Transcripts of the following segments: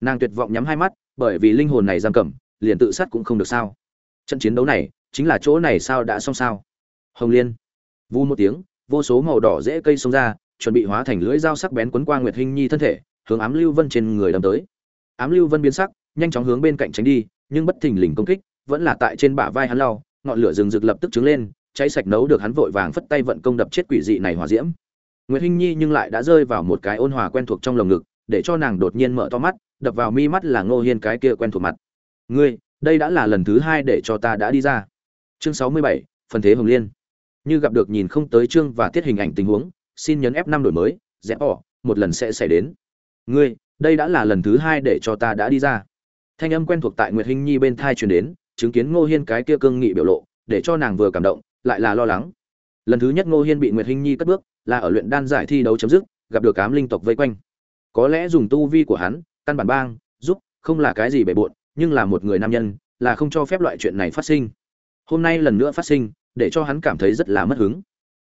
nàng tuyệt vọng nhắm hai mắt, bởi vì linh hồn này giam cầm, liền tự sát cũng không được sao. Trận chiến đấu này, chính là chỗ này sao đã xong sao? Hồng liên, vu một tiếng, vô số màu đỏ dễ cây xông ra, chuẩn bị hóa thành lưỡi dao sắc bén quấn qua nguyệt hinh nhi thân thể, hướng ám lưu vân trên người đâm tới. Ám lưu vân biến sắc, nhanh chóng hướng bên cạnh tránh đi, nhưng bất thình lình công kích, vẫn là tại trên bả vai hắn lau, ngọn lửa rừng rực lập tức trứng lên, cháy sạch nấu được hắn vội vàng phất tay vận công đập chết quỷ dị này hỏa diễm. Nguyệt hinh nhi nhưng lại đã rơi vào một cái ôn hòa quen thuộc trong lồng ngực, để cho nàng đột nhiên mở to mắt đập vào mi mắt là ngô hiên cái kia quen thuộc mặt. Ngươi, đây đã là lần thứ hai để cho ta đã đi ra. Chương sáu mươi bảy, phần thế hồng liên. Như gặp được nhìn không tới chương và tiết hình ảnh tình huống, xin nhấn f năm đổi mới rẽ bỏ, một lần sẽ xảy đến. Ngươi, đây đã là lần thứ hai để cho ta đã đi ra. Thanh âm quen thuộc tại nguyệt hinh nhi bên thai truyền đến, chứng kiến ngô hiên cái kia cương nghị biểu lộ, để cho nàng vừa cảm động, lại là lo lắng. Lần thứ nhất ngô hiên bị nguyệt hinh nhi cất bước, là ở luyện đan giải thi đấu chấm dứt, gặp được cám linh tộc vây quanh. Có lẽ dùng tu vi của hắn căn bản bang, giúp, không là cái gì bề bộn, nhưng là một người nam nhân, là không cho phép loại chuyện này phát sinh. Hôm nay lần nữa phát sinh, để cho hắn cảm thấy rất là mất hứng.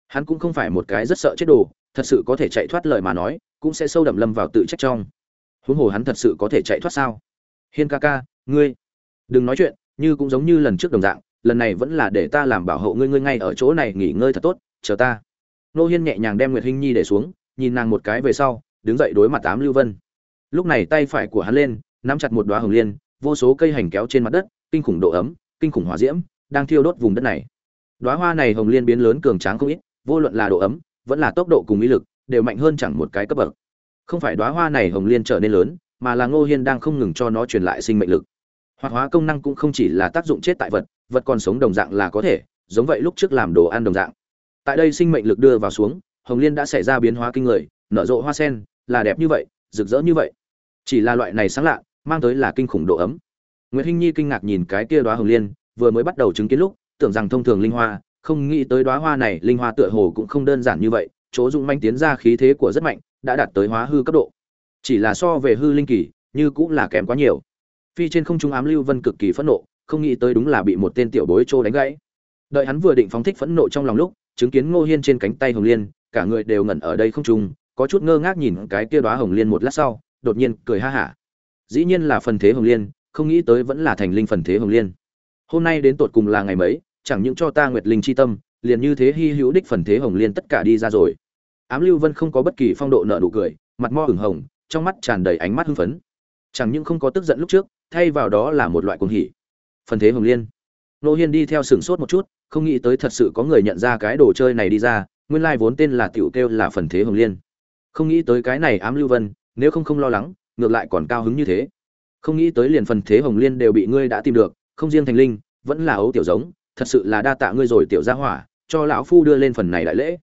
Hắn cũng không phải một cái rất sợ chết đồ, thật sự có thể chạy thoát lời mà nói, cũng sẽ sâu đậm lâm vào tự trách trong. Huống hồ hắn thật sự có thể chạy thoát sao? Hiên ca ca, ngươi, đừng nói chuyện, như cũng giống như lần trước đồng dạng, lần này vẫn là để ta làm bảo hộ ngươi ngươi ngay ở chỗ này nghỉ ngơi thật tốt, chờ ta. Nô hiên nhẹ nhàng đem nguyệt hinh nhi để xuống, nhìn nàng một cái về sau, đứng dậy đối mặt tám lưu vân lúc này tay phải của hắn lên, nắm chặt một đoá hồng liên, vô số cây hành kéo trên mặt đất, kinh khủng độ ấm, kinh khủng hỏa diễm, đang thiêu đốt vùng đất này. Đoá hoa này hồng liên biến lớn cường tráng không ít, vô luận là độ ấm, vẫn là tốc độ cùng ý lực, đều mạnh hơn chẳng một cái cấp bậc. Không phải đoá hoa này hồng liên trở nên lớn, mà là ngô hiên đang không ngừng cho nó truyền lại sinh mệnh lực. Hoạt hóa công năng cũng không chỉ là tác dụng chết tại vật vật còn sống đồng dạng là có thể, giống vậy lúc trước làm đồ ăn đồng dạng. Tại đây sinh mệnh lực đưa vào xuống, hồng liên đã xảy ra biến hóa kinh người, nở rộ hoa sen, là đẹp như vậy, rực rỡ như vậy chỉ là loại này sáng lạ, mang tới là kinh khủng độ ấm. Nguyễn hinh nhi kinh ngạc nhìn cái kia đoá hồng liên, vừa mới bắt đầu chứng kiến lúc, tưởng rằng thông thường linh hoa, không nghĩ tới đoá hoa này linh hoa tựa hồ cũng không đơn giản như vậy, chỗ dụng manh tiến ra khí thế của rất mạnh, đã đạt tới hóa hư cấp độ. Chỉ là so về hư linh kỳ, như cũng là kém quá nhiều. Phi trên không trung ám lưu vân cực kỳ phẫn nộ, không nghĩ tới đúng là bị một tên tiểu bối trô đánh gãy. Đợi hắn vừa định phóng thích phẫn nộ trong lòng lúc, chứng kiến ngô hiên trên cánh tay hồng liên, cả người đều ngẩn ở đây không trung, có chút ngơ ngác nhìn cái kia đóa hồng liên một lát sau đột nhiên cười ha hả. Dĩ nhiên là phần thế hồng liên, không nghĩ tới vẫn là thành linh phần thế hồng liên. Hôm nay đến tột cùng là ngày mấy, chẳng những cho ta nguyệt linh chi tâm, liền như thế hy hữu đích phần thế hồng liên tất cả đi ra rồi. Ám lưu vân không có bất kỳ phong độ nợ nụ cười, mặt mo ửng hồng, trong mắt tràn đầy ánh mắt hưng phấn. Chẳng những không có tức giận lúc trước, thay vào đó là một loại cuồng hỉ. Phần thế hồng liên. Nô hiên đi theo sừng sốt một chút, không nghĩ tới thật sự có người nhận ra cái đồ chơi này đi ra, nguyên lai vốn tên là tiểu kêu là phần thế hồng liên. Không nghĩ tới cái này ám lưu vân nếu không không lo lắng, ngược lại còn cao hứng như thế. Không nghĩ tới liền phần thế hồng liên đều bị ngươi đã tìm được, không riêng thành linh, vẫn là ấu tiểu giống, thật sự là đa tạ ngươi rồi tiểu gia hỏa, cho lão phu đưa lên phần này đại lễ.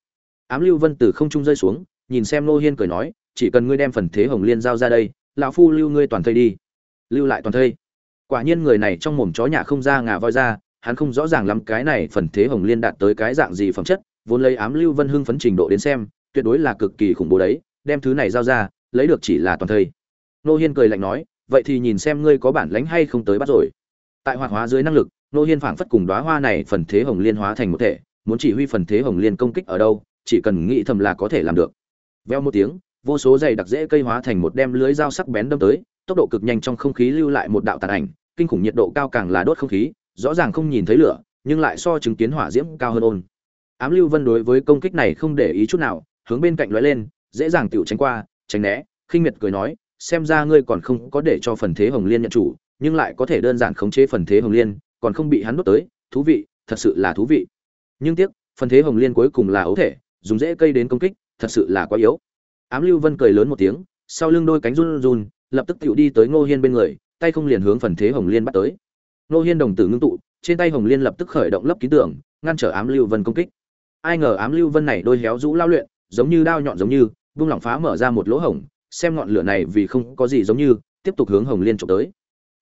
Ám lưu vân từ không trung rơi xuống, nhìn xem nô hiên cười nói, chỉ cần ngươi đem phần thế hồng liên giao ra đây, lão phu lưu ngươi toàn thây đi. Lưu lại toàn thây. Quả nhiên người này trong mồm chó nhà không ra ngà voi ra, hắn không rõ ràng lắm cái này phần thế hồng liên đạt tới cái dạng gì phẩm chất, vốn lấy ám lưu vân hưng phấn trình độ đến xem, tuyệt đối là cực kỳ khủng bố đấy, đem thứ này giao ra lấy được chỉ là toàn thây. Nô hiên cười lạnh nói, vậy thì nhìn xem ngươi có bản lánh hay không tới bắt rồi. Tại hoạt hóa dưới năng lực, nô hiên phảng phất cùng đoá hoa này phần thế hồng liên hóa thành một thể, muốn chỉ huy phần thế hồng liên công kích ở đâu, chỉ cần nghĩ thầm là có thể làm được. Veo một tiếng, vô số dày đặc dễ cây hóa thành một đem lưới dao sắc bén đâm tới, tốc độ cực nhanh trong không khí lưu lại một đạo tàn ảnh, kinh khủng nhiệt độ cao càng là đốt không khí, rõ ràng không nhìn thấy lửa, nhưng lại so chứng kiến hỏa diễm cao hơn ôn. Ám lưu vân đối với công kích này không để ý chút nào, hướng bên cạnh lóe lên, dễ dàng tựu tránh qua tránh né, khinh miệt cười nói, xem ra ngươi còn không có để cho phần thế hồng liên nhận chủ, nhưng lại có thể đơn giản khống chế phần thế hồng liên, còn không bị hắn đốt tới, thú vị, thật sự là thú vị. Nhưng tiếc, phần thế hồng liên cuối cùng là ấu thể, dùng dễ cây đến công kích, thật sự là quá yếu. Ám lưu vân cười lớn một tiếng, sau lưng đôi cánh run run lập tức tựu đi tới ngô hiên bên người, tay không liền hướng phần thế hồng liên bắt tới. Ngô hiên đồng tử ngưng tụ, trên tay hồng liên lập tức khởi động lấp ký tưởng ngăn trở ám lưu vân công kích. Ai ngờ ám lưu vân này đôi héo rũ lao luyện, giống như đao nhọn giống như vung lỏng phá mở ra một lỗ hổng, xem ngọn lửa này vì không có gì giống như, tiếp tục hướng hồng liên trộm tới.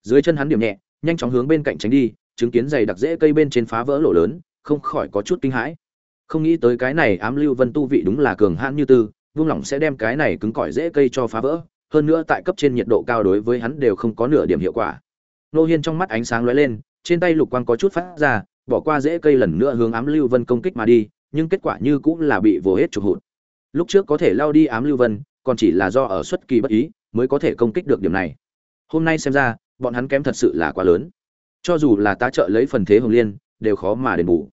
Dưới chân hắn điểm nhẹ, nhanh chóng hướng bên cạnh tránh đi, chứng kiến dày đặc rễ cây bên trên phá vỡ lỗ lớn, không khỏi có chút kinh hãi. Không nghĩ tới cái này ám lưu vân tu vị đúng là cường hãn như tư, vung lỏng sẽ đem cái này cứng cỏi rễ cây cho phá vỡ, hơn nữa tại cấp trên nhiệt độ cao đối với hắn đều không có nửa điểm hiệu quả. Nô hiên trong mắt ánh sáng lóe lên, trên tay lục quang có chút phát ra, bỏ qua rễ cây lần nữa hướng ám lưu vân công kích mà đi, nhưng kết quả như cũng là bị vồ hết trục hụt lúc trước có thể lao đi ám lưu vân, còn chỉ là do ở xuất kỳ bất ý, mới có thể công kích được điểm này. Hôm nay xem ra, bọn hắn kém thật sự là quá lớn. Cho dù là ta trợ lấy phần thế hồng liên, đều khó mà đền bù.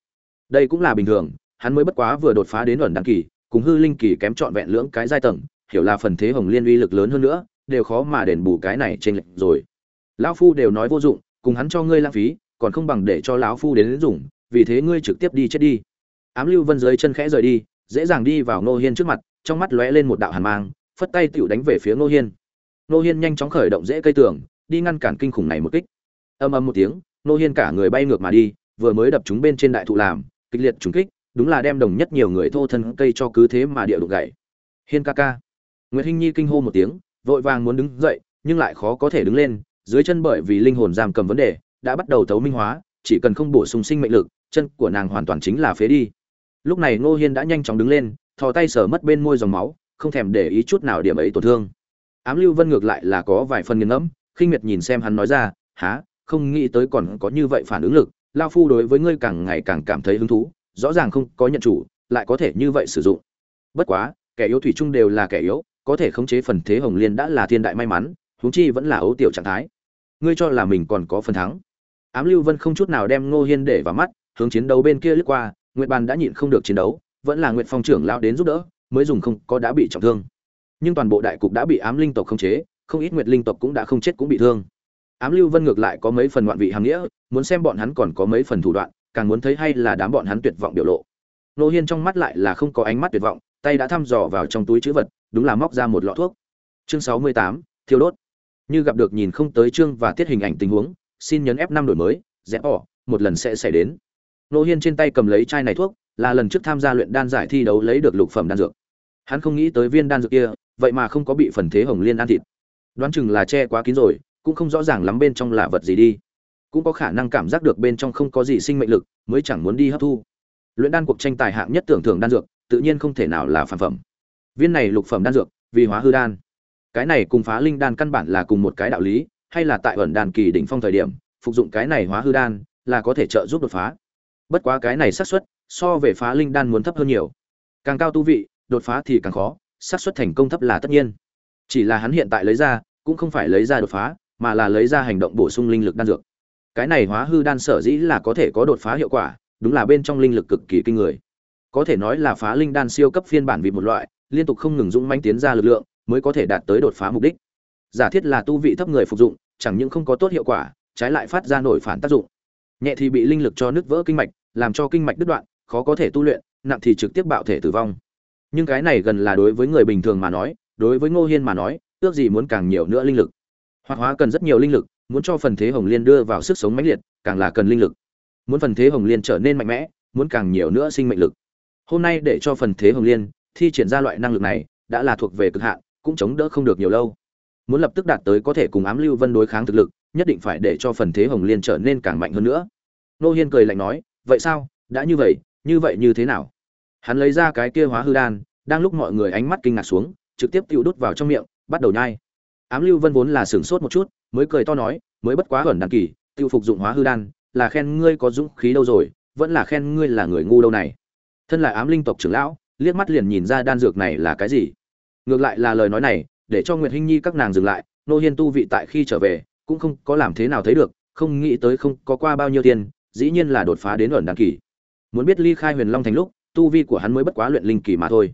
Đây cũng là bình thường, hắn mới bất quá vừa đột phá đến ẩn đăng kỳ, cùng hư linh kỳ kém trọn vẹn lưỡng cái giai tầng, hiểu là phần thế hồng liên uy lực lớn hơn nữa, đều khó mà đền bù cái này trên lệnh rồi. Lão phu đều nói vô dụng, cùng hắn cho ngươi lãng phí, còn không bằng để cho lão phu đến dùng, vì thế ngươi trực tiếp đi chết đi. Ám lưu vân dưới chân khẽ rời đi dễ dàng đi vào nô hiên trước mặt, trong mắt lóe lên một đạo hàn mang, phất tay tiểu đánh về phía nô hiên. Nô hiên nhanh chóng khởi động dễ cây tường, đi ngăn cản kinh khủng này một kích. Ầm ầm một tiếng nô hiên cả người bay ngược mà đi, vừa mới đập chúng bên trên đại thụ làm, kịch liệt trúng kích, đúng là đem đồng nhất nhiều người thô thân cây cho cứ thế mà địa đụng gãy. Hiên ca ca. Nguyệt hinh nhi kinh hô một tiếng, vội vàng muốn đứng dậy, nhưng lại khó có thể đứng lên, dưới chân bởi vì linh hồn giam cầm vấn đề, đã bắt đầu thấu minh hóa, chỉ cần không bổ sung sinh mệnh lực, chân của nàng hoàn toàn chính là phế đi lúc này ngô hiên đã nhanh chóng đứng lên, thò tay sờ mất bên môi dòng máu, không thèm để ý chút nào điểm ấy tổn thương. Ám lưu vân ngược lại là có vài phần nghiền ngẫm, khinh miệt nhìn xem hắn nói ra há không nghĩ tới còn có như vậy phản ứng lực, lao phu đối với ngươi càng ngày càng cảm thấy hứng thú, rõ ràng không có nhận chủ, lại có thể như vậy sử dụng. Bất quá, kẻ yếu thủy chung đều là kẻ yếu, có thể khống chế phần thế hồng liên đã là thiên đại may mắn, huống chi vẫn là ấu tiểu trạng thái. Ngươi cho là mình còn có phần thắng. Ám lưu vân không chút nào đem ngô hiên để vào mắt, hướng chiến đấu bên kia lướt qua nguyệt bàn đã nhịn không được chiến đấu, vẫn là nguyệt phong trưởng lao đến giúp đỡ, mới dùng không có đã bị trọng thương. Nhưng toàn bộ đại cục đã bị ám linh tộc khống chế, không ít nguyệt linh tộc cũng đã không chết cũng bị thương. Ám lưu vân ngược lại có mấy phần ngoạn vị hàm nghĩa, muốn xem bọn hắn còn có mấy phần thủ đoạn, càng muốn thấy hay là đám bọn hắn tuyệt vọng biểu lộ. Nô hiên trong mắt lại là không có ánh mắt tuyệt vọng, tay đã thăm dò vào trong túi trữ vật, đúng là móc ra một lọ thuốc. Chương sáu mươi tám, thiêu đốt. Như gặp được nhìn không tới chương và tiết hình ảnh tình huống, xin nhấn f năm đổi mới rẽ bỏ một lần sẽ xảy đến nô hiên trên tay cầm lấy chai này thuốc, là lần trước tham gia luyện đan giải thi đấu lấy được lục phẩm đan dược. Hắn không nghĩ tới viên đan dược kia, vậy mà không có bị phần thế hồng liên ăn thịt. Đoán chừng là che quá kín rồi, cũng không rõ ràng lắm bên trong là vật gì đi. Cũng có khả năng cảm giác được bên trong không có gì sinh mệnh lực, mới chẳng muốn đi hấp thu. Luyện đan cuộc tranh tài hạng nhất tưởng thưởng đan dược, tự nhiên không thể nào là phản phẩm. Viên này lục phẩm đan dược, vì hóa hư đan. Cái này cùng phá linh đan căn bản là cùng một cái đạo lý, hay là tại ẩn đan kỳ đỉnh phong thời điểm, phục dụng cái này hóa hư đan, là có thể trợ giúp đột phá bất quá cái này xác suất, so về phá linh đan muốn thấp hơn nhiều. Càng cao tu vị, đột phá thì càng khó, xác suất thành công thấp là tất nhiên. Chỉ là hắn hiện tại lấy ra, cũng không phải lấy ra đột phá, mà là lấy ra hành động bổ sung linh lực đan dược. Cái này hóa hư đan sở dĩ là có thể có đột phá hiệu quả, đúng là bên trong linh lực cực kỳ kinh người. Có thể nói là phá linh đan siêu cấp phiên bản vì một loại, liên tục không ngừng dũng manh tiến ra lực lượng, mới có thể đạt tới đột phá mục đích. Giả thiết là tu vị thấp người phục dụng, chẳng những không có tốt hiệu quả, trái lại phát ra nổi phản tác dụng nhẹ thì bị linh lực cho nứt vỡ kinh mạch, làm cho kinh mạch đứt đoạn, khó có thể tu luyện, nặng thì trực tiếp bạo thể tử vong. Nhưng cái này gần là đối với người bình thường mà nói, đối với ngô hiên mà nói, ước gì muốn càng nhiều nữa linh lực. Hoạt hóa cần rất nhiều linh lực, muốn cho phần thế hồng liên đưa vào sức sống mãnh liệt, càng là cần linh lực. Muốn phần thế hồng liên trở nên mạnh mẽ, muốn càng nhiều nữa sinh mệnh lực. Hôm nay để cho phần thế hồng liên thi triển ra loại năng lực này, đã là thuộc về cực hạn, cũng chống đỡ không được nhiều lâu. Muốn lập tức đạt tới có thể cùng ám lưu vân đối kháng thực lực nhất định phải để cho phần thế hồng liên trở nên càng mạnh hơn nữa. Nô hiên cười lạnh nói, vậy sao? Đã như vậy như vậy như thế nào? Hắn lấy ra cái kia hóa hư đan, đang lúc mọi người ánh mắt kinh ngạc xuống, trực tiếp tiêu đút vào trong miệng, bắt đầu nhai. Ám lưu vân vốn là sửng sốt một chút, mới cười to nói, mới bất quá ẩn đăng kỳ, tiêu phục dụng hóa hư đan, là khen ngươi có dũng khí đâu rồi, vẫn là khen ngươi là người ngu đâu này. Thân là ám linh tộc trưởng lão, liếc mắt liền nhìn ra đan dược này là cái gì. Ngược lại là lời nói này, để cho nguyệt hinh nhi các nàng dừng lại, nô hiên tu vị tại khi trở về cũng không có làm thế nào thấy được, không nghĩ tới không có qua bao nhiêu tiền, dĩ nhiên là đột phá đến ẩn đăng kỳ. Muốn biết ly khai huyền long thành lúc, tu vi của hắn mới bất quá luyện linh kỳ mà thôi.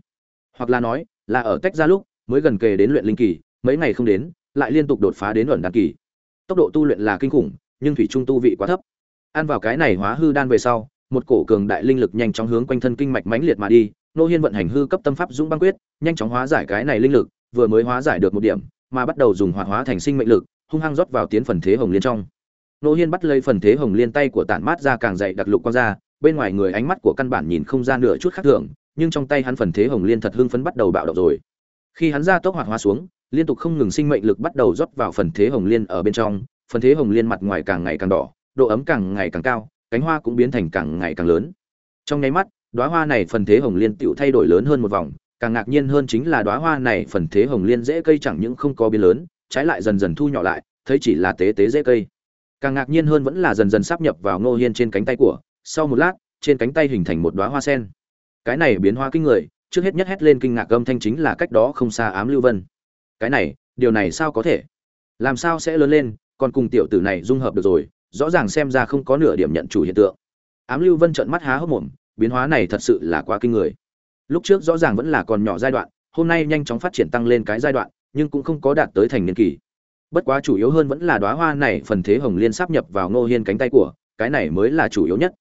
Hoặc là nói, là ở tách ra lúc, mới gần kề đến luyện linh kỳ, mấy ngày không đến, lại liên tục đột phá đến ẩn đăng kỳ. Tốc độ tu luyện là kinh khủng, nhưng thủy trung tu vị quá thấp. Ăn vào cái này hóa hư đan về sau, một cổ cường đại linh lực nhanh chóng hướng quanh thân kinh mạch mãnh liệt mà đi, nô hiên vận hành hư cấp tâm pháp dũng băng quyết, nhanh chóng hóa giải cái này linh lực, vừa mới hóa giải được một điểm, mà bắt đầu dùng hoạt hóa thành sinh mệnh lực hung hăng rót vào tiến phần thế hồng liên trong. Nô hiên bắt lấy phần thế hồng liên tay của tản mát ra càng dày đặc lục quang ra, bên ngoài người ánh mắt của căn bản nhìn không ra nửa chút khác thường, nhưng trong tay hắn phần thế hồng liên thật hưng phấn bắt đầu bạo động rồi. Khi hắn ra tốc hoạt hóa xuống, liên tục không ngừng sinh mệnh lực bắt đầu rót vào phần thế hồng liên ở bên trong, phần thế hồng liên mặt ngoài càng ngày càng đỏ, độ ấm càng ngày càng cao, cánh hoa cũng biến thành càng ngày càng lớn. Trong nháy mắt, đóa hoa này phần thế hồng liên tựu thay đổi lớn hơn một vòng, càng ngạc nhiên hơn chính là đóa hoa này phần thế hồng liên dễ cây chẳng những không có biến lớn trái lại dần dần thu nhỏ lại, thấy chỉ là tế tế dễ cây. Càng ngạc nhiên hơn vẫn là dần dần sắp nhập vào ngô hiên trên cánh tay của, sau một lát, trên cánh tay hình thành một đóa hoa sen. Cái này biến hoa kinh người, trước hết nhất hét lên kinh ngạc âm thanh chính là cách đó không xa ám lưu vân. Cái này, điều này sao có thể? Làm sao sẽ lớn lên, còn cùng tiểu tử này dung hợp được rồi, rõ ràng xem ra không có nửa điểm nhận chủ hiện tượng. Ám lưu vân trợn mắt há hốc mồm, biến hóa này thật sự là quá kinh người. Lúc trước rõ ràng vẫn là còn nhỏ giai đoạn, hôm nay nhanh chóng phát triển tăng lên cái giai đoạn nhưng cũng không có đạt tới thành niên kỳ. Bất quá chủ yếu hơn vẫn là đóa hoa này phần thế hồng liên sắp nhập vào ngô hiên cánh tay của cái này mới là chủ yếu nhất.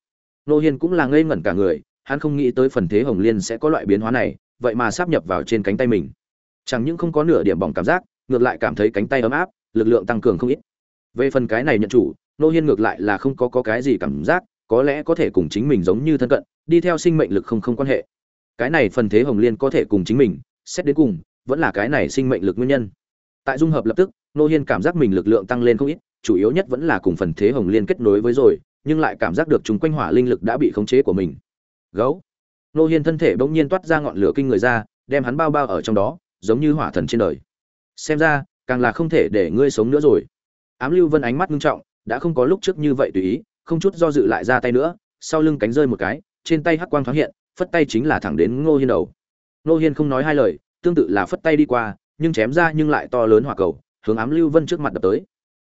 Ngô hiên cũng là ngây ngẩn cả người hắn không nghĩ tới phần thế hồng liên sẽ có loại biến hóa này vậy mà sắp nhập vào trên cánh tay mình. Chẳng những không có nửa điểm bỏng cảm giác ngược lại cảm thấy cánh tay ấm áp lực lượng tăng cường không ít. Về phần cái này nhận chủ nô hiên ngược lại là không có, có cái gì cảm giác có lẽ có thể cùng chính mình giống như thân cận đi theo sinh mệnh lực không không quan hệ. Cái này phần thế hồng liên có thể cùng chính mình xét đến cùng vẫn là cái này sinh mệnh lực nguyên nhân. Tại dung hợp lập tức, nô hiên cảm giác mình lực lượng tăng lên không ít, chủ yếu nhất vẫn là cùng phần thế hồng liên kết nối với rồi, nhưng lại cảm giác được chúng quanh hỏa linh lực đã bị khống chế của mình. Gấu. Nô hiên thân thể bỗng nhiên toát ra ngọn lửa kinh người ra, đem hắn bao bao ở trong đó, giống như hỏa thần trên đời. Xem ra, càng là không thể để ngươi sống nữa rồi. Ám lưu vân ánh mắt nghiêm trọng, đã không có lúc trước như vậy tùy ý, không chút do dự lại ra tay nữa, sau lưng cánh rơi một cái, trên tay hắc quang thoáng hiện, phất tay chính là thẳng đến ngô hiên đầu. Ngô hiên không nói hai lời tương tự là phất tay đi qua, nhưng chém ra nhưng lại to lớn hỏa cầu, hướng ám lưu vân trước mặt đập tới.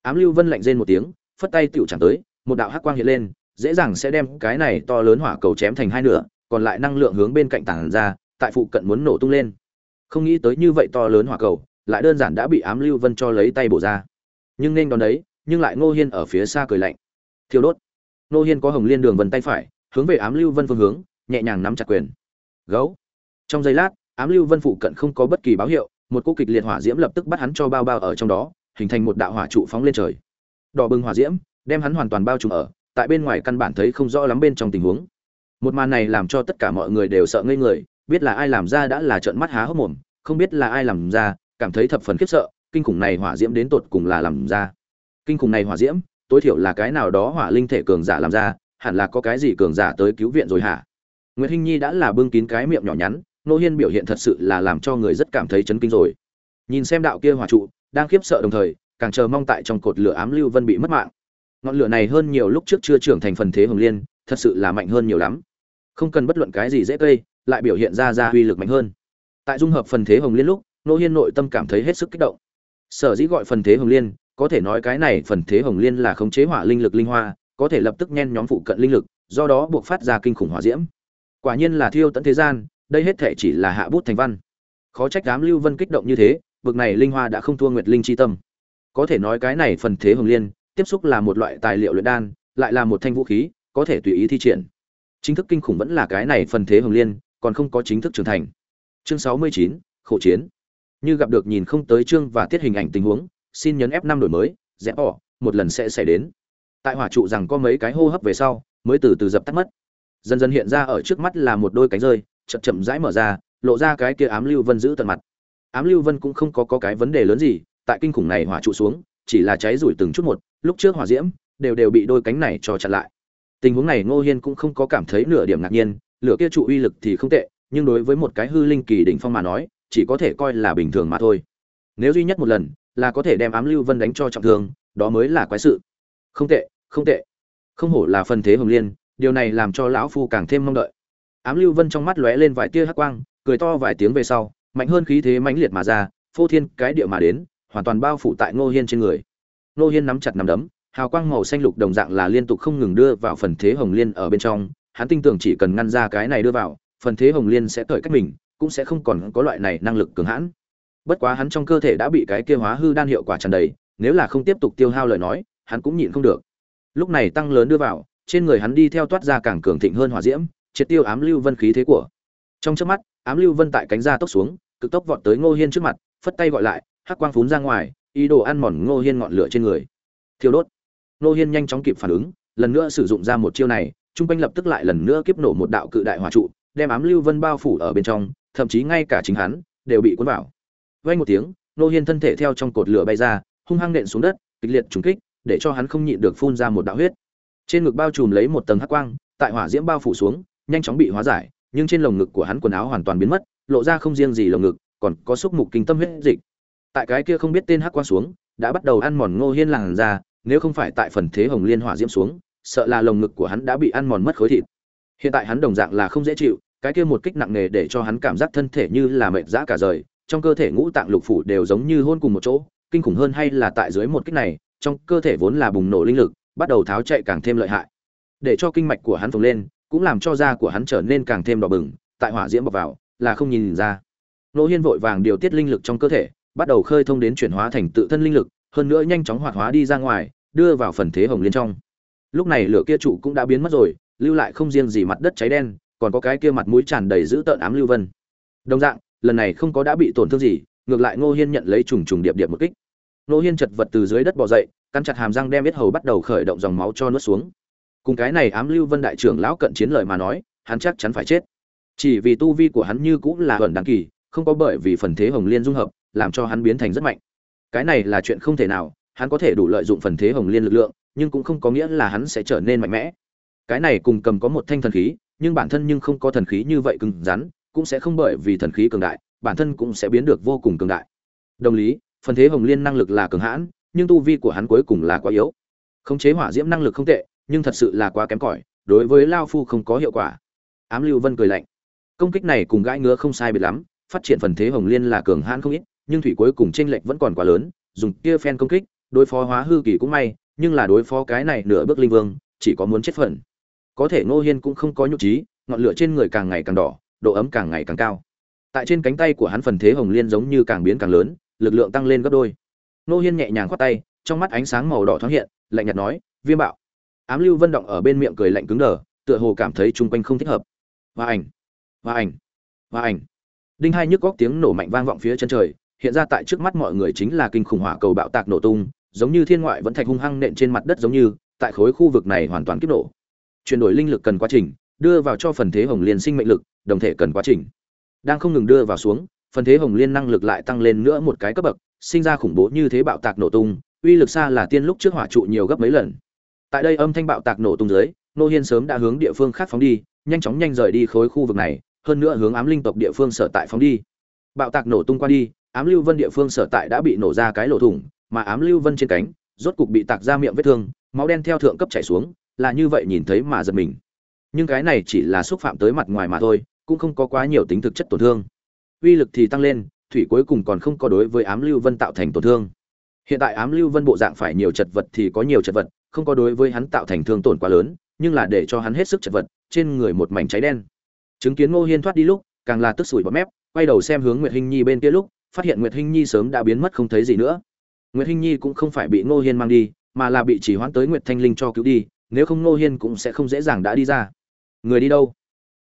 Ám lưu vân lạnh rên một tiếng, phất tay tiểu chẳng tới, một đạo hắc quang hiện lên, dễ dàng sẽ đem cái này to lớn hỏa cầu chém thành hai nửa, còn lại năng lượng hướng bên cạnh tản ra, tại phụ cận muốn nổ tung lên. Không nghĩ tới như vậy to lớn hỏa cầu, lại đơn giản đã bị ám lưu vân cho lấy tay bổ ra. Nhưng nên đón đấy, nhưng lại ngô hiên ở phía xa cười lạnh. Thiêu đốt. Ngô hiên có hồng liên đường vân tay phải, hướng về ám lưu vân phương hướng, nhẹ nhàng nắm chặt quyền. Gấu. Trong giây lát ám lưu vân phụ cận không có bất kỳ báo hiệu, một cô kịch liệt hỏa diễm lập tức bắt hắn cho bao bao ở trong đó, hình thành một đạo hỏa trụ phóng lên trời. Đỏ bừng hỏa diễm, đem hắn hoàn toàn bao trùm ở, tại bên ngoài căn bản thấy không rõ lắm bên trong tình huống. Một màn này làm cho tất cả mọi người đều sợ ngây người, biết là ai làm ra đã là trợn mắt há hốc mồm, không biết là ai làm ra, cảm thấy thập phần khiếp sợ, kinh khủng này hỏa diễm đến tột cùng là làm ra. Kinh khủng này hỏa diễm, tối thiểu là cái nào đó hỏa linh thể cường giả làm ra, hẳn là có cái gì cường giả tới cứu viện rồi hả? Nguyễn hinh nhi đã là bưng kín cái miệng nhỏ nhắn nô hiên biểu hiện thật sự là làm cho người rất cảm thấy chấn kinh rồi. Nhìn xem đạo kia hỏa trụ, đang khiếp sợ đồng thời, càng chờ mong tại trong cột lửa ám lưu vân bị mất mạng. Ngọn lửa này hơn nhiều lúc trước chưa trưởng thành phần thế hồng liên, thật sự là mạnh hơn nhiều lắm. Không cần bất luận cái gì dễ cây, lại biểu hiện ra ra uy lực mạnh hơn. Tại dung hợp phần thế hồng liên lúc, nô hiên nội tâm cảm thấy hết sức kích động. Sở dĩ gọi phần thế hồng liên, có thể nói cái này phần thế hồng liên là khống chế hỏa linh lực linh hoa, có thể lập tức nhen nhóm phụ cận linh lực, do đó buộc phát ra kinh khủng hỏa diễm. Quả nhiên là thiêu tận thế gian đây hết thể chỉ là hạ bút thành văn. Khó trách đám lưu vân kích động như thế, bực này linh hoa đã không thua nguyệt linh chi tâm. Có thể nói cái này phần thế hồng liên, tiếp xúc là một loại tài liệu luyện đan, lại là một thanh vũ khí, có thể tùy ý thi triển. Chính thức kinh khủng vẫn là cái này phần thế hồng liên, còn không có chính thức trưởng thành. Chương sáu mươi chín, khổ chiến. Như gặp được nhìn không tới chương và tiết hình ảnh tình huống, xin nhấn f năm đổi mới rẽ bỏ, một lần sẽ xảy đến. Tại hỏa trụ rằng có mấy cái hô hấp về sau, mới từ từ dập tắt mất. Dần dần hiện ra ở trước mắt là một đôi cánh rơi chậm chậm rãi mở ra lộ ra cái kia ám lưu vân giữ tận mặt. Ám lưu vân cũng không có, có cái vấn đề lớn gì tại kinh khủng này hỏa trụ xuống chỉ là cháy rủi từng chút một lúc trước hỏa diễm đều đều bị đôi cánh này cho chặn lại. Tình huống này ngô hiên cũng không có cảm thấy nửa điểm ngạc nhiên lửa kia trụ uy lực thì không tệ nhưng đối với một cái hư linh kỳ đỉnh phong mà nói chỉ có thể coi là bình thường mà thôi. Nếu duy nhất một lần là có thể đem ám lưu vân đánh cho trọng thương đó mới là quái sự. Không tệ không tệ. Không hổ là phần thế hồng liên điều này làm cho lão phu càng thêm mong đợi ám lưu vân trong mắt lóe lên vài tia hắc quang, cười to vài tiếng về sau, mạnh hơn khí thế mãnh liệt mà ra, phô thiên cái địa mà đến, hoàn toàn bao phủ tại ngô hiên trên người. Ngô hiên nắm chặt nắm đấm, hào quang màu xanh lục đồng dạng là liên tục không ngừng đưa vào phần thế hồng liên ở bên trong, hắn tin tưởng chỉ cần ngăn ra cái này đưa vào, phần thế hồng liên sẽ cởi cách mình, cũng sẽ không còn có loại này năng lực cường hãn. Bất quá hắn trong cơ thể đã bị cái kia hóa hư đan hiệu quả tràn đầy, nếu là không tiếp tục tiêu hao lời nói, hắn cũng nhịn không được. Lúc này tăng lớn đưa vào, trên người hắn đi theo toát ra càng cường thịnh hơn hỏa diễm triệt tiêu ám lưu vân khí thế của. Trong trước mắt, ám lưu vân tại cánh ra tốc xuống, cực tốc vọt tới ngô hiên trước mặt, phất tay gọi lại, hắc quang phún ra ngoài, ý đồ ăn mòn ngô hiên ngọn lửa trên người. Thiêu đốt. Ngô hiên nhanh chóng kịp phản ứng, lần nữa sử dụng ra một chiêu này, trung quanh lập tức lại lần nữa kiếp nổ một đạo cự đại hỏa trụ, đem ám lưu vân bao phủ ở bên trong, thậm chí ngay cả chính hắn, đều bị cuốn vào. Vang một tiếng, Ngô hiên thân thể theo trong cột lửa bay ra, hung hăng nện xuống đất, kịch liệt trùng kích, để cho hắn không nhịn được phun ra một đạo huyết. Trên ngực bao trùm lấy một tầng hắc quang, tại hỏa diễm bao phủ xuống nhanh chóng bị hóa giải, nhưng trên lồng ngực của hắn quần áo hoàn toàn biến mất, lộ ra không riêng gì lồng ngực, còn có xúc mục kinh tâm huyết dịch. Tại cái kia không biết tên hắc quang xuống, đã bắt đầu ăn mòn ngô hiên làn ra nếu không phải tại phần thế hồng liên hỏa diễm xuống, sợ là lồng ngực của hắn đã bị ăn mòn mất khối thịt. Hiện tại hắn đồng dạng là không dễ chịu, cái kia một kích nặng nề để cho hắn cảm giác thân thể như là mệt dã cả rời, trong cơ thể ngũ tạng lục phủ đều giống như hôn cùng một chỗ, kinh khủng hơn hay là tại dưới một kích này, trong cơ thể vốn là bùng nổ linh lực, bắt đầu tháo chạy càng thêm lợi hại. Để cho kinh mạch của hắn phồng lên cũng làm cho da của hắn trở nên càng thêm đỏ bừng, tại hỏa diễm bọc vào, là không nhìn ra. Nô hiên vội vàng điều tiết linh lực trong cơ thể, bắt đầu khơi thông đến chuyển hóa thành tự thân linh lực, hơn nữa nhanh chóng hoạt hóa đi ra ngoài, đưa vào phần thế hồng liên trong. Lúc này lửa kia trụ cũng đã biến mất rồi, lưu lại không riêng gì mặt đất cháy đen, còn có cái kia mặt mũi tràn đầy dữ tợn ám lưu vân. Đồng dạng, lần này không có đã bị tổn thương gì, ngược lại ngô hiên nhận lấy trùng trùng điệp điệp một kích. Ngô hiên chật vật từ dưới đất bò dậy căn chặt hàm răng đem biết hầu bắt đầu khởi động dòng máu cho nuốt xuống cùng cái này ám lưu vân đại trưởng lão cận chiến lời mà nói, hắn chắc chắn phải chết. Chỉ vì tu vi của hắn như cũng là ẩn đáng kỳ, không có bởi vì phần thế hồng liên dung hợp, làm cho hắn biến thành rất mạnh. Cái này là chuyện không thể nào, hắn có thể đủ lợi dụng phần thế hồng liên lực lượng, nhưng cũng không có nghĩa là hắn sẽ trở nên mạnh mẽ. Cái này cùng cầm có một thanh thần khí, nhưng bản thân nhưng không có thần khí như vậy cứng rắn, cũng sẽ không bởi vì thần khí cường đại, bản thân cũng sẽ biến được vô cùng cường đại. Đồng lý, phần thế hồng liên năng lực là cường hãn, nhưng tu vi của hắn cuối cùng là quá yếu. Khống chế hỏa diễm năng lực không tệ nhưng thật sự là quá kém cỏi, đối với lao phu không có hiệu quả. Ám lưu vân cười lạnh. Công kích này cùng gãi ngứa không sai biệt lắm, phát triển phần thế hồng liên là cường hãn không ít, nhưng thủy cuối cùng tranh lệch vẫn còn quá lớn, dùng kia phen công kích, đối phó hóa hư kỳ cũng may, nhưng là đối phó cái này nửa bước linh vương, chỉ có muốn chết phần. Có thể ngô hiên cũng không có nhục trí, ngọn lửa trên người càng ngày càng đỏ, độ ấm càng ngày càng cao. Tại trên cánh tay của hắn phần thế hồng liên giống như càng biến càng lớn, lực lượng tăng lên gấp đôi. Ngô hiên nhẹ nhàng khoát tay, trong mắt ánh sáng màu đỏ thoáng hiện, lạnh nhạt nói, viêm bạo ám lưu vân động ở bên miệng cười lạnh cứng đờ, tựa hồ cảm thấy chung quanh không thích hợp. Và ảnh và ảnh và ảnh. Đinh hai nhức góc tiếng nổ mạnh vang vọng phía chân trời, hiện ra tại trước mắt mọi người chính là kinh khủng hỏa cầu bạo tạc nổ tung, giống như thiên ngoại vẫn thạch hung hăng nện trên mặt đất giống như, tại khối khu vực này hoàn toàn kiếp nổ. Chuyển đổi linh lực cần quá trình, đưa vào cho phần thế hồng liên sinh mệnh lực, đồng thể cần quá trình. Đang không ngừng đưa vào xuống, phần thế hồng liên năng lực lại tăng lên nữa một cái cấp bậc, sinh ra khủng bố như thế bạo tạc nổ tung, uy lực xa là tiên lúc trước hỏa trụ nhiều gấp mấy lần tại đây âm thanh bạo tạc nổ tung dưới, nô hiên sớm đã hướng địa phương khác phóng đi, nhanh chóng nhanh rời đi khối khu vực này, hơn nữa hướng ám linh tộc địa phương sở tại phóng đi. Bạo tạc nổ tung qua đi, ám lưu vân địa phương sở tại đã bị nổ ra cái lỗ thủng, mà ám lưu vân trên cánh, rốt cục bị tạc ra miệng vết thương, máu đen theo thượng cấp chảy xuống, là như vậy nhìn thấy mà giật mình. Nhưng cái này chỉ là xúc phạm tới mặt ngoài mà thôi, cũng không có quá nhiều tính thực chất tổn thương. Uy lực thì tăng lên, thủy cuối cùng còn không có đối với ám lưu vân tạo thành tổn thương. Hiện tại ám lưu vân bộ dạng phải nhiều chật vật thì có nhiều chật vật không có đối với hắn tạo thành thương tổn quá lớn, nhưng là để cho hắn hết sức chật vật, trên người một mảnh cháy đen. Chứng kiến ngô hiên thoát đi lúc, càng là tức sủi bọt mép, quay đầu xem hướng nguyệt hinh nhi bên kia lúc, phát hiện nguyệt hinh nhi sớm đã biến mất không thấy gì nữa. Nguyệt hinh nhi cũng không phải bị ngô hiên mang đi, mà là bị chỉ hoãn tới nguyệt thanh linh cho cứu đi, nếu không ngô hiên cũng sẽ không dễ dàng đã đi ra. Người đi đâu?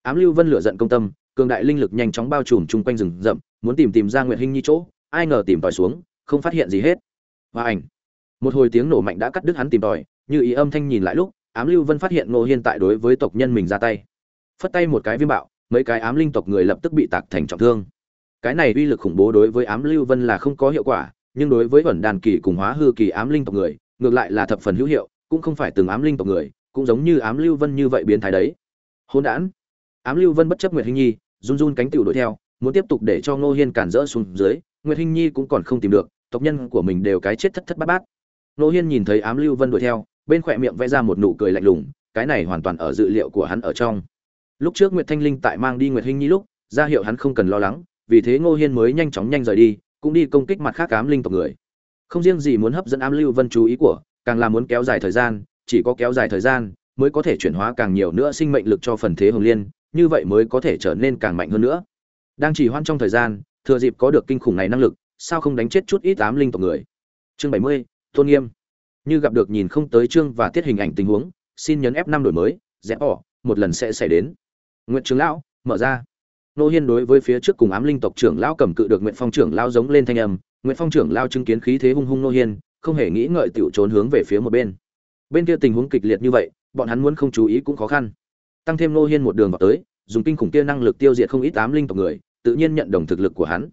Ám lưu vân lửa giận công tâm, cường đại linh lực nhanh chóng bao trùm chung quanh rừng rậm, muốn tìm tìm ra nguyệt hinh nhi chỗ, ai ngờ tìm tòi xuống, không phát hiện gì hết. Và ảnh. Một hồi tiếng nổ mạnh đã cắt đứt hắn tìm tòi như ý âm thanh nhìn lại lúc, ám lưu vân phát hiện ngô hiên tại đối với tộc nhân mình ra tay. Phất tay một cái viêm bạo, mấy cái ám linh tộc người lập tức bị tạc thành trọng thương. Cái này uy lực khủng bố đối với ám lưu vân là không có hiệu quả, nhưng đối với vẩn đàn kỳ cùng hóa hư kỳ ám linh tộc người, ngược lại là thập phần hữu hiệu, cũng không phải từng ám linh tộc người, cũng giống như ám lưu vân như vậy biến thái đấy. Hôn đản. Ám lưu vân bất chấp nguyệt hinh nhi, run run cánh tiểu đuổi theo, muốn tiếp tục để cho ngô hiên cản rỡ xuống dưới, nguyệt hinh nhi cũng còn không tìm được, tộc nhân của mình đều cái chết thất thất bát bát. Ngô hiên nhìn thấy ám lưu vân đuổi theo bên khỏe miệng vẽ ra một nụ cười lạnh lùng, cái này hoàn toàn ở dự liệu của hắn ở trong. Lúc trước nguyệt thanh linh tại mang đi nguyệt hinh nhi lúc, ra hiệu hắn không cần lo lắng, vì thế ngô hiên mới nhanh chóng nhanh rời đi, cũng đi công kích mặt khác ám linh tộc người. Không riêng gì muốn hấp dẫn ám lưu vân chú ý của, càng là muốn kéo dài thời gian, chỉ có kéo dài thời gian mới có thể chuyển hóa càng nhiều nữa sinh mệnh lực cho phần thế hồng liên, như vậy mới có thể trở nên càng mạnh hơn nữa. Đang chỉ hoãn trong thời gian, thừa dịp có được kinh khủng này năng lực, sao không đánh chết chút ít ám linh tộc người? Chương bảy mươi, tôn nghiêm như gặp được nhìn không tới chương và tiết hình ảnh tình huống, xin nhấn f năm đổi mới rẽ bỏ, một lần sẽ xảy đến. Nguyện trưởng lão, mở ra. Nô hiên đối với phía trước cùng ám linh tộc trưởng lão cầm cự được nguyện phong trưởng lão giống lên thanh âm nguyện phong trưởng lão chứng kiến khí thế hung hung nô hiên, không hề nghĩ ngợi tiểu trốn hướng về phía một bên. Bên kia tình huống kịch liệt như vậy, bọn hắn muốn không chú ý cũng khó khăn. Tăng thêm nô hiên một đường vào tới, dùng kinh khủng kia năng lực tiêu diệt không ít ám linh tộc người, tự nhiên nhận đồng thực lực của hắn.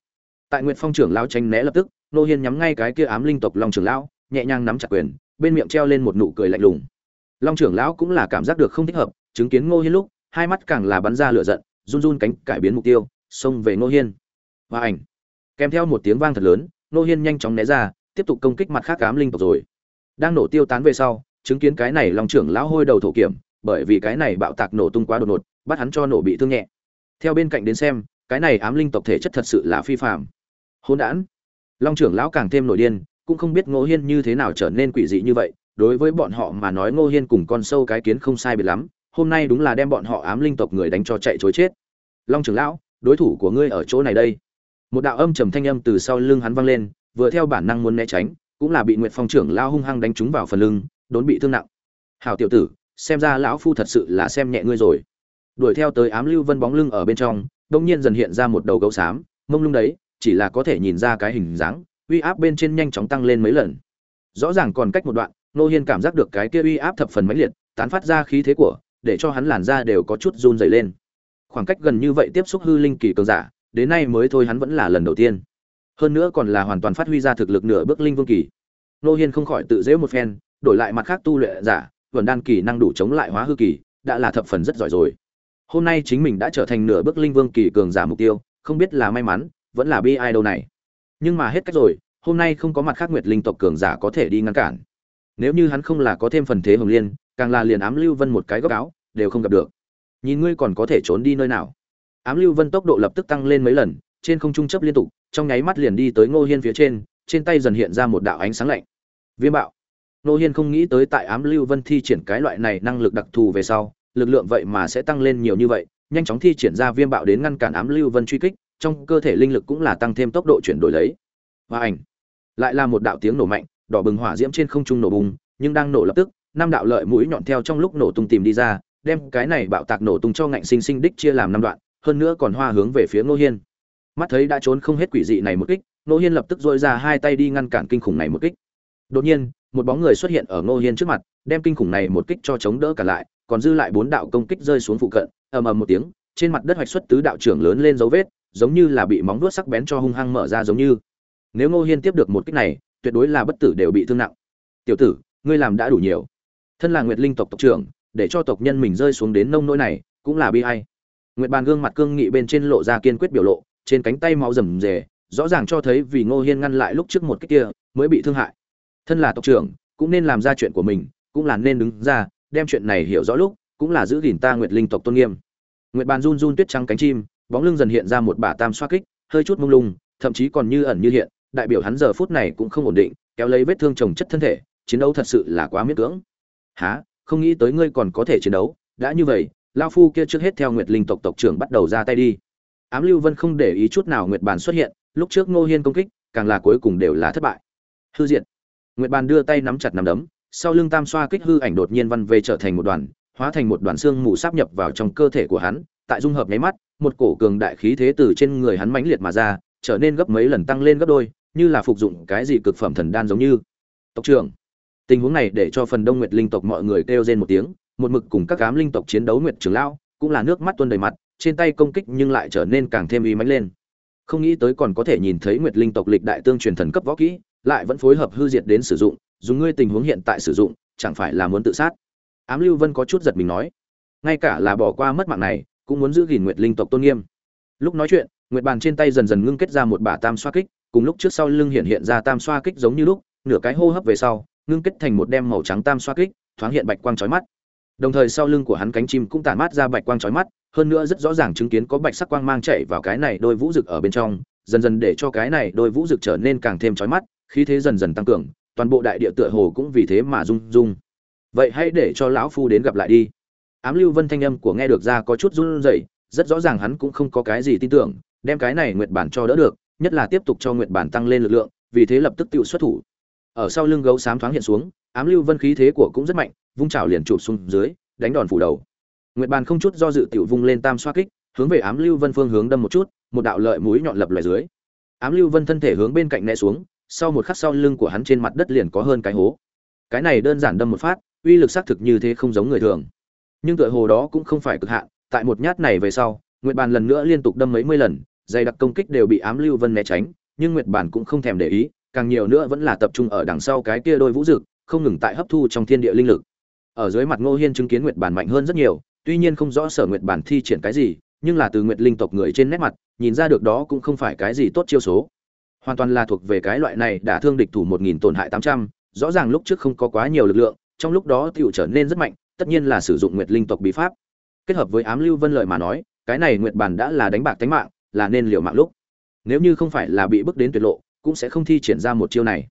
Tại nguyện phong trưởng lão tranh né lập tức, nô hiên nhắm ngay cái kia ám linh tộc long trưởng lão, nhẹ nhàng nắm chặt quyền bên miệng treo lên một nụ cười lạnh lùng. Long trưởng lão cũng là cảm giác được không thích hợp, chứng kiến ngô hiên lúc, hai mắt càng là bắn ra lửa giận, run run cánh cải biến mục tiêu, xông về ngô hiên. Và ảnh. Kèm theo một tiếng vang thật lớn, ngô hiên nhanh chóng né ra, tiếp tục công kích mặt khác cám linh tộc rồi. Đang nổ tiêu tán về sau, chứng kiến cái này long trưởng lão hôi đầu thổ kiểm, bởi vì cái này bạo tạc nổ tung quá đột ngột, bắt hắn cho nổ bị thương nhẹ. Theo bên cạnh đến xem, cái này ám linh tộc thể chất thật sự là phi phạm hôn đản. Long trưởng lão càng thêm nổi điên cũng không biết ngô hiên như thế nào trở nên quỷ dị như vậy, đối với bọn họ mà nói ngô hiên cùng con sâu cái kiến không sai biệt lắm, hôm nay đúng là đem bọn họ ám linh tộc người đánh cho chạy chối chết. Long trưởng lão, đối thủ của ngươi ở chỗ này đây. Một đạo âm trầm thanh âm từ sau lưng hắn vang lên, vừa theo bản năng muốn né tránh, cũng là bị nguyệt phong trưởng lao hung hăng đánh trúng vào phần lưng, đốn bị thương nặng. Hảo tiểu tử, xem ra lão phu thật sự là xem nhẹ ngươi rồi. Đuổi theo tới ám lưu vân bóng lưng ở bên trong đột nhiên dần hiện ra một đầu gấu xám, mông lung đấy, chỉ là có thể nhìn ra cái hình dáng uy áp bên trên nhanh chóng tăng lên mấy lần. Rõ ràng còn cách một đoạn nô hiên cảm giác được cái kia uy áp thập phần mãnh liệt, tán phát ra khí thế của, để cho hắn làn da đều có chút run dày lên. Khoảng cách gần như vậy tiếp xúc hư linh kỳ cường giả, đến nay mới thôi hắn vẫn là lần đầu tiên. Hơn nữa còn là hoàn toàn phát huy ra thực lực nửa bước linh vương kỳ. Nô hiên không khỏi tự dễ một phen, đổi lại mặt khác tu luyện giả vẫn đan kỳ năng đủ chống lại hóa hư kỳ, đã là thập phần rất giỏi rồi. Hôm nay chính mình đã trở thành nửa bước linh vương kỳ cường giả mục tiêu, không biết là may mắn, vẫn là bi ai đâu này nhưng mà hết cách rồi, hôm nay không có mặt khác nguyệt linh tộc cường giả có thể đi ngăn cản. Nếu như hắn không là có thêm phần thế hồng liên, càng là liền ám lưu vân một cái góc áo, đều không gặp được. Nhìn ngươi còn có thể trốn đi nơi nào? Ám lưu vân tốc độ lập tức tăng lên mấy lần, trên không trung chấp liên tục, trong nháy mắt liền đi tới ngô hiên phía trên trên tay dần hiện ra một đạo ánh sáng lạnh. Viêm bạo. Ngô hiên không nghĩ tới tại ám lưu vân thi triển cái loại này năng lực đặc thù về sau, lực lượng vậy mà sẽ tăng lên nhiều như vậy, nhanh chóng thi triển ra viêm bạo đến ngăn cản ám lưu vân truy kích trong cơ thể linh lực cũng là tăng thêm tốc độ chuyển đổi lấy. Và ảnh lại là một đạo tiếng nổ mạnh, đỏ bừng hỏa diễm trên không trung nổ bùng, nhưng đang nổ lập tức, năm đạo lợi mũi nhọn theo trong lúc nổ tung tìm đi ra, đem cái này bạo tạc nổ tung cho ngạnh sinh sinh đích chia làm năm đoạn, hơn nữa còn hoa hướng về phía ngô hiên. Mắt thấy đã trốn không hết quỷ dị này một kích, ngô hiên lập tức dội ra hai tay đi ngăn cản kinh khủng này một kích. Đột nhiên, một bóng người xuất hiện ở ngô hiên trước mặt, đem kinh khủng này một kích cho chống đỡ cả lại, còn dư lại bốn đạo công kích rơi xuống phụ cận, ầm ầm một tiếng, trên mặt đất hoạch xuất tứ đạo trưởng lớn lên dấu vết giống như là bị móng vuốt sắc bén cho hung hăng mở ra giống như. Nếu ngô hiên tiếp được một kích này, tuyệt đối là bất tử đều bị thương nặng. Tiểu tử, ngươi làm đã đủ nhiều. Thân là nguyệt linh tộc tộc trưởng, để cho tộc nhân mình rơi xuống đến nông nỗi này, cũng là bi ai. Nguyệt bàn gương mặt cương nghị bên trên lộ ra kiên quyết biểu lộ, trên cánh tay máu rầm rề, rõ ràng cho thấy vì ngô hiên ngăn lại lúc trước một kích kia, mới bị thương hại. Thân là tộc trưởng, cũng nên làm ra chuyện của mình, cũng là nên đứng ra, đem chuyện này hiểu rõ lúc, cũng là giữ gìn ta nguyệt linh tộc tôn nghiêm. Nguyệt bàn run run tuyết trắng cánh chim bóng lưng dần hiện ra một bả tam xoa kích, hơi chút mông lung, thậm chí còn như ẩn như hiện, đại biểu hắn giờ phút này cũng không ổn định, kéo lấy vết thương trồng chất thân thể, chiến đấu thật sự là quá miễn cưỡng. Há không nghĩ tới ngươi còn có thể chiến đấu, đã như vậy lao phu kia trước hết theo nguyệt linh tộc tộc trưởng bắt đầu ra tay đi. Ám lưu vân không để ý chút nào nguyệt bàn xuất hiện, lúc trước ngô hiên công kích, càng là cuối cùng đều là thất bại. Hư diện nguyệt bàn đưa tay nắm chặt nắm đấm, sau lưng tam xoa kích hư ảnh đột nhiên văn về trở thành một đoàn, hóa thành một đoàn xương mù sáp nhập vào trong cơ thể của hắn, tại dung hợp nháy mắt một cổ cường đại khí thế từ trên người hắn mãnh liệt mà ra, trở nên gấp mấy lần tăng lên gấp đôi, như là phục dụng cái gì cực phẩm thần đan giống như. Tộc trưởng, tình huống này để cho phần đông nguyệt linh tộc mọi người kêu rên một tiếng, một mực cùng các cám linh tộc chiến đấu nguyệt trưởng lão, cũng là nước mắt tuôn đầy mặt, trên tay công kích nhưng lại trở nên càng thêm uy mãnh lên. Không nghĩ tới còn có thể nhìn thấy nguyệt linh tộc lịch đại tương truyền thần cấp võ kỹ, lại vẫn phối hợp hư diệt đến sử dụng, dùng ngươi tình huống hiện tại sử dụng, chẳng phải là muốn tự sát? Ám lưu vân có chút giật mình nói. Ngay cả là bỏ qua mất mạng này cũng muốn giữ gìn nguyệt linh tộc tôn nghiêm. Lúc nói chuyện, nguyệt bàn trên tay dần dần ngưng kết ra một bả tam xoa kích, cùng lúc trước sau lưng hiện hiện ra tam xoa kích giống như lúc, nửa cái hô hấp về sau, ngưng kết thành một đem màu trắng tam xoa kích, thoáng hiện bạch quang chói mắt. Đồng thời sau lưng của hắn cánh chim cũng tản mát ra bạch quang chói mắt, hơn nữa rất rõ ràng chứng kiến có bạch sắc quang mang chạy vào cái này đôi vũ rực ở bên trong, dần dần để cho cái này đôi vũ rực trở nên càng thêm chói mắt, khí thế dần dần tăng cường, toàn bộ đại địa tựa hồ cũng vì thế mà rung rung. Vậy hãy để cho lão phu đến gặp lại đi ám lưu vân thanh âm của nghe được ra có chút run rẩy, rất rõ ràng hắn cũng không có cái gì tin tưởng, đem cái này nguyệt bản cho đỡ được, nhất là tiếp tục cho nguyệt bản tăng lên lực lượng, vì thế lập tức tự xuất thủ. Ở sau lưng gấu xám thoáng hiện xuống, ám lưu vân khí thế của cũng rất mạnh, vung chảo liền chụp xuống dưới, đánh đòn phủ đầu. Nguyệt bàn không chút do dự tiểu vung lên tam xoa kích, hướng về ám lưu vân phương hướng đâm một chút, một đạo lợi mũi nhọn lập loài dưới. Ám lưu vân thân thể hướng bên cạnh né xuống, sau một khắc sau lưng của hắn trên mặt đất liền có hơn cái hố. Cái này đơn giản đâm một phát, uy lực xác thực như thế không giống người thường nhưng tựa hồ đó cũng không phải cực hạn, tại một nhát này về sau, nguyệt bàn lần nữa liên tục đâm mấy mươi lần, dày đặc công kích đều bị ám lưu vân né tránh, nhưng nguyệt bàn cũng không thèm để ý, càng nhiều nữa vẫn là tập trung ở đằng sau cái kia đôi vũ dực, không ngừng tại hấp thu trong thiên địa linh lực. Ở dưới mặt ngô hiên chứng kiến nguyệt bàn mạnh hơn rất nhiều, tuy nhiên không rõ sở nguyệt bàn thi triển cái gì, nhưng là từ nguyệt linh tộc người trên nét mặt, nhìn ra được đó cũng không phải cái gì tốt chiêu số. Hoàn toàn là thuộc về cái loại này đã thương địch thủ một nghìn tổn hại tám trăm, rõ ràng lúc trước không có quá nhiều lực lượng, trong lúc đó tựu trở nên rất mạnh tất nhiên là sử dụng nguyệt linh tộc bí pháp. Kết hợp với ám lưu vân lợi mà nói cái này nguyệt Bàn đã là đánh bạc tánh mạng là nên liều mạng lúc. Nếu như không phải là bị bước đến tuyệt lộ cũng sẽ không thi triển ra một chiêu này.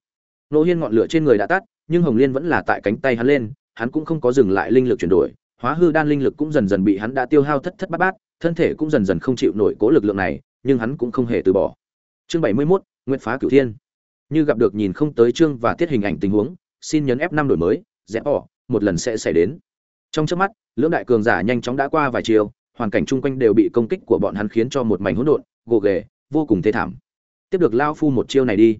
Nô hiên ngọn lửa trên người đã tắt nhưng hồng liên vẫn là tại cánh tay hắn lên hắn cũng không có dừng lại linh lực chuyển đổi hóa hư đan linh lực cũng dần dần bị hắn đã tiêu hao thất thất bát bát thân thể cũng dần dần không chịu nổi cố lực lượng này nhưng hắn cũng không hề từ bỏ. Chương bảy mươi 71, Nguyệt phá cửu thiên. Như gặp được nhìn không tới chương và tiết hình ảnh tình huống xin nhấn f năm đổi mới rẽ bỏ một lần sẽ xảy đến trong chớp mắt, lưỡng đại cường giả nhanh chóng đã qua vài chiều, hoàn cảnh chung quanh đều bị công kích của bọn hắn khiến cho một mảnh hỗn độn, gồ ghề, vô cùng thê thảm. Tiếp được lao phu một chiêu này đi.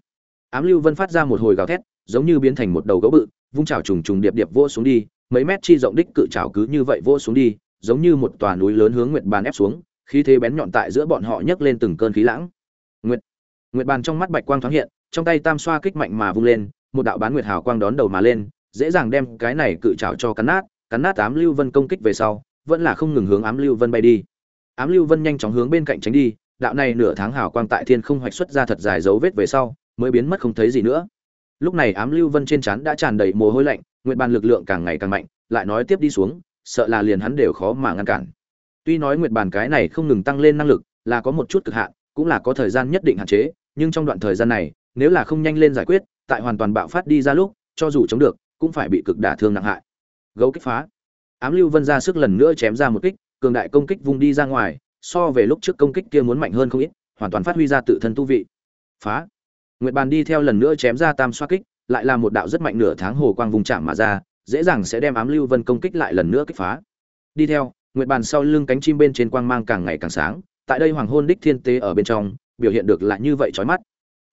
Ám lưu vân phát ra một hồi gào thét, giống như biến thành một đầu gấu bự, vung trào trùng trùng điệp điệp vô xuống đi, mấy mét chi rộng đích cự trào cứ như vậy vô xuống đi, giống như một tòa núi lớn hướng nguyệt bàn ép xuống, khí thế bén nhọn tại giữa bọn họ nhấc lên từng cơn khí lãng. Nguyệt nguyệt bàn trong mắt bạch quang thoáng hiện, trong tay tam xoa kích mạnh mà vung lên, một đạo bán nguyệt hào quang đón đầu mà lên, dễ dàng đem cái này cự trào cho cắn nát cắn nát ám lưu vân công kích về sau, vẫn là không ngừng hướng ám lưu vân bay đi. Ám lưu vân nhanh chóng hướng bên cạnh tránh đi, đạo này nửa tháng hào quang tại thiên không hoạch xuất ra thật dài dấu vết về sau, mới biến mất không thấy gì nữa. Lúc này ám lưu vân trên trán đã tràn đầy mồ hôi lạnh nguyện bàn lực lượng càng ngày càng mạnh, lại nói tiếp đi xuống, sợ là liền hắn đều khó mà ngăn cản. Tuy nói nguyệt bàn cái này không ngừng tăng lên năng lực, là có một chút cực hạn, cũng là có thời gian nhất định hạn chế, nhưng trong đoạn thời gian này, nếu là không nhanh lên giải quyết, tại hoàn toàn bạo phát đi ra lúc, cho dù chống được, cũng phải bị cực đả thương nặng hại gấu kích phá. Ám lưu vân ra sức lần nữa chém ra một kích, cường đại công kích vung đi ra ngoài, so về lúc trước công kích kia muốn mạnh hơn không ít, hoàn toàn phát huy ra tự thân tu vị. Phá. Nguyệt bàn đi theo lần nữa chém ra tam xoa kích, lại là một đạo rất mạnh nửa tháng hồ quang vùng chạm mà ra, dễ dàng sẽ đem ám lưu vân công kích lại lần nữa kích phá. Đi theo, nguyệt bàn sau lưng cánh chim bên trên quang mang càng ngày càng sáng, tại đây hoàng hôn đích thiên tế ở bên trong, biểu hiện được lại như vậy chói mắt.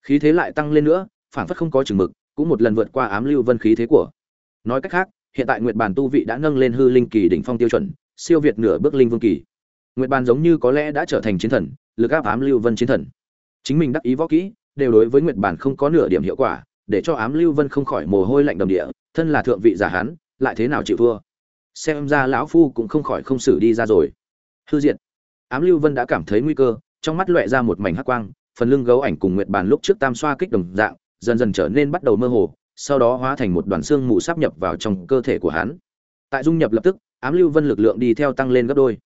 Khí thế lại tăng lên nữa phản phất không có chừng mực, cũng một lần vượt qua ám lưu vân khí thế của. Nói cách khác hiện tại nguyệt bàn tu vị đã nâng lên hư linh kỳ đỉnh phong tiêu chuẩn siêu việt nửa bước linh vương kỳ. Nguyệt bàn giống như có lẽ đã trở thành chiến thần lực áp ám lưu vân chiến thần. Chính mình đắc ý võ kỹ đều đối với nguyệt bàn không có nửa điểm hiệu quả để cho ám lưu vân không khỏi mồ hôi lạnh đầm địa thân là thượng vị giả hán lại thế nào chịu thua? Xem ra lão phu cũng không khỏi không xử đi ra rồi. Hư diện, ám lưu vân đã cảm thấy nguy cơ trong mắt loẹ ra một mảnh hắc quang phần lưng gấu ảnh cùng nguyệt bàn lúc trước tam xoa kích đồng dạng dần dần trở nên bắt đầu mơ hồ sau đó hóa thành một đoàn xương mù sắp nhập vào trong cơ thể của hắn. Tại dung nhập lập tức, ám lưu vân lực lượng đi theo tăng lên gấp đôi.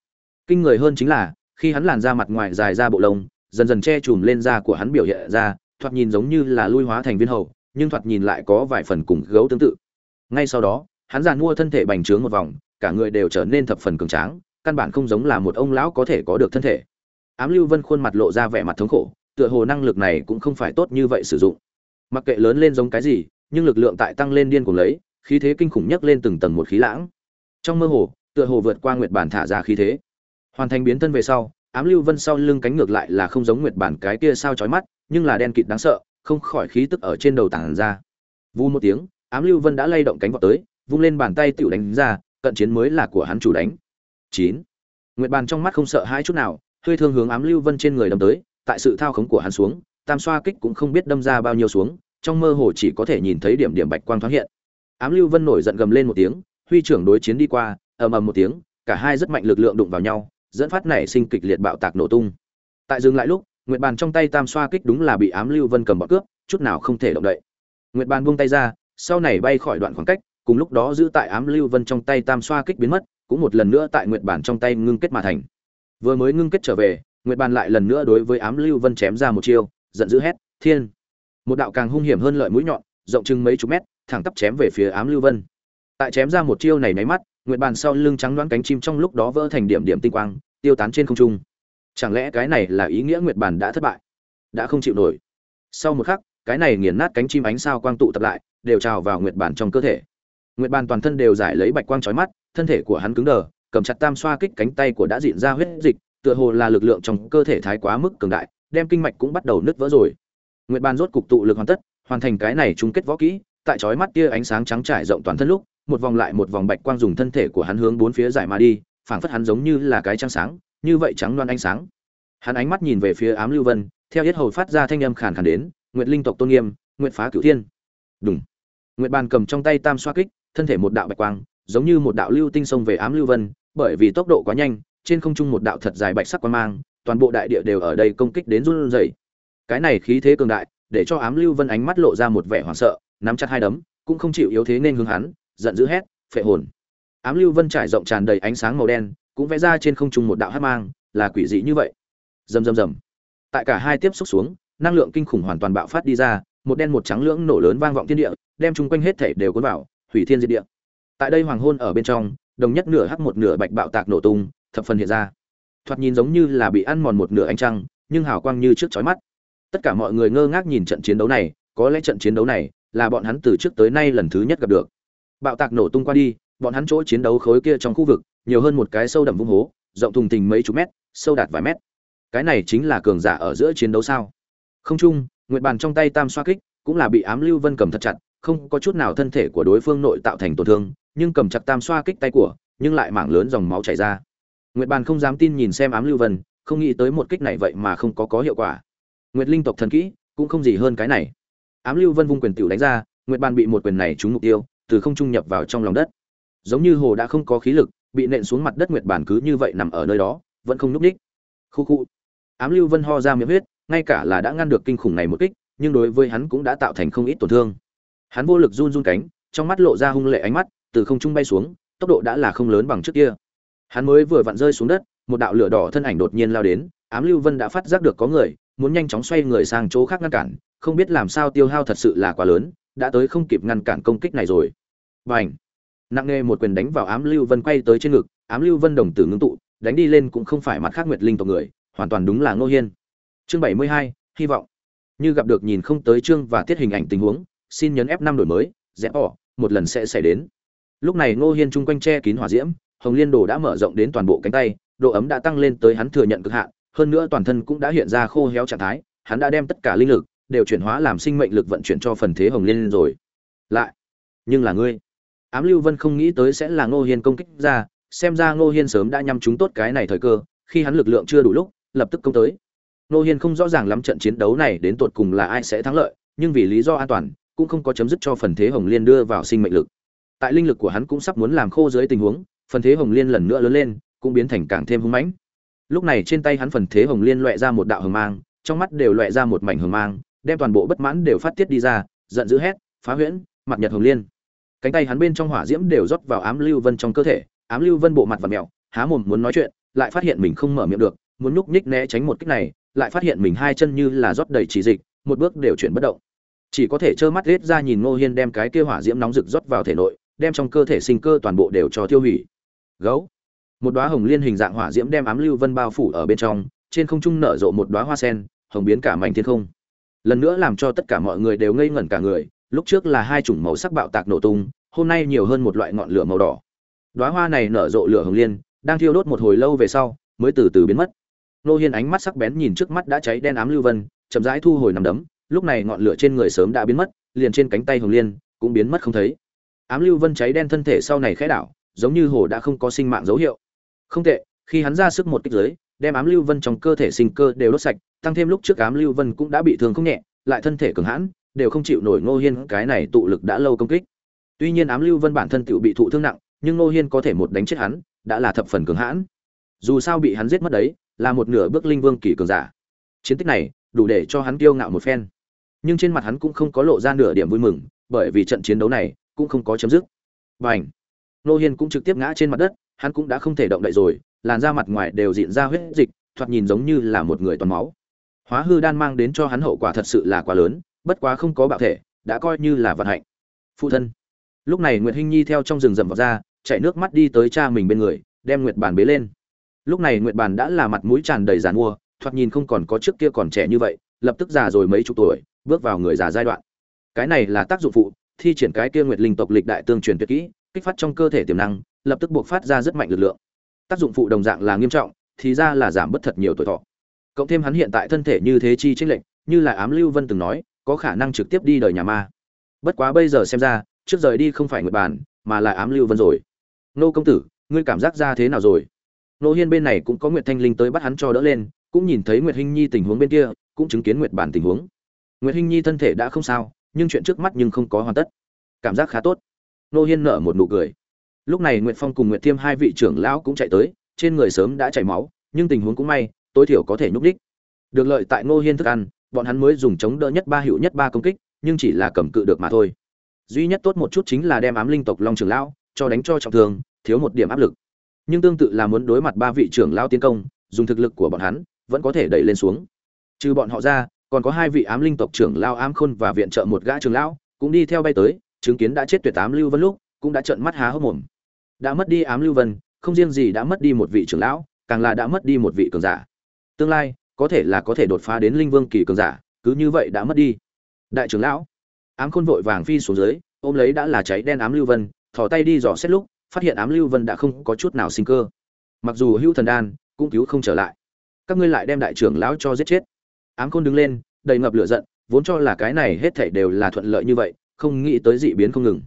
Kinh người hơn chính là, khi hắn làn da mặt ngoài dài ra bộ lông, dần dần che chùm lên da của hắn biểu hiện ra, thoạt nhìn giống như là lui hóa thành viên hầu, nhưng thoạt nhìn lại có vài phần cùng gấu tương tự. Ngay sau đó, hắn giàn mua thân thể bành trướng một vòng, cả người đều trở nên thập phần cường tráng, căn bản không giống là một ông lão có thể có được thân thể. Ám lưu vân khuôn mặt lộ ra vẻ mặt thống khổ, tựa hồ năng lực này cũng không phải tốt như vậy sử dụng. Mặc kệ lớn lên giống cái gì nhưng lực lượng tại tăng lên điên cuồng lấy, khí thế kinh khủng nhất lên từng tầng một khí lãng. Trong mơ hồ, tựa hồ vượt qua nguyệt bản thả ra khí thế. Hoàn thành biến thân về sau, ám lưu vân sau lưng cánh ngược lại là không giống nguyệt bản cái kia sao chói mắt, nhưng là đen kịt đáng sợ, không khỏi khí tức ở trên đầu tản ra. Vù một tiếng, ám lưu vân đã lay động cánh vọt tới, vung lên bàn tay tiểu đánh ra, cận chiến mới là của hắn chủ đánh. Chín. Nguyệt bàn trong mắt không sợ hai chút nào, hơi thương hướng ám lưu vân trên người đâm tới, tại sự thao khống của hắn xuống, tam xoa kích cũng không biết đâm ra bao nhiêu xuống trong mơ hồ chỉ có thể nhìn thấy điểm điểm bạch quang thoáng hiện. Ám lưu vân nổi giận gầm lên một tiếng, huy trưởng đối chiến đi qua, ầm ầm một tiếng, cả hai rất mạnh lực lượng đụng vào nhau, dẫn phát nảy sinh kịch liệt bạo tạc nổ tung. Tại dừng lại lúc, nguyệt bàn trong tay tam xoa kích đúng là bị ám lưu vân cầm bọ cướp, chút nào không thể động đậy. Nguyệt bàn buông tay ra, sau này bay khỏi đoạn khoảng cách, cùng lúc đó giữ tại ám lưu vân trong tay tam xoa kích biến mất, cũng một lần nữa tại nguyệt bàn trong tay ngưng kết mà thành. Vừa mới ngưng kết trở về, nguyệt bàn lại lần nữa đối với ám lưu vân chém ra một chiêu, giận dữ hét, thiên! Một đạo càng hung hiểm hơn lợi mũi nhọn, rộng chừng mấy chục mét, thẳng tắp chém về phía ám lưu vân. Tại chém ra một chiêu này nháy mắt, nguyệt bàn sau lưng trắng đoán cánh chim trong lúc đó vỡ thành điểm điểm tinh quang, tiêu tán trên không trung. Chẳng lẽ cái này là ý nghĩa nguyệt bàn đã thất bại? Đã không chịu nổi. Sau một khắc, cái này nghiền nát cánh chim ánh sao quang tụ tập lại, đều trào vào nguyệt bàn trong cơ thể. Nguyệt bàn toàn thân đều giải lấy bạch quang trói mắt, thân thể của hắn cứng đờ, cầm chặt tam xoa kích cánh tay của đã dịn ra huyết dịch, tựa hồ là lực lượng trong cơ thể thái quá mức cường đại, đem kinh mạch cũng bắt đầu nứt vỡ rồi nguyệt Ban rốt cục tụ lực hoàn tất, hoàn thành cái này chung kết võ kỹ, tại chói mắt tia ánh sáng trắng trải rộng toàn thân lúc, một vòng lại một vòng bạch quang dùng thân thể của hắn hướng bốn phía giải mà đi, phảng phất hắn giống như là cái trăng sáng, như vậy trắng loan ánh sáng. Hắn ánh mắt nhìn về phía ám lưu vân, theo yết hầu phát ra thanh âm khàn khàn đến, nguyệt linh tộc tôn nghiêm, nguyệt phá cửu thiên. Đùng. nguyệt Ban cầm trong tay tam xoa kích, thân thể một đạo bạch quang, giống như một đạo lưu tinh xông về ám lưu vân, bởi vì tốc độ quá nhanh, trên không trung một đạo thật dài bạch sắc quang mang, toàn bộ đại địa đều ở đây công kích đến run rẩy cái này khí thế cường đại, để cho ám lưu vân ánh mắt lộ ra một vẻ hoảng sợ, nắm chặt hai đấm, cũng không chịu yếu thế nên hướng hắn, giận dữ hét, phệ hồn! Ám lưu vân trải rộng tràn đầy ánh sáng màu đen, cũng vẽ ra trên không trung một đạo hắc mang, là quỷ dị như vậy. Rầm rầm rầm. Tại cả hai tiếp xúc xuống, năng lượng kinh khủng hoàn toàn bạo phát đi ra, một đen một trắng lưỡng nổ lớn vang vọng thiên địa, đem chung quanh hết thể đều cuốn vào, hủy thiên diệt địa. Tại đây hoàng hôn ở bên trong, đồng nhất nửa hắc một nửa bạch bạo tạc nổ tung, thập phần hiện ra. Thoạt nhìn giống như là bị ăn mòn một nửa ánh trăng, nhưng hào quang như trước chói mắt tất cả mọi người ngơ ngác nhìn trận chiến đấu này, có lẽ trận chiến đấu này là bọn hắn từ trước tới nay lần thứ nhất gặp được. Bạo tạc nổ tung qua đi, bọn hắn chỗ chiến đấu khối kia trong khu vực, nhiều hơn một cái sâu đậm vung hố, rộng thùng thình mấy chục mét, sâu đạt vài mét. Cái này chính là cường giả ở giữa chiến đấu sao? Không chung, nguyệt bàn trong tay tam xoa kích cũng là bị ám lưu vân cầm thật chặt, không có chút nào thân thể của đối phương nội tạo thành tổn thương, nhưng cầm chặt tam xoa kích tay của, nhưng lại mảng lớn dòng máu chảy ra. Nguyệt bàn không dám tin nhìn xem ám lưu vân, không nghĩ tới một kích này vậy mà không có có hiệu quả nguyệt linh tộc thần kỹ, cũng không gì hơn cái này. Ám lưu vân vung quyền tiểu đánh ra, nguyệt Ban bị một quyền này trúng mục tiêu, từ không trung nhập vào trong lòng đất. Giống như hồ đã không có khí lực, bị nện xuống mặt đất nguyệt Bản cứ như vậy nằm ở nơi đó, vẫn không nhúc ních khu khu. Ám lưu vân ho ra miệng huyết, ngay cả là đã ngăn được kinh khủng này một kích, nhưng đối với hắn cũng đã tạo thành không ít tổn thương. Hắn vô lực run run cánh, trong mắt lộ ra hung lệ ánh mắt, từ không trung bay xuống, tốc độ đã là không lớn bằng trước kia. Hắn mới vừa vặn rơi xuống đất, một đạo lửa đỏ thân ảnh đột nhiên lao đến, ám lưu vân đã phát giác được có người muốn nhanh chóng xoay người sang chỗ khác ngăn cản không biết làm sao tiêu hao thật sự là quá lớn đã tới không kịp ngăn cản công kích này rồi. Bành, nặng nề một quyền đánh vào ám lưu vân quay tới trên ngực ám lưu vân đồng tử ngưng tụ đánh đi lên cũng không phải mặt khác nguyệt linh tộc người hoàn toàn đúng là ngô hiên. Chương bảy mươi hai hy vọng. Như gặp được nhìn không tới chương và tiết hình ảnh tình huống xin nhấn f năm đổi mới rẽ bỏ một lần sẽ xảy đến. Lúc này ngô hiên chung quanh che kín hỏa diễm hồng liên đồ đã mở rộng đến toàn bộ cánh tay độ ấm đã tăng lên tới hắn thừa nhận cực hạn hơn nữa toàn thân cũng đã hiện ra khô héo trạng thái, hắn đã đem tất cả linh lực đều chuyển hóa làm sinh mệnh lực vận chuyển cho phần thế hồng liên rồi. Lại, nhưng là ngươi. Ám lưu vân không nghĩ tới sẽ là ngô hiên công kích ra, xem ra ngô hiên sớm đã nhắm chúng tốt cái này thời cơ, khi hắn lực lượng chưa đủ lúc, lập tức công tới. Ngô hiên không rõ ràng lắm trận chiến đấu này đến tột cùng là ai sẽ thắng lợi, nhưng vì lý do an toàn, cũng không có chấm dứt cho phần thế hồng liên đưa vào sinh mệnh lực. Tại linh lực của hắn cũng sắp muốn làm khô dưới tình huống, phần thế hồng liên lần nữa lớn lên, cũng biến thành càng thêm hung mãnh lúc này trên tay hắn phần thế hồng liên loẹ ra một đạo hờ mang, trong mắt đều loẹ ra một mảnh hờ mang, đem toàn bộ bất mãn đều phát tiết đi ra, giận dữ hét, phá huyễn, mặt nhật hồng liên. Cánh tay hắn bên trong hỏa diễm đều rót vào ám lưu vân trong cơ thể, ám lưu vân bộ mặt và mẹo há mồm muốn nói chuyện, lại phát hiện mình không mở miệng được, muốn nhúc nhích né tránh một kích này, lại phát hiện mình hai chân như là rót đầy chỉ dịch, một bước đều chuyển bất động. Chỉ có thể trơ mắt rết ra nhìn ngô hiên đem cái kia hỏa diễm nóng rực rót vào thể nội, đem trong cơ thể sinh cơ toàn bộ đều cho tiêu hủy. Gấu một đóa hồng liên hình dạng hỏa diễm đem ám lưu vân bao phủ ở bên trong, trên không trung nở rộ một đóa hoa sen, hồng biến cả mảnh thiên không. Lần nữa làm cho tất cả mọi người đều ngây ngẩn cả người, lúc trước là hai chủng màu sắc bạo tạc nổ tung, hôm nay nhiều hơn một loại ngọn lửa màu đỏ. Đóa hoa này nở rộ lửa hồng liên, đang thiêu đốt một hồi lâu về sau, mới từ từ biến mất. Nô hiên ánh mắt sắc bén nhìn trước mắt đã cháy đen ám lưu vân, chậm rãi thu hồi nằm đấm, lúc này ngọn lửa trên người sớm đã biến mất, liền trên cánh tay hồng liên cũng biến mất không thấy. Ám lưu vân cháy đen thân thể sau này khẽ đảo, giống như hồ đã không có sinh mạng dấu hiệu không tệ, khi hắn ra sức một kích giới đem ám lưu vân trong cơ thể sinh cơ đều đốt sạch, tăng thêm lúc trước ám lưu vân cũng đã bị thương không nhẹ, lại thân thể cường hãn, đều không chịu nổi ngô hiên cái này tụ lực đã lâu công kích. Tuy nhiên ám lưu vân bản thân tự bị thụ thương nặng, nhưng ngô hiên có thể một đánh chết hắn, đã là thập phần cường hãn. Dù sao bị hắn giết mất đấy, là một nửa bước linh vương kỳ cường giả. Chiến tích này, đủ để cho hắn kiêu ngạo một phen. Nhưng trên mặt hắn cũng không có lộ ra nửa điểm vui mừng, bởi vì trận chiến đấu này cũng không có chấm dứt. Và ảnh nô hiên cũng trực tiếp ngã trên mặt đất hắn cũng đã không thể động đậy rồi, làn da mặt ngoài đều diện ra huyết dịch, thoạt nhìn giống như là một người toàn máu. Hóa hư đan mang đến cho hắn hậu quả thật sự là quá lớn, bất quá không có bạo thể, đã coi như là vận hạnh. Phụ thân. Lúc này nguyệt hinh nhi theo trong rừng rậm vào ra chảy nước mắt đi tới cha mình bên người, đem nguyệt bàn bế lên. Lúc này nguyệt bàn đã là mặt mũi tràn đầy giàn mua, thoạt nhìn không còn có trước kia còn trẻ như vậy, lập tức già rồi mấy chục tuổi, bước vào người già giai đoạn. Cái này là tác dụng phụ, thi triển cái kia nguyệt linh tộc lịch đại tương truyền tuyệt kỹ, kích phát trong cơ thể tiềm năng lập tức buộc phát ra rất mạnh lực lượng. Tác dụng phụ đồng dạng là nghiêm trọng, thì ra là giảm bất thật nhiều tuổi thọ. Cộng thêm hắn hiện tại thân thể như thế chi trích lệnh như là ám lưu vân từng nói, có khả năng trực tiếp đi đời nhà ma. Bất quá bây giờ xem ra, trước rời đi không phải nguyệt bàn mà là ám lưu vân rồi. Nô công tử, ngươi cảm giác ra thế nào rồi? Nô hiên bên này cũng có nguyệt thanh linh tới bắt hắn cho đỡ lên, cũng nhìn thấy nguyệt hinh nhi tình huống bên kia, cũng chứng kiến nguyệt bản tình huống. Nguyệt hinh nhi thân thể đã không sao, nhưng chuyện trước mắt nhưng không có hoàn tất. Cảm giác khá tốt. Nô hiên nở một nụ cười lúc này nguyệt phong cùng nguyệt thiêm hai vị trưởng lão cũng chạy tới, trên người sớm đã chảy máu, nhưng tình huống cũng may, tối thiểu có thể nhúc đích được lợi tại nô hiên thức ăn, bọn hắn mới dùng chống đỡ nhất ba hiệu nhất ba công kích, nhưng chỉ là cầm cự được mà thôi. Duy nhất tốt một chút chính là đem ám linh tộc long trưởng lão cho đánh cho trọng thương, thiếu một điểm áp lực. Nhưng tương tự là muốn đối mặt ba vị trưởng lão tiến công, dùng thực lực của bọn hắn vẫn có thể đẩy lên xuống. Trừ bọn họ ra, còn có hai vị ám linh tộc trưởng lao ám khôn và viện trợ một gã trưởng lão, cũng đi theo bay tới, chứng kiến đã chết tuyệt ám lưu vân lúc, cũng đã trợn mắt há hốc mồm đã mất đi ám lưu vân, không riêng gì đã mất đi một vị trưởng lão, càng là đã mất đi một vị cường giả. Tương lai, có thể là có thể đột phá đến linh vương kỳ cường giả, cứ như vậy đã mất đi. Đại trưởng lão, ám khôn vội vàng phi xuống dưới, ôm lấy đã là cháy đen ám lưu vân, thò tay đi dò xét lúc, phát hiện ám lưu vân đã không có chút nào sinh cơ. Mặc dù hữu thần đan, cũng cứu không trở lại. Các ngươi lại đem đại trưởng lão cho giết chết. Ám khôn đứng lên, đầy ngập lửa giận, vốn cho là cái này hết thảy đều là thuận lợi như vậy, không nghĩ tới dị biến không ngừng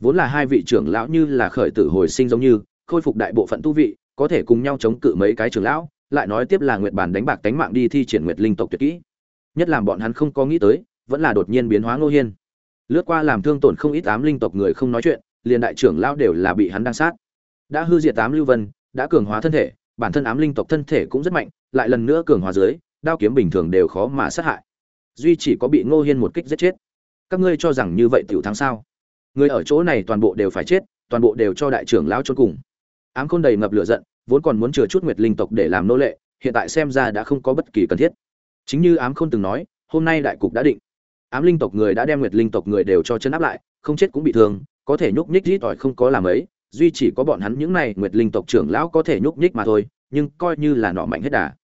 vốn là hai vị trưởng lão như là khởi tử hồi sinh giống như, khôi phục đại bộ phận tu vị, có thể cùng nhau chống cự mấy cái trưởng lão, lại nói tiếp là nguyệt bản đánh bạc đánh mạng đi thi triển nguyệt linh tộc tuyệt kỹ. Nhất làm bọn hắn không có nghĩ tới, vẫn là đột nhiên biến hóa ngô hiên. Lướt qua làm thương tổn không ít ám linh tộc người không nói chuyện, liền đại trưởng lão đều là bị hắn đang sát. Đã hư diệt tám lưu vân, đã cường hóa thân thể, bản thân ám linh tộc thân thể cũng rất mạnh, lại lần nữa cường hóa dưới, đao kiếm bình thường đều khó mà sát hại. Duy chỉ có bị ngô hiên một kích giết chết. Các ngươi cho rằng như vậy tiểu thắng sao? Người ở chỗ này toàn bộ đều phải chết, toàn bộ đều cho đại trưởng lão chôn cùng. Ám khôn đầy ngập lửa giận, vốn còn muốn chừa chút nguyệt linh tộc để làm nô lệ, hiện tại xem ra đã không có bất kỳ cần thiết. Chính như ám khôn từng nói, hôm nay đại cục đã định. Ám linh tộc người đã đem nguyệt linh tộc người đều cho chân áp lại, không chết cũng bị thương, có thể nhúc nhích ít ỏi không có làm ấy, duy chỉ có bọn hắn những này nguyệt linh tộc trưởng lão có thể nhúc nhích mà thôi, nhưng coi như là nọ mạnh hết đà.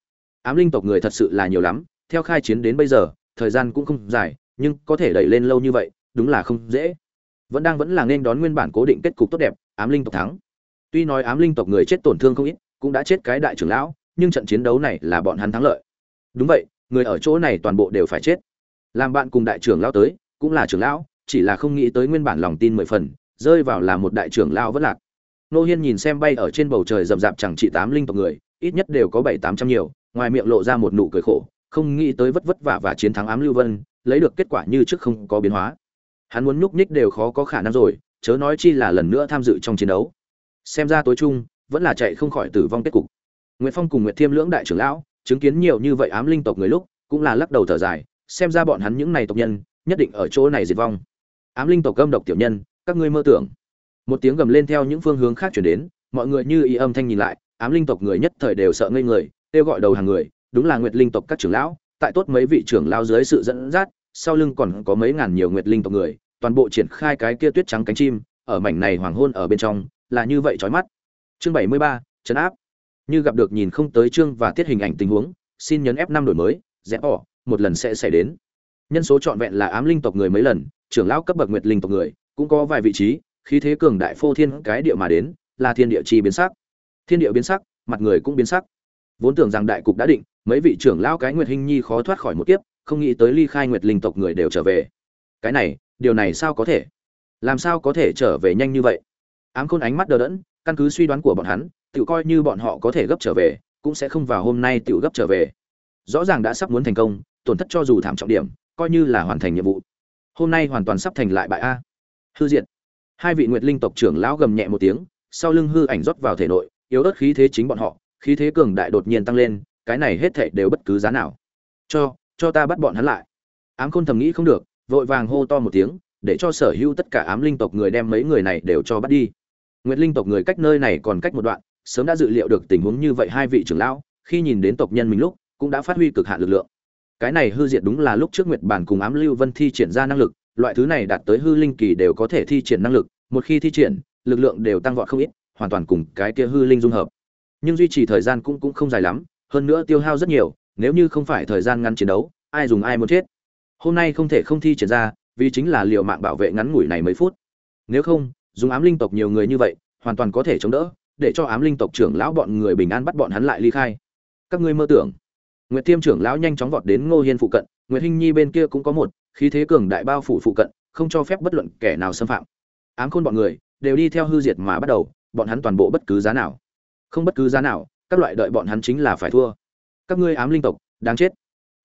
Ám linh tộc người thật sự là nhiều lắm, theo khai chiến đến bây giờ, thời gian cũng không dài, nhưng có thể đẩy lên lâu như vậy, đúng là không dễ vẫn đang vẫn là nên đón nguyên bản cố định kết cục tốt đẹp, ám linh tộc thắng. Tuy nói ám linh tộc người chết tổn thương không ít, cũng đã chết cái đại trưởng lão, nhưng trận chiến đấu này là bọn hắn thắng lợi. Đúng vậy, người ở chỗ này toàn bộ đều phải chết. Làm bạn cùng đại trưởng lão tới, cũng là trưởng lão, chỉ là không nghĩ tới nguyên bản lòng tin mười phần, rơi vào là một đại trưởng lão vẫn lạc. Nô hiên nhìn xem bay ở trên bầu trời rậm rạp chẳng chỉ tám linh tộc người, ít nhất đều có bảy tám trăm nhiều, ngoài miệng lộ ra một nụ cười khổ, không nghĩ tới vất vất vả và chiến thắng ám lưu vân, lấy được kết quả như trước không có biến hóa hắn muốn nhúc nhích đều khó có khả năng rồi, chớ nói chi là lần nữa tham dự trong chiến đấu. Xem ra tối trung vẫn là chạy không khỏi tử vong kết cục. Nguyễn phong cùng nguyễn thiêm lưỡng đại trưởng lão, chứng kiến nhiều như vậy ám linh tộc người lúc, cũng là lắc đầu thở dài, xem ra bọn hắn những này tộc nhân, nhất định ở chỗ này diệt vong. Ám linh tộc âm độc tiểu nhân, các ngươi mơ tưởng. Một tiếng gầm lên theo những phương hướng khác chuyển đến, mọi người như y âm thanh nhìn lại, ám linh tộc người nhất thời đều sợ ngây người, kêu gọi đầu hàng người, đúng là nguyệt linh tộc các trưởng lão, tại tốt mấy vị trưởng lão dưới sự dẫn dắt, sau lưng còn có mấy ngàn nhiều nguyệt linh tộc người toàn bộ triển khai cái kia tuyết trắng cánh chim, ở mảnh này hoàng hôn ở bên trong, là như vậy chói mắt. Chương bảy mươi ba, chấn áp. Như gặp được nhìn không tới chương và tiết hình ảnh tình huống, xin nhấn f năm đổi mới rẽ bỏ, một lần sẽ xảy đến. Nhân số trọn vẹn là ám linh tộc người mấy lần, trưởng lão cấp bậc nguyệt linh tộc người, cũng có vài vị trí, khí thế cường đại phô thiên cái địa mà đến, là thiên địa chi biến sắc. Thiên địa biến sắc, mặt người cũng biến sắc. Vốn tưởng rằng đại cục đã định, mấy vị trưởng lão cái nguyệt hình nhi khó thoát khỏi một kiếp, không nghĩ tới ly khai nguyệt linh tộc người đều trở về. Cái này điều này sao có thể? Làm sao có thể trở về nhanh như vậy? Ám khôn ánh mắt đờ đẫn, căn cứ suy đoán của bọn hắn tự coi như bọn họ có thể gấp trở về, cũng sẽ không vào hôm nay tự gấp trở về. Rõ ràng đã sắp muốn thành công, tổn thất cho dù thảm trọng điểm, coi như là hoàn thành nhiệm vụ. Hôm nay hoàn toàn sắp thành lại bại a. Hư diện hai vị nguyệt linh tộc trưởng lão gầm nhẹ một tiếng, sau lưng hư ảnh rót vào thể nội, yếu ớt khí thế chính bọn họ, khí thế cường đại đột nhiên tăng lên, cái này hết thảy đều bất cứ giá nào. Cho cho ta bắt bọn hắn lại. Ám khôn thầm nghĩ không được vội vàng hô to một tiếng, để cho sở hữu tất cả ám linh tộc người đem mấy người này đều cho bắt đi. Nguyệt linh tộc người cách nơi này còn cách một đoạn, sớm đã dự liệu được tình huống như vậy hai vị trưởng lão, khi nhìn đến tộc nhân mình lúc, cũng đã phát huy cực hạn lực lượng. Cái này hư diệt đúng là lúc trước nguyệt bản cùng ám lưu vân thi triển ra năng lực, loại thứ này đạt tới hư linh kỳ đều có thể thi triển năng lực, một khi thi triển, lực lượng đều tăng vọt không ít, hoàn toàn cùng cái kia hư linh dung hợp. Nhưng duy trì thời gian cũng cũng không dài lắm, hơn nữa tiêu hao rất nhiều, nếu như không phải thời gian ngắn chiến đấu, ai dùng ai muốn chết hôm nay không thể không thi triển ra, vì chính là liều mạng bảo vệ ngắn ngủi này mấy phút. Nếu không, dùng ám linh tộc nhiều người như vậy, hoàn toàn có thể chống đỡ, để cho ám linh tộc trưởng lão bọn người bình an bắt bọn hắn lại ly khai. Các ngươi mơ tưởng. Nguyệt tiêm trưởng lão nhanh chóng vọt đến ngô hiên phụ cận, nguyệt hinh nhi bên kia cũng có một, khí thế cường đại bao phủ phụ cận, không cho phép bất luận kẻ nào xâm phạm. Ám khôn bọn người đều đi theo hư diệt mà bắt đầu, bọn hắn toàn bộ bất cứ giá nào. Không bất cứ giá nào, các loại đợi bọn hắn chính là phải thua. Các ngươi ám linh tộc, đáng chết.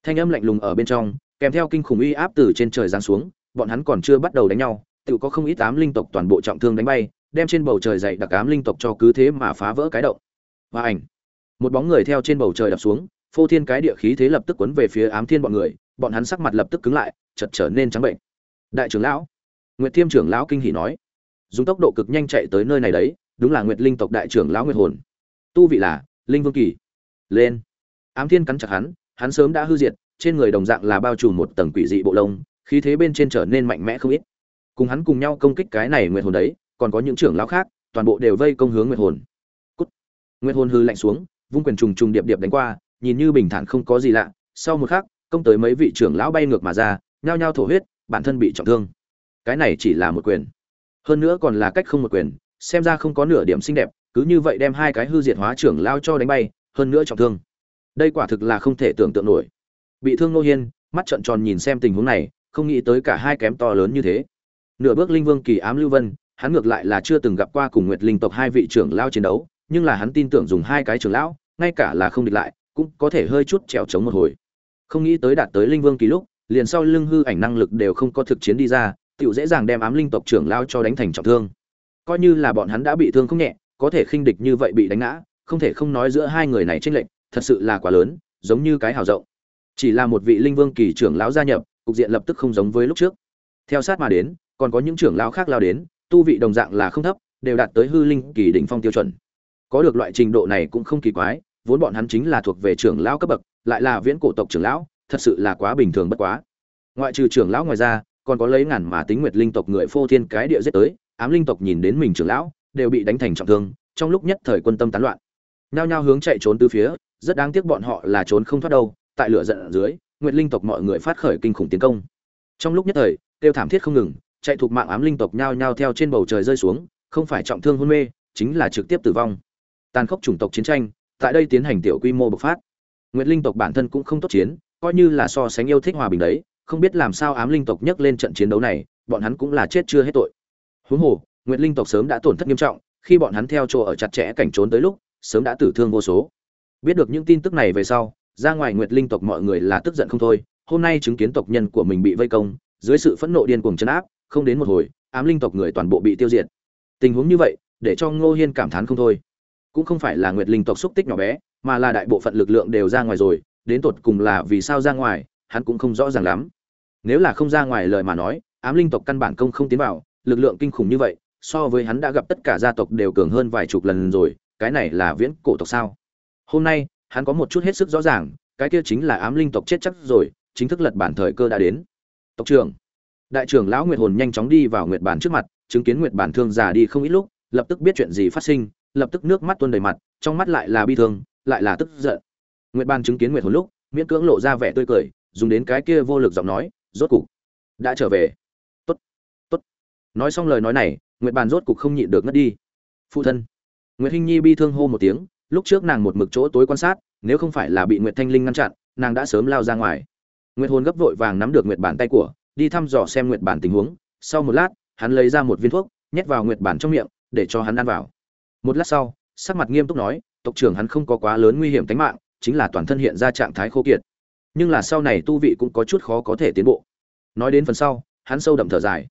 Thanh âm lạnh lùng ở bên trong kèm theo kinh khủng uy áp từ trên trời giáng xuống, bọn hắn còn chưa bắt đầu đánh nhau, tự có không ít ám linh tộc toàn bộ trọng thương đánh bay, đem trên bầu trời dậy đặc ám linh tộc cho cứ thế mà phá vỡ cái động. Và ảnh. Một bóng người theo trên bầu trời đập xuống, phô thiên cái địa khí thế lập tức quấn về phía ám thiên bọn người, bọn hắn sắc mặt lập tức cứng lại chật trở nên trắng bệnh. Đại trưởng lão. Nguyệt thiêm trưởng lão kinh hỉ nói. Dùng tốc độ cực nhanh chạy tới nơi này đấy, đúng là nguyệt linh tộc đại trưởng lão nguyệt hồn. Tu vị là linh vương kỳ. Lên. Ám thiên cắn chặt hắn hắn sớm đã hư diệt trên người đồng dạng là bao trùm một tầng quỷ dị bộ lông, khí thế bên trên trở nên mạnh mẽ không ít. Cùng hắn cùng nhau công kích cái này nguyệt hồn đấy, còn có những trưởng lão khác, toàn bộ đều vây công hướng nguyệt hồn. Cút. nguyệt hồn hư lạnh xuống, vung quyền trùng trùng điệp điệp đánh qua, nhìn như bình thản không có gì lạ. Sau một khắc, công tới mấy vị trưởng lão bay ngược mà ra, nhao nhao thổ huyết, bản thân bị trọng thương. Cái này chỉ là một quyền. Hơn nữa còn là cách không một quyền, xem ra không có nửa điểm xinh đẹp, cứ như vậy đem hai cái hư diệt hóa trưởng lao cho đánh bay, hơn nữa trọng thương. Đây quả thực là không thể tưởng tượng nổi bị thương nô hiên, mắt trợn tròn nhìn xem tình huống này, không nghĩ tới cả hai kém to lớn như thế. Nửa bước linh vương kỳ ám lưu vân, hắn ngược lại là chưa từng gặp qua cùng nguyệt linh tộc hai vị trưởng lao chiến đấu, nhưng là hắn tin tưởng dùng hai cái trưởng lão, ngay cả là không địch lại, cũng có thể hơi chút trèo trống một hồi. Không nghĩ tới đạt tới linh vương kỳ lúc, liền sau lưng hư ảnh năng lực đều không có thực chiến đi ra tựu dễ dàng đem ám linh tộc trưởng lao cho đánh thành trọng thương. Coi như là bọn hắn đã bị thương không nhẹ, có thể khinh địch như vậy bị đánh ngã, không thể không nói giữa hai người này tranh lệch, thật sự là quá lớn, giống như cái hào rộng chỉ là một vị linh vương kỳ trưởng lão gia nhập, cục diện lập tức không giống với lúc trước. Theo sát mà đến, còn có những trưởng lão khác lao đến, tu vị đồng dạng là không thấp, đều đạt tới hư linh kỳ đỉnh phong tiêu chuẩn. Có được loại trình độ này cũng không kỳ quái, vốn bọn hắn chính là thuộc về trưởng lão cấp bậc, lại là viễn cổ tộc trưởng lão, thật sự là quá bình thường bất quá. Ngoại trừ trưởng lão ngoài ra, còn có lấy ngàn mà tính nguyệt linh tộc người phô thiên cái địa giết tới, ám linh tộc nhìn đến mình trưởng lão, đều bị đánh thành trọng thương, trong lúc nhất thời quân tâm tán loạn. Nhao nhao hướng chạy trốn từ phía, rất đáng tiếc bọn họ là trốn không thoát đâu tại lửa giận dưới, nguyệt linh tộc mọi người phát khởi kinh khủng tiến công. Trong lúc nhất thời, tiêu thảm thiết không ngừng, chạy thuộc mạng ám linh tộc nhao nhao theo trên bầu trời rơi xuống, không phải trọng thương hôn mê, chính là trực tiếp tử vong. Tàn khốc chủng tộc chiến tranh, tại đây tiến hành tiểu quy mô bộc phát. Nguyệt linh tộc bản thân cũng không tốt chiến, coi như là so sánh yêu thích hòa bình đấy, không biết làm sao ám linh tộc nhấc lên trận chiến đấu này, bọn hắn cũng là chết chưa hết tội. Huống hồ, nguyệt linh tộc sớm đã tổn thất nghiêm trọng, khi bọn hắn theo chỗ ở chặt chẽ cảnh trốn tới lúc, sớm đã tử thương vô số. Biết được những tin tức này về sau ra ngoài nguyệt linh tộc mọi người là tức giận không thôi, hôm nay chứng kiến tộc nhân của mình bị vây công, dưới sự phẫn nộ điên cuồng chấn áp, không đến một hồi, ám linh tộc người toàn bộ bị tiêu diệt. Tình huống như vậy, để cho ngô hiên cảm thán không thôi. Cũng không phải là nguyệt linh tộc xúc tích nhỏ bé, mà là đại bộ phận lực lượng đều ra ngoài rồi, đến tột cùng là vì sao ra ngoài, hắn cũng không rõ ràng lắm. Nếu là không ra ngoài lời mà nói, ám linh tộc căn bản công không tiến vào, lực lượng kinh khủng như vậy, so với hắn đã gặp tất cả gia tộc đều cường hơn vài chục lần rồi, cái này là viễn cổ tộc sao? Hôm nay hắn có một chút hết sức rõ ràng, cái kia chính là ám linh tộc chết chắc rồi, chính thức lật bản thời cơ đã đến. Tộc trưởng, đại trưởng lão nguyệt hồn nhanh chóng đi vào nguyệt bản trước mặt, chứng kiến nguyệt bản thương già đi không ít lúc, lập tức biết chuyện gì phát sinh, lập tức nước mắt tuôn đầy mặt, trong mắt lại là bi thương, lại là tức giận. Nguyệt bản chứng kiến nguyệt hồn lúc, miễn cưỡng lộ ra vẻ tươi cười, dùng đến cái kia vô lực giọng nói, rốt cục, đã trở về. Tốt tốt. Nói xong lời nói này, nguyệt bản rốt cục không nhịn được ngất đi. Phụ thân. Nguyệt hinh nhi bi thương hô một tiếng lúc trước nàng một mực chỗ tối quan sát, nếu không phải là bị nguyệt thanh linh ngăn chặn, nàng đã sớm lao ra ngoài. Nguyệt hồn gấp vội vàng nắm được nguyệt bản tay của, đi thăm dò xem nguyệt bản tình huống. Sau một lát, hắn lấy ra một viên thuốc, nhét vào nguyệt bản trong miệng, để cho hắn ăn vào. Một lát sau, sắc mặt nghiêm túc nói, tộc trưởng hắn không có quá lớn nguy hiểm tính mạng, chính là toàn thân hiện ra trạng thái khô kiệt. Nhưng là sau này tu vị cũng có chút khó có thể tiến bộ. Nói đến phần sau, hắn sâu đậm thở dài.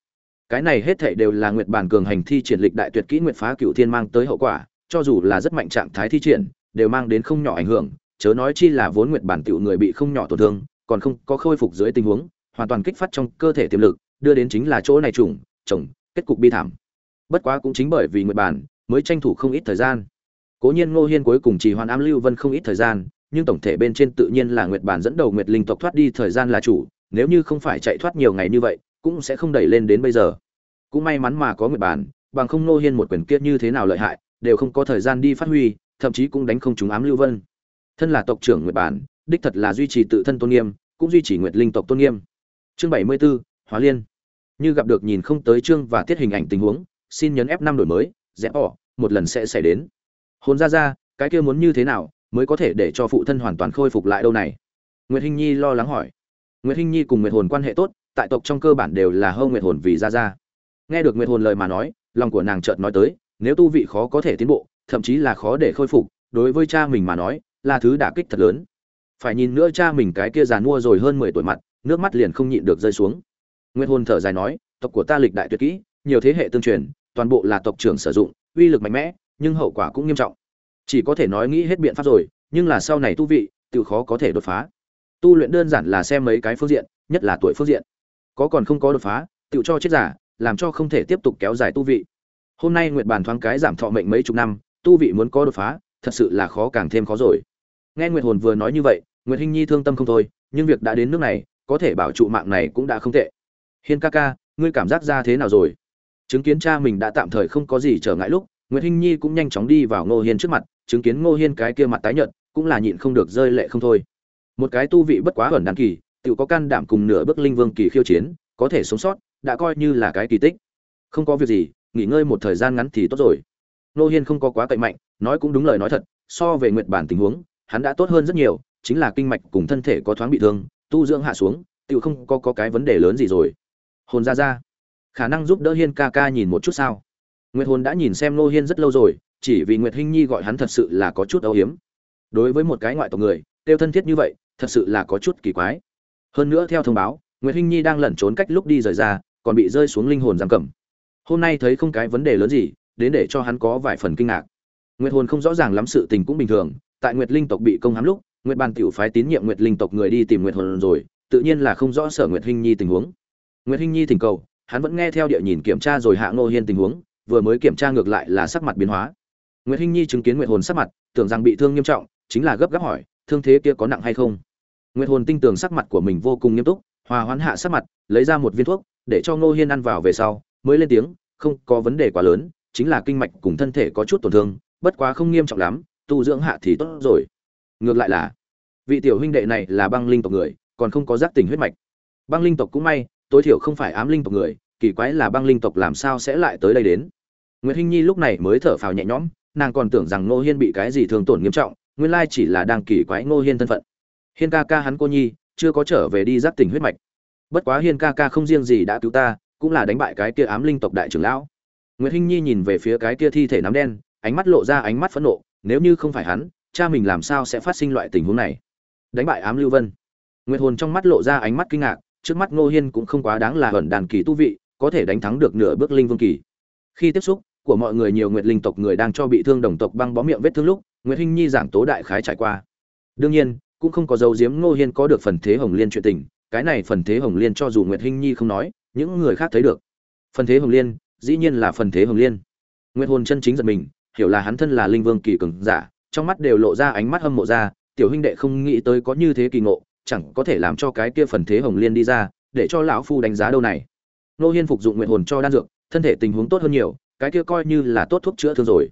Cái này hết thảy đều là nguyệt bản cường hành thi triển lịch đại tuyệt kỹ nguyệt phá cửu thiên mang tới hậu quả cho dù là rất mạnh trạng thái thi triển đều mang đến không nhỏ ảnh hưởng chớ nói chi là vốn nguyệt bản tiểu người bị không nhỏ tổn thương còn không có khôi phục dưới tình huống hoàn toàn kích phát trong cơ thể tiềm lực đưa đến chính là chỗ này trùng chồng, kết cục bi thảm. Bất quá cũng chính bởi vì nguyệt bản mới tranh thủ không ít thời gian. Cố nhiên ngô hiên cuối cùng chỉ hoàn ám lưu vân không ít thời gian nhưng tổng thể bên trên tự nhiên là nguyệt bản dẫn đầu nguyệt linh tộc thoát đi thời gian là chủ nếu như không phải chạy thoát nhiều ngày như vậy cũng sẽ không đẩy lên đến bây giờ. Cũng may mắn mà có nguyệt bản bằng không ngô hiên một quyền kiết như thế nào lợi hại đều không có thời gian đi phát huy thậm chí cũng đánh không trúng ám lưu vân. Thân là tộc trưởng nguyệt bản đích thật là duy trì tự thân tôn nghiêm cũng duy trì nguyệt linh tộc tôn nghiêm. Chương bảy mươi 74, hóa liên. Như gặp được nhìn không tới chương và tiết hình ảnh tình huống xin nhấn f năm đổi mới rẽ bỏ một lần sẽ xảy đến. Hồn ra ra cái kia muốn như thế nào mới có thể để cho phụ thân hoàn toàn khôi phục lại đâu này? Nguyệt hinh nhi lo lắng hỏi. Nguyệt hinh nhi cùng nguyệt hồn quan hệ tốt tại tộc trong cơ bản đều là hơn nguyệt hồn vì ra ra. Nghe được nguyệt hồn lời mà nói lòng của nàng chợt nói tới nếu tu vị khó có thể tiến bộ, thậm chí là khó để khôi phục, đối với cha mình mà nói, là thứ đả kích thật lớn. Phải nhìn nữa cha mình cái kia giàn mua rồi hơn mười tuổi mặt, nước mắt liền không nhịn được rơi xuống. Nguyên hôn thở dài nói, tộc của ta lịch đại tuyệt kỹ, nhiều thế hệ tương truyền, toàn bộ là tộc trưởng sử dụng, uy lực mạnh mẽ, nhưng hậu quả cũng nghiêm trọng. Chỉ có thể nói nghĩ hết biện pháp rồi, nhưng là sau này tu vị, tự khó có thể đột phá. Tu luyện đơn giản là xem mấy cái phương diện, nhất là tuổi phương diện. Có còn không có đột phá, tự cho chết giả, làm cho không thể tiếp tục kéo dài tu vị hôm nay nguyệt bàn thoáng cái giảm thọ mệnh mấy chục năm, tu vị muốn có đột phá, thật sự là khó càng thêm khó rồi. Nghe nguyệt hồn vừa nói như vậy, nguyệt hinh nhi thương tâm không thôi, nhưng việc đã đến nước này, có thể bảo trụ mạng này cũng đã không tệ. Hiên ca ca, ngươi cảm giác ra thế nào rồi? Chứng kiến cha mình đã tạm thời không có gì trở ngại lúc, Nguyệt hinh nhi cũng nhanh chóng đi vào ngô hiên trước mặt, chứng kiến ngô hiên cái kia mặt tái nhợt, cũng là nhịn không được rơi lệ không thôi. Một cái tu vị bất quá ẩn đàn kỳ, tự có can đảm cùng nửa bước linh vương kỳ khiêu chiến, có thể sống sót, đã coi như là cái kỳ tích. Không có việc gì nghỉ ngơi một thời gian ngắn thì tốt rồi. Nô hiên không có quá cậy mạnh nói cũng đúng lời nói thật so về nguyện bản tình huống hắn đã tốt hơn rất nhiều chính là kinh mạch cùng thân thể có thoáng bị thương tu dưỡng hạ xuống tự không có, có cái vấn đề lớn gì rồi. Hồn ra ra. Khả năng giúp đỡ hiên ca ca nhìn một chút sao? Nguyệt hồn đã nhìn xem nô hiên rất lâu rồi chỉ vì nguyệt hinh nhi gọi hắn thật sự là có chút âu hiếm đối với một cái ngoại tộc người tiêu thân thiết như vậy thật sự là có chút kỳ quái. Hơn nữa theo thông báo nguyệt hinh nhi đang lẩn trốn cách lúc đi rời ra còn bị rơi xuống linh hồn giam cầm hôm nay thấy không cái vấn đề lớn gì, đến để cho hắn có vài phần kinh ngạc. Nguyệt hồn không rõ ràng lắm sự tình cũng bình thường, tại nguyệt linh tộc bị công hãm lúc, nguyệt bàn tiểu phái tín nhiệm nguyệt linh tộc người đi tìm nguyệt hồn rồi, tự nhiên là không rõ sở nguyệt hinh nhi tình huống. Nguyệt hinh nhi thỉnh cầu, hắn vẫn nghe theo địa nhìn kiểm tra rồi hạ ngô hiên tình huống, vừa mới kiểm tra ngược lại là sắc mặt biến hóa. Nguyệt hinh nhi chứng kiến nguyệt hồn sắc mặt, tưởng rằng bị thương nghiêm trọng, chính là gấp gáp hỏi, thương thế kia có nặng hay không? Nguyệt hồn tinh tường sắc mặt của mình vô cùng nghiêm túc, hòa hoãn hạ sắc mặt, lấy ra một viên thuốc, để cho ngô hiên ăn vào về sau mới lên tiếng, không có vấn đề quá lớn, chính là kinh mạch cùng thân thể có chút tổn thương, bất quá không nghiêm trọng lắm, tu dưỡng hạ thì tốt rồi. Ngược lại là, vị tiểu huynh đệ này là băng linh tộc người, còn không có giác tình huyết mạch. Băng linh tộc cũng may, tối thiểu không phải ám linh tộc người, kỳ quái là băng linh tộc làm sao sẽ lại tới đây đến? Nguyễn hinh nhi lúc này mới thở phào nhẹ nhõm, nàng còn tưởng rằng ngô hiên bị cái gì thường tổn nghiêm trọng, nguyên lai chỉ là đang kỳ quái ngô hiên thân phận. Hiên ca ca hắn cô nhi, chưa có trở về đi giác tình huyết mạch. Bất quá hiên ca ca không riêng gì đã cứu ta cũng là đánh bại cái kia ám linh tộc đại trưởng lão Nguyệt Hinh Nhi nhìn về phía cái kia thi thể nắm đen, ánh mắt lộ ra ánh mắt phẫn nộ, nếu như không phải hắn, cha mình làm sao sẽ phát sinh loại tình huống này? Đánh bại ám Lưu Vân. Nguyệt Hồn trong mắt lộ ra ánh mắt kinh ngạc, trước mắt Ngô Hiên cũng không quá đáng là ẩn đàn kỳ tu vị, có thể đánh thắng được nửa bước linh vương kỳ. Khi tiếp xúc của mọi người nhiều nguyệt linh tộc người đang cho bị thương đồng tộc băng bó miệng vết thương lúc, Nguyệt Hinh Nhi giảng tố đại khái trải qua. Đương nhiên, cũng không có dấu giếm Ngô Hiên có được phần thế hồng liên chuyện tình, cái này phần thế hồng liên cho dù Nguyệt Hinh Nhi không nói, những người khác thấy được. Phần thế hồng liên, dĩ nhiên là phần thế hồng liên. nguyên hồn chân chính giật mình, hiểu là hắn thân là linh vương kỳ cường giả, trong mắt đều lộ ra ánh mắt hâm mộ ra, tiểu huynh đệ không nghĩ tới có như thế kỳ ngộ, chẳng có thể làm cho cái kia phần thế hồng liên đi ra, để cho lão phu đánh giá đâu này. Nô Hiên phục dụng nguyên hồn cho đan dược, thân thể tình huống tốt hơn nhiều, cái kia coi như là tốt thuốc chữa thương rồi.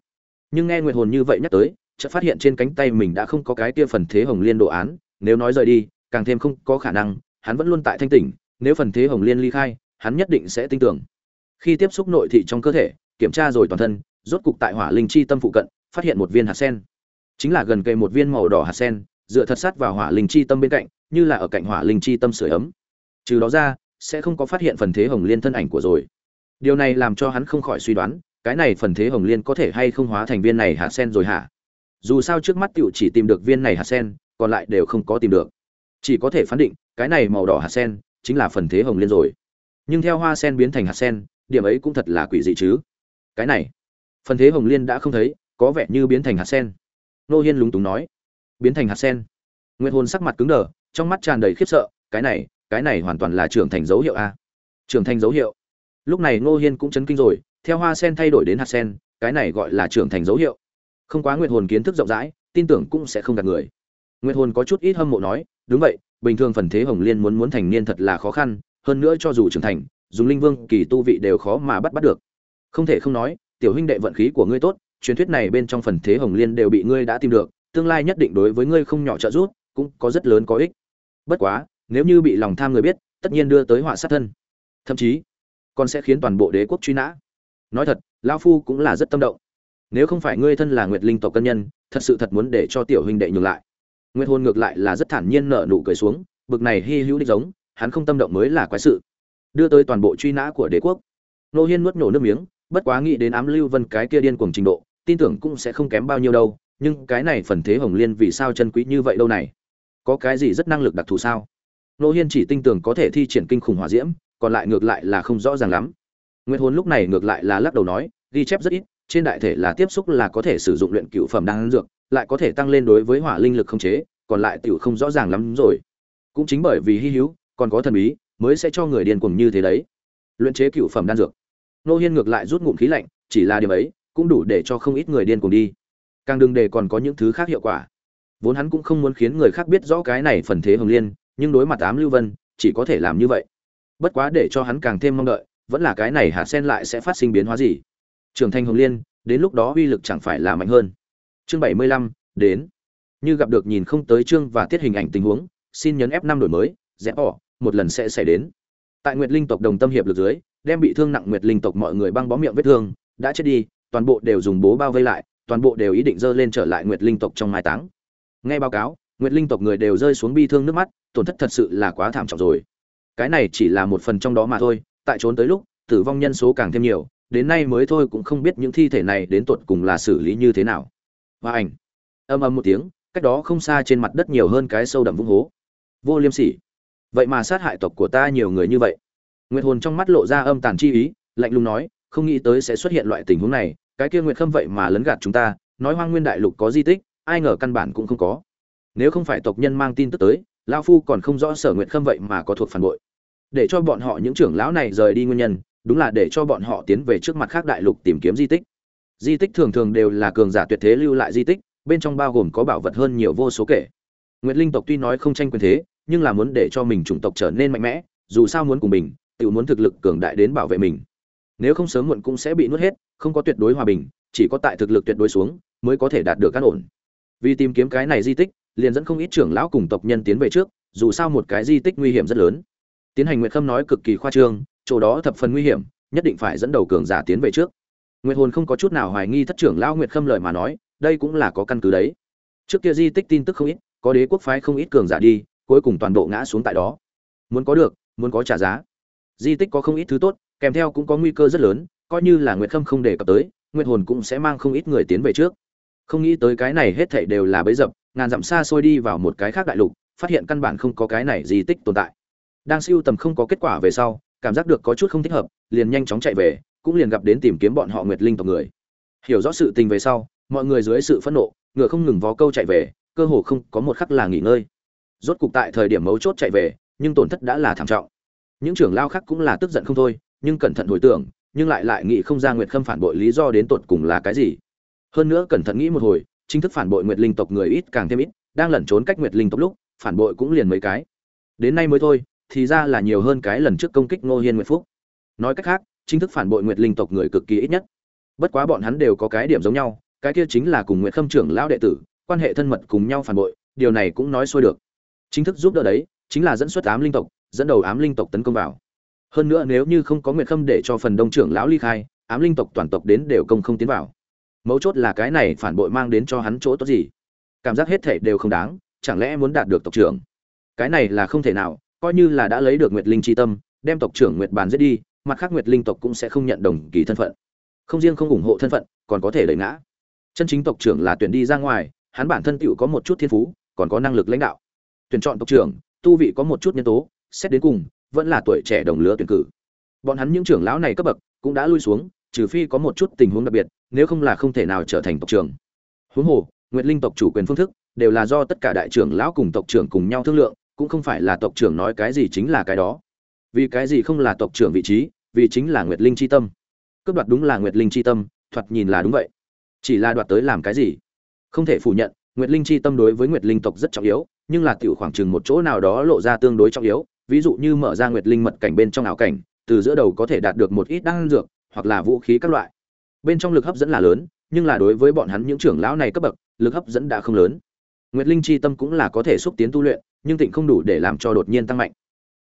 Nhưng nghe nguyên hồn như vậy nhắc tới, chợt phát hiện trên cánh tay mình đã không có cái kia phần thế hồng liên đồ án, nếu nói rời đi, càng thêm không có khả năng, hắn vẫn luôn tại thanh tỉnh, nếu phần thế hồng liên ly khai, hắn nhất định sẽ tin tưởng. Khi tiếp xúc nội thị trong cơ thể, kiểm tra rồi toàn thân, rốt cục tại hỏa linh chi tâm phụ cận, phát hiện một viên hạt sen. Chính là gần cây một viên màu đỏ hạt sen, dựa thật sát vào hỏa linh chi tâm bên cạnh, như là ở cạnh hỏa linh chi tâm sưởi ấm. Trừ đó ra, sẽ không có phát hiện phần thế hồng liên thân ảnh của rồi. Điều này làm cho hắn không khỏi suy đoán, cái này phần thế hồng liên có thể hay không hóa thành viên này hạt sen rồi hả? Dù sao trước mắt tiểu chỉ tìm được viên này hạt sen, còn lại đều không có tìm được. Chỉ có thể phán định, cái này màu đỏ hạt sen chính là phần thế hồng liên rồi. Nhưng theo hoa sen biến thành hạt sen, điểm ấy cũng thật là quỷ dị chứ. Cái này phần thế hồng liên đã không thấy có vẻ như biến thành hạt sen. Nô hiên lúng túng nói. Biến thành hạt sen. Nguyệt hồn sắc mặt cứng đờ trong mắt tràn đầy khiếp sợ cái này cái này hoàn toàn là trưởng thành dấu hiệu a. Trưởng thành dấu hiệu. Lúc này nô hiên cũng chấn kinh rồi theo hoa sen thay đổi đến hạt sen cái này gọi là trưởng thành dấu hiệu. Không quá nguyệt hồn kiến thức rộng rãi tin tưởng cũng sẽ không gạt người. Nguyệt hồn có chút ít hâm mộ nói đúng vậy bình thường phần thế hồng liên muốn muốn thành niên thật là khó khăn hơn nữa cho dù trưởng thành, dùng linh vương kỳ tu vị đều khó mà bắt bắt được. Không thể không nói, tiểu huynh đệ vận khí của ngươi tốt, truyền thuyết này bên trong phần thế hồng liên đều bị ngươi đã tìm được, tương lai nhất định đối với ngươi không nhỏ trợ giúp, cũng có rất lớn có ích. Bất quá, nếu như bị lòng tham người biết, tất nhiên đưa tới họa sát thân. Thậm chí, còn sẽ khiến toàn bộ đế quốc truy nã. Nói thật, lão phu cũng là rất tâm động. Nếu không phải ngươi thân là nguyệt linh tộc cân nhân, thật sự thật muốn để cho tiểu huynh đệ nhường lại. Nguyệt hôn ngược lại là rất thản nhiên nở nụ cười xuống, bực này hy hữu đích giống hắn không tâm động mới là quái sự. Đưa tới toàn bộ truy nã của đế quốc. Nô hiên nuốt nhổ nước miếng, bất quá nghĩ đến ám lưu vân cái kia điên cuồng trình độ, tin tưởng cũng sẽ không kém bao nhiêu đâu, nhưng cái này phần thế hồng liên vì sao chân quý như vậy đâu này? Có cái gì rất năng lực đặc thù sao? Nô hiên chỉ tin tưởng có thể thi triển kinh khủng hỏa diễm, còn lại ngược lại là không rõ ràng lắm. Nguyên hồn lúc này ngược lại là lắc đầu nói, ghi chép rất ít, trên đại thể là tiếp xúc là có thể sử dụng luyện cựu phẩm đan dược, lại có thể tăng lên đối với hỏa linh lực không chế, còn lại tiểu không rõ ràng lắm rồi. Cũng chính bởi vì hy hữu còn có thần bí, mới sẽ cho người điên cuồng như thế đấy. Luyện chế cựu phẩm đan dược. Nô hiên ngược lại rút ngụm khí lạnh, chỉ là điểm ấy, cũng đủ để cho không ít người điên cuồng đi. Càng đừng để còn có những thứ khác hiệu quả. Vốn hắn cũng không muốn khiến người khác biết rõ cái này phần thế hồng liên, nhưng đối mặt ám lưu vân, chỉ có thể làm như vậy. Bất quá để cho hắn càng thêm mong đợi, vẫn là cái này hạt sen lại sẽ phát sinh biến hóa gì. Trưởng thành hồng liên, đến lúc đó uy lực chẳng phải là mạnh hơn. Chương bảy mươi lăm, đến. Như gặp được nhìn không tới chương và tiết hình ảnh tình huống, xin nhấn f năm đổi mới rẽ bỏ một lần sẽ xảy đến. Tại nguyệt linh tộc đồng tâm hiệp lực dưới, đem bị thương nặng nguyệt linh tộc mọi người băng bó miệng vết thương, đã chết đi, toàn bộ đều dùng bố bao vây lại, toàn bộ đều ý định dơ lên trở lại nguyệt linh tộc trong mai táng. Nghe báo cáo, nguyệt linh tộc người đều rơi xuống bi thương nước mắt, tổn thất thật sự là quá thảm trọng rồi. Cái này chỉ là một phần trong đó mà thôi, tại trốn tới lúc, tử vong nhân số càng thêm nhiều, đến nay mới thôi cũng không biết những thi thể này đến tột cùng là xử lý như thế nào. Và ảnh. Âm âm một tiếng, cách đó không xa trên mặt đất nhiều hơn cái sâu đậm vũng hố. Vô liêm sỉ vậy mà sát hại tộc của ta nhiều người như vậy. Nguyệt hồn trong mắt lộ ra âm tàn chi ý, lạnh lùng nói, không nghĩ tới sẽ xuất hiện loại tình huống này, cái kia nguyệt khâm vậy mà lấn gạt chúng ta, nói hoang nguyên đại lục có di tích, ai ngờ căn bản cũng không có. Nếu không phải tộc nhân mang tin tức tới, lão phu còn không rõ sở nguyệt khâm vậy mà có thuộc phản bội. Để cho bọn họ những trưởng lão này rời đi nguyên nhân, đúng là để cho bọn họ tiến về trước mặt khác đại lục tìm kiếm di tích. Di tích thường thường đều là cường giả tuyệt thế lưu lại di tích, bên trong bao gồm có bảo vật hơn nhiều vô số kể. Nguyệt linh tộc tuy nói không tranh quyền thế nhưng là muốn để cho mình chủng tộc trở nên mạnh mẽ, dù sao muốn cùng mình, tự muốn thực lực cường đại đến bảo vệ mình. Nếu không sớm muộn cũng sẽ bị nuốt hết, không có tuyệt đối hòa bình, chỉ có tại thực lực tuyệt đối xuống mới có thể đạt được căn ổn. Vì tìm kiếm cái này di tích, liền dẫn không ít trưởng lão cùng tộc nhân tiến về trước, dù sao một cái di tích nguy hiểm rất lớn. Tiến hành nguyệt khâm nói cực kỳ khoa trương, chỗ đó thập phần nguy hiểm, nhất định phải dẫn đầu cường giả tiến về trước. Nguyệt hồn không có chút nào hoài nghi thất trưởng lão nguyệt khâm lời mà nói, đây cũng là có căn cứ đấy. Trước kia di tích tin tức không ít, có đế quốc phái không ít cường giả đi cuối cùng toàn bộ ngã xuống tại đó. Muốn có được, muốn có trả giá. Di tích có không ít thứ tốt, kèm theo cũng có nguy cơ rất lớn, coi như là nguyệt khâm không đề cập tới, nguyệt hồn cũng sẽ mang không ít người tiến về trước. Không nghĩ tới cái này hết thảy đều là bấy dập, ngàn dặm xa xôi đi vào một cái khác đại lục, phát hiện căn bản không có cái này di tích tồn tại. Đang siêu tầm không có kết quả về sau, cảm giác được có chút không thích hợp, liền nhanh chóng chạy về, cũng liền gặp đến tìm kiếm bọn họ nguyệt linh tộc người. Hiểu rõ sự tình về sau, mọi người dưới sự phẫn nộ, ngựa không ngừng vó câu chạy về, cơ hồ không có một khắc là nghỉ ngơi rốt cục tại thời điểm mấu chốt chạy về, nhưng tổn thất đã là thảm trọng. Những trưởng lao khác cũng là tức giận không thôi, nhưng cẩn thận hồi tưởng, nhưng lại lại nghĩ không ra nguyệt khâm phản bội lý do đến tột cùng là cái gì. Hơn nữa cẩn thận nghĩ một hồi, chính thức phản bội nguyệt linh tộc người ít càng thêm ít, đang lẩn trốn cách nguyệt linh tộc lúc, phản bội cũng liền mấy cái. Đến nay mới thôi, thì ra là nhiều hơn cái lần trước công kích ngô hiên nguyệt phúc. Nói cách khác, chính thức phản bội nguyệt linh tộc người cực kỳ ít nhất. Bất quá bọn hắn đều có cái điểm giống nhau, cái kia chính là cùng nguyệt khâm trưởng lão đệ tử, quan hệ thân mật cùng nhau phản bội, điều này cũng nói xuôi được chính thức giúp đỡ đấy, chính là dẫn xuất ám linh tộc, dẫn đầu ám linh tộc tấn công vào. Hơn nữa nếu như không có nguyệt khâm để cho phần đông trưởng lão ly khai, ám linh tộc toàn tộc đến đều công không tiến vào. Mấu chốt là cái này phản bội mang đến cho hắn chỗ tốt gì. Cảm giác hết thể đều không đáng, chẳng lẽ muốn đạt được tộc trưởng? Cái này là không thể nào, coi như là đã lấy được nguyệt linh chi tâm, đem tộc trưởng nguyệt bàn giết đi, mặt khác nguyệt linh tộc cũng sẽ không nhận đồng kỳ thân phận. Không riêng không ủng hộ thân phận, còn có thể lấy ngã. Chân chính tộc trưởng là tuyển đi ra ngoài, hắn bản thân tựu có một chút thiên phú, còn có năng lực lãnh đạo tuyển chọn tộc trưởng, tu vị có một chút nhân tố, xét đến cùng, vẫn là tuổi trẻ đồng lứa tuyển cử. Bọn hắn những trưởng lão này cấp bậc cũng đã lui xuống, trừ phi có một chút tình huống đặc biệt, nếu không là không thể nào trở thành tộc trưởng. Huống hồ, nguyệt linh tộc chủ quyền phương thức đều là do tất cả đại trưởng lão cùng tộc trưởng cùng nhau thương lượng, cũng không phải là tộc trưởng nói cái gì chính là cái đó. Vì cái gì không là tộc trưởng vị trí, vì chính là nguyệt linh chi tâm. Cướp đoạt đúng là nguyệt linh chi tâm, thoạt nhìn là đúng vậy. Chỉ là đoạt tới làm cái gì? Không thể phủ nhận, nguyệt linh chi tâm đối với nguyệt linh tộc rất trọng yếu nhưng là tiểu khoảng chừng một chỗ nào đó lộ ra tương đối trọng yếu, ví dụ như mở ra nguyệt linh mật cảnh bên trong ảo cảnh, từ giữa đầu có thể đạt được một ít đan dược, hoặc là vũ khí các loại. Bên trong lực hấp dẫn là lớn, nhưng là đối với bọn hắn những trưởng lão này cấp bậc, lực hấp dẫn đã không lớn. Nguyệt linh chi tâm cũng là có thể xúc tiến tu luyện, nhưng tịnh không đủ để làm cho đột nhiên tăng mạnh.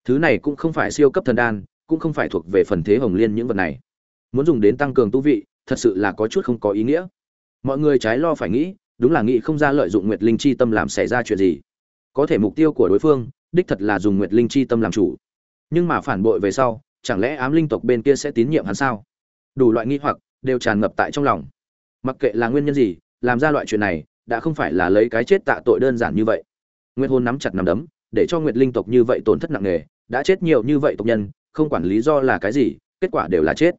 Thứ này cũng không phải siêu cấp thần đan, cũng không phải thuộc về phần thế hồng liên những vật này. Muốn dùng đến tăng cường tu vị, thật sự là có chút không có ý nghĩa. Mọi người trái lo phải nghĩ, đúng là nghĩ không ra lợi dụng nguyệt linh chi tâm làm xảy ra chuyện gì có thể mục tiêu của đối phương, đích thật là dùng nguyệt linh chi tâm làm chủ. Nhưng mà phản bội về sau, chẳng lẽ ám linh tộc bên kia sẽ tín nhiệm hắn sao? Đủ loại nghi hoặc đều tràn ngập tại trong lòng. Mặc kệ là nguyên nhân gì, làm ra loại chuyện này, đã không phải là lấy cái chết tạ tội đơn giản như vậy. Nguyệt hôn nắm chặt nắm đấm, để cho nguyệt linh tộc như vậy tổn thất nặng nề, đã chết nhiều như vậy tộc nhân, không quản lý do là cái gì, kết quả đều là chết.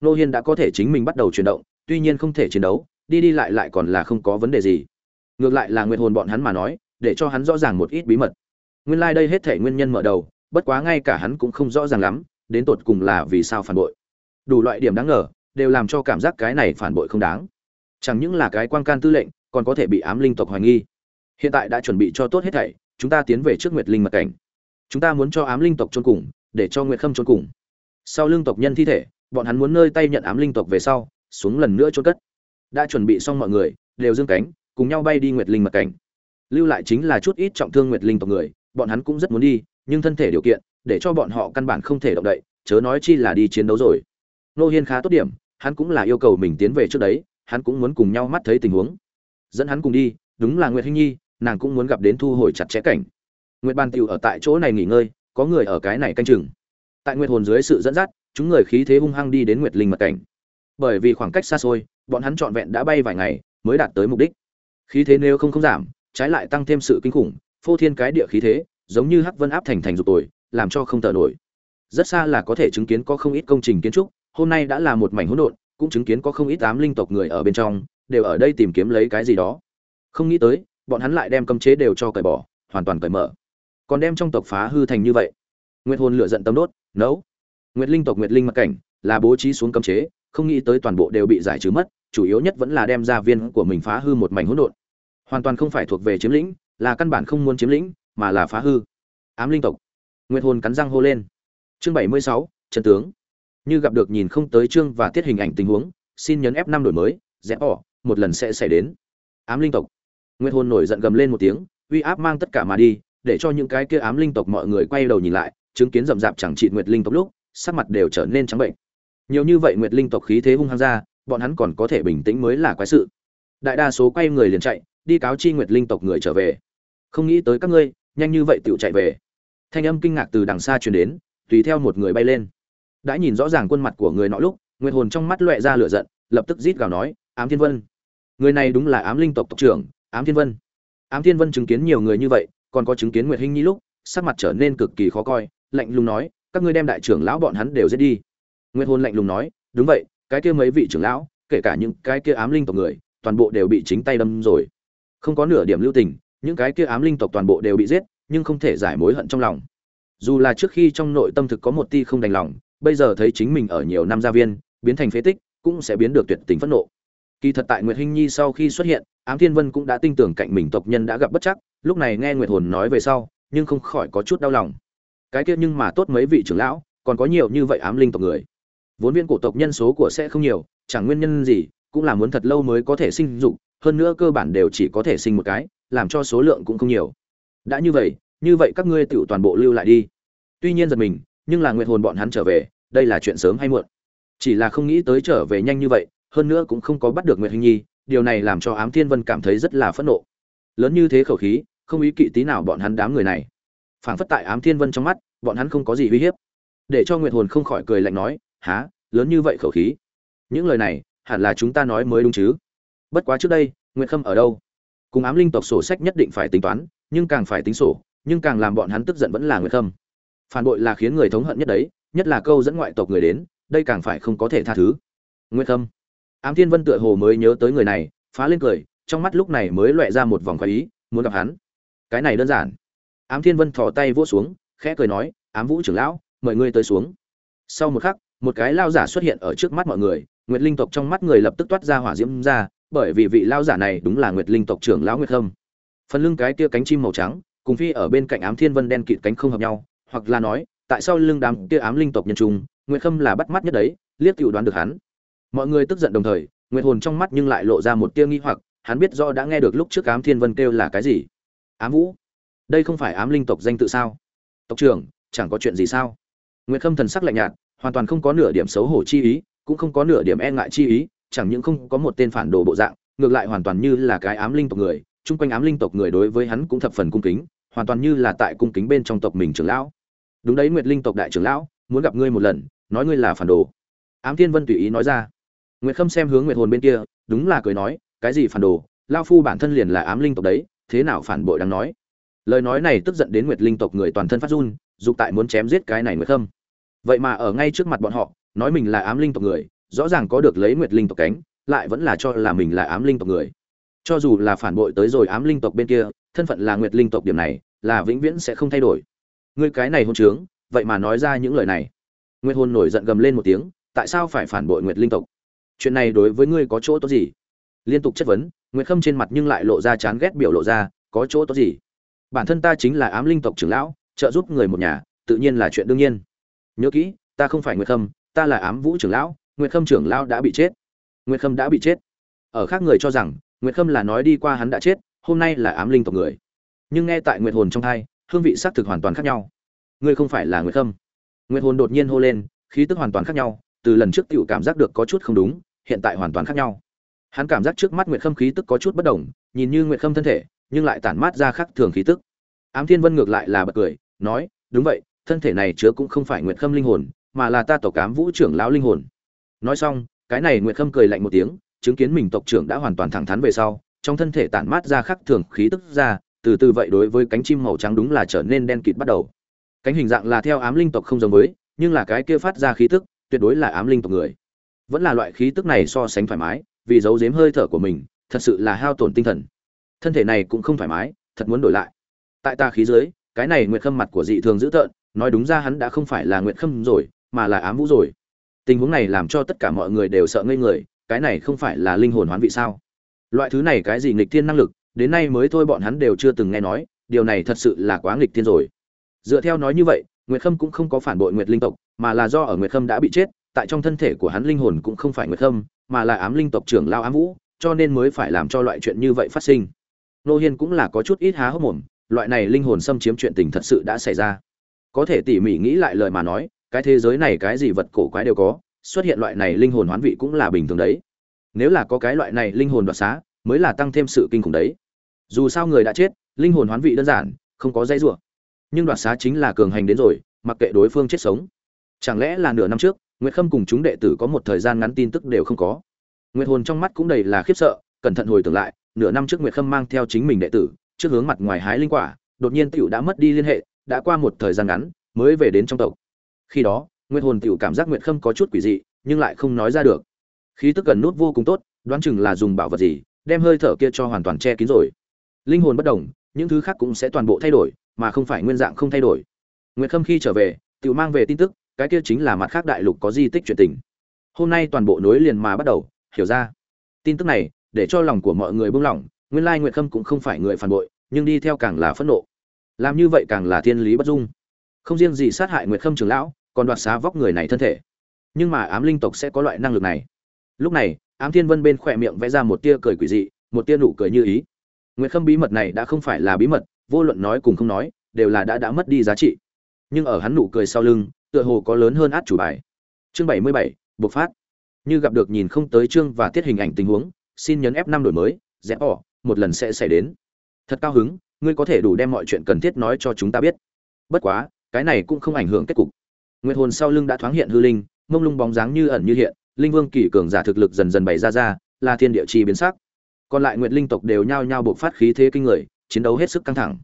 Nô hiên đã có thể chính mình bắt đầu chuyển động, tuy nhiên không thể chiến đấu, đi đi lại lại còn là không có vấn đề gì. Ngược lại là nguyệt hồn bọn hắn mà nói để cho hắn rõ ràng một ít bí mật. Nguyên lai đây hết thể nguyên nhân mở đầu, bất quá ngay cả hắn cũng không rõ ràng lắm, đến tột cùng là vì sao phản bội. Đủ loại điểm đáng ngờ, đều làm cho cảm giác cái này phản bội không đáng. Chẳng những là cái quan can tư lệnh, còn có thể bị ám linh tộc hoài nghi. Hiện tại đã chuẩn bị cho tốt hết thảy, chúng ta tiến về trước nguyệt linh mật cảnh. Chúng ta muốn cho ám linh tộc chôn cùng, để cho nguyệt khâm chôn cùng. Sau lưng tộc nhân thi thể, bọn hắn muốn nơi tay nhận ám linh tộc về sau, xuống lần nữa chôn cất. Đã chuẩn bị xong mọi người, đều dương cánh, cùng nhau bay đi nguyệt linh mật cảnh lưu lại chính là chút ít trọng thương nguyệt linh tộc người, bọn hắn cũng rất muốn đi, nhưng thân thể điều kiện, để cho bọn họ căn bản không thể động đậy, chớ nói chi là đi chiến đấu rồi. Nô hiên khá tốt điểm, hắn cũng là yêu cầu mình tiến về trước đấy, hắn cũng muốn cùng nhau mắt thấy tình huống. Dẫn hắn cùng đi, đúng là nguyệt hinh nhi, nàng cũng muốn gặp đến thu hồi chặt chẽ cảnh. Nguyệt ban tiểu ở tại chỗ này nghỉ ngơi, có người ở cái này canh chừng. Tại nguyệt hồn dưới sự dẫn dắt, chúng người khí thế hung hăng đi đến nguyệt linh mật cảnh. Bởi vì khoảng cách xa xôi, bọn hắn trọn vẹn đã bay vài ngày, mới đạt tới mục đích. Khí thế nếu không không giảm trái lại tăng thêm sự kinh khủng, phô thiên cái địa khí thế, giống như hắc vân áp thành thành dục tồi làm cho không tờ nổi. Rất xa là có thể chứng kiến có không ít công trình kiến trúc, hôm nay đã là một mảnh hỗn độn, cũng chứng kiến có không ít tám linh tộc người ở bên trong, đều ở đây tìm kiếm lấy cái gì đó. Không nghĩ tới, bọn hắn lại đem cấm chế đều cho cởi bỏ, hoàn toàn cởi mở. Còn đem trong tộc phá hư thành như vậy. Nguyệt hồn lửa giận tâm đốt, nấu. Nguyệt linh tộc nguyệt linh mặc cảnh, là bố trí xuống cấm chế, không nghĩ tới toàn bộ đều bị giải trừ mất, chủ yếu nhất vẫn là đem gia viên của mình phá hư một mảnh hỗn độn hoàn toàn không phải thuộc về chiếm lĩnh, là căn bản không muốn chiếm lĩnh, mà là phá hư. Ám linh tộc. Nguyệt hồn cắn răng hô lên. Chương bảy mươi sáu, trần tướng. Như gặp được nhìn không tới chương và tiết hình ảnh tình huống, xin nhấn f năm đổi mới rẽ bỏ, một lần sẽ xảy đến. Ám linh tộc. Nguyệt hồn nổi giận gầm lên một tiếng, uy áp mang tất cả mà đi, để cho những cái kia ám linh tộc mọi người quay đầu nhìn lại, chứng kiến rậm rạp chẳng trị nguyệt linh tộc lúc, sắc mặt đều trở nên trắng bệnh. Nhiều như vậy nguyệt linh tộc khí thế hung hăng ra, bọn hắn còn có thể bình tĩnh mới là quái sự. Đại đa số quay người liền chạy đi cáo chi nguyệt linh tộc người trở về. Không nghĩ tới các ngươi, nhanh như vậy tựu chạy về. Thanh âm kinh ngạc từ đằng xa truyền đến, tùy theo một người bay lên. Đã nhìn rõ ràng khuôn mặt của người nọ lúc, nguyệt hồn trong mắt loẹ ra lửa giận, lập tức rít gào nói, ám thiên vân. Người này đúng là ám linh tộc tộc trưởng, ám thiên vân. Ám thiên vân chứng kiến nhiều người như vậy, còn có chứng kiến nguyệt hinh nhi lúc, sắc mặt trở nên cực kỳ khó coi, lạnh lùng nói, các ngươi đem đại trưởng lão bọn hắn đều giết đi. Nguyệt hồn lạnh lùng nói, đúng vậy, cái kia mấy vị trưởng lão, kể cả những cái kia ám linh tộc người, toàn bộ đều bị chính tay đâm rồi không có nửa điểm lưu tình, những cái kia ám linh tộc toàn bộ đều bị giết, nhưng không thể giải mối hận trong lòng. Dù là trước khi trong nội tâm thực có một ti không đành lòng, bây giờ thấy chính mình ở nhiều năm gia viên, biến thành phế tích, cũng sẽ biến được tuyệt tình phẫn nộ. Kỳ thật tại nguyệt hinh nhi sau khi xuất hiện, ám thiên vân cũng đã tin tưởng cạnh mình tộc nhân đã gặp bất chắc, lúc này nghe nguyệt hồn nói về sau, nhưng không khỏi có chút đau lòng. Cái kia nhưng mà tốt mấy vị trưởng lão, còn có nhiều như vậy ám linh tộc người. Vốn viên cổ tộc nhân số của sẽ không nhiều, chẳng nguyên nhân gì, cũng là muốn thật lâu mới có thể sinh dục hơn nữa cơ bản đều chỉ có thể sinh một cái, làm cho số lượng cũng không nhiều. Đã như vậy như vậy các ngươi tự toàn bộ lưu lại đi. Tuy nhiên giật mình, nhưng là nguyện hồn bọn hắn trở về, đây là chuyện sớm hay muộn. Chỉ là không nghĩ tới trở về nhanh như vậy, hơn nữa cũng không có bắt được nguyệt hình nhi, điều này làm cho ám thiên vân cảm thấy rất là phẫn nộ. Lớn như thế khẩu khí, không ý kỵ tí nào bọn hắn đám người này. Phảng phất tại ám thiên vân trong mắt, bọn hắn không có gì uy hiếp. Để cho nguyệt hồn không khỏi cười lạnh nói há lớn như vậy khẩu khí? Những lời này, hẳn là chúng ta nói mới đúng chứ? Bất quá trước đây, nguyệt khâm ở đâu? Cùng ám linh tộc sổ sách nhất định phải tính toán, nhưng càng phải tính sổ, nhưng càng làm bọn hắn tức giận vẫn là nguyệt khâm. Phản bội là khiến người thống hận nhất đấy, nhất là câu dẫn ngoại tộc người đến, đây càng phải không có thể tha thứ. Nguyệt khâm. Ám thiên vân tựa hồ mới nhớ tới người này, phá lên cười, trong mắt lúc này mới loẹ ra một vòng khoái ý, muốn gặp hắn. Cái này đơn giản. Ám thiên vân thò tay vỗ xuống, khẽ cười nói, ám vũ trưởng lão, mời ngươi tới xuống. Sau một khắc, một cái lao giả xuất hiện ở trước mắt mọi người, nguyệt linh tộc trong mắt người lập tức toát ra hỏa diễm ra bởi vì vị lao giả này đúng là nguyệt linh tộc trưởng lão nguyệt khâm. Phần lưng cái kia cánh chim màu trắng, cùng phi ở bên cạnh ám thiên vân đen kịt cánh không hợp nhau, hoặc là nói, tại sao lưng đám kia ám linh tộc nhân trung, nguyệt khâm là bắt mắt nhất đấy, liếc tự đoán được hắn. Mọi người tức giận đồng thời, nguyệt hồn trong mắt nhưng lại lộ ra một tia nghi hoặc, hắn biết do đã nghe được lúc trước ám thiên vân kêu là cái gì. Ám vũ, đây không phải ám linh tộc danh tự sao? Tộc trưởng, chẳng có chuyện gì sao? Nguyệt khâm thần sắc lạnh nhạt, hoàn toàn không có nửa điểm xấu hổ chi ý, cũng không có nửa điểm e ngại chi ý chẳng những không có một tên phản đồ bộ dạng, ngược lại hoàn toàn như là cái ám linh tộc người, chung quanh ám linh tộc người đối với hắn cũng thập phần cung kính, hoàn toàn như là tại cung kính bên trong tộc mình trưởng lão. Đúng đấy, nguyệt linh tộc đại trưởng lão, muốn gặp ngươi một lần, nói ngươi là phản đồ. Ám thiên vân tùy ý nói ra. Nguyệt khâm xem hướng nguyệt hồn bên kia, đúng là cười nói, cái gì phản đồ lao phu bản thân liền là ám linh tộc đấy, thế nào phản bội đang nói. Lời nói này tức giận đến nguyệt linh tộc người toàn thân phát run, dục tại muốn chém giết cái này nguyệt khâm. Vậy mà ở ngay trước mặt bọn họ, nói mình là ám linh tộc người rõ ràng có được lấy nguyệt linh tộc cánh, lại vẫn là cho là mình là ám linh tộc người. Cho dù là phản bội tới rồi ám linh tộc bên kia, thân phận là nguyệt linh tộc điểm này, là vĩnh viễn sẽ không thay đổi. Ngươi cái này hôn trướng, vậy mà nói ra những lời này. Nguyệt Hôn nổi giận gầm lên một tiếng, tại sao phải phản bội nguyệt linh tộc? Chuyện này đối với ngươi có chỗ tốt gì? Liên tục chất vấn, nguyệt khâm trên mặt nhưng lại lộ ra chán ghét biểu lộ ra, có chỗ tốt gì? Bản thân ta chính là ám linh tộc trưởng lão, trợ giúp người một nhà, tự nhiên là chuyện đương nhiên. Nhớ kỹ, ta không phải nguyệt khâm, ta là ám vũ trưởng lão nguyệt khâm trưởng lão đã bị chết. Nguyệt khâm đã bị chết. Ở khác người cho rằng nguyệt khâm là nói đi qua hắn đã chết hôm nay là ám linh tộc người. Nhưng nghe tại nguyệt hồn trong thai hương vị xác thực hoàn toàn khác nhau. Ngươi không phải là nguyệt khâm. Nguyệt hồn đột nhiên hô lên khí tức hoàn toàn khác nhau từ lần trước tiểu cảm giác được có chút không đúng hiện tại hoàn toàn khác nhau. Hắn cảm giác trước mắt nguyệt khâm khí tức có chút bất động, nhìn như nguyệt khâm thân thể nhưng lại tản mát ra khác thường khí tức. Ám thiên vân ngược lại là bật cười nói đúng vậy thân thể này chứa cũng không phải nguyệt khâm linh hồn mà là ta tổ cám vũ trưởng lão linh hồn nói xong, cái này nguyệt khâm cười lạnh một tiếng, chứng kiến mình tộc trưởng đã hoàn toàn thẳng thắn về sau, trong thân thể tản mát ra khắc thường khí tức ra, từ từ vậy đối với cánh chim màu trắng đúng là trở nên đen kịt bắt đầu. Cánh hình dạng là theo ám linh tộc không giống với, nhưng là cái kia phát ra khí tức, tuyệt đối là ám linh tộc người. Vẫn là loại khí tức này so sánh thoải mái, vì giấu giếm hơi thở của mình, thật sự là hao tổn tinh thần. Thân thể này cũng không thoải mái, thật muốn đổi lại. Tại ta khí dưới, cái này nguyệt khâm mặt của dị thường dữ tợn, nói đúng ra hắn đã không phải là nguyệt khâm rồi, mà là ám vũ rồi tình huống này làm cho tất cả mọi người đều sợ ngây người, cái này không phải là linh hồn hoán vị sao? Loại thứ này cái gì nghịch thiên năng lực, đến nay mới thôi bọn hắn đều chưa từng nghe nói, điều này thật sự là quá nghịch thiên rồi. Dựa theo nói như vậy, nguyệt khâm cũng không có phản bội nguyệt linh tộc, mà là do ở nguyệt khâm đã bị chết, tại trong thân thể của hắn linh hồn cũng không phải nguyệt khâm, mà là ám linh tộc trưởng lao ám vũ, cho nên mới phải làm cho loại chuyện như vậy phát sinh. Nô hiên cũng là có chút ít há hốc mồm, loại này linh hồn xâm chiếm chuyện tình thật sự đã xảy ra. Có thể tỉ mỉ nghĩ lại lời mà nói cái thế giới này cái gì vật cổ quái đều có, xuất hiện loại này linh hồn hoán vị cũng là bình thường đấy. Nếu là có cái loại này linh hồn đoạt xá, mới là tăng thêm sự kinh khủng đấy. Dù sao người đã chết, linh hồn hoán vị đơn giản, không có dây rủa. Nhưng đoạt xá chính là cường hành đến rồi, mặc kệ đối phương chết sống. Chẳng lẽ là nửa năm trước, nguyệt khâm cùng chúng đệ tử có một thời gian ngắn tin tức đều không có? Nguyệt hồn trong mắt cũng đầy là khiếp sợ, cẩn thận hồi tưởng lại, nửa năm trước nguyệt khâm mang theo chính mình đệ tử, trước hướng mặt ngoài hái linh quả, đột nhiên tiểu đã mất đi liên hệ, đã qua một thời gian ngắn, mới về đến trong tộc khi đó nguyệt hồn tựu cảm giác nguyệt khâm có chút quỷ dị nhưng lại không nói ra được. Khí tức gần nút vô cùng tốt đoán chừng là dùng bảo vật gì đem hơi thở kia cho hoàn toàn che kín rồi. Linh hồn bất động, những thứ khác cũng sẽ toàn bộ thay đổi mà không phải nguyên dạng không thay đổi. Nguyệt khâm khi trở về tựu mang về tin tức cái kia chính là mặt khác đại lục có di tích chuyện tình. Hôm nay toàn bộ nối liền mà bắt đầu hiểu ra. Tin tức này để cho lòng của mọi người buông lỏng nguyên lai nguyệt khâm cũng không phải người phản bội nhưng đi theo càng là phẫn nộ. Làm như vậy càng là thiên lý bất dung không riêng gì sát hại nguyệt khâm trưởng lão, còn đoạt xá vóc người này thân thể. Nhưng mà ám linh tộc sẽ có loại năng lực này. Lúc này, ám thiên vân bên khỏe miệng vẽ ra một tia cười quỷ dị, một tia nụ cười như ý. Nguyệt khâm bí mật này đã không phải là bí mật, vô luận nói cùng không nói, đều là đã đã mất đi giá trị. Nhưng ở hắn nụ cười sau lưng, tựa hồ có lớn hơn át chủ bài. Chương bảy mươi bảy, bộc phát. Như gặp được nhìn không tới chương và tiết hình ảnh tình huống, xin nhấn f năm đổi mới rẽ bỏ, một lần sẽ xảy đến. Thật cao hứng, ngươi có thể đủ đem mọi chuyện cần thiết nói cho chúng ta biết. Bất quá cái này cũng không ảnh hưởng kết cục. Nguyệt hồn sau lưng đã thoáng hiện hư linh, mông lung bóng dáng như ẩn như hiện, linh vương kỳ cường giả thực lực dần dần bày ra ra, là thiên địa chi biến sắc. Còn lại nguyệt linh tộc đều nhao nhao bộc phát khí thế kinh người, chiến đấu hết sức căng thẳng.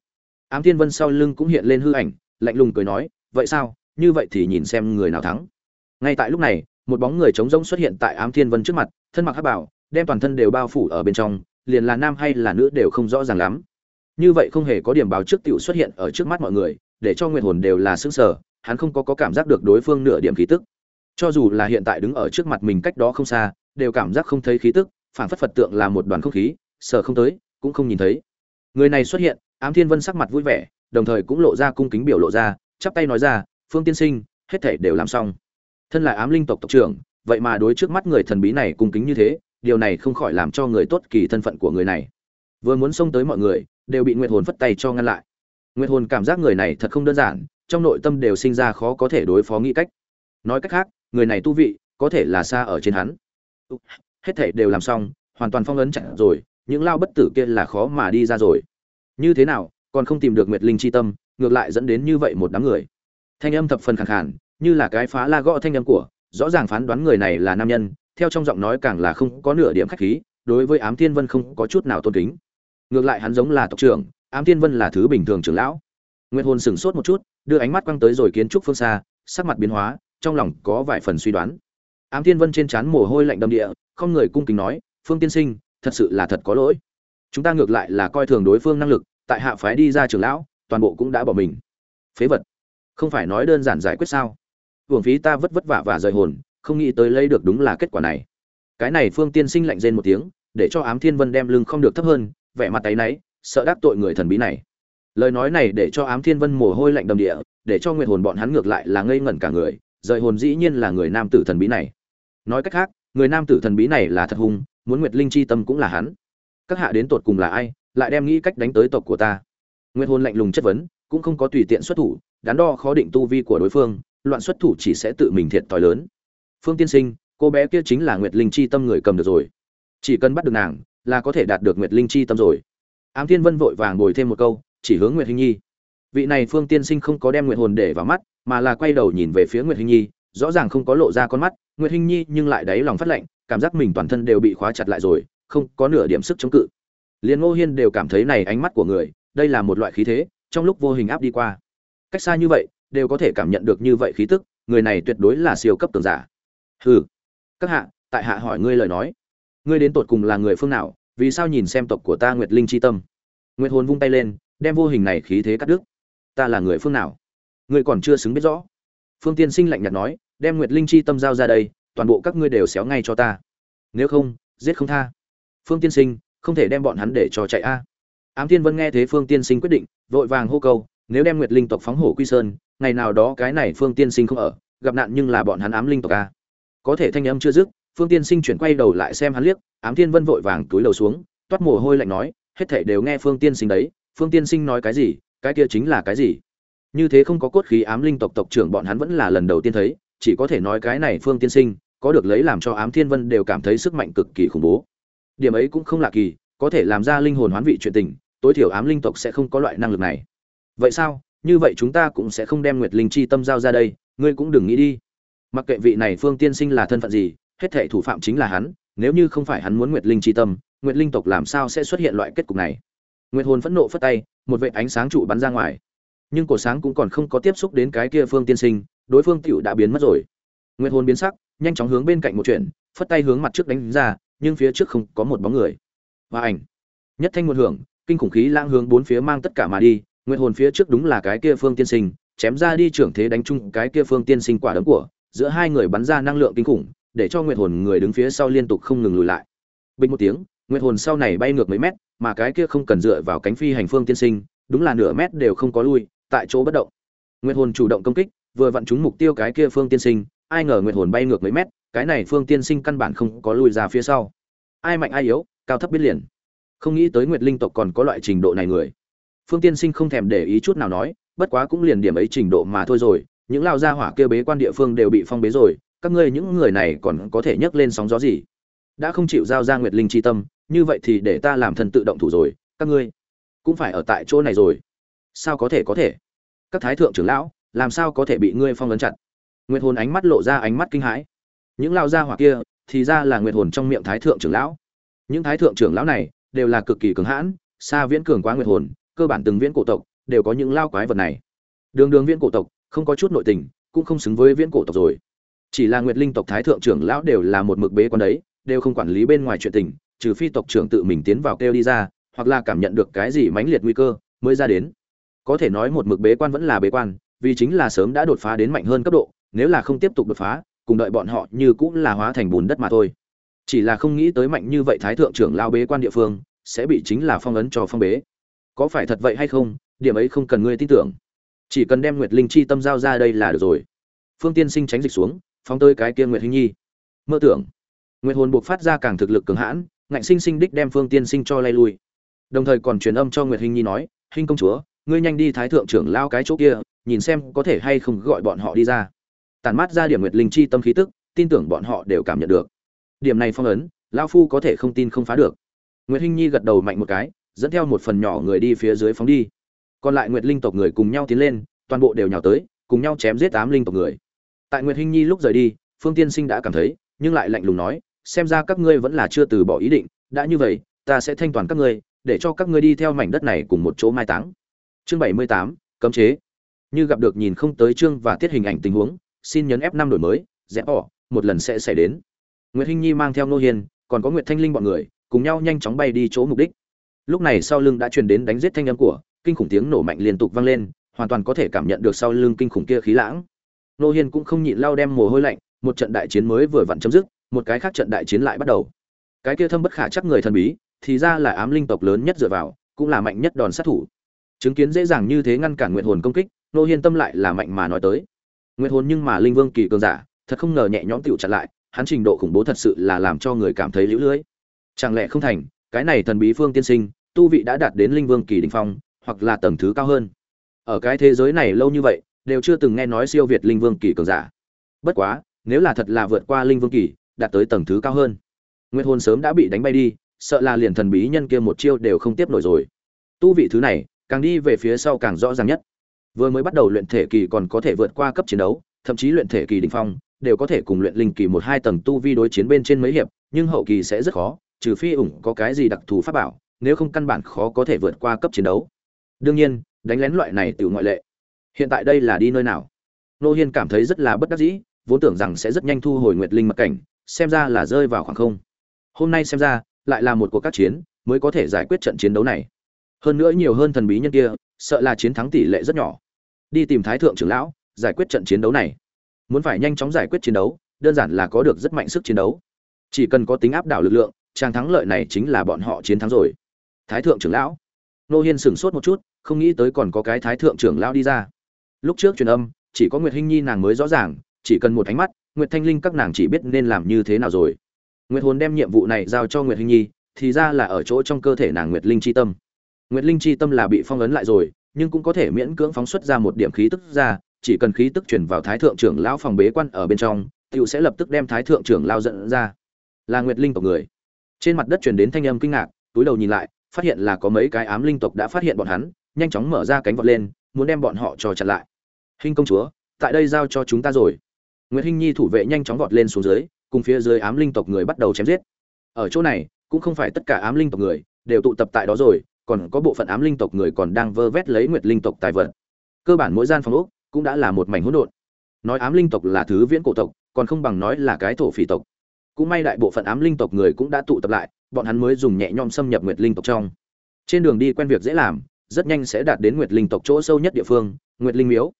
Ám thiên vân sau lưng cũng hiện lên hư ảnh, lạnh lùng cười nói, vậy sao? Như vậy thì nhìn xem người nào thắng. Ngay tại lúc này, một bóng người trống rỗng xuất hiện tại ám thiên vân trước mặt, thân mặc hắc bảo, đem toàn thân đều bao phủ ở bên trong, liền là nam hay là nữ đều không rõ ràng lắm. Như vậy không hề có điểm báo trước tiểu xuất hiện ở trước mắt mọi người để cho nguyện hồn đều là sững sờ hắn không có, có cảm giác được đối phương nửa điểm khí tức. Cho dù là hiện tại đứng ở trước mặt mình cách đó không xa đều cảm giác không thấy khí tức phản phất phật tượng là một đoàn không khí sờ không tới cũng không nhìn thấy. Người này xuất hiện ám thiên vân sắc mặt vui vẻ đồng thời cũng lộ ra cung kính biểu lộ ra chắp tay nói ra phương tiên sinh hết thể đều làm xong. Thân là ám linh tộc tộc trưởng vậy mà đối trước mắt người thần bí này cung kính như thế điều này không khỏi làm cho người tốt kỳ thân phận của người này. Vừa muốn xông tới mọi người đều bị nguyệt hồn phất tay cho ngăn lại nguyệt hồn cảm giác người này thật không đơn giản, trong nội tâm đều sinh ra khó có thể đối phó nghĩ cách. Nói cách khác, người này tu vị, có thể là xa ở trên hắn. Ừ, hết thể đều làm xong, hoàn toàn phong ấn chặn rồi, những lao bất tử kia là khó mà đi ra rồi. Như thế nào, còn không tìm được nguyệt linh chi tâm, ngược lại dẫn đến như vậy một đám người. Thanh âm thập phần khàn khàn, như là cái phá la gõ thanh âm của, rõ ràng phán đoán người này là nam nhân, theo trong giọng nói càng là không có nửa điểm khách khí, đối với ám thiên vân không có chút nào tôn kính. Ngược lại hắn giống là tộc trưởng ám thiên vân là thứ bình thường trưởng lão. Nguyên hồn sửng sốt một chút, đưa ánh mắt quăng tới rồi kiến trúc phương xa, sắc mặt biến hóa, trong lòng có vài phần suy đoán. Ám thiên vân trên trán mồ hôi lạnh đầm địa, không người cung kính nói, phương tiên sinh, thật sự là thật có lỗi. Chúng ta ngược lại là coi thường đối phương năng lực, tại hạ phái đi ra trưởng lão, toàn bộ cũng đã bỏ mình. Phế vật. Không phải nói đơn giản giải quyết sao? Hưởng phí ta vất vất vả và rời hồn, không nghĩ tới lấy được đúng là kết quả này. Cái này phương tiên sinh lạnh rên một tiếng, để cho ám thiên vân đem lưng không được thấp hơn, vẻ mặt tay náy sợ đắc tội người thần bí này. Lời nói này để cho ám thiên vân mồ hôi lạnh đầm địa, để cho nguyệt hồn bọn hắn ngược lại là ngây ngẩn cả người, rời hồn dĩ nhiên là người nam tử thần bí này. Nói cách khác, người nam tử thần bí này là thật hung, muốn nguyệt linh chi tâm cũng là hắn. Các hạ đến tột cùng là ai, lại đem nghĩ cách đánh tới tộc của ta? Nguyệt hồn lạnh lùng chất vấn, cũng không có tùy tiện xuất thủ, đắn đo khó định tu vi của đối phương, loạn xuất thủ chỉ sẽ tự mình thiệt thòi lớn. Phương tiên sinh, cô bé kia chính là nguyệt linh chi tâm người cầm được rồi. Chỉ cần bắt được nàng, là có thể đạt được nguyệt linh chi tâm rồi ám thiên vân vội vàng bồi thêm một câu, chỉ hướng nguyệt hình nhi. Vị này phương tiên sinh không có đem nguyệt hồn để vào mắt, mà là quay đầu nhìn về phía nguyệt hình nhi, rõ ràng không có lộ ra con mắt. Nguyệt hình nhi nhưng lại đáy lòng phát lạnh, cảm giác mình toàn thân đều bị khóa chặt lại rồi, không có nửa điểm sức chống cự. Liền ngô hiên đều cảm thấy này ánh mắt của người, đây là một loại khí thế, trong lúc vô hình áp đi qua. Cách xa như vậy, đều có thể cảm nhận được như vậy khí tức, người này tuyệt đối là siêu cấp tường giả. Hừ. Các hạ, tại hạ hỏi ngươi lời nói. Ngươi đến tột cùng là người phương nào vì sao nhìn xem tộc của ta nguyệt linh chi tâm? Nguyệt hồn vung tay lên, đem vô hình này khí thế cắt đứt. Ta là người phương nào? Ngươi còn chưa xứng biết rõ. Phương tiên sinh lạnh nhạt nói, đem nguyệt linh chi tâm giao ra đây, toàn bộ các ngươi đều xéo ngay cho ta. Nếu không, giết không tha. Phương tiên sinh, không thể đem bọn hắn để cho chạy a. Ám thiên vân nghe thế phương tiên sinh quyết định, vội vàng hô câu, nếu đem nguyệt linh tộc phóng hổ quy sơn, ngày nào đó cái này phương tiên sinh không ở, gặp nạn nhưng là bọn hắn ám linh tộc a. Có thể thanh âm chưa dứt phương tiên sinh chuyển quay đầu lại xem hắn liếc, ám thiên vân vội vàng túi đầu xuống, toát mồ hôi lạnh nói, hết thảy đều nghe phương tiên sinh đấy, phương tiên sinh nói cái gì, cái kia chính là cái gì? Như thế không có cốt khí ám linh tộc tộc trưởng bọn hắn vẫn là lần đầu tiên thấy, chỉ có thể nói cái này phương tiên sinh, có được lấy làm cho ám thiên vân đều cảm thấy sức mạnh cực kỳ khủng bố. Điểm ấy cũng không lạ kỳ, có thể làm ra linh hồn hoán vị chuyện tình, tối thiểu ám linh tộc sẽ không có loại năng lực này. Vậy sao? Như vậy chúng ta cũng sẽ không đem nguyệt linh chi tâm giao ra đây, ngươi cũng đừng nghĩ đi. Mặc kệ vị này phương tiên sinh là thân phận gì hết thệ thủ phạm chính là hắn, nếu như không phải hắn muốn nguyệt linh chi tâm, nguyệt linh tộc làm sao sẽ xuất hiện loại kết cục này? Nguyệt hồn phẫn nộ phất tay, một vệ ánh sáng trụ bắn ra ngoài. Nhưng cổ sáng cũng còn không có tiếp xúc đến cái kia phương tiên sinh, đối phương tiểu đã biến mất rồi. Nguyệt hồn biến sắc, nhanh chóng hướng bên cạnh một chuyện, phất tay hướng mặt trước đánh ra, nhưng phía trước không có một bóng người. Và ảnh. Nhất thanh một hưởng, kinh khủng khí lang hướng bốn phía mang tất cả mà đi, nguyệt hồn phía trước đúng là cái kia phương tiên sinh, chém ra đi trưởng thế đánh chung cái kia phương tiên sinh quả đấm của, giữa hai người bắn ra năng lượng kinh khủng để cho nguyệt hồn người đứng phía sau liên tục không ngừng lùi lại. Bình một tiếng, nguyệt hồn sau này bay ngược mấy mét, mà cái kia không cần dựa vào cánh phi hành phương tiên sinh, đúng là nửa mét đều không có lui, tại chỗ bất động. Nguyệt hồn chủ động công kích, vừa vặn trúng mục tiêu cái kia phương tiên sinh, ai ngờ nguyệt hồn bay ngược mấy mét, cái này phương tiên sinh căn bản không có lui ra phía sau. Ai mạnh ai yếu, cao thấp biết liền. Không nghĩ tới nguyệt linh tộc còn có loại trình độ này người. Phương tiên sinh không thèm để ý chút nào nói, bất quá cũng liền điểm ấy trình độ mà thôi rồi, những lao gia hỏa kia bế quan địa phương đều bị phong bế rồi các ngươi những người này còn có thể nhấc lên sóng gió gì? Đã không chịu giao ra nguyệt linh chi tâm, như vậy thì để ta làm thần tự động thủ rồi, các ngươi cũng phải ở tại chỗ này rồi. Sao có thể có thể? Các thái thượng trưởng lão, làm sao có thể bị ngươi phong ấn chặt? Nguyệt hồn ánh mắt lộ ra ánh mắt kinh hãi. Những lao gia hỏa kia thì ra là nguyệt hồn trong miệng thái thượng trưởng lão. Những thái thượng trưởng lão này đều là cực kỳ cường hãn, xa viễn cường quá nguyệt hồn, cơ bản từng viễn cổ tộc đều có những lao quái vật này. Đường đường viễn cổ tộc không có chút nội tình, cũng không xứng với viễn cổ tộc rồi chỉ là nguyệt linh tộc thái thượng trưởng lão đều là một mực bế quan đấy, đều không quản lý bên ngoài chuyện tình, trừ phi tộc trưởng tự mình tiến vào kêu đi ra, hoặc là cảm nhận được cái gì mãnh liệt nguy cơ, mới ra đến. Có thể nói một mực bế quan vẫn là bế quan, vì chính là sớm đã đột phá đến mạnh hơn cấp độ, nếu là không tiếp tục đột phá, cùng đợi bọn họ như cũng là hóa thành bùn đất mà thôi. Chỉ là không nghĩ tới mạnh như vậy thái thượng trưởng lao bế quan địa phương, sẽ bị chính là phong ấn cho phong bế. Có phải thật vậy hay không, điểm ấy không cần ngươi tin tưởng. Chỉ cần đem nguyệt linh chi tâm giao ra đây là được rồi. Phương tiên sinh tránh dịch xuống phóng tới cái kia nguyệt hình nhi. Mơ tưởng, nguyệt hồn buộc phát ra càng thực lực cường hãn, ngạnh sinh sinh đích đem phương tiên sinh cho lay lui. Đồng thời còn truyền âm cho nguyệt hình nhi nói hình công chúa, ngươi nhanh đi thái thượng trưởng lao cái chỗ kia, nhìn xem có thể hay không gọi bọn họ đi ra. Tàn mát ra điểm nguyệt linh chi tâm khí tức, tin tưởng bọn họ đều cảm nhận được. Điểm này phong ấn lao phu có thể không tin không phá được. Nguyệt hinh nhi gật đầu mạnh một cái, dẫn theo một phần nhỏ người đi phía dưới phóng đi. Còn lại nguyệt linh tộc người cùng nhau tiến lên, toàn bộ đều nhào tới, cùng nhau chém giết tám linh tộc người tại nguyệt hinh nhi lúc rời đi, phương tiên sinh đã cảm thấy, nhưng lại lạnh lùng nói, xem ra các ngươi vẫn là chưa từ bỏ ý định, đã như vậy, ta sẽ thanh toàn các ngươi, để cho các ngươi đi theo mảnh đất này cùng một chỗ mai táng. Chương bảy mươi tám, cấm chế. Như gặp được nhìn không tới chương và tiết hình ảnh tình huống, xin nhấn f năm đổi mới rẽ bỏ, một lần sẽ xảy đến. Nguyệt hinh nhi mang theo nô hiền còn có nguyệt thanh linh bọn người, cùng nhau nhanh chóng bay đi chỗ mục đích. Lúc này sau lưng đã truyền đến đánh giết thanh âm của, kinh khủng tiếng nổ mạnh liên tục vang lên, hoàn toàn có thể cảm nhận được sau lưng kinh khủng kia khí lãng nô Hiên cũng không nhịn lao đem mồ hôi lạnh, một trận đại chiến mới vừa vặn chấm dứt, một cái khác trận đại chiến lại bắt đầu. Cái kia thâm bất khả chắc người thần bí, thì ra là ám linh tộc lớn nhất dựa vào, cũng là mạnh nhất đòn sát thủ. Chứng kiến dễ dàng như thế ngăn cản nguyện hồn công kích, nô hiên tâm lại là mạnh mà nói tới. Nguyện hồn nhưng mà linh vương kỳ cường giả, thật không ngờ nhẹ nhõm tựu chặn lại, hắn trình độ khủng bố thật sự là làm cho người cảm thấy lũ lưỡi chẳng lẽ không thành, cái này thần bí phương tiên sinh, tu vị đã đạt đến linh vương kỳ đỉnh phong, hoặc là tầng thứ cao hơn. Ở cái thế giới này lâu như vậy đều chưa từng nghe nói siêu việt linh vương kỳ cường giả. Bất quá, nếu là thật là vượt qua linh vương kỳ, đạt tới tầng thứ cao hơn. Nguyên hồn sớm đã bị đánh bay đi, sợ là liền thần bí nhân kia một chiêu đều không tiếp nổi rồi. Tu vị thứ này, càng đi về phía sau càng rõ ràng nhất. Vừa mới bắt đầu luyện thể kỳ còn có thể vượt qua cấp chiến đấu, thậm chí luyện thể kỳ đỉnh phong, đều có thể cùng luyện linh kỳ một hai tầng tu vi đối chiến bên trên mấy hiệp, nhưng hậu kỳ sẽ rất khó, trừ phi ủng có cái gì đặc thù pháp bảo, nếu không căn bản khó có thể vượt qua cấp chiến đấu. Đương nhiên, đánh lén loại này tự ngoại lệ hiện tại đây là đi nơi nào? Nô hiên cảm thấy rất là bất đắc dĩ, vốn tưởng rằng sẽ rất nhanh thu hồi nguyệt linh mật cảnh, xem ra là rơi vào khoảng không. Hôm nay xem ra, lại là một cuộc các chiến, mới có thể giải quyết trận chiến đấu này. Hơn nữa nhiều hơn thần bí nhân kia, sợ là chiến thắng tỷ lệ rất nhỏ. Đi tìm thái thượng trưởng lão, giải quyết trận chiến đấu này. Muốn phải nhanh chóng giải quyết chiến đấu, đơn giản là có được rất mạnh sức chiến đấu. Chỉ cần có tính áp đảo lực lượng trang thắng lợi này chính là bọn họ chiến thắng rồi. Thái thượng trưởng lão. Nô hiên sửng sốt một chút, không nghĩ tới còn có cái thái thượng trưởng lão đi ra lúc trước truyền âm, chỉ có nguyệt hinh nhi nàng mới rõ ràng, chỉ cần một ánh mắt, nguyệt thanh linh các nàng chỉ biết nên làm như thế nào rồi. Nguyệt hồn đem nhiệm vụ này giao cho nguyệt hinh nhi, thì ra là ở chỗ trong cơ thể nàng nguyệt linh chi tâm. Nguyệt linh chi tâm là bị phong ấn lại rồi, nhưng cũng có thể miễn cưỡng phóng xuất ra một điểm khí tức ra, chỉ cần khí tức chuyển vào thái thượng trưởng lão phòng bế quan ở bên trong, tiểu sẽ lập tức đem thái thượng trưởng lao dẫn ra. Là nguyệt linh tộc người. Trên mặt đất truyền đến thanh âm kinh ngạc, túi đầu nhìn lại, phát hiện là có mấy cái ám linh tộc đã phát hiện bọn hắn, nhanh chóng mở ra cánh vọt lên, muốn đem bọn họ cho chặn lại hình công chúa, tại đây giao cho chúng ta rồi. Nguyệt hinh nhi thủ vệ nhanh chóng vọt lên xuống dưới, cùng phía dưới ám linh tộc người bắt đầu chém giết. Ở chỗ này, cũng không phải tất cả ám linh tộc người đều tụ tập tại đó rồi, còn có bộ phận ám linh tộc người còn đang vơ vét lấy nguyệt linh tộc tài vật. Cơ bản mỗi gian phòng ốc cũng đã là một mảnh hỗn độn. Nói ám linh tộc là thứ viễn cổ tộc, còn không bằng nói là cái thổ phỉ tộc. Cũng may đại bộ phận ám linh tộc người cũng đã tụ tập lại, bọn hắn mới dùng nhẹ nhõm xâm nhập nguyệt linh tộc trong. Trên đường đi quen việc dễ làm, rất nhanh sẽ đạt đến nguyệt linh tộc chỗ sâu nhất địa phương, nguyệt linh miếu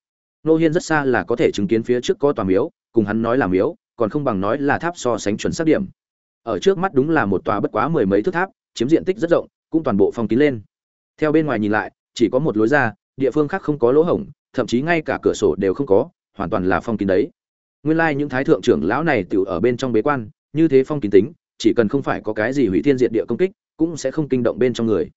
nô hiên rất xa là có thể chứng kiến phía trước có tòa miếu, cùng hắn nói là miếu, còn không bằng nói là tháp so sánh chuẩn xác điểm. Ở trước mắt đúng là một tòa bất quá mười mấy thước tháp, chiếm diện tích rất rộng, cũng toàn bộ phong kín lên. Theo bên ngoài nhìn lại, chỉ có một lối ra, địa phương khác không có lỗ hổng, thậm chí ngay cả cửa sổ đều không có, hoàn toàn là phong kín đấy. Nguyên lai những thái thượng trưởng lão này tự ở bên trong bế quan, như thế phong kín tính, chỉ cần không phải có cái gì hủy thiên diệt địa công kích, cũng sẽ không kinh động bên trong người.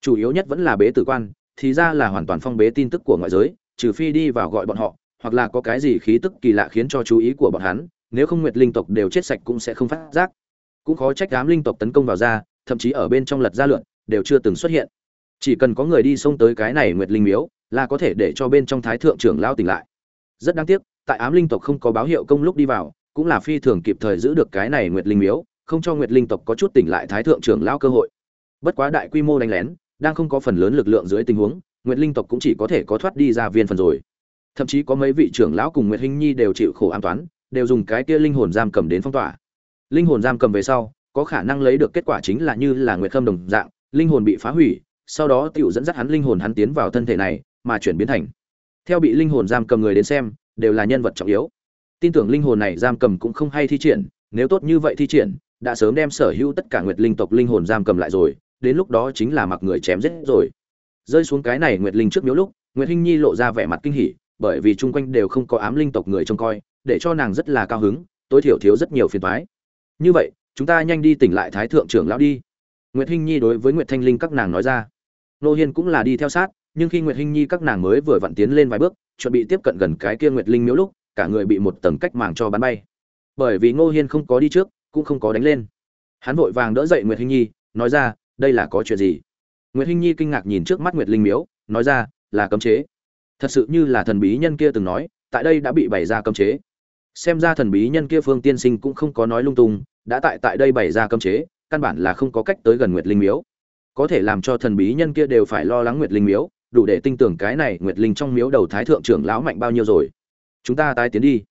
Chủ yếu nhất vẫn là bế tử quan, thì ra là hoàn toàn phong bế tin tức của ngoại giới trừ phi đi vào gọi bọn họ, hoặc là có cái gì khí tức kỳ lạ khiến cho chú ý của bọn hắn, nếu không nguyệt linh tộc đều chết sạch cũng sẽ không phát giác. Cũng khó trách đám linh tộc tấn công vào ra, thậm chí ở bên trong lật ra lượn, đều chưa từng xuất hiện. Chỉ cần có người đi xông tới cái này nguyệt linh miếu, là có thể để cho bên trong thái thượng trưởng lao tỉnh lại. Rất đáng tiếc, tại ám linh tộc không có báo hiệu công lúc đi vào, cũng là phi thường kịp thời giữ được cái này nguyệt linh miếu, không cho nguyệt linh tộc có chút tỉnh lại thái thượng trưởng lao cơ hội. Bất quá đại quy mô đánh lén, đang không có phần lớn lực lượng dưới tình huống nguyệt linh tộc cũng chỉ có thể có thoát đi ra viên phần rồi. Thậm chí có mấy vị trưởng lão cùng nguyệt hinh nhi đều chịu khổ an toán, đều dùng cái kia linh hồn giam cầm đến phong tỏa. Linh hồn giam cầm về sau, có khả năng lấy được kết quả chính là như là nguyệt khâm đồng dạng, linh hồn bị phá hủy, sau đó tiểu dẫn dắt hắn linh hồn hắn tiến vào thân thể này, mà chuyển biến thành. Theo bị linh hồn giam cầm người đến xem, đều là nhân vật trọng yếu. Tin tưởng linh hồn này giam cầm cũng không hay thi triển, nếu tốt như vậy thi triển, đã sớm đem sở hữu tất cả nguyệt linh tộc linh hồn giam cầm lại rồi, đến lúc đó chính là mặc người chém giết rồi rơi xuống cái này nguyệt linh trước miếu lúc, nguyệt hinh nhi lộ ra vẻ mặt kinh hỉ, bởi vì chung quanh đều không có ám linh tộc người trông coi, để cho nàng rất là cao hứng, tối thiểu thiếu rất nhiều phiền toái. Như vậy, chúng ta nhanh đi tỉnh lại thái thượng trưởng lão đi. Nguyệt hinh nhi đối với nguyệt thanh linh các nàng nói ra. Nô hiên cũng là đi theo sát, nhưng khi nguyệt hinh nhi các nàng mới vừa vặn tiến lên vài bước, chuẩn bị tiếp cận gần cái kia nguyệt linh miếu lúc, cả người bị một tầng cách màng cho bắn bay. Bởi vì ngô hiên không có đi trước, cũng không có đánh lên. Hắn vội vàng đỡ dậy nguyệt hinh nhi, nói ra, đây là có chuyện gì? Nguyệt hinh nhi kinh ngạc nhìn trước mắt nguyệt linh miếu, nói ra, là cấm chế. Thật sự như là thần bí nhân kia từng nói, tại đây đã bị bày ra cấm chế. Xem ra thần bí nhân kia phương tiên sinh cũng không có nói lung tung, đã tại tại đây bày ra cấm chế, căn bản là không có cách tới gần nguyệt linh miếu. Có thể làm cho thần bí nhân kia đều phải lo lắng nguyệt linh miếu, đủ để tin tưởng cái này nguyệt linh trong miếu đầu thái thượng trưởng lão mạnh bao nhiêu rồi. Chúng ta tái tiến đi.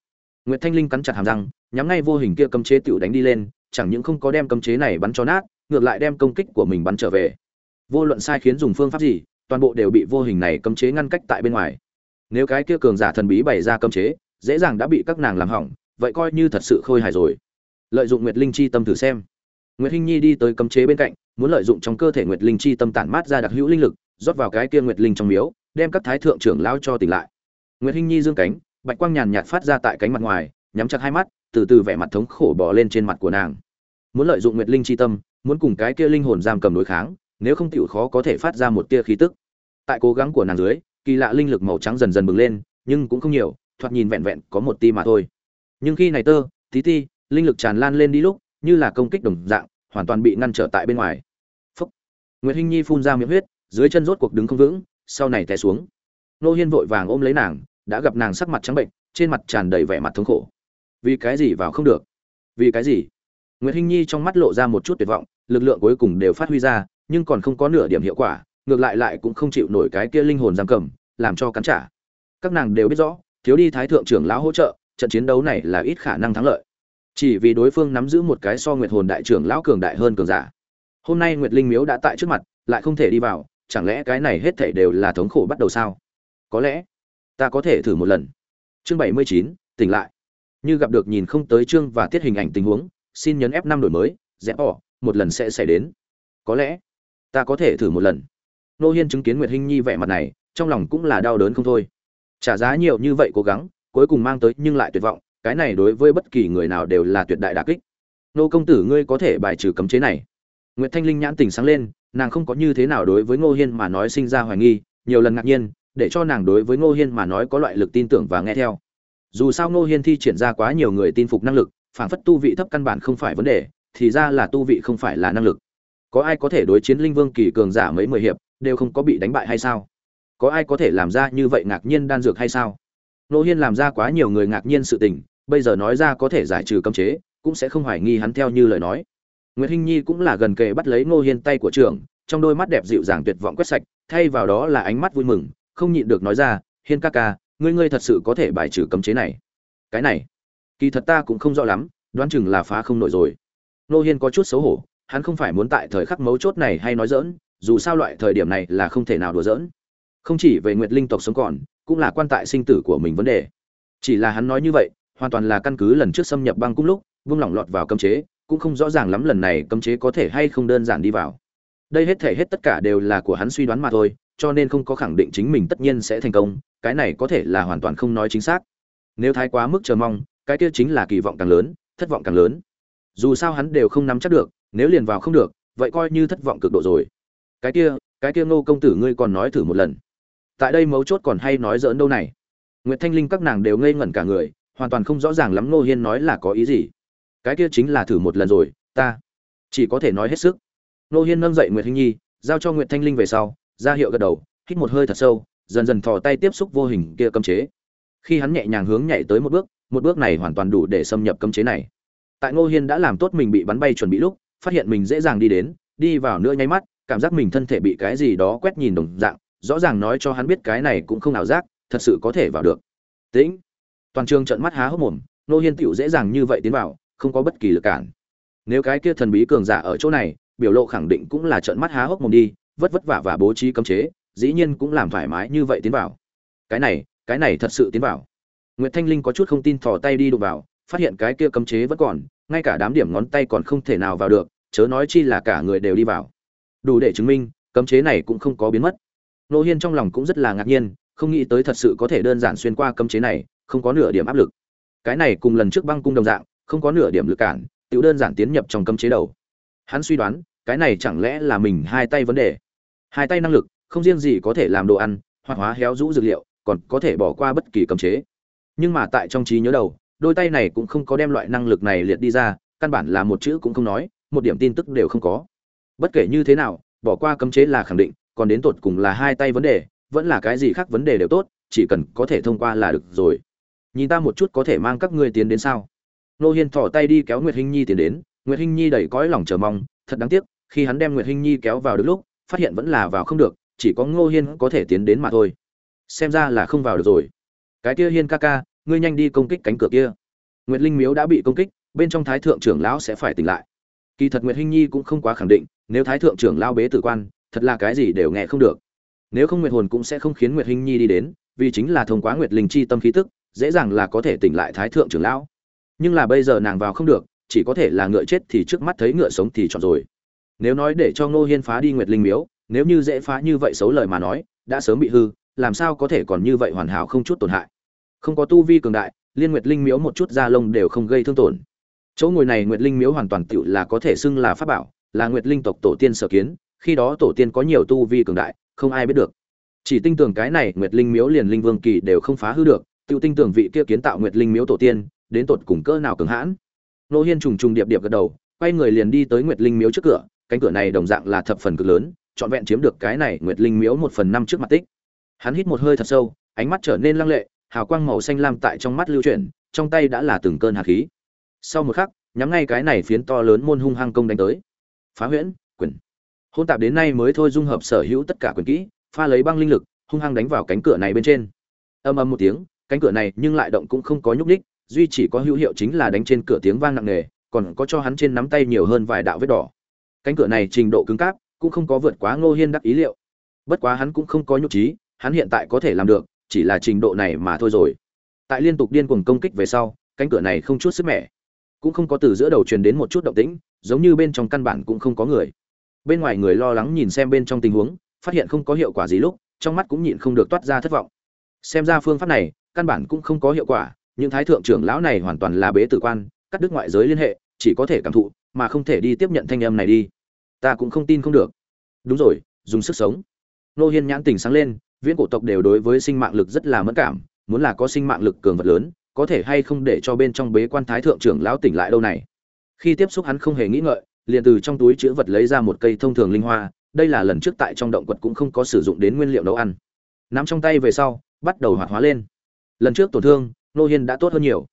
Nguyệt thanh linh cắn chặt hàm răng, nhắm ngay vô hình kia cấm chế tiểu đánh đi lên, chẳng những không có đem cấm chế này bắn cho nát, ngược lại đem công kích của mình bắn trở về vô luận sai khiến dùng phương pháp gì, toàn bộ đều bị vô hình này cấm chế ngăn cách tại bên ngoài. Nếu cái kia cường giả thần bí bày ra cấm chế, dễ dàng đã bị các nàng làm hỏng, vậy coi như thật sự khôi hài rồi. Lợi dụng nguyệt linh chi tâm thử xem. Nguyệt hinh nhi đi tới cấm chế bên cạnh, muốn lợi dụng trong cơ thể nguyệt linh chi tâm tản mát ra đặc hữu linh lực, rót vào cái kia nguyệt linh trong miếu, đem các thái thượng trưởng lão cho tỉnh lại. Nguyệt hinh nhi dương cánh, bạch quang nhàn nhạt phát ra tại cánh mặt ngoài, nhắm chặt hai mắt, từ từ vẻ mặt thống khổ bò lên trên mặt của nàng. Muốn lợi dụng nguyệt linh chi tâm, muốn cùng cái kia linh hồn giam cầm đối kháng nếu không tiểu khó có thể phát ra một tia khí tức. Tại cố gắng của nàng dưới, kỳ lạ linh lực màu trắng dần dần bừng lên, nhưng cũng không nhiều, thoạt nhìn vẹn vẹn có một ti mà thôi. Nhưng khi này tơ, tí ti, linh lực tràn lan lên đi lúc, như là công kích đồng dạng, hoàn toàn bị ngăn trở tại bên ngoài. Phúc. Nguyệt hinh nhi phun ra miệng huyết, dưới chân rốt cuộc đứng không vững, sau này té xuống. Nô hiên vội vàng ôm lấy nàng, đã gặp nàng sắc mặt trắng bệnh, trên mặt tràn đầy vẻ mặt thống khổ. Vì cái gì vào không được? Vì cái gì? Nguyệt hinh nhi trong mắt lộ ra một chút tuyệt vọng, lực lượng cuối cùng đều phát huy ra nhưng còn không có nửa điểm hiệu quả, ngược lại lại cũng không chịu nổi cái kia linh hồn giam cầm, làm cho cắn trả. Các nàng đều biết rõ, thiếu đi thái thượng trưởng lão hỗ trợ, trận chiến đấu này là ít khả năng thắng lợi. Chỉ vì đối phương nắm giữ một cái so nguyệt hồn đại trưởng lão cường đại hơn cường giả. Hôm nay nguyệt linh miếu đã tại trước mặt, lại không thể đi vào, chẳng lẽ cái này hết thảy đều là thống khổ bắt đầu sao? Có lẽ, ta có thể thử một lần. Chương bảy mươi chín, tỉnh lại. Như gặp được nhìn không tới chương và tiết hình ảnh tình huống, xin nhấn f năm đổi mới rẽ bỏ, một lần sẽ xảy đến. Có lẽ ta có thể thử một lần. Nô hiên chứng kiến nguyệt hinh nhi vẻ mặt này, trong lòng cũng là đau đớn không thôi. Trả giá nhiều như vậy cố gắng, cuối cùng mang tới nhưng lại tuyệt vọng, cái này đối với bất kỳ người nào đều là tuyệt đại đà kích. Nô công tử ngươi có thể bài trừ cấm chế này. Nguyệt thanh linh nhãn tình sáng lên, nàng không có như thế nào đối với ngô hiên mà nói sinh ra hoài nghi, nhiều lần ngạc nhiên, để cho nàng đối với ngô hiên mà nói có loại lực tin tưởng và nghe theo. Dù sao ngô hiên thi triển ra quá nhiều người tin phục năng lực, phản phất tu vị thấp căn bản không phải vấn đề, thì ra là tu vị không phải là năng lực có ai có thể đối chiến linh vương kỳ cường giả mấy mười hiệp, đều không có bị đánh bại hay sao? Có ai có thể làm ra như vậy ngạc nhiên đan dược hay sao? Nô hiên làm ra quá nhiều người ngạc nhiên sự tình, bây giờ nói ra có thể giải trừ cấm chế, cũng sẽ không hoài nghi hắn theo như lời nói. Nguyễn hinh nhi cũng là gần kề bắt lấy Nô hiên tay của trường trong đôi mắt đẹp dịu dàng tuyệt vọng quét sạch, thay vào đó là ánh mắt vui mừng, không nhịn được nói ra, hiên ca ca, ngươi ngươi thật sự có thể bài trừ cấm chế này. Cái này, kỳ thật ta cũng không rõ lắm, đoán chừng là phá không nổi rồi. Nô hiên có chút xấu hổ hắn không phải muốn tại thời khắc mấu chốt này hay nói dỡn, dù sao loại thời điểm này là không thể nào đùa dỡn. Không chỉ về nguyệt linh tộc sống còn, cũng là quan tại sinh tử của mình vấn đề. Chỉ là hắn nói như vậy, hoàn toàn là căn cứ lần trước xâm nhập băng cung lúc, vung lỏng lọt vào cấm chế, cũng không rõ ràng lắm lần này cấm chế có thể hay không đơn giản đi vào. Đây hết thể hết tất cả đều là của hắn suy đoán mà thôi, cho nên không có khẳng định chính mình tất nhiên sẽ thành công, cái này có thể là hoàn toàn không nói chính xác. Nếu thái quá mức chờ mong, cái kia chính là kỳ vọng càng lớn, thất vọng càng lớn. Dù sao hắn đều không nắm chắc được nếu liền vào không được vậy coi như thất vọng cực độ rồi cái kia cái kia ngô công tử ngươi còn nói thử một lần tại đây mấu chốt còn hay nói dỡn đâu này Nguyệt Thanh Linh các nàng đều ngây ngẩn cả người, hoàn toàn không rõ ràng lắm Ngô Hiên nói là có ý gì. Cái kia chính là thử một lần rồi, ta chỉ có thể nói hết sức. Ngô Hiên nâng dậy Nguyệt Hinh Nhi, giao cho Nguyệt Thanh Linh về sau, ra hiệu gật đầu, hít một hơi thật sâu, dần dần thò tay tiếp xúc vô hình kia cấm chế. Khi hắn nhẹ nhàng hướng nhảy tới một bước, một bước này hoàn toàn đủ để xâm nhập cấm chế này. Tại Ngô Hiên đã làm tốt mình bị bắn bay chuẩn bị lúc, phát hiện mình dễ dàng đi đến, đi vào nữa nháy mắt, cảm giác mình thân thể bị cái gì đó quét nhìn đồng dạng, rõ ràng nói cho hắn biết cái này cũng không ảo giác, thật sự có thể vào được. Tĩnh. Toàn trường trợn mắt há hốc mồm nô hiên tựu dễ dàng như vậy tiến vào không có bất kỳ lực cản. Nếu cái kia thần bí cường giả ở chỗ này biểu lộ khẳng định cũng là trợn mắt há hốc mồm đi vất vất vả và bố trí cấm chế dĩ nhiên cũng làm thoải mái như vậy tiến vào. Cái này cái này thật sự tiến vào. Nguyệt thanh linh có chút không tin thò tay đi đụng vào phát hiện cái kia cấm chế vẫn còn ngay cả đám điểm ngón tay còn không thể nào vào được, chớ nói chi là cả người đều đi vào. Đủ để chứng minh, cấm chế này cũng không có biến mất. Nô hiên trong lòng cũng rất là ngạc nhiên, không nghĩ tới thật sự có thể đơn giản xuyên qua cấm chế này, không có nửa điểm áp lực. Cái này cùng lần trước băng cung đồng dạng, không có nửa điểm lực cản tự đơn giản tiến nhập trong cấm chế đầu. Hắn suy đoán, cái này chẳng lẽ là mình hai tay vấn đề? Hai tay năng lực, không riêng gì có thể làm đồ ăn, hoặc hóa héo rũ dược liệu, còn có thể bỏ qua bất kỳ cấm chế. Nhưng mà tại trong trí nhớ đầu đôi tay này cũng không có đem loại năng lực này liệt đi ra, căn bản là một chữ cũng không nói, một điểm tin tức đều không có. Bất kể như thế nào, bỏ qua cấm chế là khẳng định, còn đến tột cùng là hai tay vấn đề, vẫn là cái gì khác vấn đề đều tốt, chỉ cần có thể thông qua là được rồi. Nhìn ta một chút có thể mang các ngươi tiến đến sao? Nô hiên thỏ tay đi kéo nguyệt hinh nhi tiến đến, nguyệt hinh nhi đầy cõi lòng chờ mong, thật đáng tiếc, khi hắn đem nguyệt hinh nhi kéo vào được lúc, phát hiện vẫn là vào không được, chỉ có ngô hiên có thể tiến đến mà thôi. Xem ra là không vào được rồi. Cái kia hiên ca ca ngươi nhanh đi công kích cánh cửa kia. Nguyệt linh miếu đã bị công kích, bên trong thái thượng trưởng lão sẽ phải tỉnh lại. Kỳ thật nguyệt hinh nhi cũng không quá khẳng định, nếu thái thượng trưởng lão bế tử quan, thật là cái gì đều nghe không được. Nếu không nguyệt hồn cũng sẽ không khiến nguyệt hinh nhi đi đến, vì chính là thông qua nguyệt linh chi tâm khí tức, dễ dàng là có thể tỉnh lại thái thượng trưởng lão. Nhưng là bây giờ nàng vào không được, chỉ có thể là ngựa chết thì trước mắt thấy ngựa sống thì chọn rồi. Nếu nói để cho ngô hiên phá đi nguyệt linh miếu, nếu như dễ phá như vậy xấu lời mà nói, đã sớm bị hư, làm sao có thể còn như vậy hoàn hảo không chút tổn hại không có tu vi cường đại, liên nguyệt linh miếu một chút da lông đều không gây thương tổn. Chỗ ngồi này nguyệt linh miếu hoàn toàn tựu là có thể xưng là pháp bảo, là nguyệt linh tộc tổ tiên sở kiến, khi đó tổ tiên có nhiều tu vi cường đại, không ai biết được. Chỉ tinh tưởng cái này nguyệt linh miếu liền linh vương kỳ đều không phá hư được tự tinh tưởng vị kia kiến tạo nguyệt linh miếu tổ tiên, đến tột cùng cỡ nào cường hãn. Nô hiên trùng trùng điệp điệp gật đầu, quay người liền đi tới nguyệt linh miếu trước cửa, cánh cửa này đồng dạng là thập phần cực lớn, trọn vẹn chiếm được cái này nguyệt linh miếu một phần năm trước mặt tích. Hắn hít một hơi thật sâu, ánh mắt trở nên lăng lệ hào quang màu xanh lam tại trong mắt lưu chuyển, trong tay đã là từng cơn hạt khí. Sau một khắc, nhắm ngay cái này phiến to lớn môn hung hăng công đánh tới. Phá huyễn, quyền. Hôn tạp đến nay mới thôi dung hợp sở hữu tất cả quyền kỹ, pha lấy băng linh lực, hung hăng đánh vào cánh cửa này bên trên. Âm âm một tiếng, cánh cửa này nhưng lại động cũng không có nhúc ních duy chỉ có hữu hiệu chính là đánh trên cửa tiếng vang nặng nề, còn có cho hắn trên nắm tay nhiều hơn vài đạo vết đỏ. Cánh cửa này trình độ cứng cáp, cũng không có vượt quá ngô hiên đắc ý liệu. Bất quá hắn cũng không có nhục trí, hắn hiện tại có thể làm được chỉ là trình độ này mà thôi rồi. Tại liên tục điên cuồng công kích về sau, cánh cửa này không chút sức mẻ. Cũng không có từ giữa đầu truyền đến một chút động tĩnh, giống như bên trong căn bản cũng không có người. Bên ngoài người lo lắng nhìn xem bên trong tình huống, phát hiện không có hiệu quả gì lúc, trong mắt cũng nhịn không được toát ra thất vọng. Xem ra phương pháp này, căn bản cũng không có hiệu quả, những thái thượng trưởng lão này hoàn toàn là bế tử quan, cắt đứt ngoại giới liên hệ, chỉ có thể cảm thụ, mà không thể đi tiếp nhận thanh âm này đi. Ta cũng không tin không được. Đúng rồi, dùng sức sống. Nô hiên nhãn tình sáng lên viễn cổ tộc đều đối với sinh mạng lực rất là mẫn cảm, muốn là có sinh mạng lực cường vật lớn, có thể hay không để cho bên trong bế quan thái thượng trưởng lão tỉnh lại đâu này. Khi tiếp xúc hắn không hề nghĩ ngợi, liền từ trong túi chữ vật lấy ra một cây thông thường linh hoa, đây là lần trước tại trong động quật cũng không có sử dụng đến nguyên liệu nấu ăn. Nắm trong tay về sau, bắt đầu hoạt hóa lên. Lần trước tổn thương, nô hiên đã tốt hơn nhiều.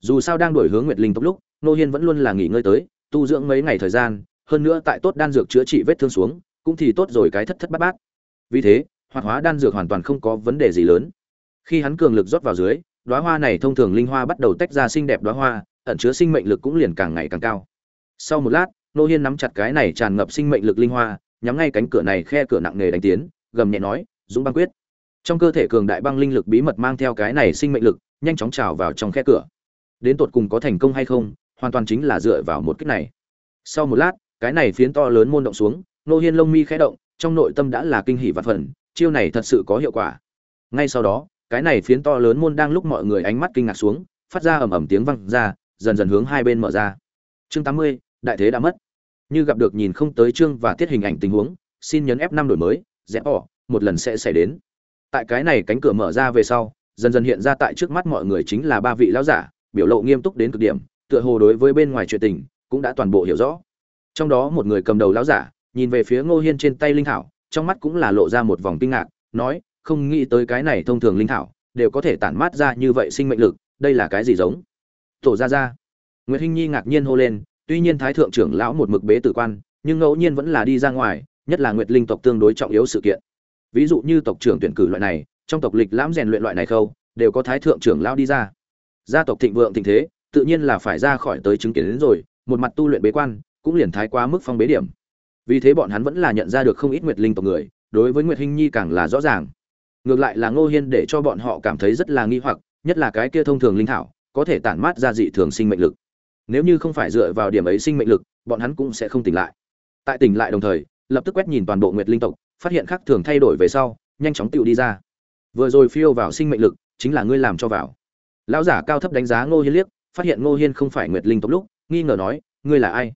Dù sao đang đổi hướng nguyệt linh tốc lúc, nô hiên vẫn luôn là nghỉ ngơi tới, tu dưỡng mấy ngày thời gian, hơn nữa tại tốt đan dược chữa trị vết thương xuống, cũng thì tốt rồi cái thất thất bát bát. Vì thế hoạt hóa đan dược hoàn toàn không có vấn đề gì lớn. Khi hắn cường lực rót vào dưới, đóa hoa này thông thường linh hoa bắt đầu tách ra xinh đẹp đóa hoa, ẩn chứa sinh mệnh lực cũng liền càng ngày càng cao. Sau một lát, nô hiên nắm chặt cái này tràn ngập sinh mệnh lực linh hoa, nhắm ngay cánh cửa này khe cửa nặng nề đánh tiến, gầm nhẹ nói, dũng băng quyết. Trong cơ thể cường đại băng linh lực bí mật mang theo cái này sinh mệnh lực, nhanh chóng trào vào trong khe cửa. Đến tột cùng có thành công hay không, hoàn toàn chính là dựa vào một kích này. Sau một lát, cái này phiến to lớn môn động xuống, nô hiên lông mi khẽ động, trong nội tâm đã là kinh hỉ và phần chiêu này thật sự có hiệu quả. Ngay sau đó, cái này phiến to lớn môn đang lúc mọi người ánh mắt kinh ngạc xuống, phát ra ầm ầm tiếng vang ra, dần dần hướng hai bên mở ra. Chương tám mươi, đại thế đã mất. Như gặp được nhìn không tới chương và tiết hình ảnh tình huống, xin nhấn f năm đổi mới rẽ bỏ, một lần sẽ xảy đến. Tại cái này cánh cửa mở ra về sau, dần dần hiện ra tại trước mắt mọi người chính là ba vị lão giả, biểu lộ nghiêm túc đến cực điểm, tựa hồ đối với bên ngoài chuyện tình, cũng đã toàn bộ hiểu rõ. Trong đó một người cầm đầu lão giả, nhìn về phía ngô hiên trên tay linh thảo trong mắt cũng là lộ ra một vòng kinh ngạc, nói, không nghĩ tới cái này thông thường linh thảo, đều có thể tản mát ra như vậy sinh mệnh lực, đây là cái gì giống? Tổ ra ra nguyệt hinh nhi ngạc nhiên hô lên, tuy nhiên thái thượng trưởng lão một mực bế tử quan, nhưng ngẫu nhiên vẫn là đi ra ngoài, nhất là nguyệt linh tộc tương đối trọng yếu sự kiện. Ví dụ như tộc trưởng tuyển cử loại này, trong tộc lịch lãm rèn luyện loại này khâu, đều có thái thượng trưởng lão đi ra. Gia tộc thịnh vượng thịnh thế, tự nhiên là phải ra khỏi tới chứng kiến đến rồi, một mặt tu luyện bế quan, cũng liền thái quá mức phong bế điểm vì thế bọn hắn vẫn là nhận ra được không ít nguyệt linh tộc người, đối với nguyệt hinh nhi càng là rõ ràng. Ngược lại là ngô hiên để cho bọn họ cảm thấy rất là nghi hoặc, nhất là cái kia thông thường linh thảo, có thể tản mát ra dị thường sinh mệnh lực. Nếu như không phải dựa vào điểm ấy sinh mệnh lực, bọn hắn cũng sẽ không tỉnh lại. Tại tỉnh lại đồng thời, lập tức quét nhìn toàn bộ nguyệt linh tộc, phát hiện khác thường thay đổi về sau, nhanh chóng tựu đi ra. Vừa rồi phiêu vào sinh mệnh lực, chính là ngươi làm cho vào. Lão giả cao thấp đánh giá ngô hiên liếc, phát hiện ngô hiên không phải nguyệt linh tộc lúc, nghi ngờ nói, ngươi là ai?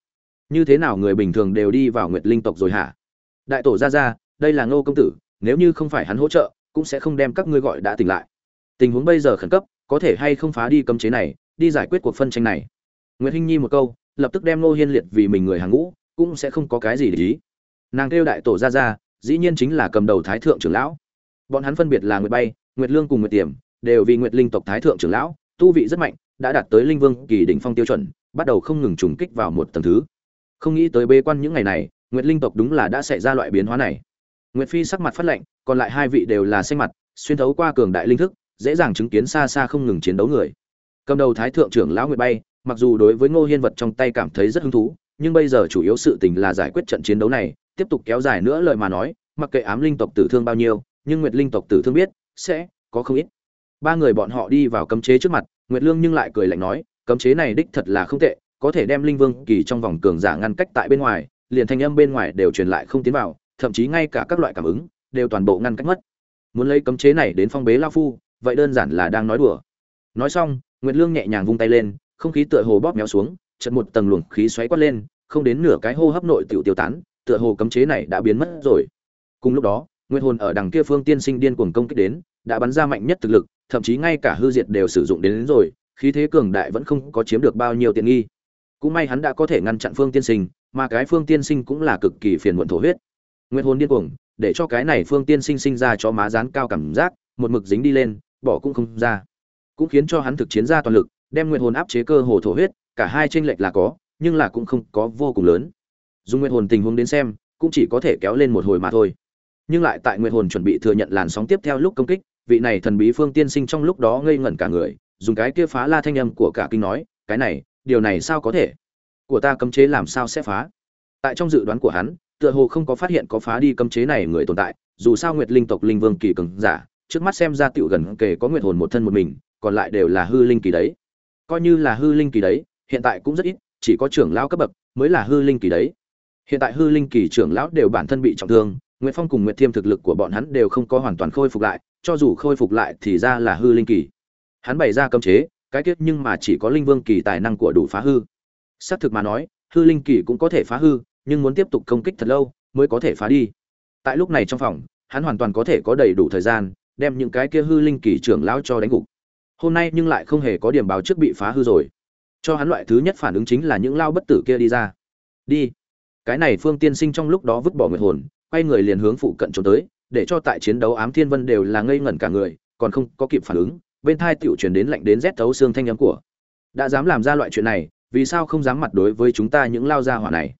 Như thế nào người bình thường đều đi vào nguyệt linh tộc rồi hả? Đại tổ ra ra đây là ngô công tử, nếu như không phải hắn hỗ trợ, cũng sẽ không đem các ngươi gọi đã tỉnh lại. Tình huống bây giờ khẩn cấp, có thể hay không phá đi cấm chế này, đi giải quyết cuộc phân tranh này. Nguyệt hinh nhi một câu, lập tức đem ngô hiên liệt vì mình người hàng ngũ, cũng sẽ không có cái gì để ý. Nàng kêu đại tổ ra ra dĩ nhiên chính là cầm đầu thái thượng trưởng lão. Bọn hắn phân biệt là nguyệt bay, nguyệt lương cùng nguyệt tiềm, đều vì nguyệt linh tộc thái thượng trưởng lão, tu vị rất mạnh, đã đạt tới linh vương kỳ đỉnh phong tiêu chuẩn, bắt đầu không ngừng trùng kích vào một tầng thứ không nghĩ tới bế quan những ngày này, nguyệt linh tộc đúng là đã xảy ra loại biến hóa này. Nguyệt phi sắc mặt phát lạnh, còn lại hai vị đều là xanh mặt, xuyên thấu qua cường đại linh thức, dễ dàng chứng kiến xa xa không ngừng chiến đấu người. Cầm đầu thái thượng trưởng lão nguyệt bay, mặc dù đối với ngô hiên vật trong tay cảm thấy rất hứng thú, nhưng bây giờ chủ yếu sự tình là giải quyết trận chiến đấu này, tiếp tục kéo dài nữa lời mà nói, mặc kệ ám linh tộc tử thương bao nhiêu, nhưng nguyệt linh tộc tử thương biết, sẽ có không ít. Ba người bọn họ đi vào cấm chế trước mặt, nguyệt lương nhưng lại cười lạnh nói, cấm chế này đích thật là không tệ có thể đem linh vương kỳ trong vòng cường giả ngăn cách tại bên ngoài liền thanh âm bên ngoài đều truyền lại không tiến vào thậm chí ngay cả các loại cảm ứng đều toàn bộ ngăn cách mất. Muốn lấy cấm chế này đến phong bế lao phu vậy đơn giản là đang nói đùa. Nói xong nguyệt lương nhẹ nhàng vung tay lên không khí tựa hồ bóp méo xuống chật một tầng luồng khí xoáy quát lên không đến nửa cái hô hấp nội tiểu tiêu tán tựa hồ cấm chế này đã biến mất rồi. Cùng lúc đó nguyệt hồn ở đằng kia phương tiên sinh điên cuồng công kích đến đã bắn ra mạnh nhất thực lực thậm chí ngay cả hư diệt đều sử dụng đến, đến rồi khí thế cường đại vẫn không có chiếm được bao nhiêu tiện nghi cũng may hắn đã có thể ngăn chặn phương tiên sinh, mà cái phương tiên sinh cũng là cực kỳ phiền muộn thổ huyết. Nguyên hồn điên cuồng, để cho cái này phương tiên sinh sinh ra cho má rán cao cảm giác, một mực dính đi lên, bỏ cũng không ra. Cũng khiến cho hắn thực chiến ra toàn lực, đem nguyên hồn áp chế cơ hồ thổ huyết, cả hai tranh lệch là có, nhưng là cũng không có vô cùng lớn. Dùng nguyên hồn tình huống đến xem, cũng chỉ có thể kéo lên một hồi mà thôi. Nhưng lại tại nguyên hồn chuẩn bị thừa nhận làn sóng tiếp theo lúc công kích, vị này thần bí phương tiên sinh trong lúc đó ngây ngẩn cả người, dùng cái kia phá la thanh âm của cả kinh nói, cái này điều này sao có thể? Của ta cấm chế làm sao sẽ phá? Tại trong dự đoán của hắn, tựa hồ không có phát hiện có phá đi cấm chế này người tồn tại, dù sao nguyệt linh tộc linh vương kỳ cường giả, trước mắt xem ra tựu gần kề có nguyệt hồn một thân một mình, còn lại đều là hư linh kỳ đấy. Coi như là hư linh kỳ đấy, hiện tại cũng rất ít, chỉ có trưởng lão cấp bậc mới là hư linh kỳ đấy. Hiện tại hư linh kỳ trưởng lão đều bản thân bị trọng thương, nguyệt phong cùng nguyệt thiêm thực lực của bọn hắn đều không có hoàn toàn khôi phục lại, cho dù khôi phục lại thì ra là hư linh kỳ. Hắn bày ra cấm chế cái kết nhưng mà chỉ có linh vương kỳ tài năng của đủ phá hư. Xác thực mà nói, hư linh kỳ cũng có thể phá hư, nhưng muốn tiếp tục công kích thật lâu mới có thể phá đi. Tại lúc này trong phòng, hắn hoàn toàn có thể có đầy đủ thời gian, đem những cái kia hư linh kỳ trưởng lão cho đánh gục. Hôm nay nhưng lại không hề có điểm báo trước bị phá hư rồi. Cho hắn loại thứ nhất phản ứng chính là những lao bất tử kia đi ra. Đi. Cái này phương tiên sinh trong lúc đó vứt bỏ nguyệt hồn, quay người liền hướng phụ cận trốn tới, để cho tại chiến đấu ám thiên vân đều là ngây ngẩn cả người, còn không có kịp phản ứng bên thai tiểu truyền đến lạnh đến rét thấu xương thanh âm của. Đã dám làm ra loại chuyện này, vì sao không dám mặt đối với chúng ta những lao gia hỏa này?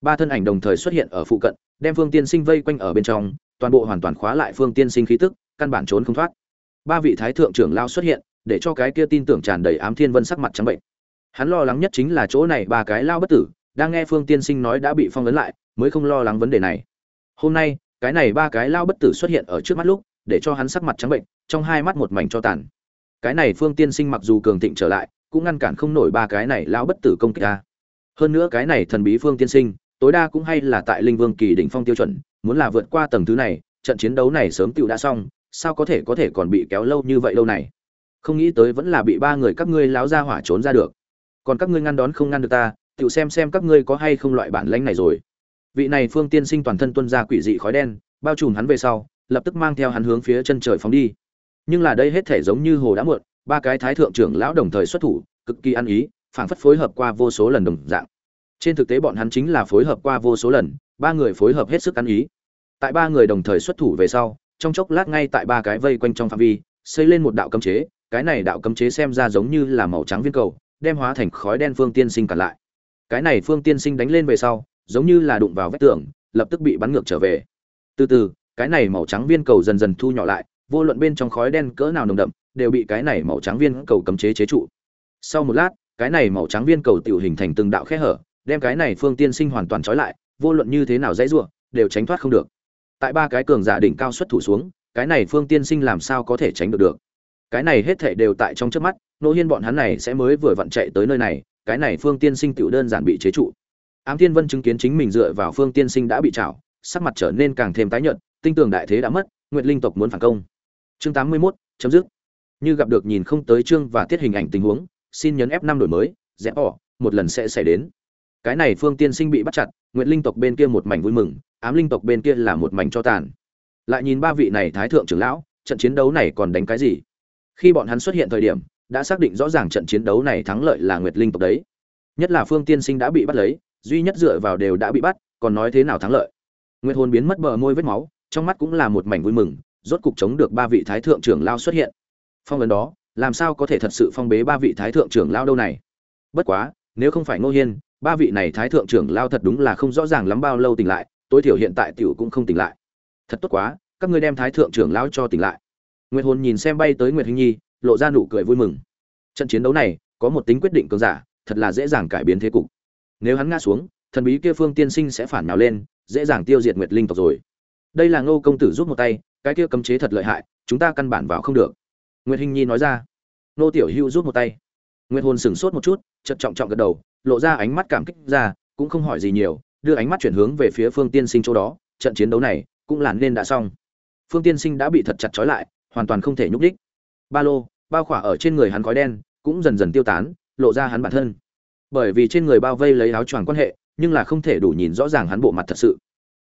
Ba thân ảnh đồng thời xuất hiện ở phụ cận, đem phương tiên sinh vây quanh ở bên trong, toàn bộ hoàn toàn khóa lại phương tiên sinh khí tức, căn bản trốn không thoát. Ba vị thái thượng trưởng lao xuất hiện, để cho cái kia tin tưởng tràn đầy ám thiên vân sắc mặt trắng bệnh. Hắn lo lắng nhất chính là chỗ này ba cái lao bất tử, đang nghe phương tiên sinh nói đã bị phong ấn lại, mới không lo lắng vấn đề này. Hôm nay, cái này ba cái lao bất tử xuất hiện ở trước mắt lúc, để cho hắn sắc mặt trắng bệnh, trong hai mắt một mảnh cho tàn cái này phương tiên sinh mặc dù cường thịnh trở lại, cũng ngăn cản không nổi ba cái này lão bất tử công kích ta. Hơn nữa cái này thần bí phương tiên sinh, tối đa cũng hay là tại linh vương kỳ đỉnh phong tiêu chuẩn, muốn là vượt qua tầng thứ này, trận chiến đấu này sớm tựu đã xong, sao có thể có thể còn bị kéo lâu như vậy lâu này? Không nghĩ tới vẫn là bị ba người các ngươi láo ra hỏa trốn ra được. Còn các ngươi ngăn đón không ngăn được ta, tựu xem xem các ngươi có hay không loại bản lãnh này rồi. Vị này phương tiên sinh toàn thân tuân ra quỷ dị khói đen, bao trùm hắn về sau, lập tức mang theo hắn hướng phía chân trời phóng đi nhưng là đây hết thể giống như hồ đã muộn, ba cái thái thượng trưởng lão đồng thời xuất thủ, cực kỳ ăn ý, phảng phất phối hợp qua vô số lần đồng dạng. Trên thực tế bọn hắn chính là phối hợp qua vô số lần, ba người phối hợp hết sức ăn ý. Tại ba người đồng thời xuất thủ về sau, trong chốc lát ngay tại ba cái vây quanh trong phạm vi, xây lên một đạo cấm chế, cái này đạo cấm chế xem ra giống như là màu trắng viên cầu, đem hóa thành khói đen phương tiên sinh cản lại. Cái này phương tiên sinh đánh lên về sau, giống như là đụng vào vách tường, lập tức bị bắn ngược trở về. Từ từ, cái này màu trắng viên cầu dần dần thu nhỏ lại vô luận bên trong khói đen cỡ nào nồng đậm đều bị cái này màu trắng viên cầu cấm chế chế trụ. Sau một lát cái này màu trắng viên cầu tiểu hình thành từng đạo khe hở đem cái này phương tiên sinh hoàn toàn trói lại vô luận như thế nào dãy rủa đều tránh thoát không được. Tại ba cái cường giả đỉnh cao xuất thủ xuống cái này phương tiên sinh làm sao có thể tránh được được? Cái này hết thảy đều tại trong chớp mắt nô hiên bọn hắn này sẽ mới vừa vặn chạy tới nơi này cái này phương tiên sinh tiểu đơn giản bị chế trụ. Ám thiên vân chứng kiến chính mình dựa vào phương tiên sinh đã bị trảo, sắc mặt trở nên càng thêm tái nhợt tinh tường đại thế đã mất nguyệt linh tộc muốn phản công chương tám mươi 81, chấm dứt. Như gặp được nhìn không tới chương và tiết hình ảnh tình huống xin nhấn f năm đổi mới rẽ bỏ một lần sẽ xảy đến. Cái này phương tiên sinh bị bắt chặt nguyện linh tộc bên kia một mảnh vui mừng ám linh tộc bên kia là một mảnh cho tàn. Lại nhìn ba vị này thái thượng trưởng lão trận chiến đấu này còn đánh cái gì? Khi bọn hắn xuất hiện thời điểm đã xác định rõ ràng trận chiến đấu này thắng lợi là nguyệt linh tộc đấy. Nhất là phương tiên sinh đã bị bắt lấy duy nhất dựa vào đều đã bị bắt còn nói thế nào thắng lợi? Nguyệt hồn biến mất bờ môi vết máu trong mắt cũng là một mảnh vui mừng rốt cục chống được ba vị thái thượng trưởng lao xuất hiện. Phong ấn đó, làm sao có thể thật sự phong bế ba vị thái thượng trưởng lao đâu này? Bất quá, nếu không phải ngô hiên, ba vị này thái thượng trưởng lao thật đúng là không rõ ràng lắm bao lâu tỉnh lại, tối thiểu hiện tại tiểu cũng không tỉnh lại. Thật tốt quá, các ngươi đem thái thượng trưởng lao cho tỉnh lại. Nguyệt hồn nhìn xem bay tới nguyệt hinh nhi, lộ ra nụ cười vui mừng. Trận chiến đấu này, có một tính quyết định cường giả, thật là dễ dàng cải biến thế cục. Nếu hắn ngã xuống, thần bí kia phương tiên sinh sẽ phản nhào lên, dễ dàng tiêu diệt nguyệt linh tộc rồi. Đây là ngô công tử giúp một tay cái kia cấm chế thật lợi hại, chúng ta căn bản vào không được. Nguyệt hinh nhi nói ra. Nô tiểu hưu rút một tay. Nguyệt hồn sửng sốt một chút chật trọng trọng gật đầu, lộ ra ánh mắt cảm kích ra, cũng không hỏi gì nhiều, đưa ánh mắt chuyển hướng về phía phương tiên sinh chỗ đó, trận chiến đấu này cũng làn nên đã xong. Phương tiên sinh đã bị thật chặt trói lại, hoàn toàn không thể nhúc đích ba lô, bao khỏa ở trên người hắn khói đen, cũng dần dần tiêu tán, lộ ra hắn bản thân. Bởi vì trên người bao vây lấy áo choàng quan hệ, nhưng là không thể đủ nhìn rõ ràng hắn bộ mặt thật sự.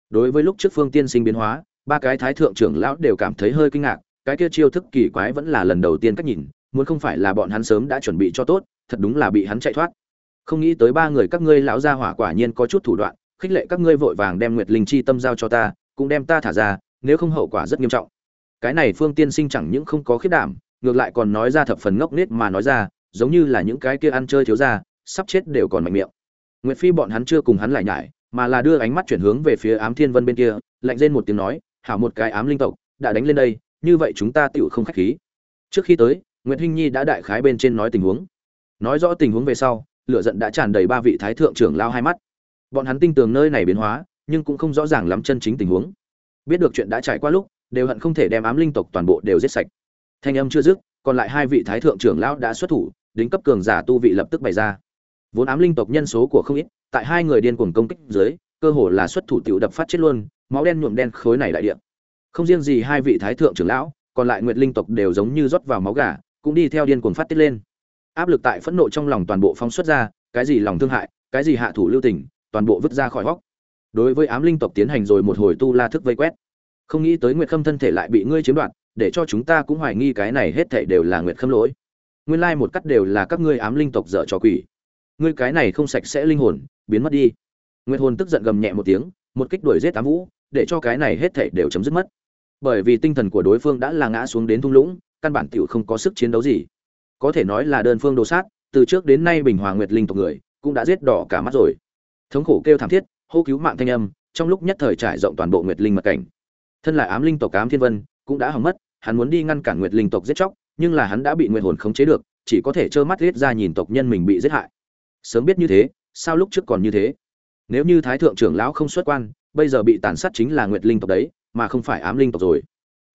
Đối với lúc trước phương tiên sinh biến hóa ba cái thái thượng trưởng lão đều cảm thấy hơi kinh ngạc, cái kia chiêu thức kỳ quái vẫn là lần đầu tiên cách nhìn, muốn không phải là bọn hắn sớm đã chuẩn bị cho tốt, thật đúng là bị hắn chạy thoát. Không nghĩ tới ba người các ngươi lão gia hỏa quả nhiên có chút thủ đoạn, khích lệ các ngươi vội vàng đem nguyệt linh chi tâm giao cho ta, cũng đem ta thả ra, nếu không hậu quả rất nghiêm trọng. Cái này phương tiên sinh chẳng những không có khiết đảm, ngược lại còn nói ra thập phần ngốc nết mà nói ra, giống như là những cái kia ăn chơi thiếu ra sắp chết đều còn mạnh miệng. Nguyệt phi bọn hắn chưa cùng hắn lại nhải, mà là đưa ánh mắt chuyển hướng về phía ám thiên vân bên kia, lạnh lên một tiếng nói hảo một cái ám linh tộc, đã đánh lên đây, như vậy chúng ta tựu không khách khí. Trước khi tới nguyễn hinh nhi đã đại khái bên trên nói tình huống. Nói rõ tình huống về sau, lửa giận đã tràn đầy ba vị thái thượng trưởng lao hai mắt. Bọn hắn tin tưởng nơi này biến hóa, nhưng cũng không rõ ràng lắm chân chính tình huống. Biết được chuyện đã trải qua lúc, đều hận không thể đem ám linh tộc toàn bộ đều giết sạch. Thanh âm chưa dứt, còn lại hai vị thái thượng trưởng lão đã xuất thủ đính cấp cường giả tu vị lập tức bày ra. Vốn ám linh tộc nhân số của không ít, tại hai người điên cuồng công kích dưới, cơ hồ là xuất thủ tiểu đập phát chết luôn máu đen nhuộm đen khối này đại địa. Không riêng gì hai vị thái thượng trưởng lão, còn lại nguyệt linh tộc đều giống như rót vào máu gà, cũng đi theo điên cuồng phát tiết lên. Áp lực tại phẫn nộ trong lòng toàn bộ phóng xuất ra, cái gì lòng thương hại, cái gì hạ thủ lưu tình, toàn bộ vứt ra khỏi hốc đối với ám linh tộc tiến hành rồi một hồi tu la thức vây quét. Không nghĩ tới nguyệt khâm thân thể lại bị ngươi chiếm đoạt, để cho chúng ta cũng hoài nghi cái này hết thảy đều là nguyệt khâm lỗi. Nguyên lai một cắt đều là các ngươi ám linh tộc dở trò quỷ. Ngươi cái này không sạch sẽ linh hồn, biến mất đi. Nguyệt hồn tức giận gầm nhẹ một tiếng, một kích đuổi giết tám vũ để cho cái này hết thảy đều chấm dứt mất. Bởi vì tinh thần của đối phương đã là ngã xuống đến thung lũng, căn bản tiểu không có sức chiến đấu gì. Có thể nói là đơn phương đồ sát, từ trước đến nay bình hòa nguyệt linh tộc người, cũng đã giết đỏ cả mắt rồi. Thống khổ kêu thảm thiết, hô cứu mạng thanh âm, trong lúc nhất thời trải rộng toàn bộ nguyệt linh mật cảnh. Thân là ám linh tộc ám thiên vân, cũng đã hỏng mất, hắn muốn đi ngăn cản nguyệt linh tộc giết chóc, nhưng là hắn đã bị nguyệt hồn khống chế được, chỉ có thể trơ mắt giết ra nhìn tộc nhân mình bị giết hại. Sớm biết như thế, sao lúc trước còn như thế? Nếu như thái thượng trưởng lão không xuất quan bây giờ bị tàn sát chính là nguyệt linh tộc đấy, mà không phải ám linh tộc rồi.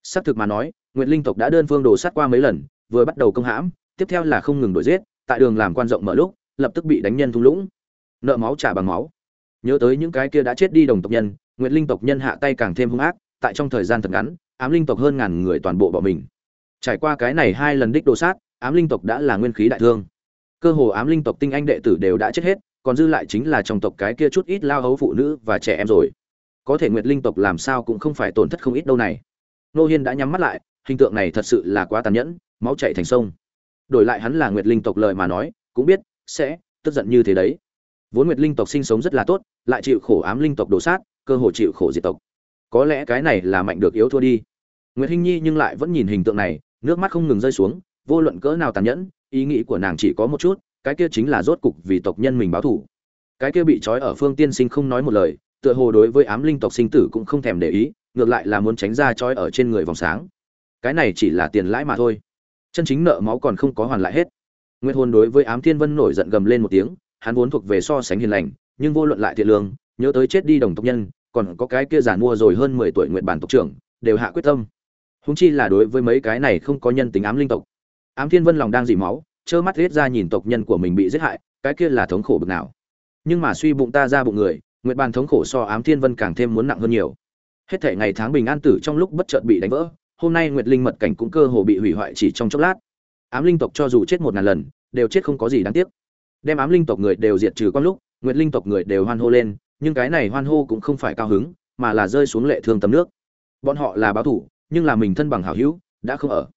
Xác thực mà nói, nguyệt linh tộc đã đơn phương đồ sát qua mấy lần, vừa bắt đầu công hãm, tiếp theo là không ngừng đuổi giết, tại đường làm quan rộng mở lúc, lập tức bị đánh nhân thung lũng. Nợ máu trả bằng máu. Nhớ tới những cái kia đã chết đi đồng tộc nhân, nguyệt linh tộc nhân hạ tay càng thêm hung ác, tại trong thời gian thật ngắn, ám linh tộc hơn ngàn người toàn bộ bỏ mình. Trải qua cái này hai lần đích đồ sát, ám linh tộc đã là nguyên khí đại thương. Cơ hồ ám linh tộc tinh anh đệ tử đều đã chết hết, còn dư lại chính là trong tộc cái kia chút ít lao hấu phụ nữ và trẻ em rồi có thể nguyệt linh tộc làm sao cũng không phải tổn thất không ít đâu này. Nô hiên đã nhắm mắt lại, hình tượng này thật sự là quá tàn nhẫn, máu chảy thành sông. Đổi lại hắn là nguyệt linh tộc lời mà nói, cũng biết, sẽ tức giận như thế đấy. Vốn nguyệt linh tộc sinh sống rất là tốt, lại chịu khổ ám linh tộc đổ sát, cơ hồ chịu khổ diệt tộc. Có lẽ cái này là mạnh được yếu thua đi. Nguyệt hinh nhi nhưng lại vẫn nhìn hình tượng này, nước mắt không ngừng rơi xuống, vô luận cỡ nào tàn nhẫn, ý nghĩ của nàng chỉ có một chút, cái kia chính là rốt cục vì tộc nhân mình báo thù. Cái kia bị trói ở phương tiên sinh không nói một lời tựa hồ đối với ám linh tộc sinh tử cũng không thèm để ý, ngược lại là muốn tránh ra trói ở trên người vòng sáng. Cái này chỉ là tiền lãi mà thôi. Chân chính nợ máu còn không có hoàn lại hết. Nguyên hồn đối với ám thiên vân nổi giận gầm lên một tiếng, hắn vốn thuộc về so sánh hiền lành, nhưng vô luận lại thiện lương, nhớ tới chết đi đồng tộc nhân, còn có cái kia giản mua rồi hơn mười tuổi nguyện bản tộc trưởng, đều hạ quyết tâm. Húng chi là đối với mấy cái này không có nhân tính ám linh tộc. Ám thiên vân lòng đang dỉ máu, trơ mắt riết ra nhìn tộc nhân của mình bị giết hại, cái kia là thống khổ bực nào. Nhưng mà suy bụng ta ra bụng người Nguyệt bàn thống khổ so ám thiên vân càng thêm muốn nặng hơn nhiều. Hết thể ngày tháng bình an tử trong lúc bất chợt bị đánh vỡ, hôm nay nguyệt linh mật cảnh cũng cơ hồ bị hủy hoại chỉ trong chốc lát. Ám linh tộc cho dù chết một ngàn lần, đều chết không có gì đáng tiếc. Đem ám linh tộc người đều diệt trừ con lúc, nguyệt linh tộc người đều hoan hô lên, nhưng cái này hoan hô cũng không phải cao hứng, mà là rơi xuống lệ thương tấm nước. Bọn họ là báo thủ, nhưng là mình thân bằng hảo hữu, đã không ở.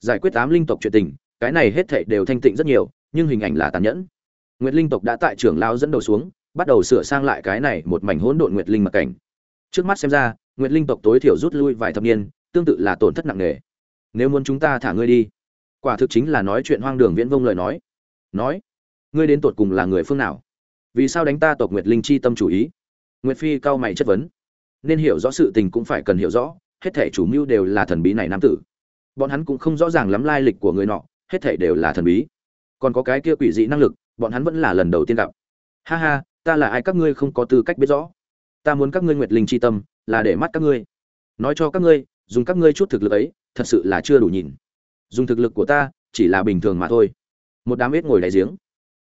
Giải quyết ám linh tộc chuyện tình, cái này hết thảy đều thanh tịnh rất nhiều, nhưng hình ảnh là tàn nhẫn. Nguyệt linh tộc đã tại trưởng lao dẫn đầu xuống bắt đầu sửa sang lại cái này một mảnh hỗn độn nguyệt linh mặc cảnh. Trước mắt xem ra, nguyệt linh tộc tối thiểu rút lui vài thập niên, tương tự là tổn thất nặng nề. Nếu muốn chúng ta thả ngươi đi, quả thực chính là nói chuyện hoang đường viễn vông lời nói. Nói, ngươi đến tột cùng là người phương nào? Vì sao đánh ta tộc nguyệt linh chi tâm chủ ý? Nguyệt phi cao mày chất vấn. Nên hiểu rõ sự tình cũng phải cần hiểu rõ, hết thảy chủ mưu đều là thần bí này nam tử. Bọn hắn cũng không rõ ràng lắm lai lịch của người nọ, hết thảy đều là thần bí. Còn có cái kia quỷ dị năng lực, bọn hắn vẫn là lần đầu tiên gặp. Ha ha ta là ai các ngươi không có tư cách biết rõ. Ta muốn các ngươi nguyệt linh chi tâm, là để mắt các ngươi. Nói cho các ngươi, dùng các ngươi chút thực lực ấy, thật sự là chưa đủ nhìn. Dùng thực lực của ta, chỉ là bình thường mà thôi. Một đám ếch ngồi đáy giếng.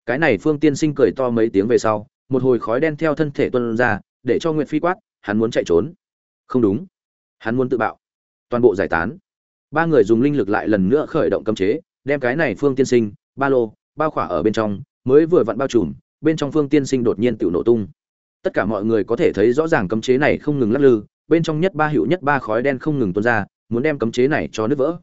Cái này phương tiên sinh cười to mấy tiếng về sau, một hồi khói đen theo thân thể tuân ra, để cho nguyệt phi quát, hắn muốn chạy trốn. Không đúng. Hắn muốn tự bạo. Toàn bộ giải tán. Ba người dùng linh lực lại lần nữa khởi động cấm chế, đem cái này phương tiên sinh, ba lô, bao khỏa ở bên trong, mới vừa vặn bao trùm bên trong phương tiên sinh đột nhiên tự nổ tung. Tất cả mọi người có thể thấy rõ ràng cấm chế này không ngừng lắc lư bên trong nhất ba hiệu nhất ba khói đen không ngừng tuôn ra muốn đem cấm chế này cho nứt vỡ.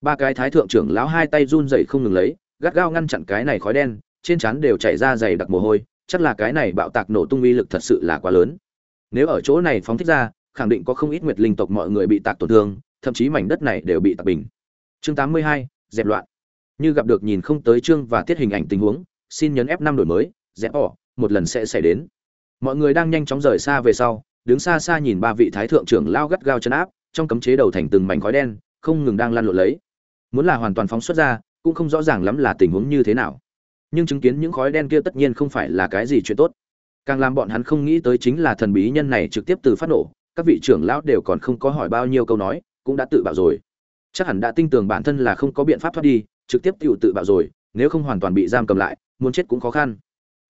Ba cái thái thượng trưởng lão hai tay run rẩy không ngừng lấy gắt gao ngăn chặn cái này khói đen trên trán đều chảy ra dày đặc mồ hôi chắc là cái này bạo tạc nổ tung uy lực thật sự là quá lớn. Nếu ở chỗ này phóng thích ra khẳng định có không ít nguyệt linh tộc mọi người bị tạc tổn thương thậm chí mảnh đất này đều bị tạc bình. Chương 82, dẹp loạn. Như gặp được nhìn không tới chương và tiết hình ảnh tình huống xin nhấn f 5 đổi mới dẹp bỏ, một lần sẽ xảy đến. Mọi người đang nhanh chóng rời xa về sau, đứng xa xa nhìn ba vị thái thượng trưởng lao gắt gao chân áp, trong cấm chế đầu thành từng mảnh khói đen, không ngừng đang lan lộn lấy. Muốn là hoàn toàn phóng xuất ra, cũng không rõ ràng lắm là tình huống như thế nào. Nhưng chứng kiến những khói đen kia tất nhiên không phải là cái gì chuyện tốt. Càng làm bọn hắn không nghĩ tới chính là thần bí nhân này trực tiếp từ phát nổ, các vị trưởng lão đều còn không có hỏi bao nhiêu câu nói, cũng đã tự bạo rồi. Chắc hẳn đã tin tưởng bản thân là không có biện pháp thoát đi, trực tiếp tự tự bạo rồi, nếu không hoàn toàn bị giam cầm lại, muốn chết cũng khó khăn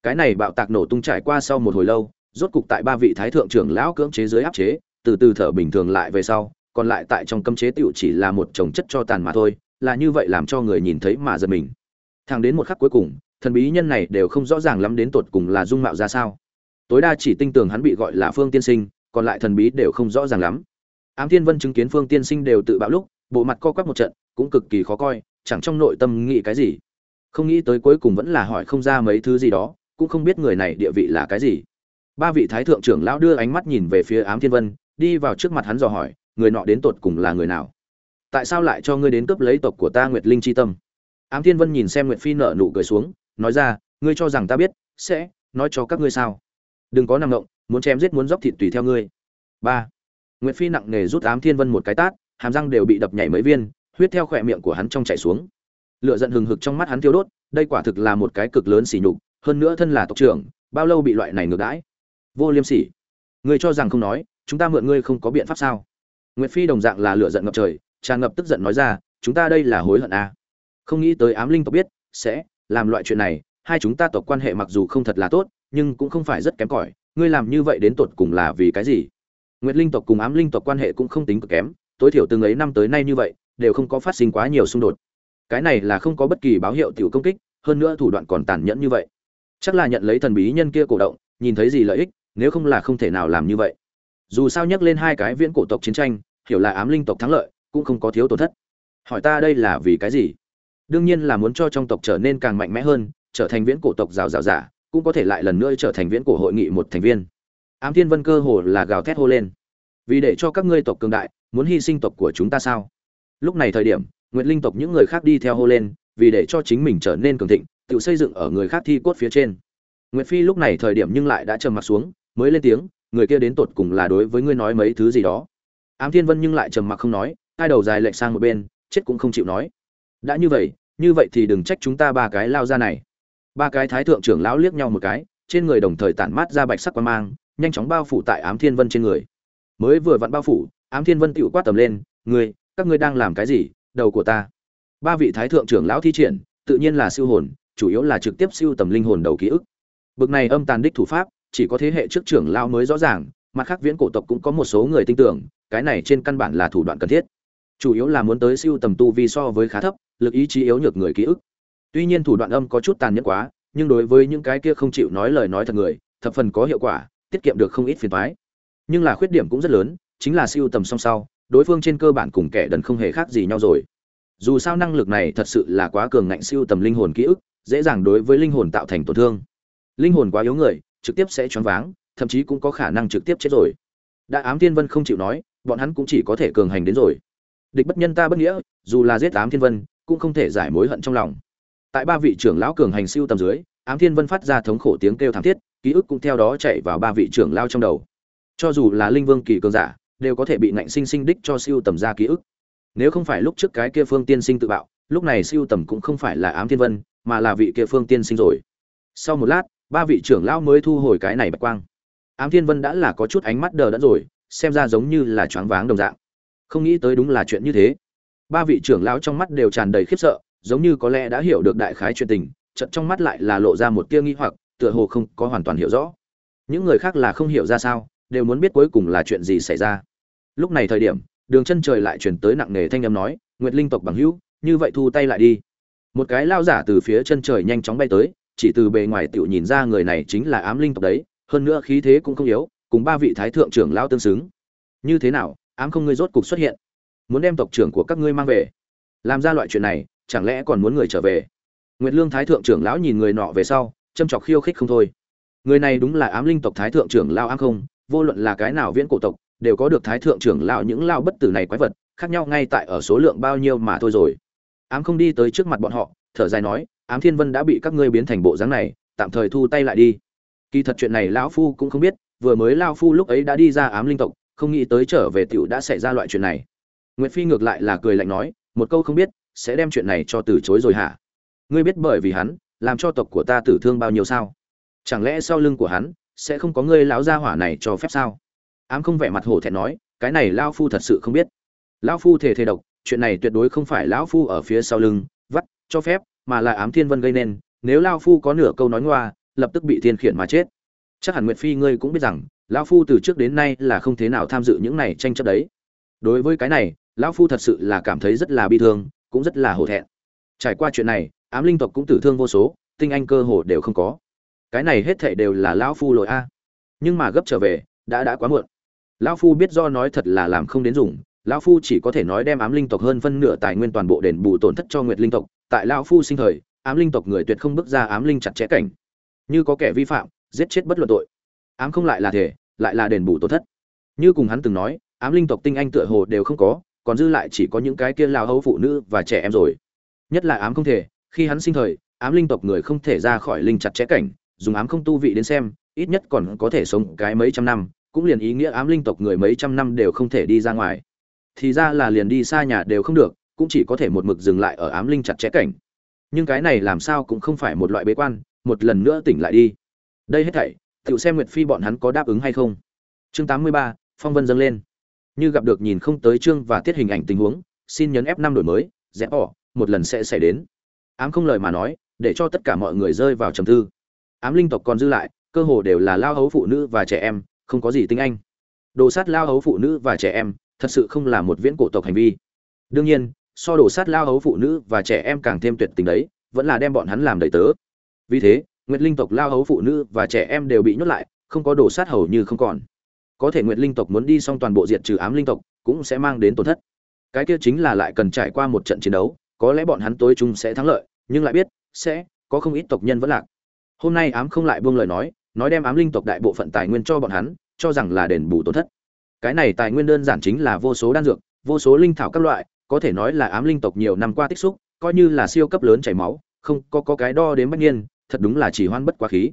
cái này bạo tạc nổ tung trải qua sau một hồi lâu, rốt cục tại ba vị thái thượng trưởng lão cưỡng chế dưới áp chế, từ từ thở bình thường lại về sau, còn lại tại trong cấm chế tiểu chỉ là một chồng chất cho tàn mà thôi, là như vậy làm cho người nhìn thấy mà giật mình. Thang đến một khắc cuối cùng, thần bí nhân này đều không rõ ràng lắm đến tột cùng là dung mạo ra sao. Tối đa chỉ tin tưởng hắn bị gọi là phương tiên sinh, còn lại thần bí đều không rõ ràng lắm. Ám thiên vân chứng kiến phương tiên sinh đều tự bạo lúc, bộ mặt co quắp một trận, cũng cực kỳ khó coi, chẳng trong nội tâm nghĩ cái gì. Không nghĩ tới cuối cùng vẫn là hỏi không ra mấy thứ gì đó cũng không biết người này địa vị là cái gì. Ba vị thái thượng trưởng lão đưa ánh mắt nhìn về phía ám thiên vân, đi vào trước mặt hắn dò hỏi, người nọ đến tột cùng là người nào? Tại sao lại cho ngươi đến cướp lấy tộc của ta nguyệt linh chi tâm? Ám thiên vân nhìn xem nguyệt phi nở nụ cười xuống, nói ra, ngươi cho rằng ta biết, sẽ nói cho các ngươi sao? Đừng có nằm ngộng muốn chém giết muốn dốc thịt tùy theo ngươi. Ba. Nguyệt phi nặng nề rút ám thiên vân một cái tát, hàm răng đều bị đập nhảy mấy viên, huyết theo khỏe miệng của hắn trong chảy xuống. Lửa giận hừng hực trong mắt hắn thiêu đốt, đây quả thực là một cái cực lớn sỉ nhục hơn nữa thân là tộc trưởng, bao lâu bị loại này ngược đãi? Vô liêm sỉ. Ngươi cho rằng không nói, chúng ta mượn ngươi không có biện pháp sao? Nguyệt phi đồng dạng là lửa giận ngập trời, tràn ngập tức giận nói ra, chúng ta đây là hối hận à. không nghĩ tới ám linh tộc biết, sẽ làm loại chuyện này, hai chúng ta tộc quan hệ mặc dù không thật là tốt, nhưng cũng không phải rất kém cỏi, ngươi làm như vậy đến tột cùng là vì cái gì? Nguyệt linh tộc cùng ám linh tộc quan hệ cũng không tính cực kém, tối thiểu từng ấy năm tới nay như vậy, đều không có phát sinh quá nhiều xung đột. Cái này là không có bất kỳ báo hiệu tiểu công kích, hơn nữa thủ đoạn còn tàn nhẫn như vậy chắc là nhận lấy thần bí nhân kia cổ động, nhìn thấy gì lợi ích, nếu không là không thể nào làm như vậy. Dù sao nhắc lên hai cái viễn cổ tộc chiến tranh, hiểu là ám linh tộc thắng lợi, cũng không có thiếu tổn thất. Hỏi ta đây là vì cái gì? Đương nhiên là muốn cho trong tộc trở nên càng mạnh mẽ hơn, trở thành viễn cổ tộc rào rào giả, cũng có thể lại lần nữa trở thành viễn cổ hội nghị một thành viên. Ám thiên vân cơ hồ là gào thét hô lên. Vì để cho các ngươi tộc cường đại, muốn hy sinh tộc của chúng ta sao? Lúc này thời điểm, nguyệt linh tộc những người khác đi theo hô lên, vì để cho chính mình trở nên cường thịnh tự xây dựng ở người khác thi cốt phía trên. Nguyệt phi lúc này thời điểm nhưng lại đã trầm mặt xuống, mới lên tiếng, người kia đến tột cùng là đối với ngươi nói mấy thứ gì đó. Ám thiên vân nhưng lại trầm mặc không nói, hai đầu dài lệch sang một bên, chết cũng không chịu nói. Đã như vậy như vậy thì đừng trách chúng ta ba cái lao ra này. Ba cái thái thượng trưởng lão liếc nhau một cái, trên người đồng thời tản mát ra bạch sắc quan mang, nhanh chóng bao phủ tại ám thiên vân trên người. Mới vừa vặn bao phủ, ám thiên vân tựu quát tầm lên, ngươi, các ngươi đang làm cái gì? Đầu của ta. Ba vị thái thượng trưởng lão thi triển, tự nhiên là siêu hồn chủ yếu là trực tiếp siêu tầm linh hồn đầu ký ức. Bực này âm tàn đích thủ pháp, chỉ có thế hệ trước trưởng lão mới rõ ràng, mặt khác viễn cổ tộc cũng có một số người tin tưởng, cái này trên căn bản là thủ đoạn cần thiết. Chủ yếu là muốn tới siêu tầm tu vi so với khá thấp, lực ý chí yếu nhược người ký ức. Tuy nhiên thủ đoạn âm có chút tàn nhẫn quá, nhưng đối với những cái kia không chịu nói lời nói thật người, thập phần có hiệu quả, tiết kiệm được không ít phiền toái. Nhưng là khuyết điểm cũng rất lớn, chính là siêu tầm song sau, đối phương trên cơ bản cùng kẻ đần không hề khác gì nhau rồi. Dù sao năng lực này thật sự là quá cường ngạnh siêu tầm linh hồn ký ức dễ dàng đối với linh hồn tạo thành tổn thương. Linh hồn quá yếu người, trực tiếp sẽ choáng váng, thậm chí cũng có khả năng trực tiếp chết rồi. Đã ám thiên vân không chịu nói, bọn hắn cũng chỉ có thể cường hành đến rồi. Địch bất nhân ta bất nghĩa, dù là giết ám thiên vân, cũng không thể giải mối hận trong lòng. Tại ba vị trưởng lão cường hành siêu tầm dưới, ám thiên vân phát ra thống khổ tiếng kêu thảm thiết, ký ức cũng theo đó chạy vào ba vị trưởng lao trong đầu. Cho dù là linh vương kỳ cường giả, đều có thể bị nạnh sinh sinh đích cho siêu tầm ra ký ức. Nếu không phải lúc trước cái kia phương tiên sinh tự bạo, lúc này siêu tầm cũng không phải là ám thiên vân mà là vị kia phương tiên sinh rồi. Sau một lát, ba vị trưởng lão mới thu hồi cái này bạch quang. Ám thiên vân đã là có chút ánh mắt đờ đẫn rồi, xem ra giống như là choáng váng đồng dạng. Không nghĩ tới đúng là chuyện như thế. Ba vị trưởng lão trong mắt đều tràn đầy khiếp sợ, giống như có lẽ đã hiểu được đại khái chuyện tình, chợt trong mắt lại là lộ ra một tia nghi hoặc, tựa hồ không có hoàn toàn hiểu rõ. Những người khác là không hiểu ra sao, đều muốn biết cuối cùng là chuyện gì xảy ra. Lúc này thời điểm, đường chân trời lại chuyển tới nặng nề thanh âm nói, nguyệt linh tộc bằng hữu, như vậy thu tay lại đi một cái lao giả từ phía chân trời nhanh chóng bay tới, chỉ từ bề ngoài tiểu nhìn ra người này chính là ám linh tộc đấy, hơn nữa khí thế cũng không yếu, cùng ba vị thái thượng trưởng lao tương xứng. Như thế nào, ám không ngươi rốt cục xuất hiện? Muốn đem tộc trưởng của các ngươi mang về? Làm ra loại chuyện này, chẳng lẽ còn muốn người trở về? Nguyệt lương thái thượng trưởng lão nhìn người nọ về sau, châm chọc khiêu khích không thôi. Người này đúng là ám linh tộc thái thượng trưởng lao ám không, vô luận là cái nào viễn cổ tộc, đều có được thái thượng trưởng lão những lao bất tử này quái vật, khác nhau ngay tại ở số lượng bao nhiêu mà thôi rồi ám không đi tới trước mặt bọn họ, thở dài nói, ám thiên vân đã bị các ngươi biến thành bộ dáng này, tạm thời thu tay lại đi. Kỳ thật chuyện này lão phu cũng không biết, vừa mới lao phu lúc ấy đã đi ra ám linh tộc, không nghĩ tới trở về tiểu đã xảy ra loại chuyện này. Nguyễn phi ngược lại là cười lạnh nói, một câu không biết, sẽ đem chuyện này cho từ chối rồi hả? Ngươi biết bởi vì hắn, làm cho tộc của ta tử thương bao nhiêu sao? Chẳng lẽ sau lưng của hắn, sẽ không có ngươi lão gia hỏa này cho phép sao? Ám không vẻ mặt hổ thẹn nói, cái này lao phu thật sự không biết. Lão phu thể thể độc chuyện này tuyệt đối không phải lão phu ở phía sau lưng, vắt, cho phép, mà là ám thiên vân gây nên, nếu lao phu có nửa câu nói ngoa, lập tức bị thiên khiển mà chết. Chắc hẳn nguyệt phi ngươi cũng biết rằng, lão phu từ trước đến nay là không thế nào tham dự những này tranh chấp đấy. Đối với cái này, lão phu thật sự là cảm thấy rất là bi thương, cũng rất là hổ thẹn. Trải qua chuyện này, ám linh tộc cũng tử thương vô số, tinh anh cơ hồ đều không có. Cái này hết thảy đều là lão phu lỗi a. Nhưng mà gấp trở về, đã đã quá muộn. Lão phu biết do nói thật là làm không đến dùng lão phu chỉ có thể nói đem ám linh tộc hơn phân nửa tài nguyên toàn bộ đền bù tổn thất cho nguyệt linh tộc. Tại lão phu sinh thời, ám linh tộc người tuyệt không bước ra ám linh chặt chẽ cảnh. Như có kẻ vi phạm, giết chết bất luận tội. Ám không lại là thể, lại là đền bù tổn thất. Như cùng hắn từng nói, ám linh tộc tinh anh tựa hồ đều không có, còn dư lại chỉ có những cái kia lao hấu phụ nữ và trẻ em rồi. Nhất là ám không thể, khi hắn sinh thời, ám linh tộc người không thể ra khỏi linh chặt chẽ cảnh, dùng ám không tu vị đến xem, ít nhất còn có thể sống cái mấy trăm năm, cũng liền ý nghĩa ám linh tộc người mấy trăm năm đều không thể đi ra ngoài thì ra là liền đi xa nhà đều không được cũng chỉ có thể một mực dừng lại ở ám linh chặt chẽ cảnh. Nhưng cái này làm sao cũng không phải một loại bế quan một lần nữa tỉnh lại đi. Đây hết thảy tự xem nguyệt phi bọn hắn có đáp ứng hay không? Chương 83, phong vân dâng lên. Như gặp được nhìn không tới chương và tiết hình ảnh tình huống xin nhấn f 5 đổi mới rẽ bỏ một lần sẽ xảy đến. Ám không lời mà nói để cho tất cả mọi người rơi vào trầm tư. Ám linh tộc còn dư lại cơ hồ đều là lao hấu phụ nữ và trẻ em không có gì tinh anh. Đồ sát lao hấu phụ nữ và trẻ em thật sự không là một viễn cổ tộc hành vi. Đương nhiên, so đổ sát lao hấu phụ nữ và trẻ em càng thêm tuyệt tình đấy, vẫn là đem bọn hắn làm đầy tớ. Vì thế, nguyệt linh tộc lao hấu phụ nữ và trẻ em đều bị nhốt lại, không có đổ sát hầu như không còn. Có thể nguyệt linh tộc muốn đi xong toàn bộ diệt trừ ám linh tộc, cũng sẽ mang đến tổn thất. Cái kia chính là lại cần trải qua một trận chiến đấu, có lẽ bọn hắn tối chung sẽ thắng lợi, nhưng lại biết, sẽ, có không ít tộc nhân vẫn lạc. Hôm nay ám không lại buông lời nói nói đem ám linh tộc đại bộ phận tài nguyên cho bọn hắn, cho rằng là đền bù tổn thất cái này tài nguyên đơn giản chính là vô số đan dược vô số linh thảo các loại có thể nói là ám linh tộc nhiều năm qua tích xúc coi như là siêu cấp lớn chảy máu không có, có cái đo đến bất nhiên thật đúng là chỉ hoan bất quá khí.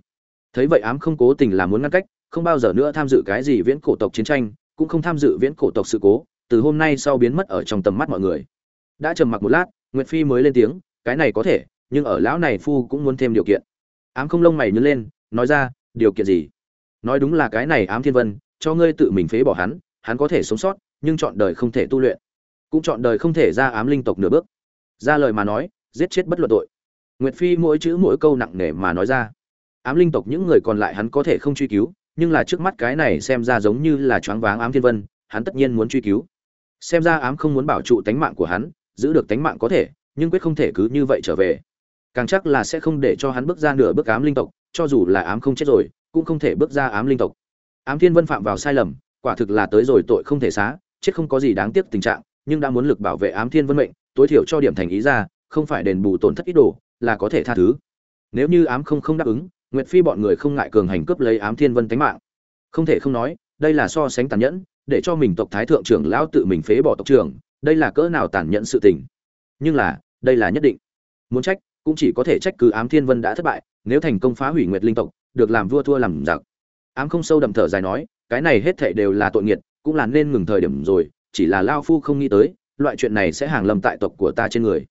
Thấy vậy ám không cố tình là muốn ngăn cách không bao giờ nữa tham dự cái gì viễn cổ tộc chiến tranh cũng không tham dự viễn cổ tộc sự cố từ hôm nay sau biến mất ở trong tầm mắt mọi người. Đã trầm mặc một lát nguyệt phi mới lên tiếng cái này có thể nhưng ở lão này phu cũng muốn thêm điều kiện. Ám không lông mày nhớ lên nói ra điều kiện gì? Nói đúng là cái này ám thiên vân cho ngươi tự mình phế bỏ hắn hắn có thể sống sót, nhưng chọn đời không thể tu luyện. Cũng chọn đời không thể ra ám linh tộc nửa bước. Ra lời mà nói, giết chết bất luận tội. Nguyệt phi mỗi chữ mỗi câu nặng nề mà nói ra. Ám linh tộc những người còn lại hắn có thể không truy cứu, nhưng là trước mắt cái này xem ra giống như là choáng váng ám thiên vân, hắn tất nhiên muốn truy cứu. Xem ra ám không muốn bảo trụ tánh mạng của hắn, giữ được tánh mạng có thể, nhưng quyết không thể cứ như vậy trở về. Càng chắc là sẽ không để cho hắn bước ra nửa bước ám linh tộc, cho dù là ám không chết rồi, cũng không thể bước ra ám linh tộc ám thiên vân phạm vào sai lầm, quả thực là tới rồi tội không thể xá, chết không có gì đáng tiếc tình trạng, nhưng đã muốn lực bảo vệ ám thiên vân mệnh, tối thiểu cho điểm thành ý ra, không phải đền bù tổn thất ít đồ, là có thể tha thứ. Nếu như ám không không đáp ứng, nguyệt phi bọn người không ngại cường hành cướp lấy ám thiên vân tánh mạng. Không thể không nói, đây là so sánh tàn nhẫn, để cho mình tộc thái thượng trưởng lão tự mình phế bỏ tộc trưởng, đây là cỡ nào tàn nhẫn sự tình. Nhưng là, đây là nhất định. Muốn trách, cũng chỉ có thể trách cứ ám thiên vân đã thất bại, nếu thành công phá hủy nguyệt linh tộc, được làm vua thua làm giặc ám không sâu đậm thở dài nói, cái này hết thảy đều là tội nghiệt, cũng là nên ngừng thời điểm rồi, chỉ là lao phu không nghĩ tới, loại chuyện này sẽ hàng lâm tại tộc của ta trên người.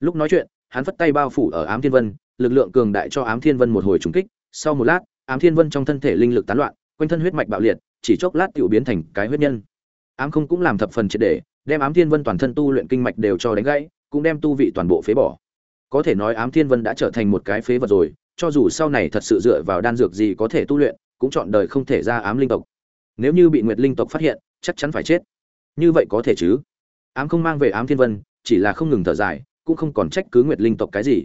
Lúc nói chuyện, hắn phất tay bao phủ ở ám thiên vân, lực lượng cường đại cho ám thiên vân một hồi trùng kích, sau một lát, ám thiên vân trong thân thể linh lực tán loạn, quanh thân huyết mạch bạo liệt, chỉ chốc lát tiểu biến thành cái huyết nhân. Ám không cũng làm thập phần triệt để, đem ám thiên vân toàn thân tu luyện kinh mạch đều cho đánh gãy, cũng đem tu vị toàn bộ phế bỏ. Có thể nói ám thiên vân đã trở thành một cái phế vật rồi, cho dù sau này thật sự dựa vào đan dược gì có thể tu luyện cũng chọn đời không thể ra ám linh tộc. Nếu như bị nguyệt linh tộc phát hiện, chắc chắn phải chết. Như vậy có thể chứ? Ám không mang về ám thiên vân, chỉ là không ngừng thở dài, cũng không còn trách cứ nguyệt linh tộc cái gì.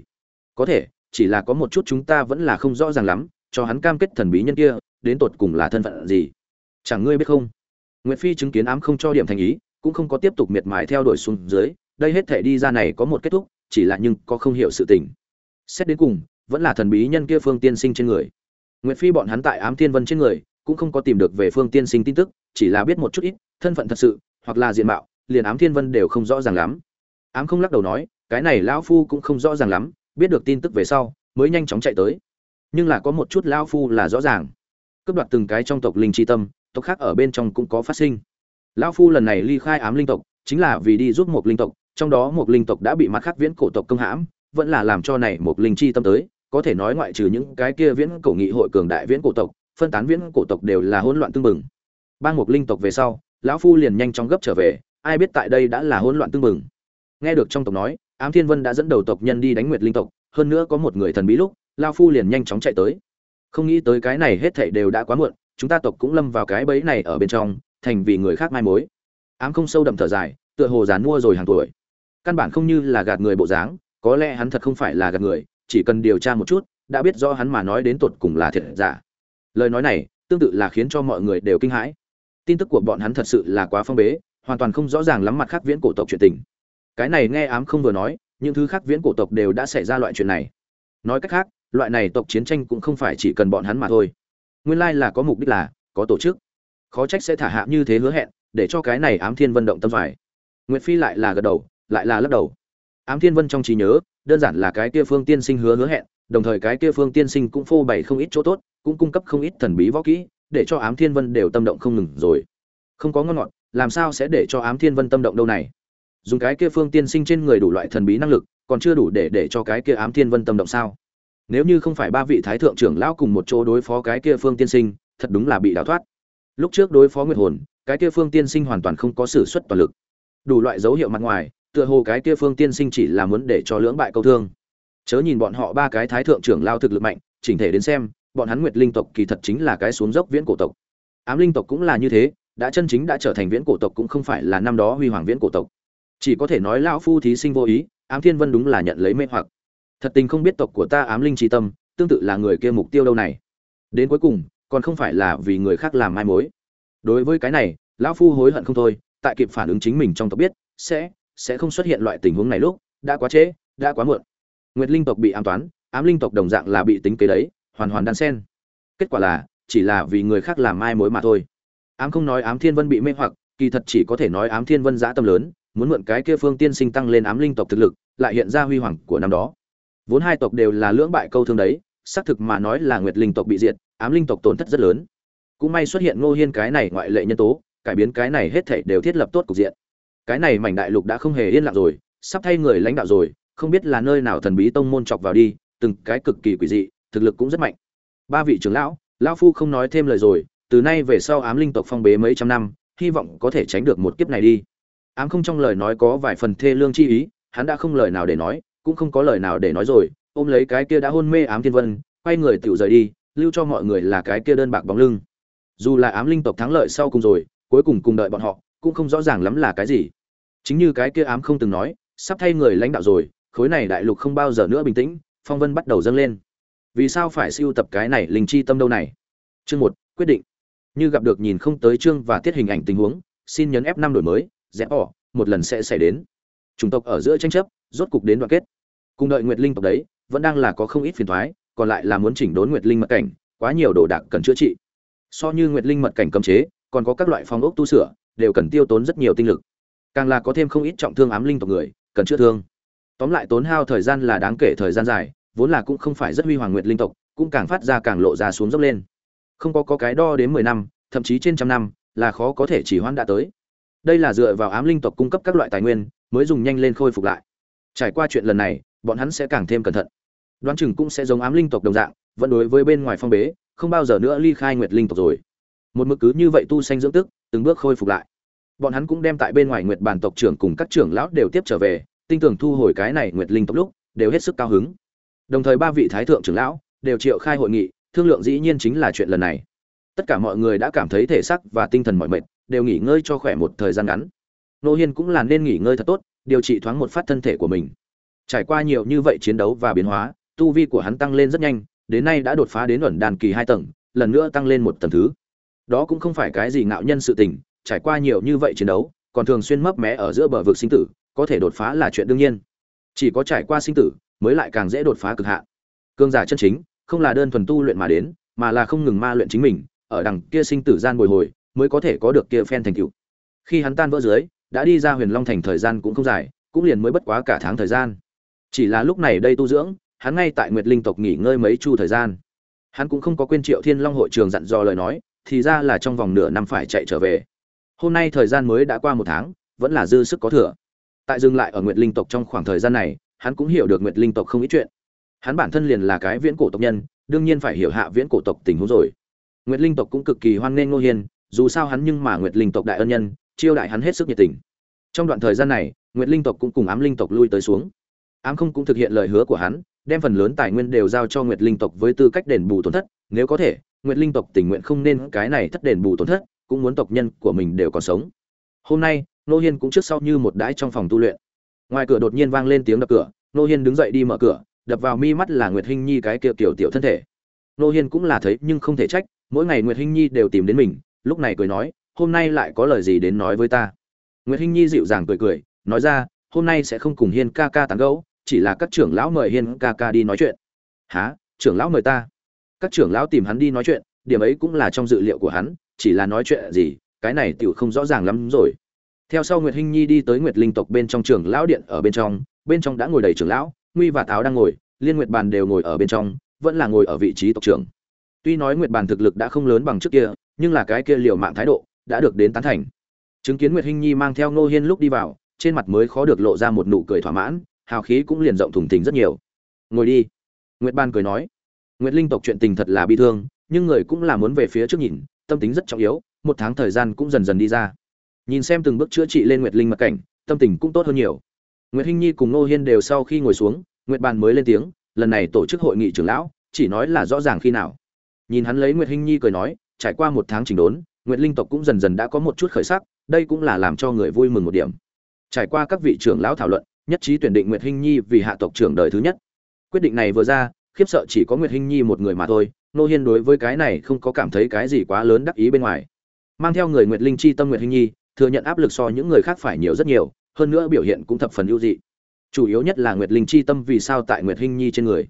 Có thể, chỉ là có một chút chúng ta vẫn là không rõ ràng lắm, cho hắn cam kết thần bí nhân kia, đến tột cùng là thân phận gì? Chẳng ngươi biết không? Nguyệt phi chứng kiến ám không cho điểm thành ý, cũng không có tiếp tục miệt mài theo đuổi xuống dưới, đây hết thể đi ra này có một kết thúc, chỉ là nhưng có không hiểu sự tình. Xét đến cùng, vẫn là thần bí nhân kia phương tiên sinh trên người nguyệt phi bọn hắn tại ám thiên vân trên người, cũng không có tìm được về phương tiên sinh tin tức, chỉ là biết một chút ít, thân phận thật sự, hoặc là diện mạo, liền ám thiên vân đều không rõ ràng lắm. Ám không lắc đầu nói, cái này lão phu cũng không rõ ràng lắm, biết được tin tức về sau, mới nhanh chóng chạy tới. Nhưng là có một chút lão phu là rõ ràng. Cướp đoạt từng cái trong tộc linh chi tâm, tộc khác ở bên trong cũng có phát sinh. Lão phu lần này ly khai ám linh tộc, chính là vì đi giúp một linh tộc, trong đó một linh tộc đã bị mặt khác viễn cổ tộc công hãm, vẫn là làm cho này một linh chi tâm tới có thể nói ngoại trừ những cái kia viễn cổ nghị hội cường đại viễn cổ tộc, phân tán viễn cổ tộc đều là hỗn loạn tương mừng bang mục linh tộc về sau, lão phu liền nhanh chóng gấp trở về, ai biết tại đây đã là hỗn loạn tương mừng nghe được trong tộc nói, ám thiên vân đã dẫn đầu tộc nhân đi đánh nguyệt linh tộc, hơn nữa có một người thần bí lúc, lão phu liền nhanh chóng chạy tới. Không nghĩ tới cái này hết thảy đều đã quá muộn, chúng ta tộc cũng lâm vào cái bẫy này ở bên trong, thành vì người khác mai mối. Ám không sâu đậm thở dài, tựa hồ dán mua rồi hàng tuổi. Căn bản không như là gạt người bộ dáng, có lẽ hắn thật không phải là gạt người chỉ cần điều tra một chút, đã biết rõ hắn mà nói đến tột cùng là thiệt giả. Lời nói này, tương tự là khiến cho mọi người đều kinh hãi. Tin tức của bọn hắn thật sự là quá phong bế, hoàn toàn không rõ ràng lắm mặt khác viễn cổ tộc chuyện tình. Cái này nghe ám không vừa nói, những thứ khác viễn cổ tộc đều đã xảy ra loại chuyện này. Nói cách khác, loại này tộc chiến tranh cũng không phải chỉ cần bọn hắn mà thôi. Nguyên lai là có mục đích là, có tổ chức. Khó trách sẽ thả hạ như thế hứa hẹn, để cho cái này ám thiên vân động tâm phải. Nguyệt phi lại là gật đầu, lại là lắc đầu. Ám thiên vân trong trí nhớ đơn giản là cái kia phương tiên sinh hứa hứa hẹn, đồng thời cái kia phương tiên sinh cũng phô bày không ít chỗ tốt, cũng cung cấp không ít thần bí võ kỹ, để cho ám thiên vân đều tâm động không ngừng rồi. Không có ngon ngọt, làm sao sẽ để cho ám thiên vân tâm động đâu này? Dùng cái kia phương tiên sinh trên người đủ loại thần bí năng lực, còn chưa đủ để để cho cái kia ám thiên vân tâm động sao? Nếu như không phải ba vị thái thượng trưởng lão cùng một chỗ đối phó cái kia phương tiên sinh, thật đúng là bị đào thoát. Lúc trước đối phó nguyệt hồn, cái kia phương tiên sinh hoàn toàn không có sử xuất toàn lực. Đủ loại dấu hiệu mặt ngoài tựa hồ cái kia phương tiên sinh chỉ là muốn để cho lưỡng bại câu thương. Chớ nhìn bọn họ ba cái thái thượng trưởng lao thực lực mạnh, chỉnh thể đến xem, bọn hắn nguyệt linh tộc kỳ thật chính là cái xuống dốc viễn cổ tộc. Ám linh tộc cũng là như thế, đã chân chính đã trở thành viễn cổ tộc cũng không phải là năm đó huy hoàng viễn cổ tộc. Chỉ có thể nói lão phu thí sinh vô ý, ám thiên vân đúng là nhận lấy mê hoặc. Thật tình không biết tộc của ta ám linh trí tâm, tương tự là người kia mục tiêu đâu này. Đến cuối cùng, còn không phải là vì người khác làm mai mối. Đối với cái này, lão phu hối hận không thôi, tại kịp phản ứng chính mình trong tộc biết, sẽ sẽ không xuất hiện loại tình huống này lúc, đã quá trễ, đã quá muộn. Nguyệt linh tộc bị an toán, ám linh tộc đồng dạng là bị tính kế đấy, hoàn hoàn đan sen. Kết quả là, chỉ là vì người khác làm mai mối mà thôi. Ám không nói ám thiên vân bị mê hoặc, kỳ thật chỉ có thể nói ám thiên vân giã tâm lớn, muốn mượn cái kia phương tiên sinh tăng lên ám linh tộc thực lực, lại hiện ra huy hoàng của năm đó. Vốn hai tộc đều là lưỡng bại câu thương đấy, xác thực mà nói là nguyệt linh tộc bị diệt, ám linh tộc tổn thất rất lớn. Cũng may xuất hiện ngô hiên cái này ngoại lệ nhân tố, cải biến cái này hết thảy đều thiết lập tốt cục diện cái này mảnh đại lục đã không hề yên lặng rồi, sắp thay người lãnh đạo rồi, không biết là nơi nào thần bí tông môn chọc vào đi, từng cái cực kỳ quỷ dị, thực lực cũng rất mạnh. Ba vị trưởng lão lão phu không nói thêm lời rồi, từ nay về sau ám linh tộc phong bế mấy trăm năm, hy vọng có thể tránh được một kiếp này đi. Ám không trong lời nói có vài phần thê lương chi ý, hắn đã không lời nào để nói, cũng không có lời nào để nói rồi, ôm lấy cái kia đã hôn mê ám thiên vân, quay người tiểu rời đi, lưu cho mọi người là cái kia đơn bạc bóng lưng. Dù là ám linh tộc thắng lợi sau cùng rồi, cuối cùng cùng đợi bọn họ cũng không rõ ràng lắm là cái gì. Chính như cái kia ám không từng nói, sắp thay người lãnh đạo rồi, khối này đại lục không bao giờ nữa bình tĩnh, phong vân bắt đầu dâng lên. Vì sao phải siêu tập cái này linh chi tâm đâu này? Chương một, quyết định. Như gặp được nhìn không tới chương và tiết hình ảnh tình huống, xin nhấn f năm đổi mới rẽ bỏ, một lần sẽ xảy đến. Chủng tộc ở giữa tranh chấp, rốt cục đến đoạn kết. Cùng đợi nguyệt linh tộc đấy, vẫn đang là có không ít phiền thoái còn lại là muốn chỉnh đốn nguyệt linh mật cảnh, quá nhiều đồ đạc cần chữa trị. So như nguyệt linh mật cảnh cấm chế, còn có các loại phong ốc tu sửa đều cần tiêu tốn rất nhiều tinh lực. Càng là có thêm không ít trọng thương ám linh tộc người cần chữa thương. Tóm lại tốn hao thời gian là đáng kể thời gian dài vốn là cũng không phải rất huy hoàng nguyệt linh tộc cũng càng phát ra càng lộ ra xuống dốc lên. Không có, có cái đo đến mười năm thậm chí trên trăm năm là khó có thể chỉ hoãn đã tới. Đây là dựa vào ám linh tộc cung cấp các loại tài nguyên mới dùng nhanh lên khôi phục lại. Trải qua chuyện lần này bọn hắn sẽ càng thêm cẩn thận. Đoán chừng cũng sẽ giống ám linh tộc đồng dạng vẫn đối với bên ngoài phong bế không bao giờ nữa ly khai nguyệt linh tộc rồi một mực cứ như vậy tu sanh dưỡng tức, từng bước khôi phục lại. Bọn hắn cũng đem tại bên ngoài nguyệt bản tộc trưởng cùng các trưởng lão đều tiếp trở về tinh tưởng thu hồi cái này nguyệt linh tộc lúc, đều hết sức cao hứng. Đồng thời ba vị thái thượng trưởng lão đều triệu khai hội nghị, thương lượng dĩ nhiên chính là chuyện lần này. Tất cả mọi người đã cảm thấy thể xác và tinh thần mỏi mệt, đều nghỉ ngơi cho khỏe một thời gian ngắn. Nô hiên cũng là nên nghỉ ngơi thật tốt, điều trị thoáng một phát thân thể của mình. Trải qua nhiều như vậy chiến đấu và biến hóa, tu vi của hắn tăng lên rất nhanh, đến nay đã đột phá đến ẩn đàn kỳ hai tầng, lần nữa tăng lên một tầng thứ đó cũng không phải cái gì ngạo nhân sự tình, trải qua nhiều như vậy chiến đấu, còn thường xuyên mấp mé ở giữa bờ vực sinh tử, có thể đột phá là chuyện đương nhiên. Chỉ có trải qua sinh tử, mới lại càng dễ đột phá cực hạn. Cương giả chân chính, không là đơn thuần tu luyện mà đến, mà là không ngừng ma luyện chính mình, ở đằng kia sinh tử gian bồi hồi, mới có thể có được kia phen thành tựu. Khi hắn tan vỡ dưới, đã đi ra huyền long thành thời gian cũng không dài, cũng liền mới bất quá cả tháng thời gian. Chỉ là lúc này đây tu dưỡng, hắn ngay tại nguyệt linh tộc nghỉ ngơi mấy chu thời gian. Hắn cũng không có quên triệu thiên long hội trường dặn dò lời nói thì ra là trong vòng nửa năm phải chạy trở về. Hôm nay thời gian mới đã qua một tháng, vẫn là dư sức có thừa. Tại dừng lại ở nguyệt linh tộc trong khoảng thời gian này, hắn cũng hiểu được nguyệt linh tộc không ít chuyện. Hắn bản thân liền là cái viễn cổ tộc nhân, đương nhiên phải hiểu hạ viễn cổ tộc tình huống rồi. Nguyệt linh tộc cũng cực kỳ hoan nghênh ngô hiên, dù sao hắn nhưng mà nguyệt linh tộc đại ân nhân, chiêu đại hắn hết sức nhiệt tình. Trong đoạn thời gian này, nguyệt linh tộc cũng cùng ám linh tộc lui tới xuống. Ám không cũng thực hiện lời hứa của hắn, đem phần lớn tài nguyên đều giao cho nguyệt linh tộc với tư cách đền bù tổn thất, nếu có thể nguyệt linh tộc tình nguyện không nên cái này thất đền bù tổn thất, cũng muốn tộc nhân của mình đều còn sống. Hôm nay, nô hiên cũng trước sau như một đái trong phòng tu luyện. Ngoài cửa đột nhiên vang lên tiếng đập cửa, nô hiên đứng dậy đi mở cửa, đập vào mi mắt là nguyệt hinh nhi cái kia kiểu tiểu thân thể. Nô hiên cũng là thấy nhưng không thể trách, mỗi ngày nguyệt hinh nhi đều tìm đến mình, lúc này cười nói, hôm nay lại có lời gì đến nói với ta? Nguyệt hinh nhi dịu dàng cười cười, nói ra, hôm nay sẽ không cùng hiên ca ca tán gẫu, chỉ là các trưởng lão mời hiên ca ca đi nói chuyện. Há trưởng lão mời ta? Các trưởng lão tìm hắn đi nói chuyện, điểm ấy cũng là trong dự liệu của hắn, chỉ là nói chuyện gì, cái này tiểu không rõ ràng lắm rồi. Theo sau nguyệt hinh nhi đi tới nguyệt linh tộc bên trong trưởng lão điện ở bên trong bên trong đã ngồi đầy trưởng lão, nguy và táo đang ngồi, liên nguyệt bàn đều ngồi ở bên trong, vẫn là ngồi ở vị trí tộc trưởng. Tuy nói nguyệt bàn thực lực đã không lớn bằng trước kia, nhưng là cái kia liều mạng thái độ đã được đến tán thành. Chứng kiến nguyệt hinh nhi mang theo ngô hiên lúc đi vào, trên mặt mới khó được lộ ra một nụ cười thỏa mãn, hào khí cũng liền rộng thùng thình rất nhiều. Ngồi đi. Nguyệt ban cười nói nguyệt linh tộc chuyện tình thật là bi thương, nhưng người cũng là muốn về phía trước nhìn, tâm tính rất trọng yếu, một tháng thời gian cũng dần dần đi ra. Nhìn xem từng bước chữa trị lên nguyệt linh mật cảnh, tâm tình cũng tốt hơn nhiều. Nguyệt hinh nhi cùng ngô hiên đều sau khi ngồi xuống, nguyệt bàn mới lên tiếng, lần này tổ chức hội nghị trưởng lão, chỉ nói là rõ ràng khi nào. Nhìn hắn lấy nguyệt hinh nhi cười nói, trải qua một tháng chỉnh đốn, nguyệt linh tộc cũng dần dần đã có một chút khởi sắc, đây cũng là làm cho người vui mừng một điểm. Trải qua các vị trưởng lão thảo luận, nhất trí tuyển định nguyệt hinh nhi vì hạ tộc trưởng đời thứ nhất. Quyết định này vừa ra khiếp sợ chỉ có nguyệt hinh nhi một người mà thôi, nô hiên đối với cái này không có cảm thấy cái gì quá lớn đắc ý bên ngoài. Mang theo người nguyệt linh chi tâm nguyệt hinh nhi, thừa nhận áp lực so những người khác phải nhiều rất nhiều, hơn nữa biểu hiện cũng thập phần ưu dị. Chủ yếu nhất là nguyệt linh chi tâm vì sao tại nguyệt hinh nhi trên người.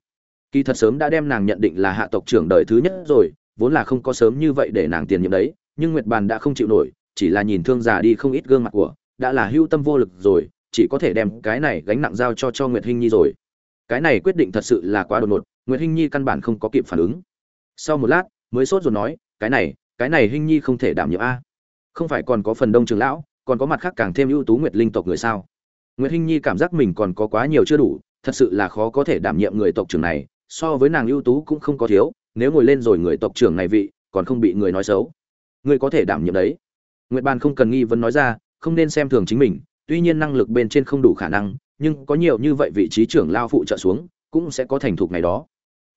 Kỳ thật sớm đã đem nàng nhận định là hạ tộc trưởng đời thứ nhất rồi, vốn là không có sớm như vậy để nàng tiền nhiệm đấy, nhưng nguyệt bàn đã không chịu nổi, chỉ là nhìn thương già đi không ít gương mặt của, đã là hưu tâm vô lực rồi, chỉ có thể đem cái này gánh nặng giao cho cho nguyệt hinh nhi rồi. Cái này quyết định thật sự là quá đột ngột nguyệt hinh nhi căn bản không có kịp phản ứng. Sau một lát, mới sốt rồi nói, cái này cái này hinh nhi không thể đảm nhiệm a. Không phải còn có phần đông Trưởng lão, còn có mặt khác càng thêm ưu tú nguyệt linh tộc người sao? Nguyệt hinh nhi cảm giác mình còn có quá nhiều chưa đủ, thật sự là khó có thể đảm nhiệm người tộc trưởng này, so với nàng ưu tú cũng không có thiếu, nếu ngồi lên rồi người tộc trưởng này vị, còn không bị người nói xấu. Người có thể đảm nhiệm đấy. Nguyệt ban không cần nghi vấn nói ra, không nên xem thường chính mình, tuy nhiên năng lực bên trên không đủ khả năng, nhưng có nhiều như vậy vị trí trưởng lao phụ trợ xuống, cũng sẽ có thành thục ngày đó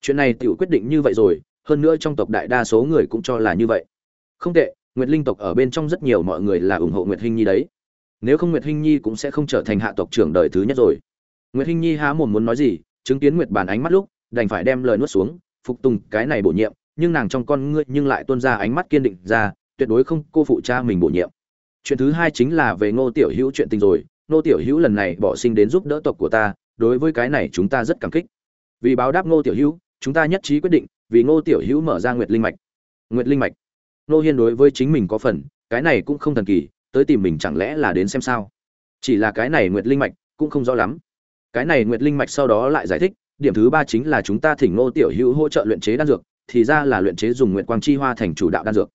chuyện này tiểu quyết định như vậy rồi, hơn nữa trong tộc đại đa số người cũng cho là như vậy. Không tệ, nguyệt linh tộc ở bên trong rất nhiều mọi người là ủng hộ nguyệt hinh nhi đấy. Nếu không nguyệt hinh nhi cũng sẽ không trở thành hạ tộc trưởng đời thứ nhất rồi. Nguyệt hinh nhi há mồm muốn nói gì, chứng kiến nguyệt bàn ánh mắt lúc, đành phải đem lời nuốt xuống, phục tùng cái này bổ nhiệm, nhưng nàng trong con ngươi nhưng lại tuôn ra ánh mắt kiên định ra, tuyệt đối không cô phụ cha mình bổ nhiệm. Chuyện thứ hai chính là về ngô tiểu hữu chuyện tình rồi, ngô tiểu hữu lần này bỏ sinh đến giúp đỡ tộc của ta, đối với cái này chúng ta rất cảm kích. Vì báo đáp ngô tiểu hữu chúng ta nhất trí quyết định, vì ngô tiểu hữu mở ra nguyệt linh mạch. Nguyệt linh mạch. Ngô hiên đối với chính mình có phần, cái này cũng không thần kỳ, tới tìm mình chẳng lẽ là đến xem sao? Chỉ là cái này nguyệt linh mạch cũng không rõ lắm. Cái này nguyệt linh mạch sau đó lại giải thích, điểm thứ ba chính là chúng ta thỉnh ngô tiểu hữu hỗ trợ luyện chế đan dược, thì ra là luyện chế dùng nguyệt quang chi hoa thành chủ đạo đan dược.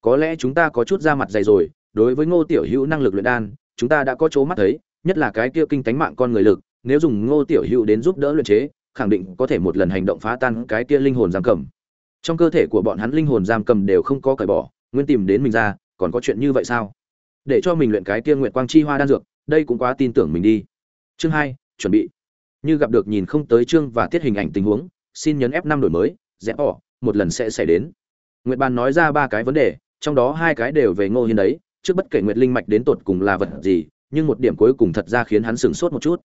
Có lẽ chúng ta có chút ra mặt dày rồi, đối với ngô tiểu hữu năng lực luyện đan, chúng ta đã có chỗ mắt thấy, nhất là cái kia kinh tánh mạng con người lực, nếu dùng ngô tiểu hữu đến giúp đỡ luyện chế khẳng định có thể một lần hành động phá tan cái kia linh hồn giam cầm. Trong cơ thể của bọn hắn linh hồn giam cầm đều không có cởi bỏ, nguyên tìm đến mình ra, còn có chuyện như vậy sao? Để cho mình luyện cái kia nguyệt quang chi hoa đan dược, đây cũng quá tin tưởng mình đi. Chương hai, chuẩn bị. Như gặp được nhìn không tới chương và tiết hình ảnh tình huống, xin nhấn f năm đổi mới rẽ bỏ, một lần sẽ xảy đến. Nguyệt ban nói ra ba cái vấn đề, trong đó hai cái đều về ngô hiên đấy, trước bất kể nguyệt linh mạch đến tột cùng là vật gì, nhưng một điểm cuối cùng thật ra khiến hắn sửng sốt một chút.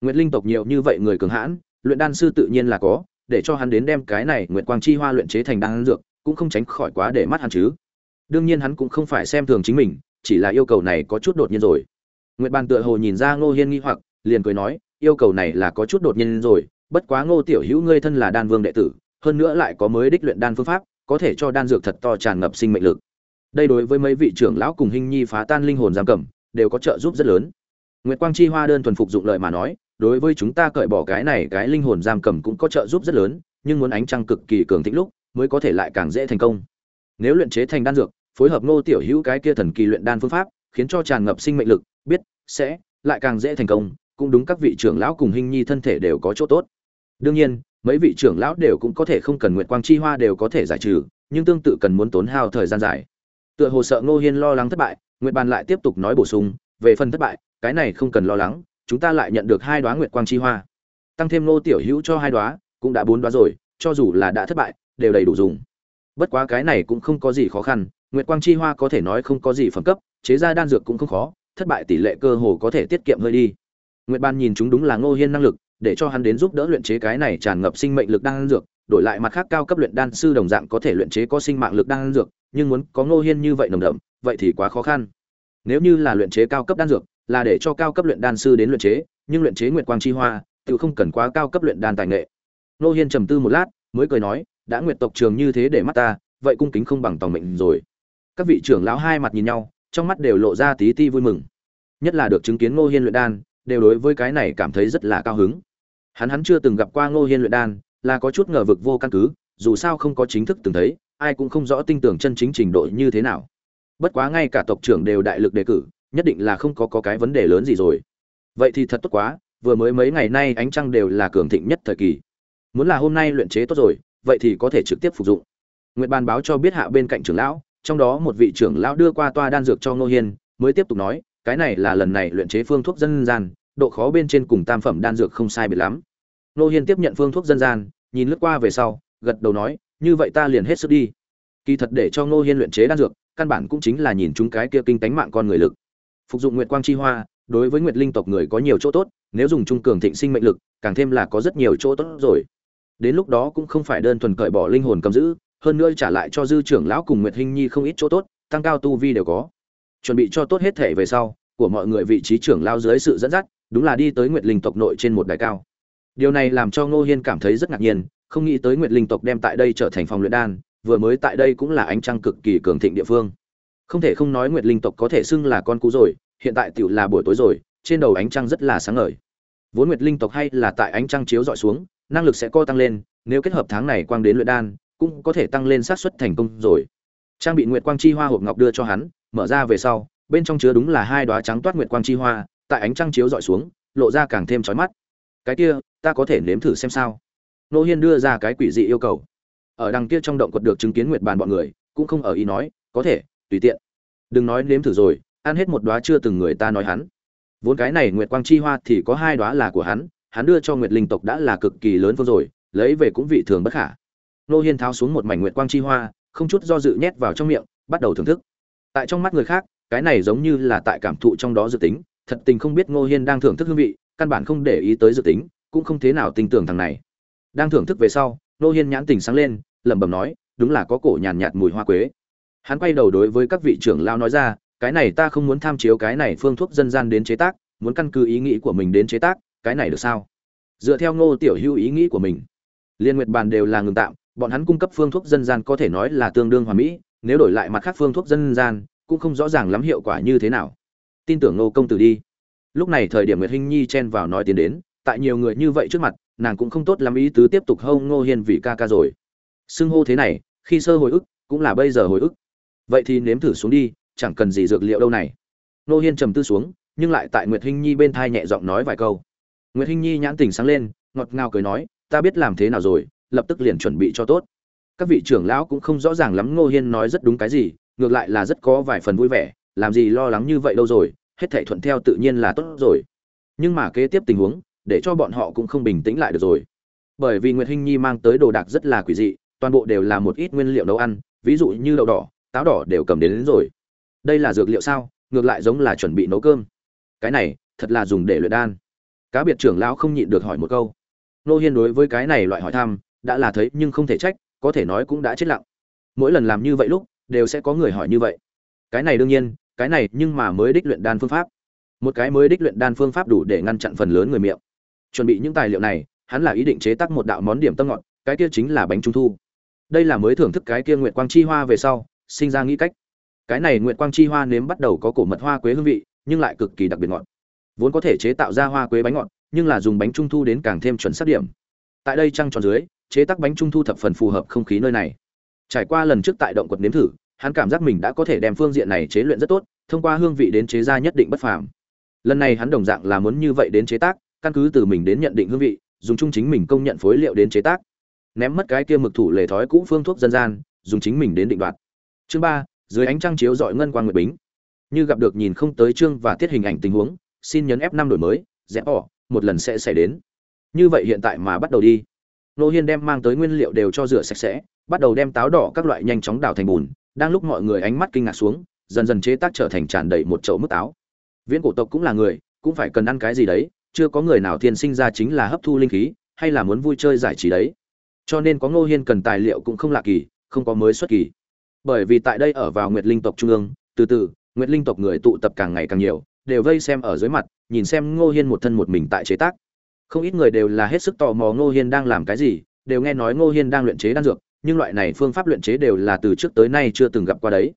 Nguyệt linh tộc nhiều như vậy người cường hãn luyện đan sư tự nhiên là có, để cho hắn đến đem cái này nguyệt quang chi hoa luyện chế thành đan dược, cũng không tránh khỏi quá để mắt hắn chứ. Đương nhiên hắn cũng không phải xem thường chính mình, chỉ là yêu cầu này có chút đột nhiên rồi. Nguyệt bàn tựa hồ nhìn ra ngô hiên nghi hoặc, liền cười nói, yêu cầu này là có chút đột nhiên rồi, bất quá ngô tiểu hữu ngươi thân là đan vương đệ tử, hơn nữa lại có mới đích luyện đan phương pháp, có thể cho đan dược thật to tràn ngập sinh mệnh lực. Đây đối với mấy vị trưởng lão cùng hình nhi phá tan linh hồn giam cầm, đều có trợ giúp rất lớn. Nguyệt quang chi hoa đơn thuần phục dụng lợi mà nói đối với chúng ta cởi bỏ cái này, cái linh hồn giam cầm cũng có trợ giúp rất lớn, nhưng muốn ánh trăng cực kỳ cường thịnh lúc, mới có thể lại càng dễ thành công. Nếu luyện chế thành đan dược, phối hợp ngô tiểu hữu cái kia thần kỳ luyện đan phương pháp, khiến cho tràn ngập sinh mệnh lực, biết, sẽ lại càng dễ thành công, cũng đúng các vị trưởng lão cùng hình nhi thân thể đều có chỗ tốt. Đương nhiên, mấy vị trưởng lão đều cũng có thể không cần nguyệt quang chi hoa đều có thể giải trừ, nhưng tương tự cần muốn tốn hao thời gian dài. Tựa hồ sợ ngô hiên lo lắng thất bại, nguyệt bàn lại tiếp tục nói bổ sung, về phần thất bại, cái này không cần lo lắng chúng ta lại nhận được hai đoá nguyệt quang chi hoa. Tăng thêm nô tiểu hữu cho hai đoá, cũng đã bốn đoá rồi, cho dù là đã thất bại, đều đầy đủ dùng. Bất quá cái này cũng không có gì khó khăn, nguyệt quang chi hoa có thể nói không có gì phẩm cấp, chế ra đan dược cũng không khó, thất bại tỷ lệ cơ hồ có thể tiết kiệm hơi đi. Nguyệt ban nhìn chúng đúng là ngô hiên năng lực, để cho hắn đến giúp đỡ luyện chế cái này tràn ngập sinh mệnh lực đan dược, đổi lại mặt khác cao cấp luyện đan sư đồng dạng có thể luyện chế có sinh mạng lực đan dược, nhưng muốn có ngô hiên như vậy nồng đậm, vậy thì quá khó khăn. Nếu như là luyện chế cao cấp đan dược là để cho cao cấp luyện đan sư đến luyện chế, nhưng luyện chế nguyệt quang chi hoa tự không cần quá cao cấp luyện đan tài nghệ. Ngô hiên trầm tư một lát, mới cười nói, đã nguyệt tộc trường như thế để mắt ta, vậy cung kính không bằng tòng mệnh rồi. Các vị trưởng lão hai mặt nhìn nhau, trong mắt đều lộ ra tí ti vui mừng. Nhất là được chứng kiến ngô hiên luyện đan, đều đối với cái này cảm thấy rất là cao hứng. Hắn hắn chưa từng gặp qua ngô hiên luyện đan, là có chút ngờ vực vô căn cứ, dù sao không có chính thức từng thấy, ai cũng không rõ tinh tưởng chân chính trình độ như thế nào. Bất quá ngay cả tộc trưởng đều đại lực đề cử nhất định là không có, có cái vấn đề lớn gì rồi. Vậy thì thật tốt quá vừa mới mấy ngày nay ánh trăng đều là cường thịnh nhất thời kỳ. Muốn là hôm nay luyện chế tốt rồi vậy thì có thể trực tiếp phục dụng. Nguyệt ban báo cho biết hạ bên cạnh trưởng lão trong đó một vị trưởng lão đưa qua toa đan dược cho ngô hiên mới tiếp tục nói cái này là lần này luyện chế phương thuốc dân gian độ khó bên trên cùng tam phẩm đan dược không sai biệt lắm. Ngô hiên tiếp nhận phương thuốc dân gian nhìn lướt qua về sau gật đầu nói như vậy ta liền hết sức đi. Kỳ thật để cho ngô hiên luyện chế đan dược căn bản cũng chính là nhìn chúng cái kia kinh tánh mạng con người lực phục dụng nguyệt quang chi hoa, đối với nguyệt linh tộc người có nhiều chỗ tốt, nếu dùng trung cường thịnh sinh mệnh lực, càng thêm là có rất nhiều chỗ tốt rồi. Đến lúc đó cũng không phải đơn thuần cởi bỏ linh hồn cầm giữ, hơn nữa trả lại cho dư trưởng lão cùng nguyệt hinh nhi không ít chỗ tốt, tăng cao tu vi đều có. Chuẩn bị cho tốt hết thể về sau, của mọi người vị trí trưởng lao dưới sự dẫn dắt, đúng là đi tới nguyệt linh tộc nội trên một đài cao. Điều này làm cho ngô hiên cảm thấy rất ngạc nhiên, không nghĩ tới nguyệt linh tộc đem tại đây trở thành phòng luyện đan, vừa mới tại đây cũng là ánh trăng cực kỳ cường thịnh địa phương không thể không nói nguyệt linh tộc có thể xưng là con cú rồi, hiện tại tựu là buổi tối rồi, trên đầu ánh trăng rất là sáng ngời. Vốn nguyệt linh tộc hay là tại ánh trăng chiếu dọi xuống, năng lực sẽ co tăng lên, nếu kết hợp tháng này quang đến luyện đan, cũng có thể tăng lên xác suất thành công rồi. Trang bị nguyệt quang chi hoa hộp ngọc đưa cho hắn, mở ra về sau, bên trong chứa đúng là hai đóa trắng toát nguyệt quang chi hoa, tại ánh trăng chiếu dọi xuống, lộ ra càng thêm trói mắt. Cái kia, ta có thể nếm thử xem sao? Nô hiên đưa ra cái quỷ dị yêu cầu. Ở đằng kia trong động quật được chứng kiến nguyệt bàn bọn người, cũng không ở ý nói, có thể, tùy tiện đừng nói nếm thử rồi ăn hết một đóa chưa từng người ta nói hắn. Vốn cái này nguyệt quang chi hoa thì có hai đóa là của hắn hắn đưa cho nguyệt linh tộc đã là cực kỳ lớn phương rồi lấy về cũng vị thường bất khả. Nô hiên tháo xuống một mảnh nguyệt quang chi hoa không chút do dự nhét vào trong miệng bắt đầu thưởng thức. Tại trong mắt người khác cái này giống như là tại cảm thụ trong đó dự tính thật tình không biết ngô hiên đang thưởng thức hương vị căn bản không để ý tới dự tính cũng không thế nào tin tưởng thằng này. Đang thưởng thức về sau ngô hiên nhãn tình sáng lên lẩm bẩm nói đúng là có cổ nhàn nhạt, mùi hoa quế hắn quay đầu đối với các vị trưởng lao nói ra, cái này ta không muốn tham chiếu cái này phương thuốc dân gian đến chế tác, muốn căn cứ ý nghĩ của mình đến chế tác, cái này được sao? Dựa theo ngô tiểu Hưu ý nghĩ của mình, liên nguyệt bàn đều là ngừng tạm, bọn hắn cung cấp phương thuốc dân gian có thể nói là tương đương hòa mỹ, nếu đổi lại mặt khác phương thuốc dân gian, cũng không rõ ràng lắm hiệu quả như thế nào. Tin tưởng ngô công tử đi. Lúc này thời điểm nguyệt hinh nhi chen vào nói tiến đến, tại nhiều người như vậy trước mặt, nàng cũng không tốt lắm ý tứ tiếp tục hâu ngô hiên vì ca ca rồi. Xưng hô thế này, khi sơ hồi ức, cũng là bây giờ hồi ức vậy thì nếm thử xuống đi, chẳng cần gì dược liệu đâu này. Ngô hiên trầm tư xuống, nhưng lại tại nguyệt hinh nhi bên thai nhẹ giọng nói vài câu. Nguyệt hinh nhi nhãn tình sáng lên, ngọt ngào cười nói, ta biết làm thế nào rồi, lập tức liền chuẩn bị cho tốt. Các vị trưởng lão cũng không rõ ràng lắm ngô hiên nói rất đúng cái gì, ngược lại là rất có vài phần vui vẻ, làm gì lo lắng như vậy đâu rồi, hết thảy thuận theo tự nhiên là tốt rồi. Nhưng mà kế tiếp tình huống, để cho bọn họ cũng không bình tĩnh lại được rồi. Bởi vì nguyệt hinh nhi mang tới đồ đạc rất là quỷ dị, toàn bộ đều là một ít nguyên liệu nấu ăn, ví dụ như đậu đỏ táo đỏ đều cầm đến, đến rồi. Đây là dược liệu sao? Ngược lại giống là chuẩn bị nấu cơm. Cái này thật là dùng để luyện đan. Cá biệt trưởng lão không nhịn được hỏi một câu. Nô hiên đối với cái này loại hỏi thăm đã là thấy nhưng không thể trách có thể nói cũng đã chết lặng. Mỗi lần làm như vậy lúc đều sẽ có người hỏi như vậy. Cái này đương nhiên cái này nhưng mà mới đích luyện đan phương pháp. Một cái mới đích luyện đan phương pháp đủ để ngăn chặn phần lớn người miệng. Chuẩn bị những tài liệu này hắn là ý định chế tác một đạo món điểm tâm ngọt cái kia chính là bánh trung thu. Đây là mới thưởng thức cái kia nguyệt quang chi hoa về sau sinh ra nghĩ cách. Cái này nguyệt quang chi hoa nếm bắt đầu có cổ mật hoa quế hương vị, nhưng lại cực kỳ đặc biệt ngọt. Vốn có thể chế tạo ra hoa quế bánh ngọt, nhưng là dùng bánh trung thu đến càng thêm chuẩn xác điểm. Tại đây trăng tròn dưới, chế tác bánh trung thu thập phần phù hợp không khí nơi này. Trải qua lần trước tại động quật nếm thử, hắn cảm giác mình đã có thể đem phương diện này chế luyện rất tốt, thông qua hương vị đến chế ra nhất định bất phàm. Lần này hắn đồng dạng là muốn như vậy đến chế tác, căn cứ từ mình đến nhận định hương vị, dùng chung chính mình công nhận phối liệu đến chế tác. Ném mất cái kia mực thủ lề thói cũ phương thuốc dân gian, dùng chính mình đến định đoạt chương ba, dưới ánh trăng chiếu dọi ngân quang nguyệt bính. Như gặp được nhìn không tới chương và tiết hình ảnh tình huống, xin nhấn f năm đổi mới rẽ bỏ, một lần sẽ xảy đến. Như vậy hiện tại mà bắt đầu đi. Nô hiên đem mang tới nguyên liệu đều cho rửa sạch sẽ, bắt đầu đem táo đỏ các loại nhanh chóng đào thành bùn, đang lúc mọi người ánh mắt kinh ngạc xuống, dần dần chế tác trở thành tràn đầy một chậu mức táo. Viễn cổ tộc cũng là người, cũng phải cần ăn cái gì đấy, chưa có người nào thiên sinh ra chính là hấp thu linh khí, hay là muốn vui chơi giải trí đấy. Cho nên có ngô hiên cần tài liệu cũng không lạ kỳ, không có mới xuất kỳ bởi vì tại đây ở vào nguyệt linh tộc trung ương, từ từ, nguyệt linh tộc người tụ tập càng ngày càng nhiều, đều vây xem ở dưới mặt, nhìn xem ngô hiên một thân một mình tại chế tác. Không ít người đều là hết sức tò mò ngô hiên đang làm cái gì, đều nghe nói ngô hiên đang luyện chế đan dược, nhưng loại này phương pháp luyện chế đều là từ trước tới nay chưa từng gặp qua đấy.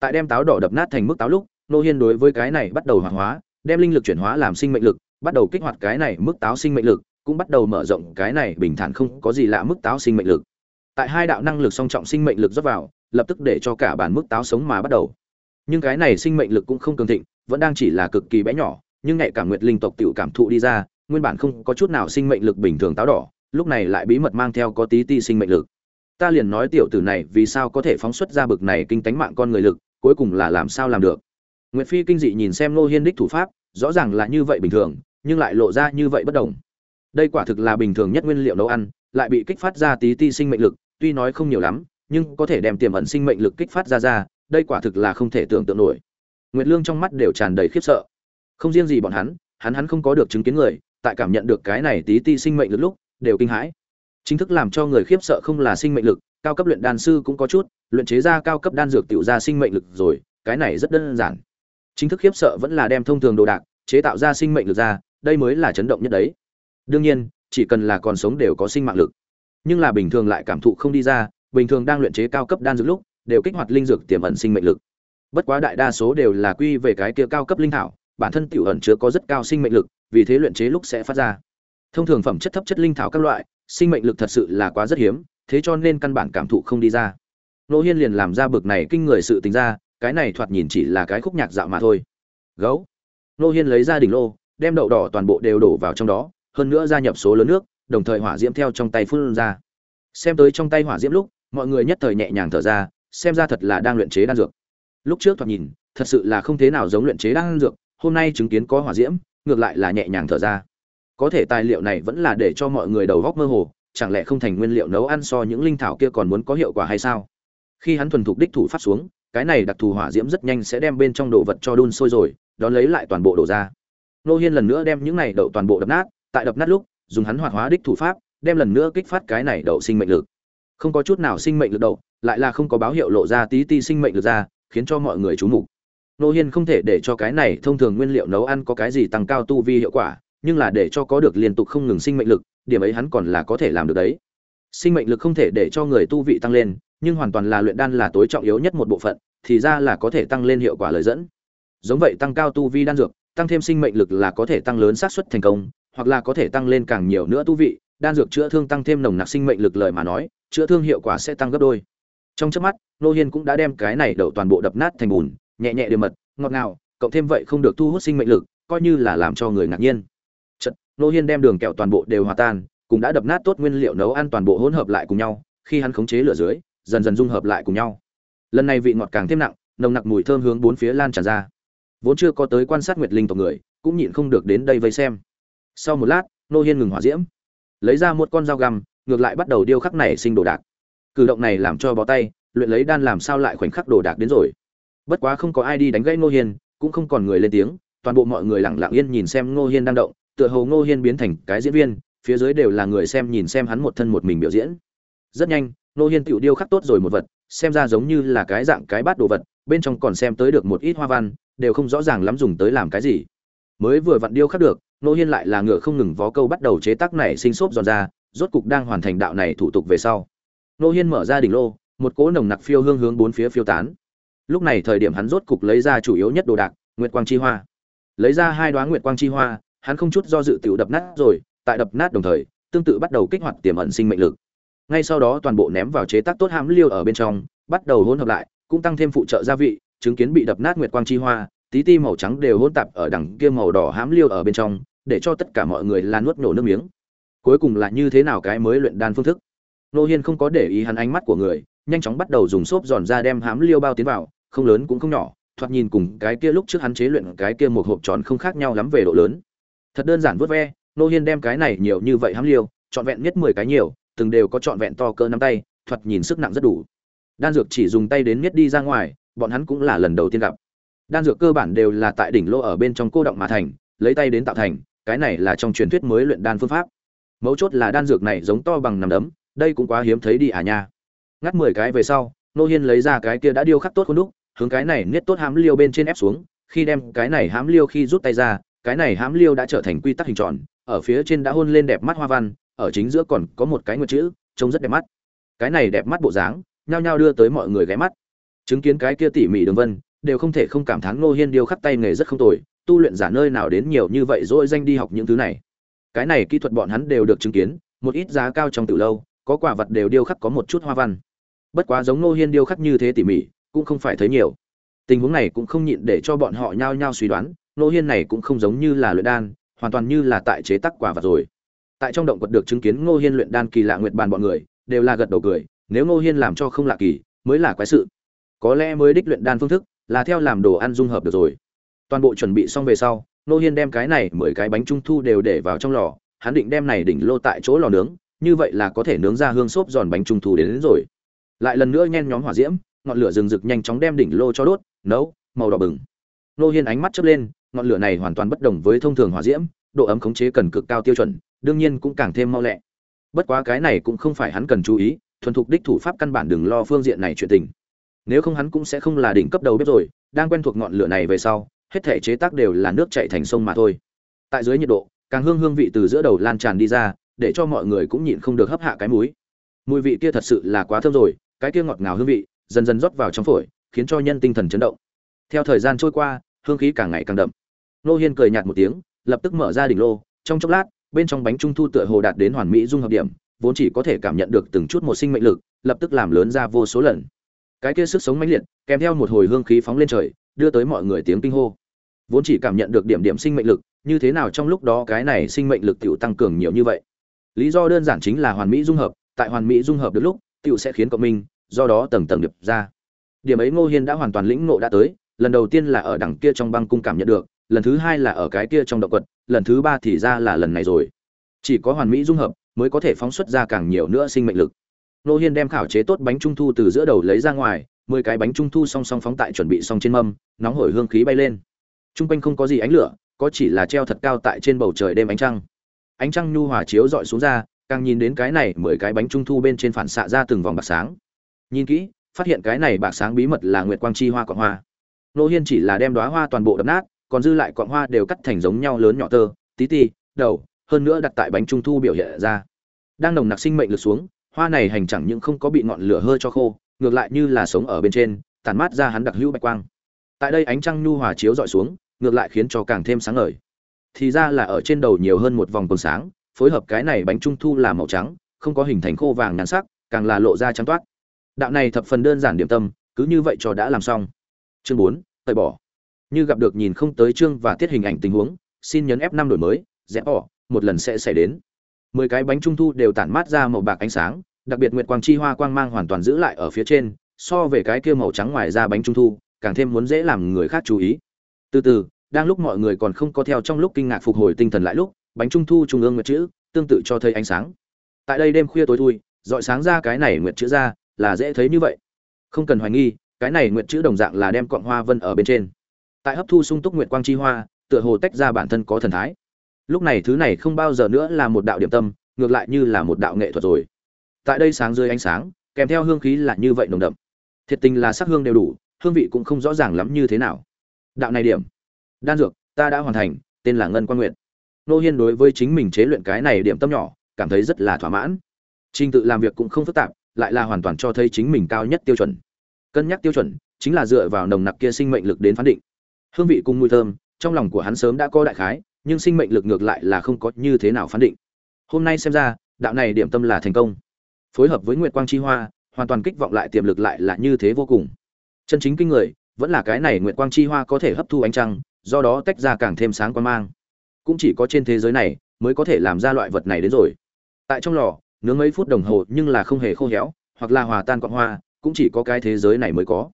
Tại đem táo đỏ đập nát thành mức táo lúc, ngô hiên đối với cái này bắt đầu hoạt hóa, đem linh lực chuyển hóa làm sinh mệnh lực, bắt đầu kích hoạt cái này mức táo sinh mệnh lực, cũng bắt đầu mở rộng cái này bình thản không có gì lạ mức táo sinh mệnh lực. Tại hai đạo năng lực song trọng sinh mệnh lực rót vào lập tức để cho cả bản mức táo sống mà bắt đầu. Nhưng cái này sinh mệnh lực cũng không cường thịnh, vẫn đang chỉ là cực kỳ bé nhỏ, nhưng nhạy cả nguyệt linh tộc tiểu cảm thụ đi ra, nguyên bản không có chút nào sinh mệnh lực bình thường táo đỏ, lúc này lại bí mật mang theo có tí ti sinh mệnh lực. Ta liền nói tiểu tử này vì sao có thể phóng xuất ra bực này kinh tánh mạng con người lực, cuối cùng là làm sao làm được? Nguyệt phi kinh dị nhìn xem nô hiên đích thủ pháp, rõ ràng là như vậy bình thường, nhưng lại lộ ra như vậy bất đồng. Đây quả thực là bình thường nhất nguyên liệu nấu ăn, lại bị kích phát ra tí ti sinh mệnh lực, tuy nói không nhiều lắm nhưng có thể đem tiềm ẩn sinh mệnh lực kích phát ra ra, đây quả thực là không thể tưởng tượng nổi. Nguyệt lương trong mắt đều tràn đầy khiếp sợ. Không riêng gì bọn hắn hắn hắn không có được chứng kiến người, tại cảm nhận được cái này tí ti sinh mệnh lực lúc, đều kinh hãi. Chính thức làm cho người khiếp sợ không là sinh mệnh lực, cao cấp luyện đan sư cũng có chút, luyện chế ra cao cấp đan dược tiểu ra sinh mệnh lực rồi, cái này rất đơn giản. Chính thức khiếp sợ vẫn là đem thông thường đồ đạc, chế tạo ra sinh mệnh lực ra, đây mới là chấn động nhất đấy. Đương nhiên, chỉ cần là còn sống đều có sinh mạng lực. Nhưng là bình thường lại cảm thụ không đi ra bình thường đang luyện chế cao cấp đan dược lúc, đều kích hoạt linh dược tiềm ẩn sinh mệnh lực. Bất quá đại đa số đều là quy về cái kia cao cấp linh thảo, bản thân tiểu ẩn chứa có rất cao sinh mệnh lực, vì thế luyện chế lúc sẽ phát ra. Thông thường phẩm chất thấp chất linh thảo các loại, sinh mệnh lực thật sự là quá rất hiếm, thế cho nên căn bản cảm thụ không đi ra. Nô hiên liền làm ra bực này kinh người sự tính ra, cái này thoạt nhìn chỉ là cái khúc nhạc dạo mà thôi. Gấu. Nô hiên lấy ra đỉnh lô, đem đậu đỏ toàn bộ đều đổ vào trong đó, hơn nữa gia nhập số lớn nước, đồng thời hỏa diễm theo trong tay phun ra. Xem tới trong tay hỏa diễm lúc mọi người nhất thời nhẹ nhàng thở ra, xem ra thật là đang luyện chế đan dược. Lúc trước thoạt nhìn, thật sự là không thế nào giống luyện chế đan dược, hôm nay chứng kiến có hỏa diễm, ngược lại là nhẹ nhàng thở ra. Có thể tài liệu này vẫn là để cho mọi người đầu góc mơ hồ, chẳng lẽ không thành nguyên liệu nấu ăn so những linh thảo kia còn muốn có hiệu quả hay sao? Khi hắn thuần thục đích thủ phát xuống, cái này đặc thù hỏa diễm rất nhanh sẽ đem bên trong đồ vật cho đun sôi rồi, đón lấy lại toàn bộ đổ ra. Nô hiên lần nữa đem những này đậu toàn bộ đập nát, tại đập nát lúc, dùng hắn hoạt hóa đích thủ pháp, đem lần nữa kích phát cái này đậu sinh mệnh lực không có chút nào sinh mệnh lực đậu lại là không có báo hiệu lộ ra tí ti sinh mệnh lực ra, khiến cho mọi người chú mục. Nô hiên không thể để cho cái này thông thường nguyên liệu nấu ăn có cái gì tăng cao tu vi hiệu quả, nhưng là để cho có được liên tục không ngừng sinh mệnh lực, điểm ấy hắn còn là có thể làm được đấy. Sinh mệnh lực không thể để cho người tu vị tăng lên, nhưng hoàn toàn là luyện đan là tối trọng yếu nhất một bộ phận, thì ra là có thể tăng lên hiệu quả lời dẫn. Giống vậy tăng cao tu vi đan dược, tăng thêm sinh mệnh lực là có thể tăng lớn xác suất thành công, hoặc là có thể tăng lên càng nhiều nữa tu vị, đan dược chữa thương tăng thêm nồng nặc sinh mệnh lực lời mà nói chữa thương hiệu quả sẽ tăng gấp đôi. Trong chớp mắt nô hiên cũng đã đem cái này đậu toàn bộ đập nát thành bùn, nhẹ nhẹ đều mật, ngọt ngào, cộng thêm vậy không được thu hút sinh mệnh lực, coi như là làm cho người ngạc nhiên. Chật nô hiên đem đường kẹo toàn bộ đều hòa tan cũng đã đập nát tốt nguyên liệu nấu ăn toàn bộ hỗn hợp lại cùng nhau, khi hắn khống chế lửa dưới, dần dần dung hợp lại cùng nhau. Lần này vị ngọt càng thêm nặng, nồng nặc mùi thơm hướng bốn phía lan tràn ra. Vốn chưa có tới quan sát nguyệt linh tộc người, cũng nhịn không được đến đây vây xem. Sau một lát nô hiên ngừng hỏa diễm, lấy ra một con dao găm ngược lại bắt đầu điêu khắc này sinh đồ đạc. Cử động này làm cho bó tay, luyện lấy đan làm sao lại khoảnh khắc đồ đạc đến rồi. Bất quá không có ai đi đánh gãy Ngô hiên, cũng không còn người lên tiếng, toàn bộ mọi người lặng lặng yên nhìn xem ngô hiên đang động, tựa hồ ngô hiên biến thành cái diễn viên, phía dưới đều là người xem nhìn xem hắn một thân một mình biểu diễn. Rất nhanh, ngô hiên tựu điêu khắc tốt rồi một vật, xem ra giống như là cái dạng cái bát đồ vật, bên trong còn xem tới được một ít hoa văn, đều không rõ ràng lắm dùng tới làm cái gì. Mới vừa vặn điêu khắc được, ngô hiên lại là ngựa không ngừng vó câu bắt đầu chế tác này sinh xốp giòn ra rốt cục đang hoàn thành đạo này thủ tục về sau. Nô hiên mở ra đỉnh lô, một cỗ nồng nặc phiêu hương hướng bốn phía phiêu tán. Lúc này thời điểm hắn rốt cục lấy ra chủ yếu nhất đồ đạc, nguyệt quang chi hoa. Lấy ra hai đoá nguyệt quang chi hoa, hắn không chút do dự tiểu đập nát rồi, tại đập nát đồng thời, tương tự bắt đầu kích hoạt tiềm ẩn sinh mệnh lực. Ngay sau đó toàn bộ ném vào chế tác tốt hãm liêu ở bên trong, bắt đầu hỗn hợp lại, cũng tăng thêm phụ trợ gia vị, chứng kiến bị đập nát nguyệt quang chi hoa, tí ti màu trắng đều hỗn tạp ở đằng kia màu đỏ hãm liêu ở bên trong, để cho tất cả mọi người là nuốt nổ nước miếng cuối cùng là như thế nào cái mới luyện đan phương thức. Nô hiên không có để ý hắn ánh mắt của người, nhanh chóng bắt đầu dùng xốp giòn ra đem hãm liêu bao tiến vào, không lớn cũng không nhỏ, thoạt nhìn cùng cái kia lúc trước hắn chế luyện cái kia một hộp tròn không khác nhau lắm về độ lớn. Thật đơn giản vớt ve, nô hiên đem cái này nhiều như vậy hãm liêu, trọn vẹn nhất mười cái nhiều, từng đều có trọn vẹn to cỡ nắm tay, thoạt nhìn sức nặng rất đủ. Đan dược chỉ dùng tay đến miết đi ra ngoài, bọn hắn cũng là lần đầu tiên gặp. Đan dược cơ bản đều là tại đỉnh lô ở bên trong cô động mà thành, lấy tay đến tạo thành, cái này là trong truyền thuyết mới luyện đan phương pháp mấu chốt là đan dược này giống to bằng nằm đấm, đây cũng quá hiếm thấy đi à nha. Ngắt mười cái về sau, nô hiên lấy ra cái kia đã điêu khắc tốt khuôn đúc, hướng cái này niết tốt hám liêu bên trên ép xuống, khi đem cái này hám liêu khi rút tay ra, cái này hám liêu đã trở thành quy tắc hình tròn, ở phía trên đã hôn lên đẹp mắt hoa văn, ở chính giữa còn có một cái nguyệt chữ, trông rất đẹp mắt. Cái này đẹp mắt bộ dáng, nhao nhao đưa tới mọi người ghé mắt. Chứng kiến cái kia tỉ mỉ đường vân, đều không thể không cảm thán nô hiên điêu khắc tay nghề rất không tồi, tu luyện giả nơi nào đến nhiều như vậy rồi danh đi học những thứ này cái này kỹ thuật bọn hắn đều được chứng kiến, một ít giá cao trong từ lâu, có quả vật đều điêu khắc có một chút hoa văn. Bất quá giống nô hiên điêu khắc như thế tỉ mỉ, cũng không phải thấy nhiều. Tình huống này cũng không nhịn để cho bọn họ nhao nhao suy đoán nô hiên này cũng không giống như là luyện đan, hoàn toàn như là tại chế tác quả vật rồi. Tại trong động vật được chứng kiến ngô hiên luyện đan kỳ lạ nguyệt bàn bọn người, đều là gật đầu cười, nếu ngô hiên làm cho không lạ kỳ, mới là quái sự. Có lẽ mới đích luyện đan phương thức là theo làm đồ ăn dung hợp được rồi. Toàn bộ chuẩn bị xong về sau Nô hiên đem cái này mười cái bánh trung thu đều để vào trong lò hắn định đem này đỉnh lô tại chỗ lò nướng như vậy là có thể nướng ra hương xốp giòn bánh trung thu đến, đến rồi. Lại lần nữa nhen nhóm hỏa diễm ngọn lửa rừng rực nhanh chóng đem đỉnh lô cho đốt nấu màu đỏ bừng. Nô hiên ánh mắt chớp lên ngọn lửa này hoàn toàn bất đồng với thông thường hỏa diễm độ ấm khống chế cần cực cao tiêu chuẩn đương nhiên cũng càng thêm mau lẹ. Bất quá cái này cũng không phải hắn cần chú ý thuần thục đích thủ pháp căn bản đừng lo phương diện này chuyện tình. Nếu không hắn cũng sẽ không là đỉnh cấp đầu bếp rồi đang quen thuộc ngọn lửa này về sau hết thể chế tác đều là nước chảy thành sông mà thôi. Tại dưới nhiệt độ, càng hương hương vị từ giữa đầu lan tràn đi ra, để cho mọi người cũng nhịn không được hấp hạ cái mũi. mùi vị kia thật sự là quá thơm rồi, cái kia ngọt ngào hương vị, dần dần rót vào trong phổi, khiến cho nhân tinh thần chấn động. Theo thời gian trôi qua, hương khí càng ngày càng đậm. Nô hiên cười nhạt một tiếng, lập tức mở ra đỉnh lô, trong chốc lát, bên trong bánh trung thu tựa hồ đạt đến hoàn mỹ dung hợp điểm, vốn chỉ có thể cảm nhận được từng chút một sinh mệnh lực, lập tức làm lớn ra vô số lần. Cái kia sức sống mãnh liệt, kèm theo một hồi hương khí phóng lên trời, đưa tới mọi người tiếng kinh hô vốn chỉ cảm nhận được điểm điểm sinh mệnh lực, như thế nào trong lúc đó cái này sinh mệnh lực tiểu tăng cường nhiều như vậy? Lý do đơn giản chính là hoàn mỹ dung hợp, tại hoàn mỹ dung hợp được lúc, tiểu sẽ khiến cộng minh, do đó tầng tầng điệp ra. Điểm ấy ngô hiên đã hoàn toàn lĩnh ngộ đã tới, lần đầu tiên là ở đằng kia trong băng cung cảm nhận được, lần thứ hai là ở cái kia trong động quật, lần thứ ba thì ra là lần này rồi. Chỉ có hoàn mỹ dung hợp mới có thể phóng xuất ra càng nhiều nữa sinh mệnh lực. Ngô hiên đem khảo chế tốt bánh trung thu từ giữa đầu lấy ra ngoài, mười cái bánh trung thu song song phóng tại chuẩn bị xong trên mâm, nóng hổi hương khí bay lên t r u n g quanh không có gì ánh lửa, có chỉ là treo thật cao tại trên bầu trời đêm ánh trăng. Ánh trăng nhu hòa chiếu dọi xuống ra, càng nhìn đến cái này mười cái bánh trung thu bên trên phản xạ ra từng vòng bạc sáng. Nhìn kỹ, phát hiện cái này bạc sáng bí mật là nguyệt quang chi hoa cọn hoa. Nô hiên chỉ là đem đoá hoa toàn bộ đập nát, còn dư lại cọn hoa đều cắt thành giống nhau lớn nhỏ tơ, tí ti, đầu, hơn nữa đặt tại bánh trung thu biểu hiện ra. Đang nồng nặc sinh mệnh lượt xuống, hoa này hành chẳng những không có bị ngọn lửa hơi cho khô, ngược lại như là sống ở bên trên tàn mát ra hắn đặc hữu bạch quang tại đây ánh trăng nhu hòa chiếu dọi xuống, ngược lại khiến cho càng thêm sáng ngời. Thì ra là ở trên đầu nhiều hơn một vòng cồn sáng, phối hợp cái này bánh trung thu là màu trắng, không có hình thành khô vàng nhàn sắc, càng là lộ ra trắng toát. Đạo này thập phần đơn giản điểm tâm, cứ như vậy cho đã làm xong. Chương bốn, tẩy bỏ. Như gặp được nhìn không tới chương và tiết hình ảnh tình huống, xin nhấn f năm đổi mới rẽ bỏ, một lần sẽ xảy đến. Mười cái bánh trung thu đều tản mát ra màu bạc ánh sáng, đặc biệt nguyệt quang chi hoa quang mang hoàn toàn giữ lại ở phía trên, so về cái kia màu trắng ngoài ra bánh trung thu càng thêm muốn dễ làm người khác chú ý. Từ từ, đang lúc mọi người còn không có theo trong lúc kinh ngạc phục hồi tinh thần lại lúc, bánh trung thu trung ương nguyệt chữ tương tự cho thấy ánh sáng. Tại đây đêm khuya tối thui, dọi sáng ra cái này nguyệt chữ ra, là dễ thấy như vậy. Không cần hoài nghi, cái này nguyệt chữ đồng dạng là đem cọng hoa vân ở bên trên. Tại hấp thu sung túc nguyệt quang chi hoa, tựa hồ tách ra bản thân có thần thái. Lúc này thứ này không bao giờ nữa là một đạo điểm tâm, ngược lại như là một đạo nghệ thuật rồi. Tại đây sáng dưới ánh sáng, kèm theo hương khí là như vậy nồng đậm. Thiệt tình là sắc hương đều đủ hương vị cũng không rõ ràng lắm như thế nào. Đạo này điểm. Đan dược, ta đã hoàn thành, tên là ngân quan nguyện nô hiên đối với chính mình chế luyện cái này điểm tâm nhỏ, cảm thấy rất là thỏa mãn. Trình tự làm việc cũng không phức tạp, lại là hoàn toàn cho thấy chính mình cao nhất tiêu chuẩn. Cân nhắc tiêu chuẩn, chính là dựa vào nồng nặc kia sinh mệnh lực đến phán định. Hương vị cùng mùi thơm, trong lòng của hắn sớm đã có đại khái, nhưng sinh mệnh lực ngược lại là không có như thế nào phán định. Hôm nay xem ra, đạo này điểm tâm là thành công. Phối hợp với nguyệt quang chi hoa, hoàn toàn kích vọng lại tiềm lực lại là như thế vô cùng chân chính kinh người, vẫn là cái này nguyệt quang chi hoa có thể hấp thu ánh trăng, do đó tách ra càng thêm sáng quan mang. Cũng chỉ có trên thế giới này mới có thể làm ra loại vật này đến rồi. Tại trong lò, nướng mấy phút đồng hồ nhưng là không hề khô héo, hoặc là hòa tan quạng hoa, cũng chỉ có cái thế giới này mới có.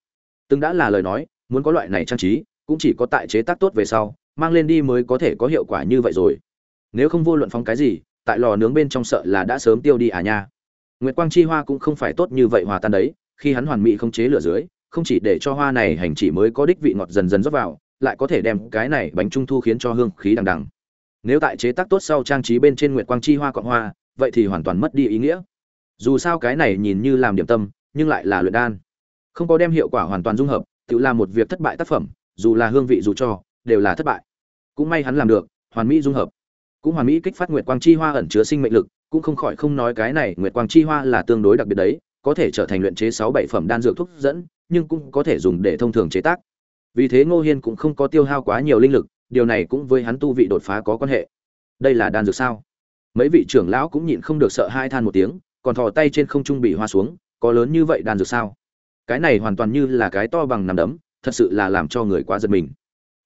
Từng đã là lời nói, muốn có loại này trang trí, cũng chỉ có tại chế tác tốt về sau, mang lên đi mới có thể có hiệu quả như vậy rồi. Nếu không vô luận phóng cái gì, tại lò nướng bên trong sợ là đã sớm tiêu đi à nha. Nguyệt quang chi hoa cũng không phải tốt như vậy hòa tan đấy, khi hắn hoàn mỹ không chế lửa dưới không chỉ để cho hoa này hành chỉ mới có đích vị ngọt dần dần rót vào, lại có thể đem cái này bánh trung thu khiến cho hương khí đằng đằng. Nếu tại chế tác tốt sau trang trí bên trên nguyệt quang chi hoa cọn hoa, vậy thì hoàn toàn mất đi ý nghĩa. Dù sao cái này nhìn như làm điểm tâm, nhưng lại là luyện đan. Không có đem hiệu quả hoàn toàn dung hợp, tự làm một việc thất bại tác phẩm, dù là hương vị dù cho, đều là thất bại. Cũng may hắn làm được, hoàn mỹ dung hợp. Cũng hoàn mỹ kích phát nguyệt quang chi hoa ẩn chứa sinh mệnh lực, cũng không khỏi không nói cái này nguyệt quang chi hoa là tương đối đặc biệt đấy có thể trở thành luyện chế sáu bảy phẩm đan dược thuốc dẫn, nhưng cũng có thể dùng để thông thường chế tác. Vì thế ngô hiên cũng không có tiêu hao quá nhiều linh lực, điều này cũng với hắn tu vị đột phá có quan hệ. Đây là đan dược sao? Mấy vị trưởng lão cũng nhịn không được sợ hai than một tiếng, còn thò tay trên không trung bị hoa xuống, có lớn như vậy đan dược sao? Cái này hoàn toàn như là cái to bằng nằm đấm, thật sự là làm cho người quá giật mình.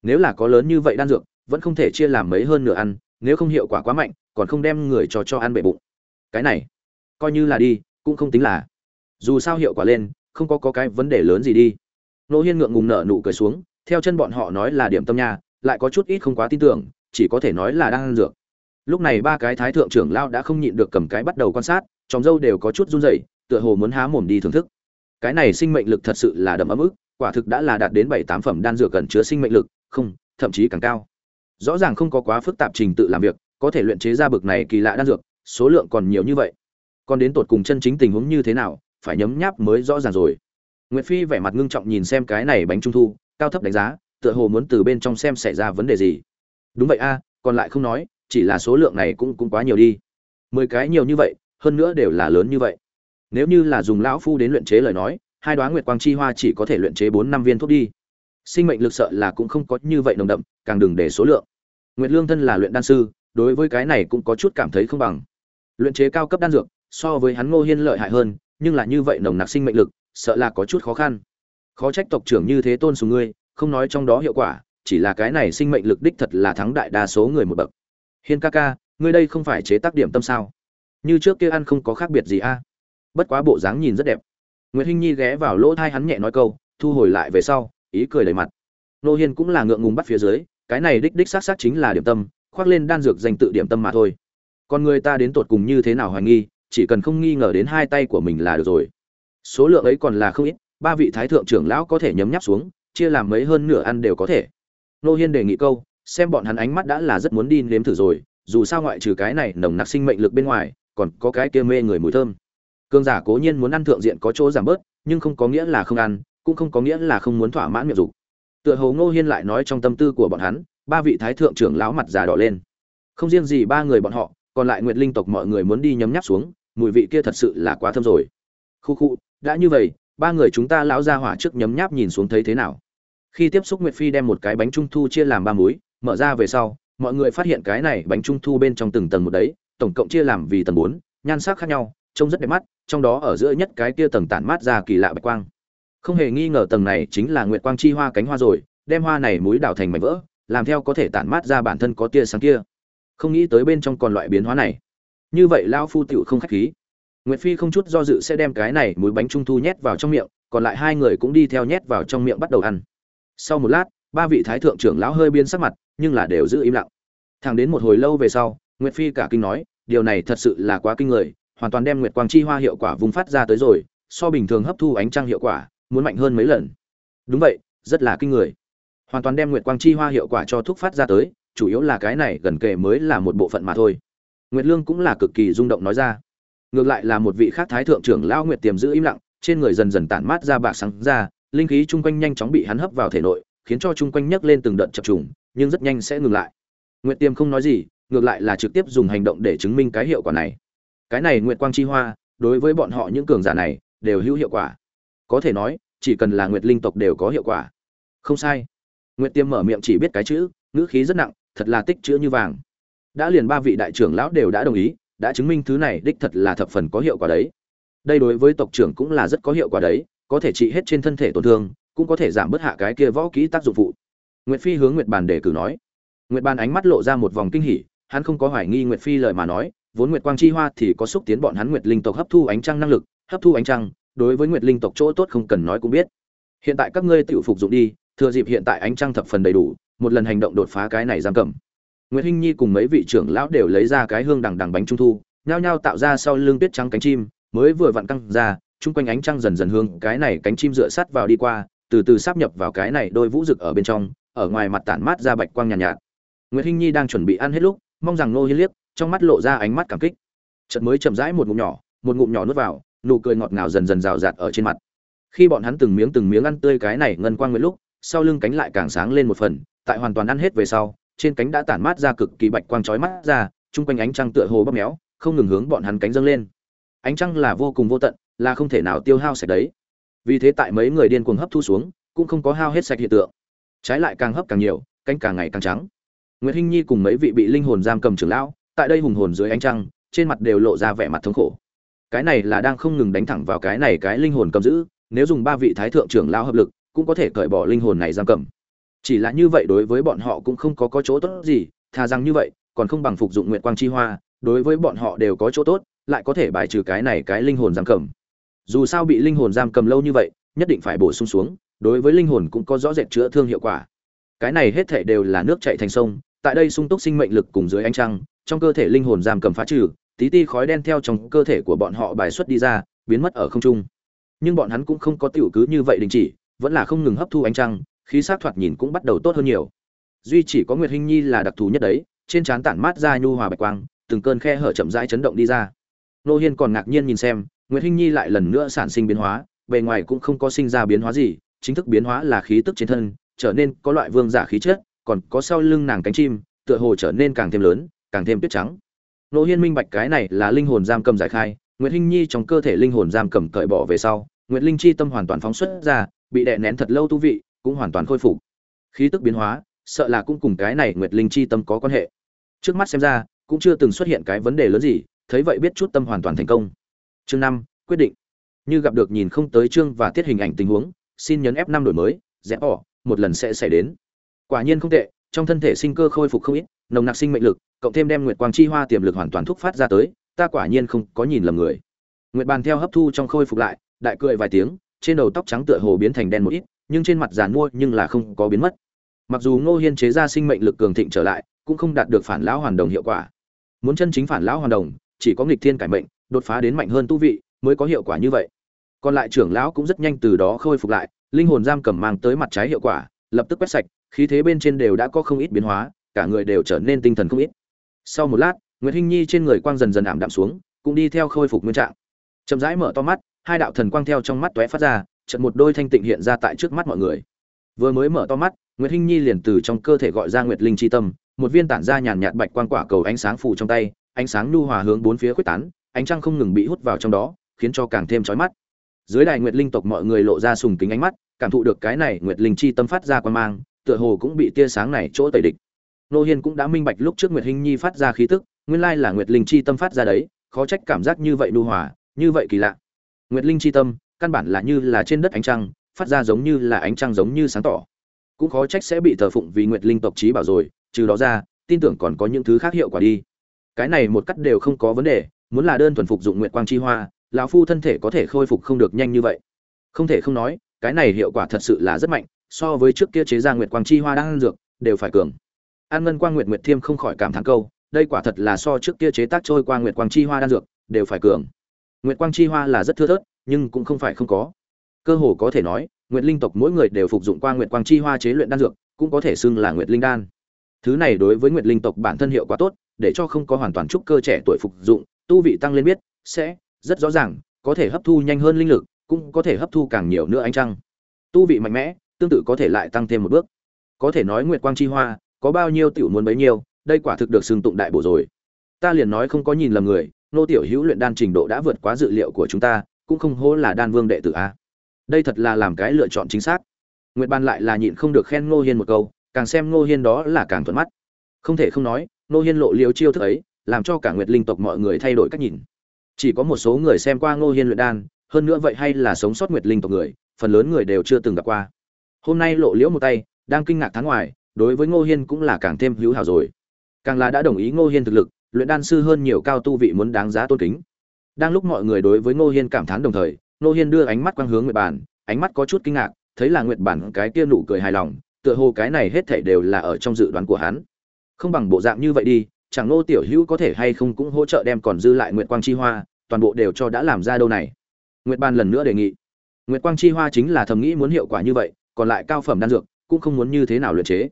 Nếu là có lớn như vậy đan dược, vẫn không thể chia làm mấy hơn nửa ăn, nếu không hiệu quả quá mạnh, còn không đem người cho cho ăn bệ bụng. Cái này, coi như là đi, cũng không tính là dù sao hiệu quả lên không có, có cái vấn đề lớn gì đi. Nô hiên ngượng ngùng nở nụ cười xuống theo chân bọn họ nói là điểm tâm nha lại có chút ít không quá tin tưởng chỉ có thể nói là đang ăn dược. Lúc này ba cái thái thượng trưởng lao đã không nhịn được cầm cái bắt đầu quan sát trong dâu đều có chút run rẩy tựa hồ muốn há mồm đi thưởng thức. Cái này sinh mệnh lực thật sự là đậm ấm ức quả thực đã là đạt đến bảy tám phẩm đan dược gần chứa sinh mệnh lực không thậm chí càng cao. Rõ ràng không có quá phức tạp trình tự làm việc có thể luyện chế ra bực này kỳ lạ đan dược số lượng còn nhiều như vậy. Còn đến tột cùng chân chính tình huống như thế nào phải nhấm nháp mới rõ ràng rồi. Nguyệt phi vẻ mặt ngưng trọng nhìn xem cái này bánh trung thu, cao thấp đánh giá, tựa hồ muốn từ bên trong xem xảy ra vấn đề gì. Đúng vậy a, còn lại không nói, chỉ là số lượng này cũng cũng quá nhiều đi. Mười cái nhiều như vậy, hơn nữa đều là lớn như vậy. Nếu như là dùng lão phu đến luyện chế lời nói, hai đoá nguyệt quang chi hoa chỉ có thể luyện chế bốn năm viên thuốc đi. Sinh mệnh lực sợ là cũng không có như vậy nồng đậm, càng đừng để số lượng. Nguyệt lương thân là luyện đan sư, đối với cái này cũng có chút cảm thấy không bằng. Luyện chế cao cấp đan dược, so với hắn ngô hiên lợi hại hơn nhưng là như vậy nồng nặc sinh mệnh lực, sợ là có chút khó khăn. Khó trách tộc trưởng như thế tôn sùng ngươi, không nói trong đó hiệu quả, chỉ là cái này sinh mệnh lực đích thật là thắng đại đa số người một bậc. Hiên ca ca, ngươi đây không phải chế tác điểm tâm sao? Như trước kia ăn không có khác biệt gì a? Bất quá bộ dáng nhìn rất đẹp. Nguyệt hinh nhi ghé vào lỗ tai hắn nhẹ nói câu, thu hồi lại về sau, ý cười đầy mặt. Nô hiên cũng là ngượng ngùng bắt phía dưới, cái này đích đích xác xác chính là điểm tâm, khoác lên đan dược danh tự điểm tâm mà thôi. Còn người ta đến tột cùng như thế nào hoài nghi chỉ cần không nghi ngờ đến hai tay của mình là được rồi. Số lượng ấy còn là không ít, ba vị thái thượng trưởng lão có thể nhấm nháp xuống, chia làm mấy hơn nửa ăn đều có thể. Nô hiên đề nghị câu, xem bọn hắn ánh mắt đã là rất muốn đi nếm thử rồi, dù sao ngoại trừ cái này nồng nặc sinh mệnh lực bên ngoài, còn có cái kia mê người mùi thơm. Cương giả cố nhiên muốn ăn thượng diện có chỗ giảm bớt, nhưng không có nghĩa là không ăn, cũng không có nghĩa là không muốn thỏa mãn miệng dục. Tựa hồ ngô hiên lại nói trong tâm tư của bọn hắn, ba vị thái thượng trưởng lão mặt già đỏ lên. Không riêng gì ba người bọn họ, còn lại nguyệt linh tộc mọi người muốn đi nhấm nháp xuống mùi vị kia thật sự là quá thơm rồi. Khu khu, đã như vậy, ba người chúng ta lão ra hỏa trước nhấm nháp nhìn xuống thấy thế nào? Khi tiếp xúc nguyệt phi đem một cái bánh trung thu chia làm ba múi, mở ra về sau, mọi người phát hiện cái này bánh trung thu bên trong từng tầng một đấy, tổng cộng chia làm vì tầng bốn, nhan sắc khác nhau, trông rất đẹp mắt, trong đó ở giữa nhất cái kia tầng tản mát ra kỳ lạ bạch quang. Không hề nghi ngờ tầng này chính là nguyệt quang chi hoa cánh hoa rồi, đem hoa này múi đảo thành mảnh vỡ, làm theo có thể tản mát ra bản thân có tia sáng kia. Không nghĩ tới bên trong còn loại biến hóa này như vậy lão phu tiểu không khách khí. Nguyệt phi không chút do dự sẽ đem cái này muối bánh trung thu nhét vào trong miệng, còn lại hai người cũng đi theo nhét vào trong miệng bắt đầu ăn. Sau một lát, ba vị thái thượng trưởng lão hơi biến sắc mặt, nhưng là đều giữ im lặng. Thẳng đến một hồi lâu về sau, nguyệt phi cả kinh nói, điều này thật sự là quá kinh người, hoàn toàn đem nguyệt quang chi hoa hiệu quả vùng phát ra tới rồi, so bình thường hấp thu ánh trăng hiệu quả, muốn mạnh hơn mấy lần. Đúng vậy, rất là kinh người. Hoàn toàn đem nguyệt quang chi hoa hiệu quả cho thuốc phát ra tới, chủ yếu là cái này gần kề mới là một bộ phận mà thôi nguyệt lương cũng là cực kỳ rung động nói ra. Ngược lại là một vị khác thái thượng trưởng lão nguyệt tiềm giữ im lặng, trên người dần dần tản mát ra bạc sáng ra, linh khí chung quanh nhanh chóng bị hắn hấp vào thể nội, khiến cho chung quanh nhấc lên từng đợt chập trùng, nhưng rất nhanh sẽ ngừng lại. Nguyệt tiềm không nói gì, ngược lại là trực tiếp dùng hành động để chứng minh cái hiệu quả này. Cái này nguyệt quang chi hoa, đối với bọn họ những cường giả này, đều hữu hiệu quả. Có thể nói, chỉ cần là nguyệt linh tộc đều có hiệu quả. Không sai. Nguyệt tiêm mở miệng chỉ biết cái chữ, ngữ khí rất nặng, thật là tích chữ như vàng đã liền ba vị đại trưởng lão đều đã đồng ý, đã chứng minh thứ này đích thật là thập phần có hiệu quả đấy. Đây đối với tộc trưởng cũng là rất có hiệu quả đấy, có thể trị hết trên thân thể tổn thương, cũng có thể giảm bớt hạ cái kia võ kỹ tác dụng phụ. Nguyệt phi hướng nguyệt bàn để cử nói. Nguyệt bàn ánh mắt lộ ra một vòng kinh hỉ, hắn không có hoài nghi nguyệt phi lời mà nói, vốn nguyệt quang chi hoa thì có xúc tiến bọn hắn nguyệt linh tộc hấp thu ánh trăng năng lực, hấp thu ánh trăng, đối với nguyệt linh tộc chỗ tốt không cần nói cũng biết. Hiện tại các ngươi tự phục dụng đi, thừa dịp hiện tại ánh trăng thập phần đầy đủ, một lần hành động đột phá cái này giam cầm nguyệt hinh nhi cùng mấy vị trưởng lão đều lấy ra cái hương đằng đằng bánh trung thu nhao nhao tạo ra sau lưng tuyết trắng cánh chim mới vừa vặn căng ra chung quanh ánh trăng dần dần hương cái này cánh chim dựa sát vào đi qua từ từ sáp nhập vào cái này đôi vũ rực ở bên trong ở ngoài mặt tản mát ra bạch quang nhàn nhạt, nhạt. Nguyệt hinh nhi đang chuẩn bị ăn hết lúc mong rằng nô hiên liếc trong mắt lộ ra ánh mắt cảm kích. Chợt mới chậm rãi một ngụm nhỏ một ngụm nhỏ nuốt vào nụ cười ngọt ngào dần dần rào rạt ở trên mặt. Khi bọn hắn từng miếng từng miếng ăn tươi cái này ngân quang nguyệt lúc sau lưng cánh lại càng sáng lên một phần tại hoàn toàn ăn hết về sau trên cánh đã tản mát ra cực kỳ bạch quang chói mắt ra chung quanh ánh trăng tựa hồ bóp méo không ngừng hướng bọn hắn cánh dâng lên ánh trăng là vô cùng vô tận là không thể nào tiêu hao sạch đấy vì thế tại mấy người điên cuồng hấp thu xuống cũng không có hao hết sạch hiện tượng trái lại càng hấp càng nhiều cánh càng ngày càng trắng Nguyệt Hinh Nhi cùng mấy vị bị linh hồn giam cầm trưởng lão, tại đây hùng hồn dưới ánh trăng, trên mặt đều lộ ra vẻ mặt thống khổ. Cái này là đang không ngừng đánh thẳng vào cái này cái linh hồn cầm giữ, nếu dùng ba vị thái thượng trưởng lão hợp lực, cũng có thể cởi bỏ linh hồn này giam cầm. Chỉ là như vậy đối với bọn họ cũng không có có chỗ tốt gì, thà rằng như vậy, còn không bằng phục dụng nguyệt quang chi hoa, đối với bọn họ đều có chỗ tốt, lại có thể bài trừ cái này cái linh hồn giam cầm. Dù sao bị linh hồn giam cầm lâu như vậy, nhất định phải bổ sung xuống, đối với linh hồn cũng có rõ rệt chữa thương hiệu quả. Cái này hết thảy đều là nước chảy thành sông, tại đây sung túc sinh mệnh lực cùng dưới ánh trăng, trong cơ thể linh hồn giam cầm phá trừ, tí ti khói đen theo trong cơ thể của bọn họ bài xuất đi ra, biến mất ở không trung. Nhưng bọn hắn cũng không có tiểu cứ như vậy đình chỉ, vẫn là không ngừng hấp thu ánh trăng, khí sắc thoạt nhìn cũng bắt đầu tốt hơn nhiều. Duy chỉ có Nguyệt Hinh Nhi là đặc thù nhất đấy, trên trán tản mát ra nhu hòa bạch quang, từng cơn khe hở chậm rãi chấn động đi ra. Nô Hiên còn ngạc nhiên nhìn xem, Nguyệt Hinh Nhi lại lần nữa sản sinh biến hóa, bề ngoài cũng không có sinh ra biến hóa gì, chính thức biến hóa là khí tức trên thân, trở nên có loại vương giả khí chất, còn có sau lưng nàng cánh chim tựa hồ trở nên càng thêm lớn càng thêm tuyết trắng nô hiên minh bạch cái này là linh hồn giam cầm giải khai nguyệt hinh nhi trong cơ thể linh hồn giam cầm cởi bỏ về sau nguyệt linh chi tâm hoàn toàn phóng xuất ra bị đè nén thật lâu tu vị cũng hoàn toàn khôi phục. Khí tức biến hóa, sợ là cũng cùng cái này nguyệt linh chi tâm có quan hệ. Trước mắt xem ra, cũng chưa từng xuất hiện cái vấn đề lớn gì, thấy vậy biết chút tâm hoàn toàn thành công. Chương năm, quyết định. Như gặp được nhìn không tới chương và tiết hình ảnh tình huống, xin nhấn f năm đổi mới rẽ bỏ, một lần sẽ xảy đến. Quả nhiên không tệ, trong thân thể sinh cơ khôi phục không ít, nồng nặc sinh mệnh lực, cộng thêm đem nguyệt quang chi hoa tiềm lực hoàn toàn thúc phát ra tới, ta quả nhiên không có nhìn lầm người. Nguyệt bàn theo hấp thu trong khôi phục lại, đại cười vài tiếng, trên đầu tóc trắng tựa hồ biến thành đen một ít nhưng trên mặt giàn mua nhưng là không có biến mất. Mặc dù ngô hiên chế ra sinh mệnh lực cường thịnh trở lại, cũng không đạt được phản lão hoàn đồng hiệu quả. Muốn chân chính phản lão hoàn đồng, chỉ có nghịch thiên cải mệnh, đột phá đến mạnh hơn tu vị, mới có hiệu quả như vậy. Còn lại trưởng lão cũng rất nhanh từ đó khôi phục lại, linh hồn giam cầm mang tới mặt trái hiệu quả, lập tức quét sạch, khí thế bên trên đều đã có không ít biến hóa, cả người đều trở nên tinh thần không ít. Sau một lát nguyễn hinh nhi trên người quang dần dần ảm đạm xuống, cũng đi theo khôi phục nguyên trạng. Chậm rãi mở to mắt, hai đạo thần quang theo trong mắt tóe phát ra chợt một đôi thanh tịnh hiện ra tại trước mắt mọi người. Vừa mới mở to mắt, Nguyệt hinh nhi liền từ trong cơ thể gọi ra nguyệt linh chi tâm, một viên tản ra nhàn nhạt bạch quang quả cầu ánh sáng phủ trong tay, ánh sáng nhu hòa hướng bốn phía khuếch tán, ánh trăng không ngừng bị hút vào trong đó, khiến cho càng thêm chói mắt. Dưới đài nguyệt linh tộc mọi người lộ ra sùng kính ánh mắt, cảm thụ được cái này nguyệt linh chi tâm phát ra quan mang, tựa hồ cũng bị tia sáng này chỗ tẩy địch. Nô hiên cũng đã minh bạch lúc trước nguyệt hinh nhi phát ra khí tức, nguyên lai là nguyệt linh chi tâm phát ra đấy, khó trách cảm giác như vậy nu hòa, như vậy kỳ lạ. Nguyệt linh chi tâm căn bản là như là trên đất ánh trăng, phát ra giống như là ánh trăng giống như sáng tỏ. Cũng khó trách sẽ bị thờ phụng vì nguyệt linh tộc trí bảo rồi, trừ đó ra, tin tưởng còn có những thứ khác hiệu quả đi. Cái này một cắt đều không có vấn đề, muốn là đơn thuần phục dụng nguyệt quang chi hoa, lão phu thân thể có thể khôi phục không được nhanh như vậy. Không thể không nói, cái này hiệu quả thật sự là rất mạnh, so với trước kia chế ra nguyệt quang chi hoa đang ăn dược, đều phải cường. An ngân quang nguyệt nguyệt thiêm không khỏi cảm thán câu, đây quả thật là so trước kia chế tác trôi qua nguyệt quang chi hoa đan dược, đều phải cường. Nguyệt quang chi hoa là rất thưa thớt nhưng cũng không phải không có. Cơ hồ có thể nói, nguyệt linh tộc mỗi người đều phục dụng qua nguyệt quang chi hoa chế luyện đan dược, cũng có thể xưng là nguyệt linh đan. Thứ này đối với nguyệt linh tộc bản thân hiệu quả tốt, để cho không có hoàn toàn trúc cơ trẻ tuổi phục dụng, tu vị tăng lên biết, sẽ rất rõ ràng, có thể hấp thu nhanh hơn linh lực, cũng có thể hấp thu càng nhiều nữa ánh trăng. Tu vị mạnh mẽ, tương tự có thể lại tăng thêm một bước. Có thể nói nguyệt quang chi hoa, có bao nhiêu tiểu muốn bấy nhiêu, đây quả thực được xưng tụng đại bổ rồi. Ta liền nói không có nhìn lầm người, nô tiểu hữu luyện đan trình độ đã vượt quá dự liệu của chúng ta cũng không hố là đan vương đệ tử a. Đây thật là làm cái lựa chọn chính xác. Nguyệt ban lại là nhịn không được khen ngô hiên một câu, càng xem ngô hiên đó là càng thuận mắt. Không thể không nói, ngô hiên lộ liều chiêu thức ấy, làm cho cả nguyệt linh tộc mọi người thay đổi cách nhìn. Chỉ có một số người xem qua ngô hiên luyện đan, hơn nữa vậy hay là sống sót nguyệt linh tộc người, phần lớn người đều chưa từng gặp qua. Hôm nay lộ liễu một tay, đang kinh ngạc tháng ngoài, đối với ngô hiên cũng là càng thêm hữu hảo rồi. Càng là đã đồng ý ngô hiên thực lực, luyện đan sư hơn nhiều cao tu vị muốn đáng giá tôn kính đang lúc mọi người đối với ngô hiên cảm thán đồng thời, ngô hiên đưa ánh mắt quang hướng nguyệt bản, ánh mắt có chút kinh ngạc, thấy là nguyệt bản cái kia nụ cười hài lòng, tựa hồ cái này hết thảy đều là ở trong dự đoán của hắn. Không bằng bộ dạng như vậy đi, chẳng ngô tiểu hữu có thể hay không cũng hỗ trợ đem còn dư lại nguyệt quang chi hoa, toàn bộ đều cho đã làm ra đâu này. Nguyệt bản lần nữa đề nghị. Nguyệt quang chi hoa chính là thầm nghĩ muốn hiệu quả như vậy, còn lại cao phẩm đan dược, cũng không muốn như thế nào luyện chế.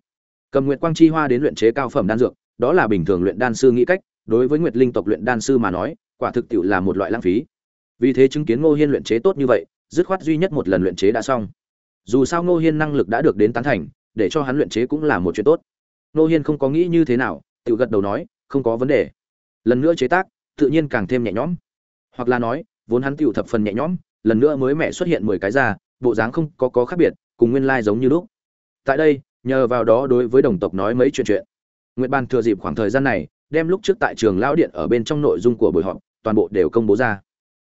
Cầm nguyệt quang chi hoa đến luyện chế cao phẩm đan dược, đó là bình thường luyện đan sư nghĩ cách, đối với nguyệt linh tộc luyện đan sư mà nói quả thực tiệu là một loại lãng phí. Vì thế chứng kiến ngô hiên luyện chế tốt như vậy, dứt khoát duy nhất một lần luyện chế đã xong. Dù sao ngô hiên năng lực đã được đến tán thành, để cho hắn luyện chế cũng là một chuyện tốt. Ngô hiên không có nghĩ như thế nào tự gật đầu nói, không có vấn đề. Lần nữa chế tác, tự nhiên càng thêm nhẹ nhõm. Hoặc là nói, vốn hắn tựu thập phần nhẹ nhõm, lần nữa mới mẹ xuất hiện mười cái ra, bộ dáng không có có khác biệt, cùng nguyên lai giống như lúc. Tại đây, nhờ vào đó đối với đồng tộc nói mấy chuyện chuyện. Nguyệt ban thừa dịp khoảng thời gian này, đem lúc trước tại trường lão điện ở bên trong nội dung của buổi họp toàn bộ đều công bố ra.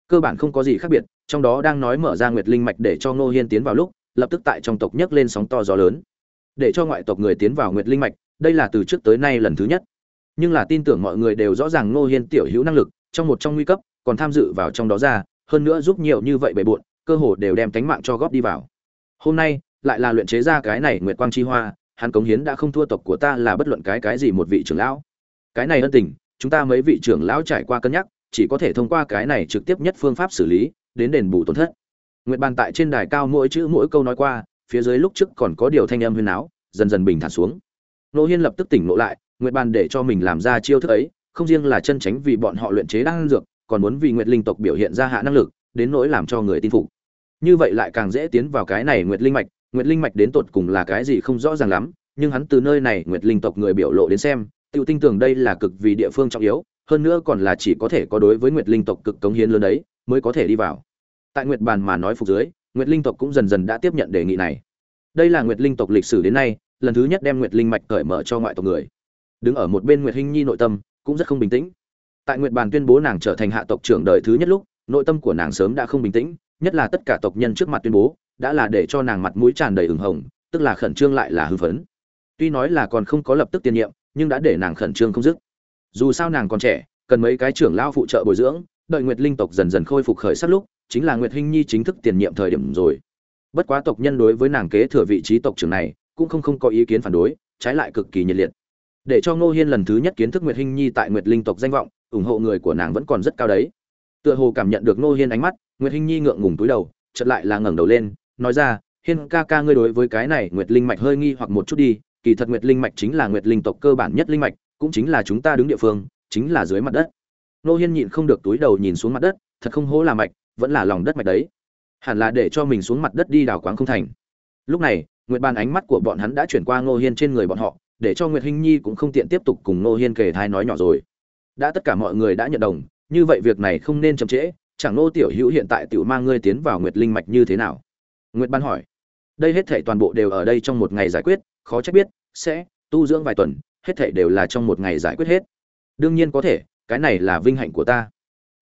Cơ bản không có gì khác biệt, trong đó đang nói mở ra nguyệt linh mạch để cho ngô hiên tiến vào lúc, lập tức tại trong tộc nhấc lên sóng to gió lớn. Để cho ngoại tộc người tiến vào nguyệt linh mạch, đây là từ trước tới nay lần thứ nhất. Nhưng là tin tưởng mọi người đều rõ ràng ngô hiên tiểu hữu năng lực, trong một trong nguy cấp, còn tham dự vào trong đó ra, hơn nữa giúp nhiều như vậy bề bộn, cơ hồ đều đem tánh mạng cho góp đi vào. Hôm nay, lại là luyện chế ra cái này nguyệt quang chi hoa, hắn cống hiến đã không thua tộc của ta là bất luận cái cái gì một vị trưởng lão. Cái này ân tình, chúng ta mấy vị trưởng lão trải qua cân nhắc chỉ có thể thông qua cái này trực tiếp nhất phương pháp xử lý, đến đền bù tổn thất. Nguyệt bàn tại trên đài cao mỗi chữ mỗi câu nói qua, phía dưới lúc trước còn có điều thanh âm huyên áo dần dần bình thản xuống. Nô hiên lập tức tỉnh lộ lại, nguyệt bàn để cho mình làm ra chiêu thức ấy, không riêng là chân tránh vì bọn họ luyện chế đan dược, còn muốn vì nguyệt linh tộc biểu hiện ra hạ năng lực, đến nỗi làm cho người tin phục. Như vậy lại càng dễ tiến vào cái này nguyệt linh mạch, nguyệt linh mạch đến tột cùng là cái gì không rõ ràng lắm, nhưng hắn từ nơi này nguyệt linh tộc người biểu lộ đến xem tự tin tưởng đây là cực vì địa phương trọng yếu hơn nữa còn là chỉ có thể có đối với nguyệt linh tộc cực cống hiến lớn đấy, mới có thể đi vào. Tại nguyệt bàn mà nói phục dưới, nguyệt linh tộc cũng dần dần đã tiếp nhận đề nghị này. Đây là nguyệt linh tộc lịch sử đến nay, lần thứ nhất đem nguyệt linh mạch cởi mở cho ngoại tộc người. Đứng ở một bên nguyệt hinh nhi nội tâm cũng rất không bình tĩnh. Tại nguyệt bàn tuyên bố nàng trở thành hạ tộc trưởng đời thứ nhất lúc, nội tâm của nàng sớm đã không bình tĩnh, nhất là tất cả tộc nhân trước mặt tuyên bố, đã là để cho nàng mặt mũi tràn đầy ửng hồng, tức là khẩn trương lại là hưng phấn. Tuy nói là còn không có lập tức tiền nhiệm, nhưng đã để nàng khẩn trương không dứt dù sao nàng còn trẻ, cần mấy cái trưởng lao phụ trợ bồi dưỡng, đợi nguyệt linh tộc dần dần khôi phục khởi sắc lúc, chính là nguyệt hinh nhi chính thức tiền nhiệm thời điểm rồi. Bất quá tộc nhân đối với nàng kế thừa vị trí tộc trưởng này, cũng không không có ý kiến phản đối, trái lại cực kỳ nhiệt liệt. Để cho ngô hiên lần thứ nhất kiến thức nguyệt hinh nhi tại nguyệt linh tộc danh vọng, ủng hộ người của nàng vẫn còn rất cao đấy. Tựa hồ cảm nhận được ngô hiên ánh mắt, nguyệt hinh nhi ngượng ngùng túi đầu, chợt lại là ngẩng đầu lên, nói ra, hiên ca ca ngươi đối với cái này nguyệt linh mạch hơi nghi hoặc một chút đi, kỳ thật nguyệt linh mạch chính là nguyệt linh tộc cơ bản nhất linh mạch cũng chính là chúng ta đứng địa phương, chính là dưới mặt đất. Nô hiên nhịn không được túi đầu nhìn xuống mặt đất, thật không hố là mạch, vẫn là lòng đất mạch đấy. Hẳn là để cho mình xuống mặt đất đi đào quáng không thành. Lúc này, nguyệt ban ánh mắt của bọn hắn đã chuyển qua ngô hiên trên người bọn họ, để cho nguyệt hinh nhi cũng không tiện tiếp tục cùng ngô hiên kể thai nói nhỏ rồi. Đã tất cả mọi người đã nhận đồng, như vậy việc này không nên chậm trễ, chẳng nô tiểu hữu hiện tại tiểu mang ngươi tiến vào nguyệt linh mạch như thế nào? Nguyệt ban hỏi. Đây hết thảy toàn bộ đều ở đây trong một ngày giải quyết, khó trách biết, sẽ tu dưỡng vài tuần hết thảy đều là trong một ngày giải quyết hết. Đương nhiên có thể, cái này là vinh hạnh của ta.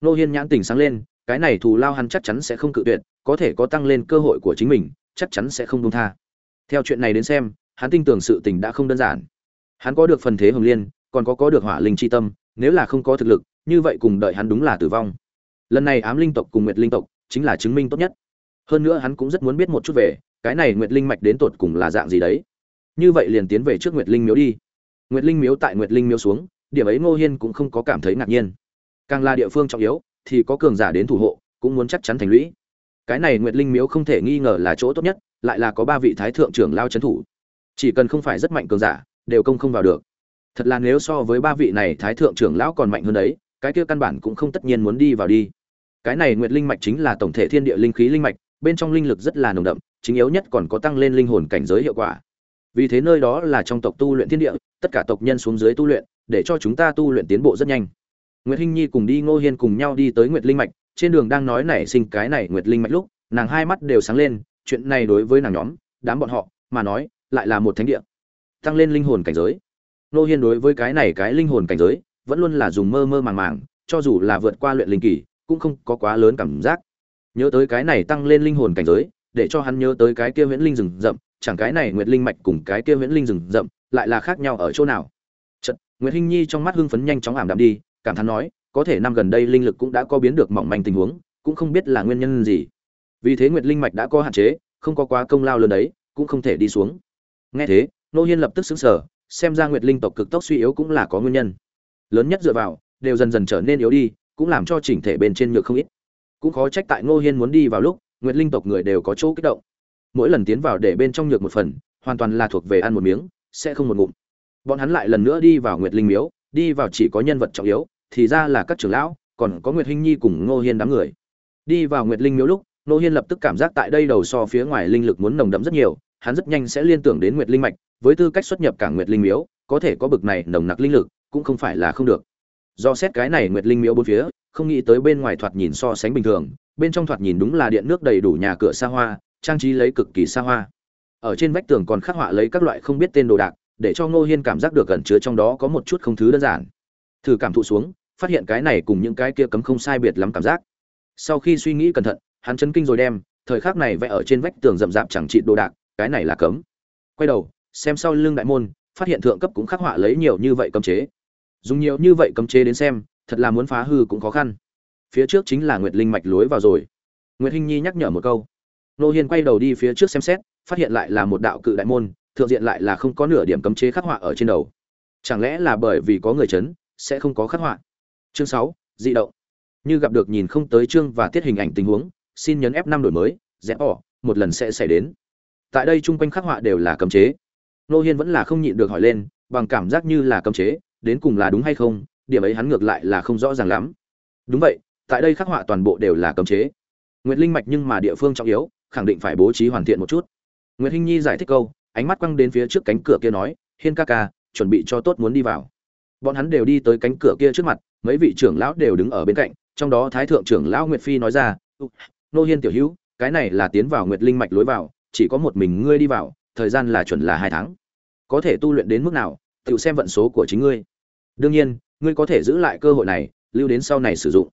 Nô hiên nhãn tình sáng lên, cái này thù lao hắn chắc chắn sẽ không cự tuyệt, có thể có tăng lên cơ hội của chính mình, chắc chắn sẽ không buông tha. Theo chuyện này đến xem, hắn tin tưởng sự tình đã không đơn giản. Hắn có được phần thế hồng liên, còn có có được hỏa linh chi tâm, nếu là không có thực lực, như vậy cùng đợi hắn đúng là tử vong. Lần này ám linh tộc cùng nguyệt linh tộc chính là chứng minh tốt nhất. Hơn nữa hắn cũng rất muốn biết một chút về, cái này nguyệt linh mạch đến tột cùng là dạng gì đấy. Như vậy liền tiến về trước nguyệt linh miếu đi nguyệt linh miếu tại nguyệt linh miếu xuống, điểm ấy ngô hiên cũng không có cảm thấy ngạc nhiên. Càng là địa phương trọng yếu, thì có cường giả đến thủ hộ, cũng muốn chắc chắn thành lũy. Cái này nguyệt linh miếu không thể nghi ngờ là chỗ tốt nhất, lại là có ba vị thái thượng trưởng lao trấn thủ. Chỉ cần không phải rất mạnh cường giả, đều công không vào được. Thật là nếu so với ba vị này thái thượng trưởng lão còn mạnh hơn đấy, cái kia căn bản cũng không tất nhiên muốn đi vào đi. Cái này nguyệt linh mạch chính là tổng thể thiên địa linh khí linh mạch, bên trong linh lực rất là nồng đậm, chính yếu nhất còn có tăng lên linh hồn cảnh giới hiệu quả vì thế nơi đó là trong tộc tu luyện thiên địa, tất cả tộc nhân xuống dưới tu luyện, để cho chúng ta tu luyện tiến bộ rất nhanh. Nguyệt hinh nhi cùng đi ngô hiên cùng nhau đi tới nguyệt linh mạch, trên đường đang nói nảy sinh cái này nguyệt linh mạch lúc, nàng hai mắt đều sáng lên, chuyện này đối với nàng nhóm, đám bọn họ mà nói, lại là một thánh địa. Tăng lên linh hồn cảnh giới. Ngô hiên đối với cái này cái linh hồn cảnh giới, vẫn luôn là dùng mơ mơ màng màng, cho dù là vượt qua luyện linh kỳ, cũng không có quá lớn cảm giác. Nhớ tới cái này tăng lên linh hồn cảnh giới, để cho hắn nhớ tới cái kia huyễn linh rừng rậm chẳng cái này nguyệt linh mạch cùng cái kia huyễn linh rừng rậm lại là khác nhau ở chỗ nào? Chật nguyệt hinh nhi trong mắt hưng phấn nhanh chóng ảm đạm đi, cảm thán nói, có thể năm gần đây linh lực cũng đã có biến được mỏng manh tình huống, cũng không biết là nguyên nhân gì. Vì thế nguyệt linh mạch đã có hạn chế, không có quá công lao lớn đấy, cũng không thể đi xuống. Nghe thế, nô hiên lập tức xứng sở xem ra nguyệt linh tộc cực tốc suy yếu cũng là có nguyên nhân. Lớn nhất dựa vào, đều dần dần trở nên yếu đi, cũng làm cho chỉnh thể bên trên nhược không ít. Cũng khó trách tại ngô hiên muốn đi vào lúc, nguyệt linh tộc người đều có chỗ kích động mỗi lần tiến vào để bên trong nhược một phần, hoàn toàn là thuộc về ăn một miếng, sẽ không một ngụm. Bọn hắn lại lần nữa đi vào nguyệt linh miếu, đi vào chỉ có nhân vật trọng yếu, thì ra là các trưởng lão, còn có nguyệt hinh nhi cùng ngô hiên đám người. Đi vào nguyệt linh miếu lúc, ngô hiên lập tức cảm giác tại đây đầu so phía ngoài linh lực muốn nồng đậm rất nhiều, hắn rất nhanh sẽ liên tưởng đến nguyệt linh mạch, với tư cách xuất nhập cả nguyệt linh miếu, có thể có bực này nồng nặc linh lực, cũng không phải là không được. Do xét cái này nguyệt linh miếu bốn phía, không nghĩ tới bên ngoài thoạt nhìn so sánh bình thường, bên trong thoạt nhìn đúng là điện nước đầy đủ nhà cửa xa hoa trang trí lấy cực kỳ xa hoa. Ở trên vách tường còn khắc họa lấy các loại không biết tên đồ đạc, để cho ngô hiên cảm giác được gần chứa trong đó có một chút không thứ đơn giản. Thử cảm thụ xuống, phát hiện cái này cùng những cái kia cấm không sai biệt lắm cảm giác. Sau khi suy nghĩ cẩn thận, hắn chấn kinh rồi đem, thời khắc này vẽ ở trên vách tường rậm rạp chẳng trị đồ đạc, cái này là cấm. Quay đầu, xem sau lưng đại môn, phát hiện thượng cấp cũng khắc họa lấy nhiều như vậy cấm chế. Dùng nhiều như vậy cấm chế đến xem, thật là muốn phá hư cũng khó khăn. Phía trước chính là nguyệt linh mạch lối vào rồi. Nguyệt hinh nhi nhắc nhở một câu nô hiên quay đầu đi phía trước xem xét, phát hiện lại là một đạo cự đại môn, thượng diện lại là không có nửa điểm cấm chế khắc họa ở trên đầu. Chẳng lẽ là bởi vì có người chấn, sẽ không có khắc họa? Chương sáu, dị động. Như gặp được nhìn không tới chương và tiết hình ảnh tình huống, xin nhấn f năm đổi mới rẽ bỏ, một lần sẽ xảy đến. Tại đây chung quanh khắc họa đều là cấm chế. Nô hiên vẫn là không nhịn được hỏi lên, bằng cảm giác như là cấm chế, đến cùng là đúng hay không, điểm ấy hắn ngược lại là không rõ ràng lắm. Đúng vậy, tại đây khắc họa toàn bộ đều là cấm chế. Nguyệt linh mạch nhưng mà địa phương trọng yếu khẳng định phải bố trí hoàn thiện một chút. Nguyệt hinh nhi giải thích câu, ánh mắt quăng đến phía trước cánh cửa kia nói, hiên ca ca, chuẩn bị cho tốt muốn đi vào. Bọn hắn đều đi tới cánh cửa kia trước mặt, mấy vị trưởng lão đều đứng ở bên cạnh, trong đó thái thượng trưởng lão nguyệt phi nói ra nô hiên tiểu hữu, cái này là tiến vào nguyệt linh mạch lối vào, chỉ có một mình ngươi đi vào, thời gian là chuẩn là hai tháng. Có thể tu luyện đến mức nào, tự xem vận số của chính ngươi. Đương nhiên, ngươi có thể giữ lại cơ hội này, lưu đến sau này sử dụng.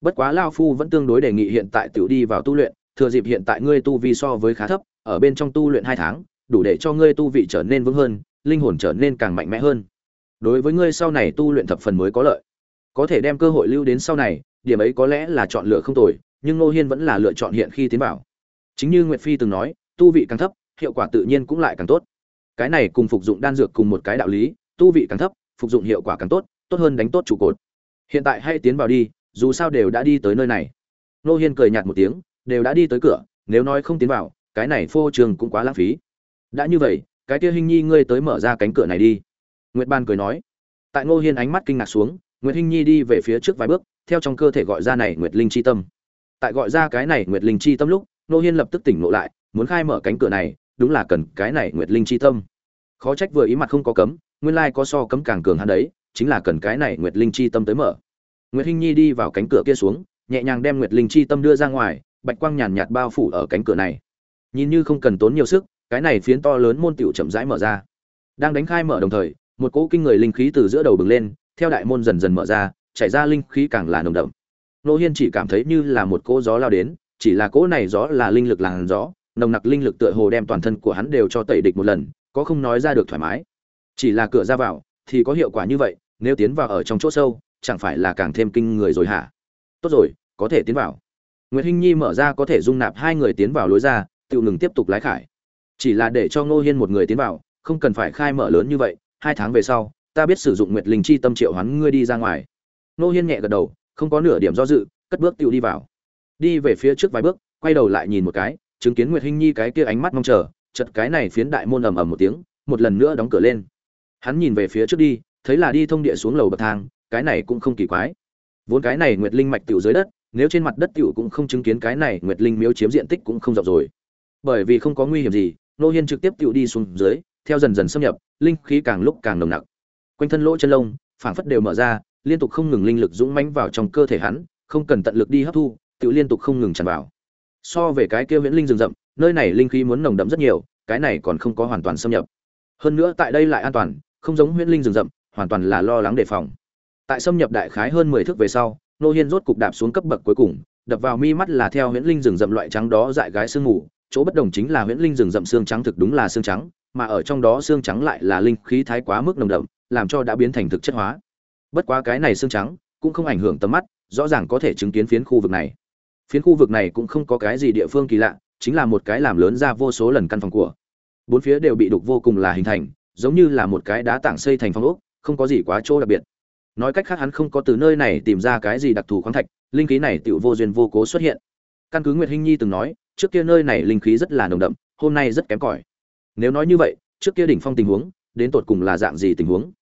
Bất quá lao phu vẫn tương đối đề nghị hiện tại tự đi vào tu luyện thừa dịp hiện tại ngươi tu vi so với khá thấp, ở bên trong tu luyện hai tháng, đủ để cho ngươi tu vị trở nên vững hơn, linh hồn trở nên càng mạnh mẽ hơn. Đối với ngươi sau này tu luyện thập phần mới có lợi. Có thể đem cơ hội lưu đến sau này, điểm ấy có lẽ là chọn lựa không tồi, nhưng ngô hiên vẫn là lựa chọn hiện khi tiến vào. Chính như nguyệt phi từng nói, tu vị càng thấp, hiệu quả tự nhiên cũng lại càng tốt. Cái này cùng phục dụng đan dược cùng một cái đạo lý, tu vị càng thấp, phục dụng hiệu quả càng tốt tốt hơn đánh tốt trụ cột. Hiện tại hay tiến vào đi, dù sao đều đã đi tới nơi này. Nô hiên cười nhạt một tiếng đều đã đi tới cửa, nếu nói không tiến vào, cái này phô trường cũng quá lãng phí. Đã như vậy, cái kia hình nhi ngươi tới mở ra cánh cửa này đi. Nguyệt ban cười nói. Tại ngô hiên ánh mắt kinh ngạc xuống, nguyệt hinh nhi đi về phía trước vài bước, theo trong cơ thể gọi ra này nguyệt linh chi tâm. Tại gọi ra cái này nguyệt linh chi tâm lúc, ngô hiên lập tức tỉnh ngộ lại, muốn khai mở cánh cửa này, đúng là cần cái này nguyệt linh chi tâm. Khó trách vừa ý mặt không có cấm, nguyên lai có so cấm càng cường hắn đấy, chính là cần cái này nguyệt linh chi tâm tới mở. Nguyệt hinh nhi đi vào cánh cửa kia xuống, nhẹ nhàng đem nguyệt linh chi tâm đưa ra ngoài bạch quang nhàn nhạt bao phủ ở cánh cửa này. Nhìn như không cần tốn nhiều sức, cái này phiến to lớn môn tiểu chậm rãi mở ra. Đang đánh khai mở đồng thời, một cỗ kinh người linh khí từ giữa đầu bừng lên, theo đại môn dần dần mở ra, chảy ra linh khí càng là nồng đậm. Nô hiên chỉ cảm thấy như là một cỗ gió lao đến, chỉ là cỗ này gió là linh lực làn gió, nồng nặc linh lực tựa hồ đem toàn thân của hắn đều cho tẩy địch một lần, có không nói ra được thoải mái. Chỉ là cửa ra vào, thì có hiệu quả như vậy, nếu tiến vào ở trong chỗ sâu, chẳng phải là càng thêm kinh người rồi hả? Tốt rồi, có thể tiến vào. Nguyệt hinh nhi mở ra có thể dung nạp hai người tiến vào lối ra Tiêu ngừng tiếp tục lái khải. Chỉ là để cho ngô hiên một người tiến vào, không cần phải khai mở lớn như vậy, hai tháng về sau, ta biết sử dụng nguyệt linh chi tâm triệu hoán ngươi đi ra ngoài. Ngô hiên nhẹ gật đầu, không có nửa điểm do dự, cất bước Tiêu đi vào. Đi về phía trước vài bước, quay đầu lại nhìn một cái, chứng kiến nguyệt hinh nhi cái kia ánh mắt mong chờ chật cái này phiến đại môn ầm ầm một tiếng, một lần nữa đóng cửa lên. Hắn nhìn về phía trước đi, thấy là đi thông địa xuống lầu bậc thang, cái này cũng không kỳ quái. Vốn cái này nguyệt linh mạch tiểu dưới đất nếu trên mặt đất tiểu cũng không chứng kiến cái này, nguyệt linh miếu chiếm diện tích cũng không rộng rồi. Bởi vì không có nguy hiểm gì, nô hiên trực tiếp tiểu đi xuống dưới, theo dần dần xâm nhập, linh khí càng lúc càng nồng nặc. Quanh thân lỗ chân lông, phảng phất đều mở ra, liên tục không ngừng linh lực dũng mãnh vào trong cơ thể hắn, không cần tận lực đi hấp thu, tiểu liên tục không ngừng tràn vào. So về cái kia viễn linh rừng rậm, nơi này linh khí muốn nồng đậm rất nhiều, cái này còn không có hoàn toàn xâm nhập. Hơn nữa tại đây lại an toàn, không giống huyễn linh rừng rậm, hoàn toàn là lo lắng đề phòng. Tại xâm nhập đại khái hơn mười thước về sau nô hiên rốt cục đạp xuống cấp bậc cuối cùng, đập vào mi mắt là theo huyễn linh rừng rậm loại trắng đó dại gái sương mù. Chỗ bất đồng chính là huyễn linh rừng rậm xương trắng thực đúng là xương trắng, mà ở trong đó xương trắng lại là linh khí thái quá mức nồng đậm, làm cho đã biến thành thực chất hóa. Bất quá cái này xương trắng cũng không ảnh hưởng tầm mắt, rõ ràng có thể chứng kiến phiến khu vực này. Phiến khu vực này cũng không có cái gì địa phương kỳ lạ, chính là một cái làm lớn ra vô số lần căn phòng của. Bốn phía đều bị đục vô cùng là hình thành, giống như là một cái đá tảng xây thành phong ốc, không có gì quá chỗ đặc biệt nói cách khác hắn không có từ nơi này tìm ra cái gì đặc thù khoáng thạch, linh khí này tựu vô duyên vô cố xuất hiện. Căn cứ nguyệt hinh nhi từng nói, trước kia nơi này linh khí rất là nồng đậm, hôm nay rất kém cỏi. Nếu nói như vậy, trước kia đỉnh phong tình huống, đến tột cùng là dạng gì tình huống?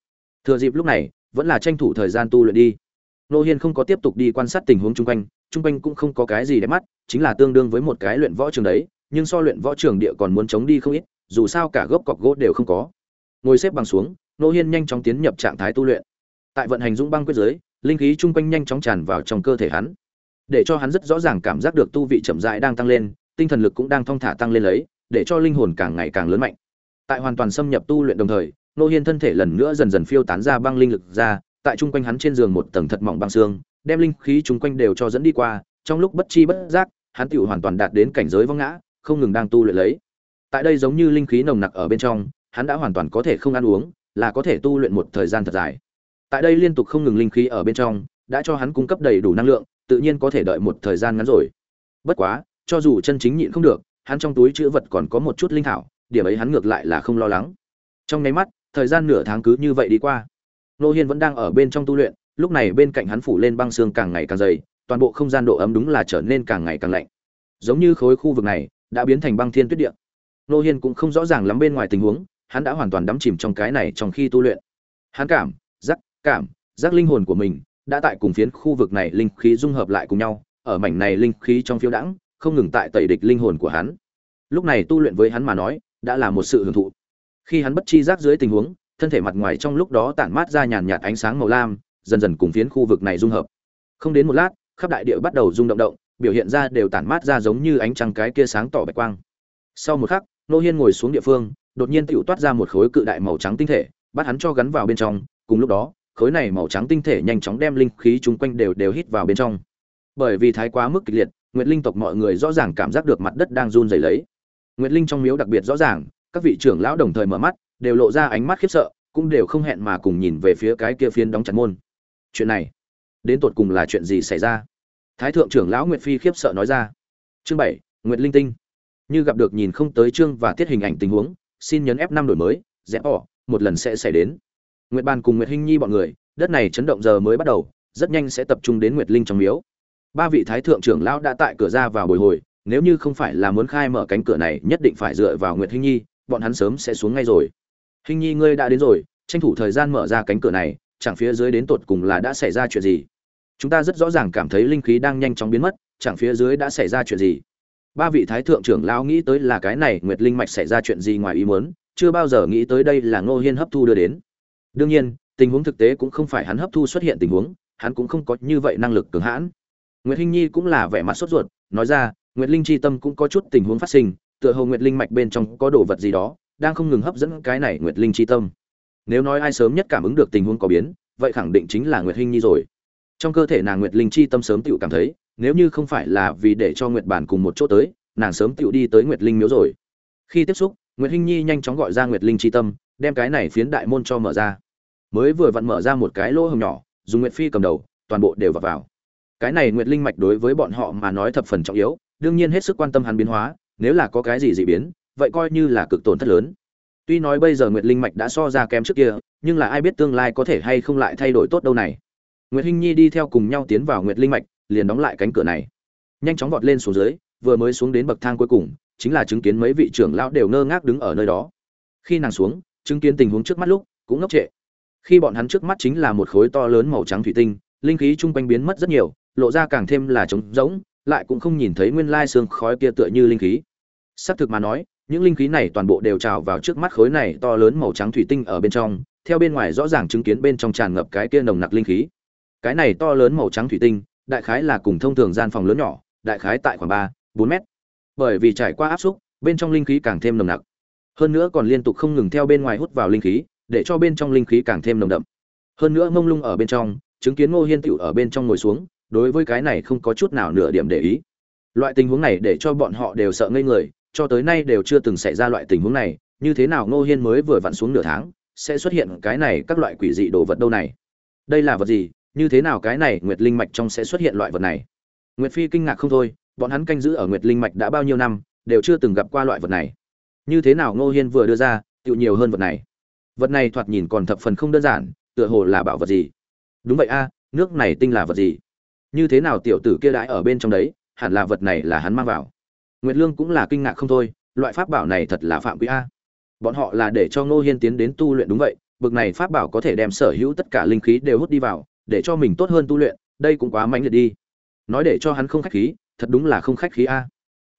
Thừa dịp lúc này, vẫn là tranh thủ thời gian tu luyện đi. Nô hiên không có tiếp tục đi quan sát tình huống chung quanh chung quanh cũng không có cái gì đẹp mắt, chính là tương đương với một cái luyện võ trường đấy, nhưng so luyện võ trường địa còn muốn chống đi không ít, dù sao cả gốc cọc gỗ đều không có. Ngồi xếp bằng xuống, nô hiên nhanh chóng tiến nhập trạng thái tu luyện tại vận hành dũng băng quyết giới, linh khí chung quanh nhanh chóng tràn vào trong cơ thể hắn, để cho hắn rất rõ ràng cảm giác được tu vị chậm rãi đang tăng lên, tinh thần lực cũng đang thong thả tăng lên lấy, để cho linh hồn càng ngày càng lớn mạnh. Tại hoàn toàn xâm nhập tu luyện đồng thời nô hiên thân thể lần nữa dần dần phiêu tán ra băng linh lực ra, tại chung quanh hắn trên giường một tầng thật mỏng băng xương, đem linh khí chung quanh đều cho dẫn đi qua, trong lúc bất chi bất giác, hắn tựu hoàn toàn đạt đến cảnh giới vong ngã, không ngừng đang tu luyện lấy. Tại đây giống như linh khí nồng nặc ở bên trong, hắn đã hoàn toàn có thể không ăn uống, là có thể tu luyện một thời gian thật dài tại đây liên tục không ngừng linh khí ở bên trong, đã cho hắn cung cấp đầy đủ năng lượng, tự nhiên có thể đợi một thời gian ngắn rồi. Bất quá, cho dù chân chính nhịn không được, hắn trong túi chữ vật còn có một chút linh thảo, điểm ấy hắn ngược lại là không lo lắng. Trong nháy mắt, thời gian nửa tháng cứ như vậy đi qua. Nô hiên vẫn đang ở bên trong tu luyện, lúc này bên cạnh hắn phủ lên băng xương càng ngày càng dày, toàn bộ không gian độ ấm đúng là trở nên càng ngày càng lạnh. Giống như khối khu vực này, đã biến thành băng thiên tuyết địa. Nô hiên cũng không rõ ràng lắm bên ngoài tình huống, hắn đã hoàn toàn đắm chìm trong cái này trong khi tu luyện. Hắn cảm cảm, giác linh hồn của mình đã tại cùng phiến khu vực này linh khí dung hợp lại cùng nhau, ở mảnh này linh khí trong phiếu đãng, không ngừng tại tẩy địch linh hồn của hắn. Lúc này tu luyện với hắn mà nói, đã là một sự hưởng thụ. Khi hắn bất chi giác dưới tình huống, thân thể mặt ngoài trong lúc đó tản mát ra nhàn nhạt ánh sáng màu lam, dần dần cùng phiến khu vực này dung hợp. Không đến một lát, khắp đại địa bắt đầu rung động động, biểu hiện ra đều tản mát ra giống như ánh trăng cái kia sáng tỏ bạch quang. Sau một khắc, nô hiên ngồi xuống địa phương, đột nhiên tựu toát ra một khối cự đại màu trắng tinh thể, bắt hắn cho gắn vào bên trong, cùng lúc đó khối này màu trắng tinh thể nhanh chóng đem linh khí chung quanh đều đều hít vào bên trong. Bởi vì thái quá mức kịch liệt, nguyệt linh tộc mọi người rõ ràng cảm giác được mặt đất đang run rẩy lấy. Nguyệt linh trong miếu đặc biệt rõ ràng, các vị trưởng lão đồng thời mở mắt, đều lộ ra ánh mắt khiếp sợ, cũng đều không hẹn mà cùng nhìn về phía cái kia phiến đóng chặt môn. Chuyện này, đến tột cùng là chuyện gì xảy ra? Thái thượng trưởng lão nguyệt phi khiếp sợ nói ra. Chương bảy, nguyệt linh tinh. Như gặp được nhìn không tới chương và tiết hình ảnh tình huống, xin nhấn f năm đổi mới rẽ bỏ một lần sẽ xảy đến nguyệt bàn cùng nguyệt hinh nhi bọn người, đất này chấn động giờ mới bắt đầu, rất nhanh sẽ tập trung đến nguyệt linh trong miếu. Ba vị thái thượng trưởng lão đã tại cửa ra vào bồi hồi, nếu như không phải là muốn khai mở cánh cửa này, nhất định phải dựa vào nguyệt hinh nhi, bọn hắn sớm sẽ xuống ngay rồi. Hinh nhi, ngươi đã đến rồi, tranh thủ thời gian mở ra cánh cửa này, chẳng phía dưới đến tột cùng là đã xảy ra chuyện gì? Chúng ta rất rõ ràng cảm thấy linh khí đang nhanh chóng biến mất, chẳng phía dưới đã xảy ra chuyện gì? Ba vị thái thượng trưởng lão nghĩ tới là cái này nguyệt linh mạch xảy ra chuyện gì ngoài ý muốn, chưa bao giờ nghĩ tới đây là ngô hiên hấp thu đưa đến đương nhiên, tình huống thực tế cũng không phải hắn hấp thu xuất hiện tình huống, hắn cũng không có như vậy năng lực cường hãn. Nguyệt hinh nhi cũng là vẻ mặt sốt ruột, nói ra, nguyệt linh chi tâm cũng có chút tình huống phát sinh, tựa hồ nguyệt linh mạch bên trong có đồ vật gì đó, đang không ngừng hấp dẫn cái này nguyệt linh chi tâm. Nếu nói ai sớm nhất cảm ứng được tình huống có biến, vậy khẳng định chính là nguyệt hinh nhi rồi. Trong cơ thể nàng nguyệt linh chi tâm sớm tự cảm thấy, nếu như không phải là vì để cho nguyệt bản cùng một chỗ tới, nàng sớm tự đi tới nguyệt linh miếu rồi. Khi tiếp xúc, nguyệt hinh nhi nhanh chóng gọi ra nguyệt linh chi tâm, đem cái này phiến đại môn cho mở ra mới vừa vặn mở ra một cái lỗ hồng nhỏ, dùng nguyệt phi cầm đầu, toàn bộ đều vào vào. Cái này nguyệt linh mạch đối với bọn họ mà nói thập phần trọng yếu, đương nhiên hết sức quan tâm hắn biến hóa, nếu là có cái gì dị biến, vậy coi như là cực tổn thất lớn. Tuy nói bây giờ nguyệt linh mạch đã so ra kém trước kia, nhưng là ai biết tương lai có thể hay không lại thay đổi tốt đâu này. Nguyệt hinh nhi đi theo cùng nhau tiến vào nguyệt linh mạch, liền đóng lại cánh cửa này. Nhanh chóng vọt lên xuống dưới, vừa mới xuống đến bậc thang cuối cùng, chính là chứng kiến mấy vị trưởng lão đều ngơ ngác đứng ở nơi đó. Khi nàng xuống, chứng kiến tình huống trước mắt lúc, cũng ngốc trệ khi bọn hắn trước mắt chính là một khối to lớn màu trắng thủy tinh, linh khí chung quanh biến mất rất nhiều, lộ ra càng thêm là trống rỗng, lại cũng không nhìn thấy nguyên lai xương khói kia tựa như linh khí. Xác thực mà nói, những linh khí này toàn bộ đều trào vào trước mắt khối này to lớn màu trắng thủy tinh ở bên trong, theo bên ngoài rõ ràng chứng kiến bên trong tràn ngập cái kia nồng nặc linh khí. Cái này to lớn màu trắng thủy tinh, đại khái là cùng thông thường gian phòng lớn nhỏ, đại khái tại khoảng ba, bốn mét. Bởi vì trải qua áp xúc, bên trong linh khí càng thêm nồng nặc. Hơn nữa còn liên tục không ngừng theo bên ngoài hút vào linh khí để cho bên trong linh khí càng thêm nồng đậm. Hơn nữa mông lung ở bên trong, chứng kiến ngô hiên tựu ở bên trong ngồi xuống, đối với cái này không có chút nào nửa điểm để ý. Loại tình huống này để cho bọn họ đều sợ ngây người, cho tới nay đều chưa từng xảy ra loại tình huống này, như thế nào ngô hiên mới vừa vặn xuống nửa tháng, sẽ xuất hiện cái này các loại quỷ dị đồ vật đâu này? Đây là vật gì? Như thế nào cái này nguyệt linh mạch trong sẽ xuất hiện loại vật này? Nguyệt phi kinh ngạc không thôi, bọn hắn canh giữ ở nguyệt linh mạch đã bao nhiêu năm, đều chưa từng gặp qua loại vật này. Như thế nào ngô hiên vừa đưa ra tựu nhiều hơn vật này? Vật này thoạt nhìn còn thập phần không đơn giản, tựa hồ là bảo vật gì? Đúng vậy a, nước này tinh là vật gì? Như thế nào tiểu tử kia đãi ở bên trong đấy, hẳn là vật này là hắn mang vào. Nguyệt lương cũng là kinh ngạc không thôi, loại pháp bảo này thật là phạm quý a. Bọn họ là để cho ngô hiên tiến đến tu luyện đúng vậy, bực này pháp bảo có thể đem sở hữu tất cả linh khí đều hút đi vào, để cho mình tốt hơn tu luyện, đây cũng quá mãnh liệt đi. Nói để cho hắn không khách khí, thật đúng là không khách khí a.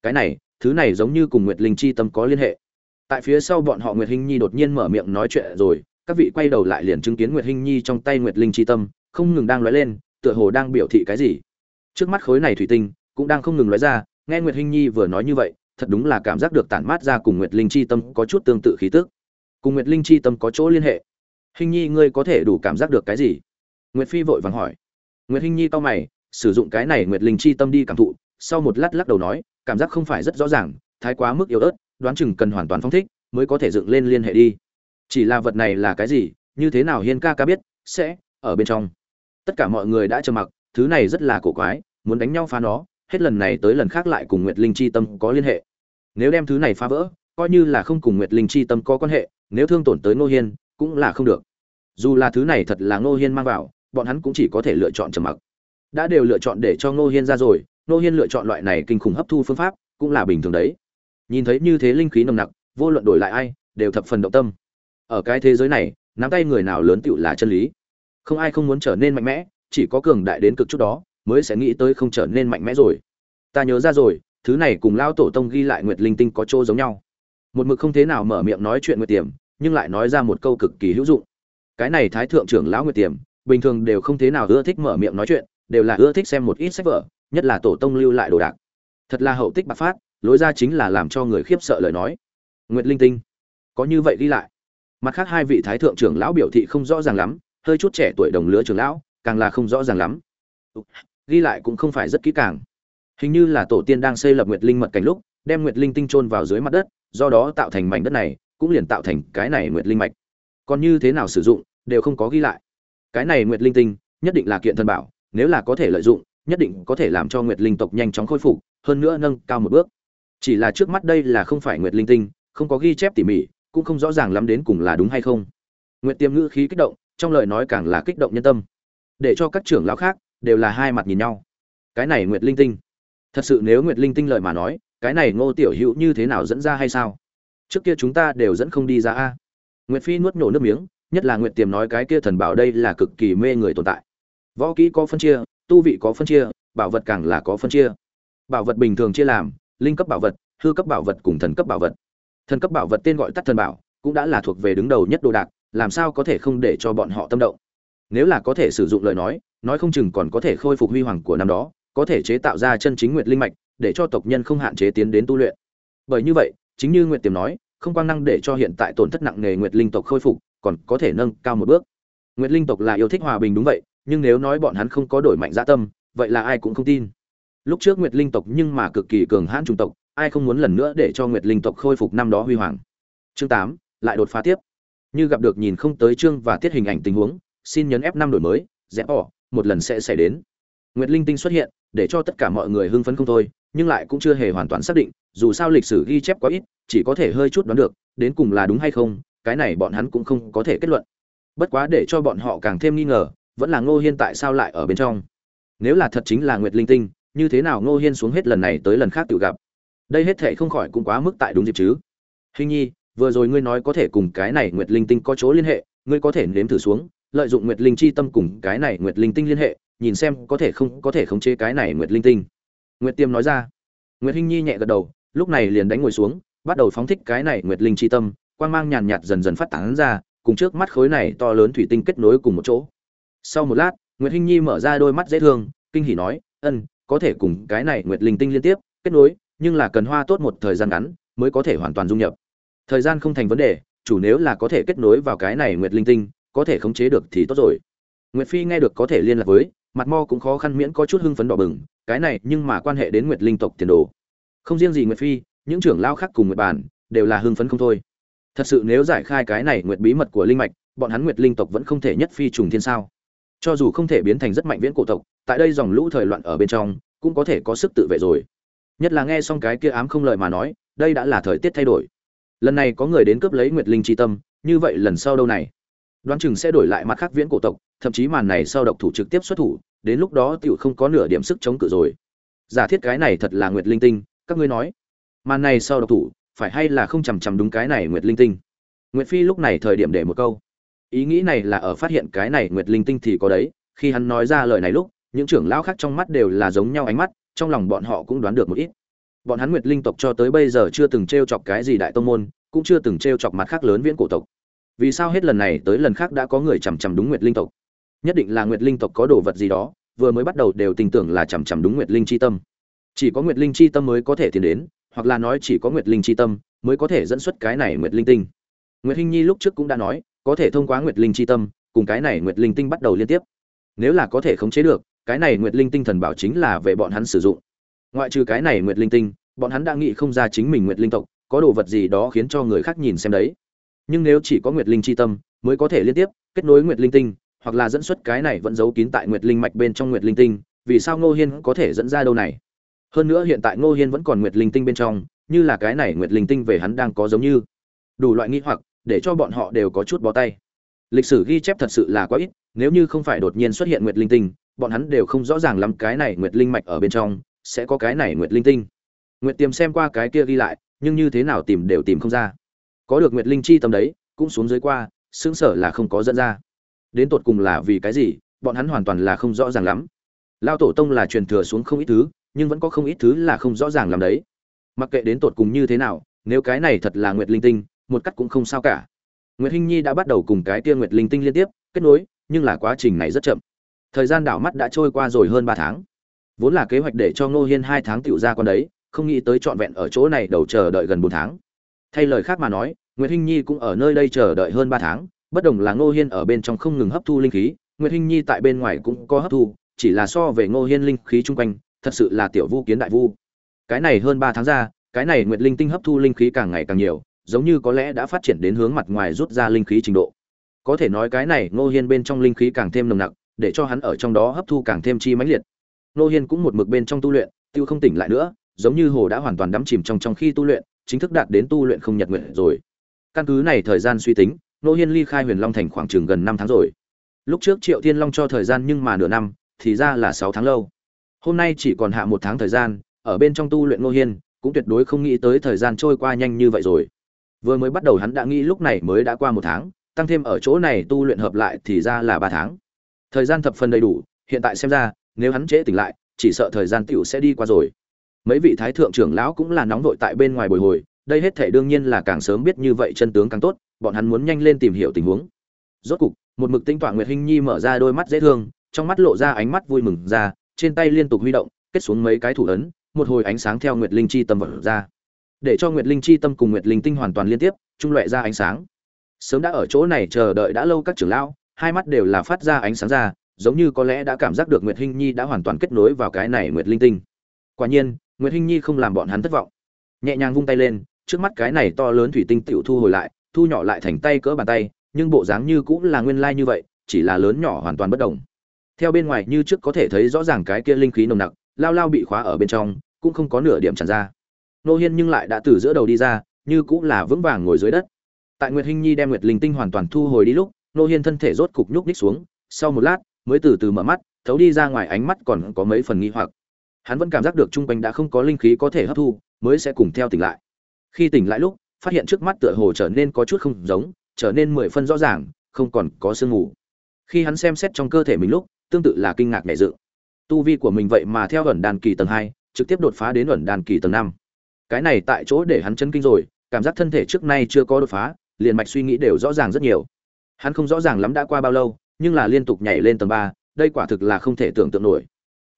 Cái này, thứ này giống như cùng nguyệt linh chi tâm có liên hệ tại phía sau bọn họ nguyệt hinh nhi đột nhiên mở miệng nói chuyện rồi, các vị quay đầu lại liền chứng kiến nguyệt hinh nhi trong tay nguyệt linh chi tâm, không ngừng đang lóe lên, tựa hồ đang biểu thị cái gì. Trước mắt khối này thủy tinh cũng đang không ngừng lóe ra, nghe nguyệt hinh nhi vừa nói như vậy, thật đúng là cảm giác được tản mát ra cùng nguyệt linh chi tâm có chút tương tự khí tức. Cùng nguyệt linh chi tâm có chỗ liên hệ. Hinh nhi, ngươi có thể đủ cảm giác được cái gì? Nguyệt phi vội vàng hỏi. Nguyệt hinh nhi cau mày, sử dụng cái này nguyệt linh chi tâm đi cảm thụ, sau một lát lắc đầu nói, cảm giác không phải rất rõ ràng, thái quá mức yếu ớt đoán chừng cần hoàn toàn phong thích, mới có thể dựng lên liên hệ đi. Chỉ là vật này là cái gì, như thế nào hiên ca ca biết, sẽ, ở bên trong. Tất cả mọi người đã trầm mặc, thứ này rất là cổ quái, muốn đánh nhau phá nó, hết lần này tới lần khác lại cùng nguyệt linh chi tâm có liên hệ. Nếu đem thứ này phá vỡ, coi như là không cùng nguyệt linh chi tâm có quan hệ, nếu thương tổn tới ngô hiên, cũng là không được. Dù là thứ này thật là ngô hiên mang vào, bọn hắn cũng chỉ có thể lựa chọn trầm mặc. Đã đều lựa chọn để cho ngô hiên ra rồi, ngô hiên lựa chọn loại này kinh khủng hấp thu phương pháp, cũng là bình thường đấy nhìn thấy như thế linh khí nồng nặc, vô luận đổi lại ai, đều thập phần động tâm. Ở cái thế giới này, nắm tay người nào lớn tựu là chân lý. Không ai không muốn trở nên mạnh mẽ, chỉ có cường đại đến cực chút đó, mới sẽ nghĩ tới không trở nên mạnh mẽ rồi. Ta nhớ ra rồi, thứ này cùng lao tổ tông ghi lại nguyệt linh tinh có chỗ giống nhau. Một mực không thế nào mở miệng nói chuyện nguyệt tiềm, nhưng lại nói ra một câu cực kỳ hữu dụng. Cái này thái thượng trưởng lão nguyệt tiềm, bình thường đều không thế nào ưa thích mở miệng nói chuyện, đều là ưa thích xem một ít sách vở, nhất là tổ tông lưu lại đồ đạc. Thật là hậu tích bạc phát lối ra chính là làm cho người khiếp sợ lời nói. Nguyệt linh tinh, có như vậy ghi lại. Mặt khác hai vị thái thượng trưởng lão biểu thị không rõ ràng lắm, hơi chút trẻ tuổi đồng lứa trưởng lão, càng là không rõ ràng lắm. Ghi lại cũng không phải rất kỹ càng. Hình như là tổ tiên đang xây lập nguyệt linh mật cảnh lúc, đem nguyệt linh tinh chôn vào dưới mặt đất, do đó tạo thành mảnh đất này, cũng liền tạo thành cái này nguyệt linh mạch. Còn như thế nào sử dụng, đều không có ghi lại. Cái này nguyệt linh tinh, nhất định là kiện thần bảo, nếu là có thể lợi dụng, nhất định có thể làm cho nguyệt linh tộc nhanh chóng khôi phục, hơn nữa nâng cao một bước chỉ là trước mắt đây là không phải nguyệt linh tinh, không có ghi chép tỉ mỉ, cũng không rõ ràng lắm đến cùng là đúng hay không. Nguyệt tiêm ngữ khí kích động, trong lời nói càng là kích động nhân tâm. Để cho các trưởng lão khác đều là hai mặt nhìn nhau. Cái này nguyệt linh tinh. Thật sự nếu nguyệt linh tinh lời mà nói, cái này ngô tiểu hữu như thế nào dẫn ra hay sao? Trước kia chúng ta đều dẫn không đi ra a. Nguyệt phi nuốt nổ nước miếng, nhất là nguyệt tiềm nói cái kia thần bảo đây là cực kỳ mê người tồn tại. Võ kỹ có phân chia, tu vị có phân chia, bảo vật càng là có phân chia. Bảo vật bình thường chia làm linh cấp bảo vật, hư cấp bảo vật cùng thần cấp bảo vật. Thần cấp bảo vật tên gọi tắt thần bảo, cũng đã là thuộc về đứng đầu nhất đồ đạc, làm sao có thể không để cho bọn họ tâm động? Nếu là có thể sử dụng lời nói nói không chừng còn có thể khôi phục huy hoàng của năm đó, có thể chế tạo ra chân chính nguyệt linh mạch, để cho tộc nhân không hạn chế tiến đến tu luyện. Bởi như vậy, chính như nguyệt tiềm nói, không quang năng để cho hiện tại tổn thất nặng nề nguyệt linh tộc khôi phục, còn có thể nâng cao một bước. Nguyệt linh tộc là yêu thích hòa bình đúng vậy, nhưng nếu nói bọn hắn không có đổi mạnh dạ tâm, vậy là ai cũng không tin lúc trước nguyệt linh tộc nhưng mà cực kỳ cường hãn chủng tộc, ai không muốn lần nữa để cho nguyệt linh tộc khôi phục năm đó huy hoàng. Chương tám, lại đột phá tiếp. Như gặp được nhìn không tới chương và tiết hình ảnh tình huống, xin nhấn f năm đổi mới rẽ bỏ, một lần sẽ xảy đến. Nguyệt linh tinh xuất hiện, để cho tất cả mọi người hưng phấn không thôi, nhưng lại cũng chưa hề hoàn toàn xác định, dù sao lịch sử ghi chép quá ít, chỉ có thể hơi chút đoán được, đến cùng là đúng hay không, cái này bọn hắn cũng không có thể kết luận. Bất quá để cho bọn họ càng thêm nghi ngờ, vẫn là ngô hiên tại sao lại ở bên trong. Nếu là thật chính là nguyệt linh tinh như thế nào ngô hiên xuống hết lần này tới lần khác tự gặp? Đây hết thệ không khỏi cũng quá mức tại đúng dịp chứ. Hình nhi, vừa rồi ngươi nói có thể cùng cái này nguyệt linh tinh có chỗ liên hệ, ngươi có thể nếm thử xuống, lợi dụng nguyệt linh chi tâm cùng cái này nguyệt linh tinh liên hệ, nhìn xem có thể không, có thể khống chế cái này nguyệt linh tinh. Nguyệt tiêm nói ra. Nguyệt hinh nhi nhẹ gật đầu, lúc này liền đánh ngồi xuống, bắt đầu phóng thích cái này nguyệt linh chi tâm, quang mang nhàn nhạt dần dần phát tán ra, cùng trước mắt khối này to lớn thủy tinh kết nối cùng một chỗ. Sau một lát, nguyệt hinh nhi mở ra đôi mắt dễ thương, kinh hỉ nói, ân có thể cùng cái này nguyệt linh tinh liên tiếp, kết nối, nhưng là cần hoa tốt một thời gian ngắn mới có thể hoàn toàn dung nhập. Thời gian không thành vấn đề, chủ nếu là có thể kết nối vào cái này nguyệt linh tinh, có thể khống chế được thì tốt rồi. Nguyệt phi nghe được có thể liên lạc với, mặt mo cũng khó khăn miễn có chút hưng phấn đỏ bừng, cái này nhưng mà quan hệ đến nguyệt linh tộc tiền đồ. Không riêng gì nguyệt phi, những trưởng lao khác cùng nguyệt bản đều là hưng phấn không thôi. Thật sự nếu giải khai cái này nguyệt bí mật của linh mạch, bọn hắn nguyệt linh tộc vẫn không thể nhất phi trùng thiên sao? Cho dù không thể biến thành rất mạnh viễn cổ tộc, tại đây dòng lũ thời loạn ở bên trong, cũng có thể có sức tự vệ rồi. Nhất là nghe xong cái kia ám không lời mà nói, đây đã là thời tiết thay đổi. Lần này có người đến cướp lấy nguyệt linh chi tâm, như vậy lần sau đâu này? Đoán chừng sẽ đổi lại mặt khác viễn cổ tộc, thậm chí màn này sau độc thủ trực tiếp xuất thủ, đến lúc đó tiểu không có nửa điểm sức chống cự rồi. Giả thiết cái này thật là nguyệt linh tinh, các ngươi nói. Màn này sau độc thủ, phải hay là không chằm chằm đúng cái này nguyệt linh tinh? Nguyệt phi lúc này thời điểm để một câu ý nghĩ này là ở phát hiện cái này nguyệt linh tinh thì có đấy, khi hắn nói ra lời này lúc, những trưởng lão khác trong mắt đều là giống nhau ánh mắt, trong lòng bọn họ cũng đoán được một ít. Bọn hắn nguyệt linh tộc cho tới bây giờ chưa từng t r e o chọc cái gì đại tông môn, cũng chưa từng t r e o chọc mặt khác lớn viễn cổ tộc. Vì sao hết lần này tới lần khác đã có người chằm chằm đúng nguyệt linh tộc? Nhất định là nguyệt linh tộc có đồ vật gì đó, vừa mới bắt đầu đều tin tưởng là chằm chằm đúng nguyệt linh c h i tâm. Chỉ có nguyệt linh c h i tâm mới có thể tiến đến, hoặc là nói chỉ có nguyệt linh c h i tâm mới có thể dẫn xuất cái này nguyệt linh tinh. Nguyệt hinh nhi lúc trước cũng đã nói có thể thông qua nguyệt linh chi tâm cùng cái này nguyệt linh tinh bắt đầu liên tiếp nếu là có thể khống chế được cái này nguyệt linh tinh thần bảo chính là về bọn hắn sử dụng ngoại trừ cái này nguyệt linh tinh bọn hắn đã nghĩ không ra chính mình nguyệt linh tộc có đồ vật gì đó khiến cho người khác nhìn xem đấy nhưng nếu chỉ có nguyệt linh chi tâm mới có thể liên tiếp kết nối nguyệt linh tinh hoặc là dẫn xuất cái này vẫn giấu kín tại nguyệt linh mạch bên trong nguyệt linh tinh vì sao ngô hiên có thể dẫn ra đâu này hơn nữa hiện tại ngô hiên vẫn còn nguyệt linh tinh bên trong như là cái này nguyệt linh tinh về hắn đang có giống như đủ loại nghi hoặc để cho bọn họ đều có chút bó tay. Lịch sử ghi chép thật sự là quá ít, nếu như không phải đột nhiên xuất hiện nguyệt linh tinh, bọn hắn đều không rõ ràng lắm cái này nguyệt linh mạch ở bên trong sẽ có cái này nguyệt linh tinh. Nguyệt tiềm xem qua cái kia ghi lại, nhưng như thế nào tìm đều tìm không ra. Có được nguyệt linh chi tâm đấy, cũng xuống dưới qua xứng sở là không có dẫn ra. Đến tột cùng là vì cái gì, bọn hắn hoàn toàn là không rõ ràng lắm. Lao tổ tông là truyền thừa xuống không ít thứ, nhưng vẫn có không ít thứ là không rõ ràng làm đấy. Mặc kệ đến tột cùng như thế nào, nếu cái này thật là nguyệt linh tinh một cách cũng không sao cả. Nguyệt hinh nhi đã bắt đầu cùng cái kia nguyệt linh tinh liên tiếp, kết nối, nhưng là quá trình này rất chậm. Thời gian đảo mắt đã trôi qua rồi hơn ba tháng. Vốn là kế hoạch để cho ngô hiên hai tháng tựu ra con đấy, không nghĩ tới trọn vẹn ở chỗ này đầu chờ đợi gần bốn tháng. Thay lời khác mà nói, nguyệt hinh nhi cũng ở nơi đây chờ đợi hơn ba tháng, bất đồng là ngô hiên ở bên trong không ngừng hấp thu linh khí, nguyệt hinh nhi tại bên ngoài cũng có hấp thu, chỉ là so về ngô hiên linh khí chung quanh, thật sự là tiểu vu kiến đại vu. Cái này hơn ba tháng ra, cái này nguyệt linh tinh hấp thu linh khí càng ngày càng nhiều giống như có lẽ đã phát triển đến hướng mặt ngoài rút ra linh khí trình độ. Có thể nói cái này, ngô hiên bên trong linh khí càng thêm nồng nặc, để cho hắn ở trong đó hấp thu càng thêm chi mãnh liệt. Ngô hiên cũng một mực bên trong tu luyện, tiêu không tỉnh lại nữa, giống như hồ đã hoàn toàn đắm chìm trong trong khi tu luyện, chính thức đạt đến tu luyện không nhật nguyện rồi. Căn cứ này thời gian suy tính, ngô hiên ly khai huyền long thành khoảng chừng gần năm tháng rồi. Lúc trước triệu thiên long cho thời gian nhưng mà nửa năm, thì ra là sáu tháng lâu. Hôm nay chỉ còn hạ một tháng thời gian, ở bên trong tu luyện ngô hiên, cũng tuyệt đối không nghĩ tới thời gian trôi qua nhanh như vậy rồi vừa mới bắt đầu hắn đã nghĩ lúc này mới đã qua một tháng, tăng thêm ở chỗ này tu luyện hợp lại thì ra là ba tháng. Thời gian thập phần đầy đủ, hiện tại xem ra, nếu hắn trễ tỉnh lại, chỉ sợ thời gian tiểu sẽ đi qua rồi. Mấy vị thái thượng trưởng lão cũng là nóng vội tại bên ngoài bồi hồi, đây hết thể đương nhiên là càng sớm biết như vậy chân tướng càng tốt, bọn hắn muốn nhanh lên tìm hiểu tình huống. Rốt cục, một mực tinh tọa nguyệt hinh nhi mở ra đôi mắt dễ thương, trong mắt lộ ra ánh mắt vui mừng ra, trên tay liên tục huy động, kết xuống mấy cái thủ ấn, một hồi ánh sáng theo nguyệt linh chi tâm vật ra để cho nguyệt linh chi tâm cùng nguyệt linh tinh hoàn toàn liên tiếp, trung loại ra ánh sáng. Sớm đã ở chỗ này chờ đợi đã lâu các trưởng lão, hai mắt đều là phát ra ánh sáng ra, giống như có lẽ đã cảm giác được nguyệt hinh nhi đã hoàn toàn kết nối vào cái này nguyệt linh tinh. Quả nhiên, nguyệt hinh nhi không làm bọn hắn thất vọng. Nhẹ nhàng vung tay lên, trước mắt cái này to lớn thủy tinh tựu thu hồi lại, thu nhỏ lại thành tay cỡ bàn tay, nhưng bộ dáng như cũng là nguyên lai như vậy, chỉ là lớn nhỏ hoàn toàn bất đồng theo bên ngoài như trước có thể thấy rõ ràng cái kia linh khí nồng nặc, lao lao bị khóa ở bên trong, cũng không có nửa điểm tràn ra nô hiên nhưng lại đã từ giữa đầu đi ra, như cũng là vững vàng ngồi dưới đất. Tại nguyệt hinh nhi đem nguyệt linh tinh hoàn toàn thu hồi đi lúc, nô hiên thân thể rốt cục nhúc ních xuống, sau một lát, mới từ từ mở mắt, thấu đi ra ngoài ánh mắt còn có mấy phần nghi hoặc. Hắn vẫn cảm giác được trung quanh đã không có linh khí có thể hấp thu, mới sẽ cùng theo tỉnh lại. Khi tỉnh lại lúc, phát hiện trước mắt tựa hồ trở nên có chút không giống, trở nên mười phân rõ ràng, không còn có sương mù. Khi hắn xem xét trong cơ thể mình lúc, tương tự là kinh ngạc nhẹ dự tu vi của mình vậy mà theo ẩn đàn kỳ tầng hai, trực tiếp đột phá đến ẩn đàn kỳ tầng năm cái này tại chỗ để hắn chấn kinh rồi, cảm giác thân thể trước nay chưa có đột phá, liền mạch suy nghĩ đều rõ ràng rất nhiều. Hắn không rõ ràng lắm đã qua bao lâu, nhưng là liên tục nhảy lên tầng ba, đây quả thực là không thể tưởng tượng nổi.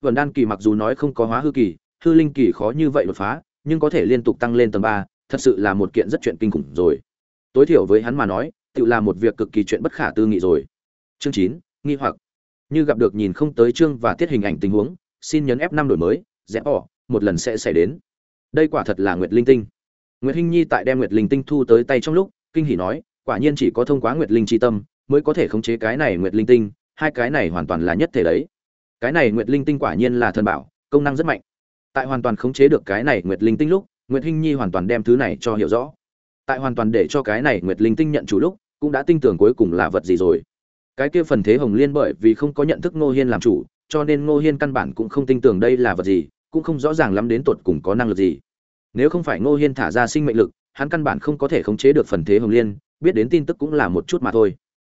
Vần đan kỳ mặc dù nói không có hóa hư kỳ, hư linh kỳ khó như vậy đột phá, nhưng có thể liên tục tăng lên tầng ba, thật sự là một kiện rất chuyện kinh khủng rồi. Tối thiểu với hắn mà nói, tự là một việc cực kỳ chuyện bất khả tư nghị rồi. Chương chín, nghi hoặc. Như gặp được nhìn không tới chương và tiết hình ảnh tình huống, xin nhấn f năm đổi mới rẽ bỏ, một lần sẽ xảy đến đây quả thật là nguyệt linh tinh. Nguyệt hinh nhi tại đem nguyệt linh tinh thu tới tay trong lúc, kinh hỉ nói, quả nhiên chỉ có thông qua nguyệt linh chi tâm mới có thể khống chế cái này nguyệt linh tinh, hai cái này hoàn toàn là nhất thể đấy. Cái này nguyệt linh tinh quả nhiên là thần bảo, công năng rất mạnh. Tại hoàn toàn khống chế được cái này nguyệt linh tinh lúc, nguyệt hinh nhi hoàn toàn đem thứ này cho hiểu rõ. Tại hoàn toàn để cho cái này nguyệt linh tinh nhận chủ lúc, cũng đã tin tưởng cuối cùng là vật gì rồi. Cái kia phần thế hồng liên bởi vì không có nhận thức ngô hiên làm chủ, cho nên ngô hiên căn bản cũng không tin tưởng đây là vật gì cũng không rõ ràng lắm đến tột cùng có năng lực gì. Nếu không phải ngô hiên thả ra sinh mệnh lực, hắn căn bản không có thể khống chế được phần thế hồng liên, biết đến tin tức cũng là một chút mà thôi.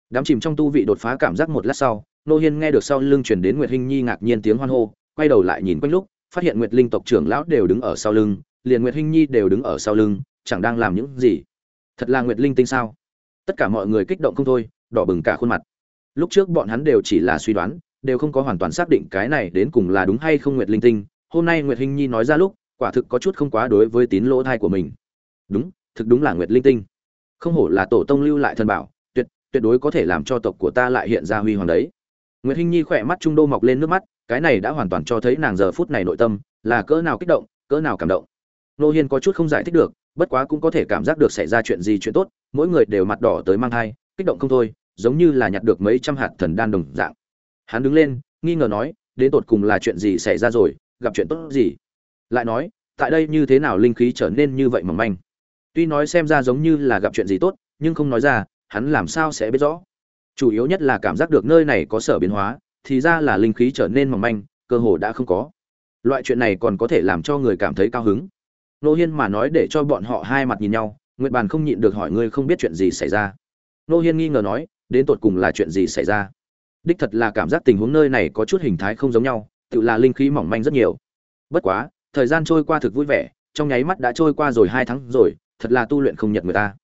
Đám chìm trong tu vị đột phá cảm giác một lát sau, ngô hiên nghe được sau lưng truyền đến nguyệt hinh nhi ngạc nhiên tiếng hoan hô, quay đầu lại nhìn quanh lúc, phát hiện nguyệt linh tộc trưởng lão đều đứng ở sau lưng, liền nguyệt hinh nhi đều đứng ở sau lưng, chẳng đang làm những gì. Thật là nguyệt linh tinh sao? Tất cả mọi người kích động không thôi, đỏ bừng cả khuôn mặt. Lúc trước bọn hắn đều chỉ là suy đoán, đều không có hoàn toàn xác định cái này đến cùng là đúng hay không nguyệt linh tinh hôm nay nguyệt hinh nhi nói ra lúc, quả thực có chút không quá đối với tín lỗ thai của mình. Đúng, thực đúng là nguyệt linh tinh. Không hổ là tổ tông lưu lại thần bảo, tuyệt tuyệt đối có thể làm cho tộc của ta lại hiện ra huy hoàng đấy. Nguyệt hinh nhi khỏe mắt trung đô mọc lên nước mắt, cái này đã hoàn toàn cho thấy nàng giờ phút này nội tâm, là cỡ nào kích động, cỡ nào cảm động. Nô hiên có chút không giải thích được, bất quá cũng có thể cảm giác được xảy ra chuyện gì chuyện tốt, mỗi người đều mặt đỏ tới mang thai, kích động không thôi, giống như là nhặt được mấy trăm hạt thần đan đồng dạng. Hắn đứng lên, nghi ngờ nói, đến tột cùng là chuyện gì xảy ra rồi gặp chuyện tốt gì? Lại nói, tại đây như thế nào linh khí trở nên như vậy mỏng manh? Tuy nói xem ra giống như là gặp chuyện gì tốt, nhưng không nói ra, hắn làm sao sẽ biết rõ? Chủ yếu nhất là cảm giác được nơi này có sở biến hóa, thì ra là linh khí trở nên mỏng manh, cơ hồ đã không có. Loại chuyện này còn có thể làm cho người cảm thấy cao hứng. Nô hiên mà nói để cho bọn họ hai mặt nhìn nhau, nguyệt bàn không nhịn được hỏi ngươi không biết chuyện gì xảy ra. Nô hiên nghi ngờ nói, đến tột cùng là chuyện gì xảy ra? Đích thật là cảm giác tình huống nơi này có chút hình thái không giống nhau tự là linh khí mỏng manh rất nhiều. Bất quá, thời gian trôi qua thực vui vẻ, trong nháy mắt đã trôi qua rồi hai tháng rồi, thật là tu luyện không nhận người ta.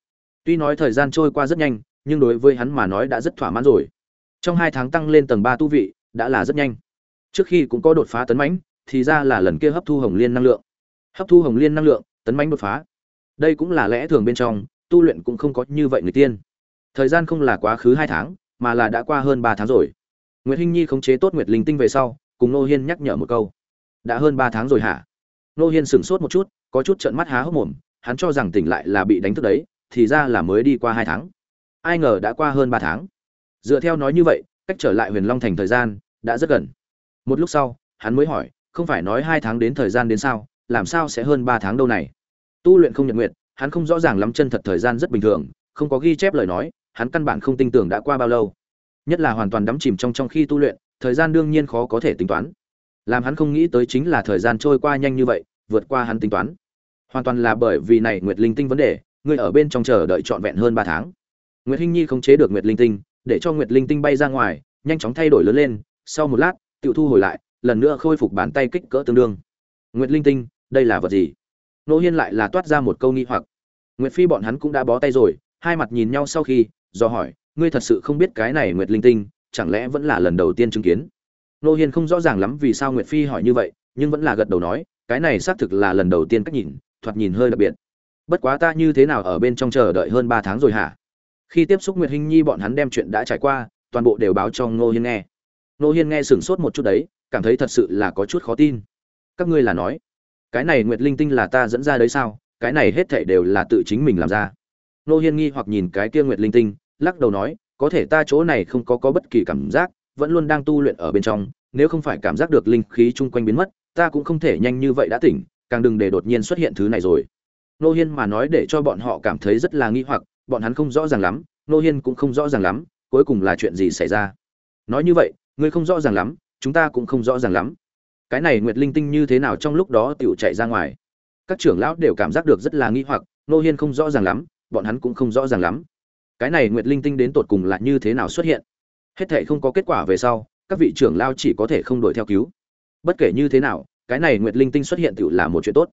Tuy nói thời gian trôi qua rất nhanh, nhưng đối với hắn mà nói đã rất thỏa mãn rồi. Trong hai tháng tăng lên tầng ba tu vị, đã là rất nhanh. Trước khi cũng có đột phá tấn mãnh, thì ra là lần kia hấp thu hồng liên năng lượng. Hấp thu hồng liên năng lượng, tấn mãnh đột phá. Đây cũng là lẽ thường bên trong, tu luyện cũng không có như vậy người tiên. Thời gian không là quá khứ hai tháng, mà là đã qua hơn ba tháng rồi. Nguyệt hinh nhi khống chế tốt nguyệt linh tinh về sau cùng nô hiên nhắc nhở một câu. Đã hơn ba tháng rồi hả? Nô hiên sửng sốt một chút, có chút trợn mắt há hốc mồm, hắn cho rằng tỉnh lại là bị đánh thức đấy, thì ra là mới đi qua hai tháng. Ai ngờ đã qua hơn ba tháng. Dựa theo nói như vậy, cách trở lại huyền long thành thời gian đã rất gần. Một lúc sau, hắn mới hỏi, không phải nói hai tháng đến thời gian đến sao, làm sao sẽ hơn ba tháng đâu này? Tu luyện không nhận nguyện hắn không rõ ràng lắm chân thật thời gian rất bình thường, không có ghi chép lời nói, hắn căn bản không tin tưởng đã qua bao lâu. Nhất là hoàn toàn đắm chìm trong trong khi tu luyện thời gian đương nhiên khó có thể tính toán. Làm hắn không nghĩ tới chính là thời gian trôi qua nhanh như vậy, vượt qua hắn tính toán. Hoàn toàn là bởi vì này nguyệt linh tinh vấn đề, ngươi ở bên trong chờ đợi trọn vẹn hơn ba tháng. Nguyệt hinh nhi không chế được nguyệt linh tinh, để cho nguyệt linh tinh bay ra ngoài, nhanh chóng thay đổi lớn lên, sau một lát tự thu hồi lại, lần nữa khôi phục bàn tay kích cỡ tương đương. Nguyệt linh tinh, đây là vật gì? Nô hiên lại là toát ra một câu nghi hoặc. Nguyệt phi bọn hắn cũng đã bó tay rồi, hai mặt nhìn nhau sau khi, do hỏi, ngươi thật sự không biết cái này nguyệt linh tinh chẳng lẽ vẫn là lần đầu tiên chứng kiến? Nô hiên không rõ ràng lắm vì sao nguyệt phi hỏi như vậy, nhưng vẫn là gật đầu nói, cái này xác thực là lần đầu tiên cách nhìn, thoạt nhìn hơi đặc biệt. Bất quá ta như thế nào ở bên trong chờ đợi hơn ba tháng rồi hả? Khi tiếp xúc nguyệt hinh nhi bọn hắn đem chuyện đã trải qua, toàn bộ đều báo cho ngô hiên nghe. Ngô hiên nghe sửng sốt một chút đấy, cảm thấy thật sự là có chút khó tin. Các ngươi là nói, cái này nguyệt linh tinh là ta dẫn ra đấy sao? Cái này hết thảy đều là tự chính mình làm ra. Ngô hiên nghi hoặc nhìn cái kia nguyệt linh tinh, lắc đầu nói có thể ta chỗ này không có có bất kỳ cảm giác, vẫn luôn đang tu luyện ở bên trong, nếu không phải cảm giác được linh khí chung quanh biến mất, ta cũng không thể nhanh như vậy đã tỉnh, càng đừng để đột nhiên xuất hiện thứ này rồi. Nô hiên mà nói để cho bọn họ cảm thấy rất là nghi hoặc, bọn hắn không rõ ràng lắm, nô hiên cũng không rõ ràng lắm, cuối cùng là chuyện gì xảy ra. Nói như vậy, ngươi không rõ ràng lắm, chúng ta cũng không rõ ràng lắm. Cái này nguyệt linh tinh như thế nào trong lúc đó tiểu chạy ra ngoài? Các trưởng lão đều cảm giác được rất là nghi hoặc, nô hiên không rõ ràng lắm, bọn hắn cũng không rõ ràng lắm cái này nguyệt linh tinh đến tột cùng là như thế nào xuất hiện? Hết thệ không có kết quả về sau, các vị trưởng lao chỉ có thể không đuổi theo cứu. Bất kể như thế nào, cái này nguyệt linh tinh xuất hiện tự là một chuyện tốt.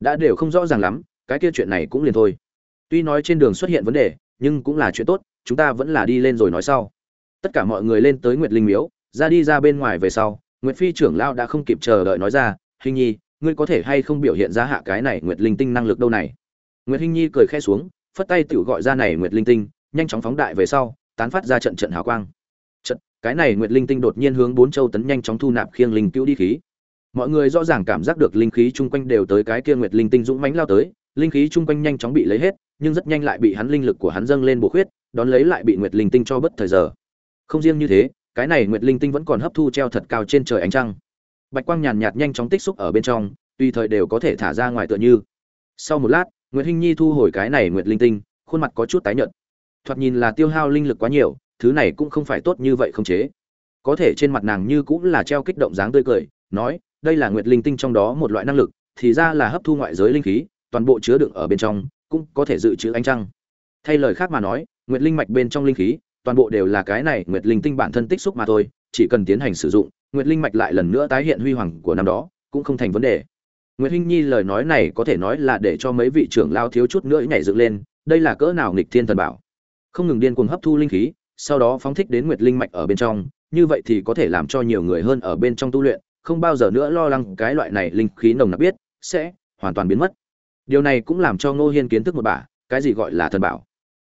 Đã đều không rõ ràng lắm, cái kia chuyện này cũng liền thôi. Tuy nói trên đường xuất hiện vấn đề, nhưng cũng là chuyện tốt, chúng ta vẫn là đi lên rồi nói sau. Tất cả mọi người lên tới nguyệt linh miếu, ra đi ra bên ngoài về sau, nguyệt phi trưởng lao đã không kịp chờ đợi nói ra, hình nhi, ngươi có thể hay không biểu hiện ra hạ cái này nguyệt linh tinh năng lực đâu này? Nguyệt hình nhi cười khẽ xuống, phất tay tự gọi ra này nguyệt linh tinh nhanh chóng phóng đại về sau, tán phát ra trận trận hào quang. Trận, cái này nguyệt linh tinh đột nhiên hướng bốn châu tấn nhanh chóng thu nạp khiêng linh cứu đi khí. Mọi người rõ ràng cảm giác được linh khí chung quanh đều tới cái kia nguyệt linh tinh dũng mãnh lao tới, linh khí chung quanh nhanh chóng bị lấy hết, nhưng rất nhanh lại bị hắn linh lực của hắn dâng lên bổ khuyết, đón lấy lại bị nguyệt linh tinh cho bất thời giờ. Không riêng như thế, cái này nguyệt linh tinh vẫn còn hấp thu treo thật cao trên trời ánh trăng. Bạch quang nhàn nhạt nhanh chóng tích xúc ở bên trong, tùy thời đều có thể thả ra ngoài tựa như. Sau một lát, nguyệt hinh nhi thu hồi cái này nguyệt linh tinh, khuôn mặt có chút tái nhợt thoạt nhìn là tiêu hao linh lực quá nhiều, thứ này cũng không phải tốt như vậy không chế. Có thể trên mặt nàng như cũng là treo kích động dáng tươi cười, nói, đây là nguyệt linh tinh trong đó một loại năng lực, thì ra là hấp thu ngoại giới linh khí, toàn bộ chứa đựng ở bên trong, cũng có thể dự trữ ánh trăng. Thay lời khác mà nói, nguyệt linh mạch bên trong linh khí, toàn bộ đều là cái này nguyệt linh tinh bản thân tích xúc mà thôi, chỉ cần tiến hành sử dụng, nguyệt linh mạch lại lần nữa tái hiện huy hoàng của năm đó, cũng không thành vấn đề. Nguyệt hinh nhi lời nói này có thể nói là để cho mấy vị trưởng lao thiếu chút nữa nhảy dựng lên, đây là cỡ nào nghịch thiên thần bảo không ngừng điên cuồng hấp thu linh khí, sau đó phóng thích đến nguyệt linh mạch ở bên trong, như vậy thì có thể làm cho nhiều người hơn ở bên trong tu luyện, không bao giờ nữa lo lắng cái loại này linh khí nồng nặc biết, sẽ hoàn toàn biến mất. Điều này cũng làm cho ngô hiên kiến thức một bả cái gì gọi là thần bảo?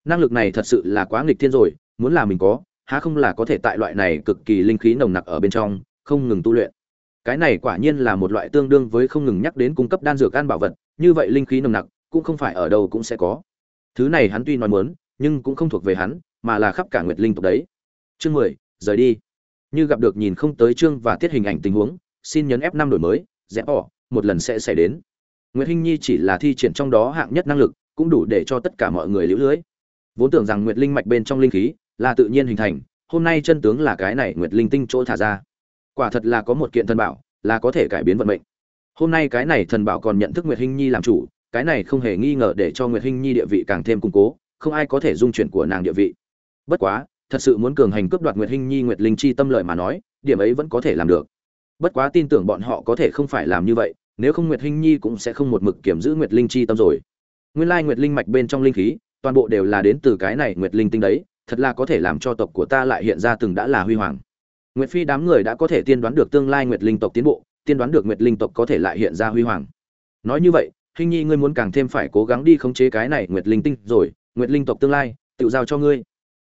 Năng lực này thật sự là quá nghịch thiên rồi, muốn là mình có, há không là có thể tại loại này cực kỳ linh khí nồng nặc ở bên trong, không ngừng tu luyện? Cái này quả nhiên là một loại tương đương với không ngừng nhắc đến cung cấp đan dược an bảo vật, như vậy linh khí nồng nặc cũng không phải ở đâu cũng sẽ có. Thứ này hắn tuy nói muốn nhưng cũng không thuộc về hắn, mà là khắp cả nguyệt linh tộc đấy. Chương mười, rời đi. Như gặp được nhìn không tới chương và tiết hình ảnh tình huống, xin nhấn f năm đổi mới rẽ bỏ, một lần sẽ xảy đến. Nguyệt hinh nhi chỉ là thi triển trong đó hạng nhất năng lực, cũng đủ để cho tất cả mọi người liễu lưới. Vốn tưởng rằng nguyệt linh mạch bên trong linh khí là tự nhiên hình thành, hôm nay chân tướng là cái này nguyệt linh tinh chỗ thả ra. Quả thật là có một kiện thần bảo, là có thể cải biến vận mệnh. Hôm nay cái này thần bảo còn nhận thức nguyệt hinh nhi làm chủ, cái này không hề nghi ngờ để cho nguyệt hinh nhi địa vị càng thêm củng cố không ai có thể dung chuyển của nàng địa vị. Bất quá, thật sự muốn cường hành cướp đoạt nguyệt hinh nhi, nguyệt linh chi tâm lợi mà nói, điểm ấy vẫn có thể làm được. Bất quá tin tưởng bọn họ có thể không phải làm như vậy, nếu không nguyệt hinh nhi cũng sẽ không một mực kiểm giữ nguyệt linh chi tâm rồi. Nguyên lai nguyệt linh mạch bên trong linh khí, toàn bộ đều là đến từ cái này nguyệt linh tinh đấy, thật là có thể làm cho tộc của ta lại hiện ra từng đã là huy hoàng. Nguyệt phi đám người đã có thể tiên đoán được tương lai nguyệt linh tộc tiến bộ, tiên đoán được nguyệt linh tộc có thể lại hiện ra huy hoàng. Nói như vậy hình nhi ngươi muốn càng thêm phải cố gắng đi khống chế cái này nguyệt linh tinh rồi nguyệt linh tộc tương lai, tự giao cho ngươi.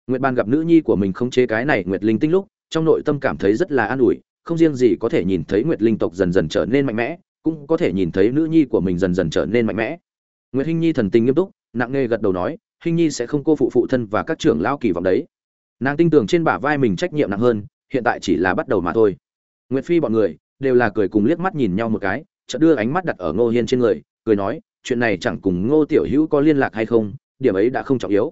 Nguyệt ban gặp nữ nhi của mình không chế cái này nguyệt linh tinh lúc, trong nội tâm cảm thấy rất là an ủi, không riêng gì có thể nhìn thấy nguyệt linh tộc dần dần trở nên mạnh mẽ, cũng có thể nhìn thấy nữ nhi của mình dần dần trở nên mạnh mẽ. Nguyệt hinh nhi thần tình nghiêm túc, nặng nề gật đầu nói, hinh nhi sẽ không cô phụ phụ thân và các trưởng lao kỳ vọng đấy. Nàng tin tưởng trên bả vai mình trách nhiệm nặng hơn, hiện tại chỉ là bắt đầu mà thôi. Nguyệt phi bọn người, đều là cười cùng liếc mắt nhìn nhau một cái, chợt đưa ánh mắt đặt ở ngô hiên trên người, cười nói, chuyện này chẳng cùng ngô tiểu hữu có liên lạc hay không điểm ấy đã không trọng yếu.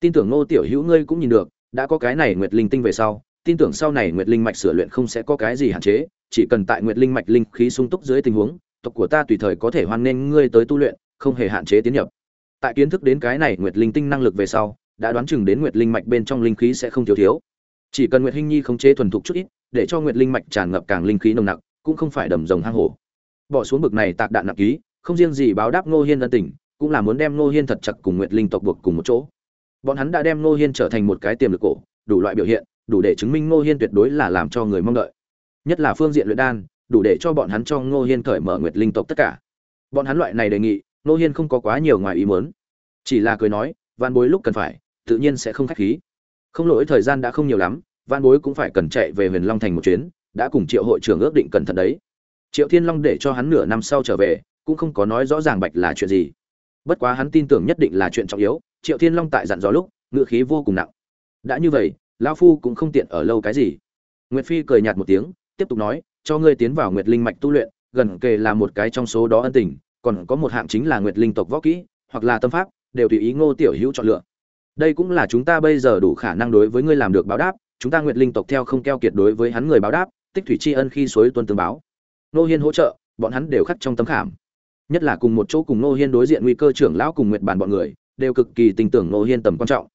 Tin tưởng ngô tiểu hữu ngươi cũng nhìn được, đã có cái này nguyệt linh tinh về sau, tin tưởng sau này nguyệt linh mạch sửa luyện không sẽ có cái gì hạn chế, chỉ cần tại nguyệt linh mạch linh khí sung túc dưới tình huống, tộc của ta tùy thời có thể hoan nghênh ngươi tới tu luyện, không hề hạn chế tiến nhập. Tại kiến thức đến cái này nguyệt linh tinh năng lực về sau, đã đoán chừng đến nguyệt linh mạch bên trong linh khí sẽ không thiếu thiếu. Chỉ cần nguyệt hinh nhi khống chế thuần thục chút ít, để cho nguyệt linh mạch tràn ngập càng linh khí nồng nặc, cũng không phải đầm rồng hang hổ. Bỏ xuống bực này tạc đạn nặng ký, không riêng gì báo đáp ngô hiên ân tình cũng là muốn đem ngô hiên thật chặt cùng nguyệt linh tộc buộc cùng một chỗ. Bọn hắn đã đem ngô hiên trở thành một cái tiềm lực cổ, đủ loại biểu hiện, đủ để chứng minh ngô hiên tuyệt đối là làm cho người mong đợi. Nhất là phương diện luyện đan, đủ để cho bọn hắn cho ngô hiên cởi mở nguyệt linh tộc tất cả. Bọn hắn loại này đề nghị, ngô hiên không có quá nhiều ngoài ý muốn. Chỉ là cười nói van bối lúc cần phải, tự nhiên sẽ không khách khí. Không lỗi, thời gian đã không nhiều lắm van bối cũng phải cần chạy về huyền long thành một chuyến, đã cùng triệu hội trưởng ước định cẩn thận đấy. Triệu thiên long để cho hắn nửa năm sau trở về, cũng không có nói rõ ràng bạch là chuyện gì bất quá hắn tin tưởng nhất định là chuyện trọng yếu, triệu thiên long tại dặn dò lúc ngựa khí vô cùng nặng. Đã như vậy, lão phu cũng không tiện ở lâu cái gì. Nguyệt phi cười nhạt một tiếng, tiếp tục nói, cho ngươi tiến vào nguyệt linh mạch tu luyện, gần kề là một cái trong số đó ân tình, còn có một hạng chính là nguyệt linh tộc võ kỹ, hoặc là tâm pháp, đều tùy ý ngô tiểu hữu chọn lựa. Đây cũng là chúng ta bây giờ đủ khả năng đối với ngươi làm được báo đáp, chúng ta nguyệt linh tộc theo không keo kiệt đối với hắn người báo đáp, tích thủy tri ân khi suối tuân tương báo. Nô hiên hỗ trợ, bọn hắn đều khắc trong tấm khảm nhất là cùng một chỗ cùng nô hiên đối diện nguy cơ trưởng lão cùng nguyệt bàn bọn người, đều cực kỳ tin tưởng nô hiên tầm quan trọng.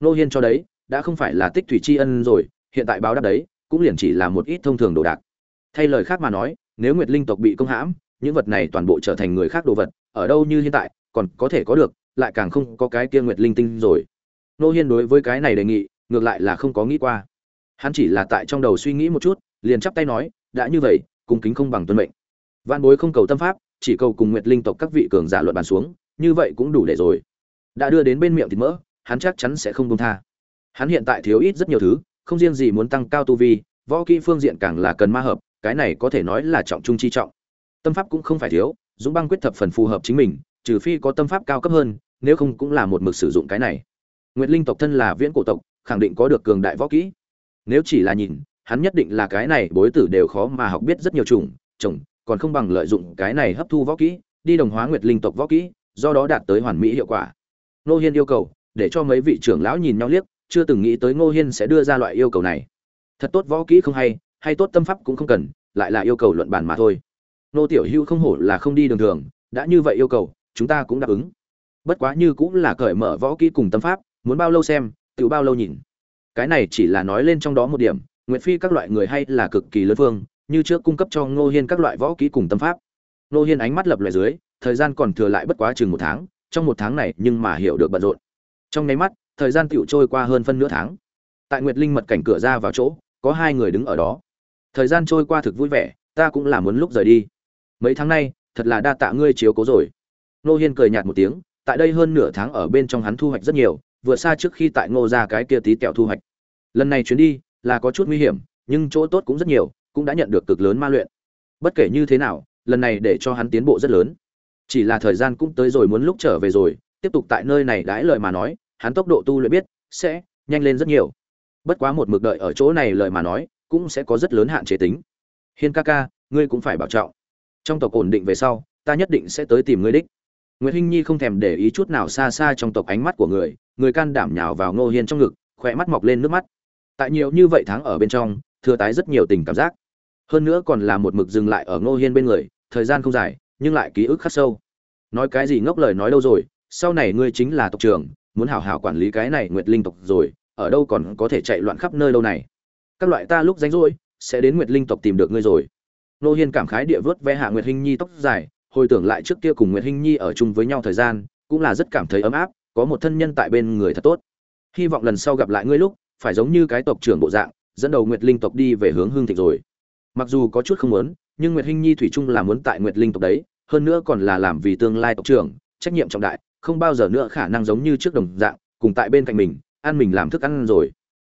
Nô hiên cho đấy, đã không phải là tích thủy tri ân rồi, hiện tại báo đáp đấy, cũng liền chỉ là một ít thông thường đồ đạc. Thay lời khác mà nói, nếu nguyệt linh tộc bị công hãm, những vật này toàn bộ trở thành người khác đồ vật, ở đâu như hiện tại, còn có thể có được, lại càng không có cái kia nguyệt linh tinh rồi. Nô hiên đối với cái này đề nghị, ngược lại là không có nghĩ qua. Hắn chỉ là tại trong đầu suy nghĩ một chút, liền chắp tay nói, đã như vậy cùng kính không bằng tuân mệnh. Văn bối không cầu tâm pháp chỉ cầu cùng nguyệt linh tộc các vị cường giả luận bàn xuống, như vậy cũng đủ để rồi. Đã đưa đến bên miệng thịt mỡ, hắn chắc chắn sẽ không buông tha. Hắn hiện tại thiếu ít rất nhiều thứ, không riêng gì muốn tăng cao tu vi, võ kỹ phương diện càng là cần ma hợp, cái này có thể nói là trọng trung chi trọng. Tâm pháp cũng không phải thiếu, dũng băng quyết thập phần phù hợp chính mình, trừ phi có tâm pháp cao cấp hơn, nếu không cũng là một mực sử dụng cái này. Nguyệt linh tộc thân là viễn cổ tộc, khẳng định có được cường đại võ kỹ. Nếu chỉ là nhìn, hắn nhất định là cái này bối tử đều khó mà học biết rất nhiều chủng chủng còn không bằng lợi dụng cái này hấp thu võ kỹ, đi đồng hóa nguyệt linh tộc võ kỹ, do đó đạt tới hoàn mỹ hiệu quả. Ngô hiên yêu cầu, để cho mấy vị trưởng lão nhìn nhau liếc, chưa từng nghĩ tới ngô hiên sẽ đưa ra loại yêu cầu này. Thật tốt võ kỹ không hay hay tốt tâm pháp cũng không cần, lại là yêu cầu luận bàn mà thôi. Nô tiểu hưu không hổ là không đi đường thường, đã như vậy yêu cầu, chúng ta cũng đáp ứng. Bất quá như cũng là cởi mở võ kỹ cùng tâm pháp, muốn bao lâu xem, tự bao lâu nhìn. Cái này chỉ là nói lên trong đó một điểm, nguyệt phi các loại người hay là cực kỳ lớn phương như trước cung cấp cho ngô hiên các loại võ kỹ cùng tâm pháp. Ngô hiên ánh mắt lập lòe dưới, thời gian còn thừa lại bất quá chừng một tháng, trong một tháng này nhưng mà hiểu được bận rộn. Trong nháy mắt, thời gian tiểu trôi qua hơn phân nửa tháng. Tại nguyệt linh mật cảnh cửa ra vào chỗ, có hai người đứng ở đó. Thời gian trôi qua thực vui vẻ, ta cũng là muốn lúc rời đi. Mấy tháng nay, thật là đa tạ ngươi chiếu cố rồi. Ngô hiên cười nhạt một tiếng, tại đây hơn nửa tháng ở bên trong hắn thu hoạch rất nhiều, vừa xa trước khi tại ngô ra cái kia tí tẹo thu hoạch. Lần này chuyến đi, là có chút nguy hiểm, nhưng chỗ tốt cũng rất nhiều cũng đã nhận được cực lớn ma luyện. Bất kể như thế nào, lần này để cho hắn tiến bộ rất lớn. Chỉ là thời gian cũng tới rồi muốn lúc trở về rồi, tiếp tục tại nơi này đãi lời mà nói, hắn tốc độ tu luyện biết, sẽ nhanh lên rất nhiều. Bất quá một mực đợi ở chỗ này lời mà nói, cũng sẽ có rất lớn hạn chế tính. Hiên ca ca, ngươi cũng phải bảo trọng. Trong tộc ổn định về sau, ta nhất định sẽ tới tìm ngươi đích. Nguyễn hinh nhi không thèm để ý chút nào xa xa trong tộc ánh mắt của người người can đảm nhào vào ngô hiên trong ngực, khỏe mắt mọc lên nước mắt. Tại nhiều như vậy tháng ở bên trong, thừa tái rất nhiều tình cảm giác hơn nữa còn là một mực dừng lại ở ngô hiên bên người, thời gian không dài, nhưng lại ký ức khắc sâu. Nói cái gì ngốc lời nói đâu rồi, sau này ngươi chính là tộc trưởng, muốn hảo hảo quản lý cái này nguyệt linh tộc rồi, ở đâu còn có thể chạy loạn khắp nơi đâu này. Các loại ta lúc rảnh rỗi, sẽ đến nguyệt linh tộc tìm được ngươi rồi. Ngô hiên cảm khái địa vớt ve hạ nguyệt hinh nhi tóc dài, hồi tưởng lại trước kia cùng nguyệt hinh nhi ở chung với nhau thời gian, cũng là rất cảm thấy ấm áp, có một thân nhân tại bên người thật tốt. Hy vọng lần sau gặp lại ngươi lúc, phải giống như cái tộc trưởng bộ dạng, dẫn đầu nguyệt linh tộc đi về hướng hương thịnh rồi mặc dù có chút không muốn nhưng nguyệt hinh nhi thủy chung là muốn tại nguyệt linh tộc đấy hơn nữa còn là làm vì tương lai tộc trưởng trách nhiệm trọng đại không bao giờ nữa khả năng giống như trước đồng dạng cùng tại bên cạnh mình ăn mình làm thức ăn rồi.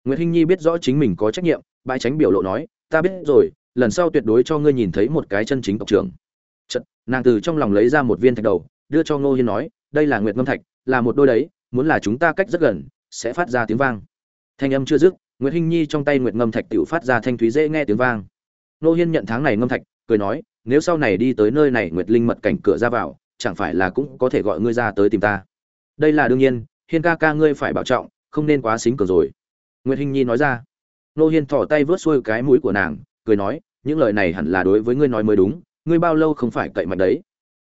Nguyệt hinh nhi biết rõ chính mình có trách nhiệm bãi tránh biểu lộ nói ta biết rồi lần sau tuyệt đối cho ngươi nhìn thấy một cái chân chính tộc trưởng. Chật, nàng từ trong lòng lấy ra một viên thạch đầu đưa cho ngô hiên nói đây là nguyệt ngâm thạch là một đôi đấy muốn là chúng ta cách rất gần sẽ phát ra tiếng vang. Thanh âm chưa dứt nguyệt hinh nhi trong tay nguyệt ngâm thạch tự phát ra thanh thúy dễ nghe tiếng vang. Nô hiên nhận tháng này ngâm thạch, cười nói, nếu sau này đi tới nơi này nguyệt linh mật cảnh cửa ra vào, chẳng phải là cũng có thể gọi ngươi ra tới tìm ta? Đây là đương nhiên, hiên ca ca ngươi phải bảo trọng, không nên quá xính cờ rồi. Nguyệt hinh nhi nói ra. Nô hiên thỏ tay vớt xuôi cái mũi của nàng, cười nói, những lời này hẳn là đối với ngươi nói mới đúng, ngươi bao lâu không phải cậy mạnh đấy?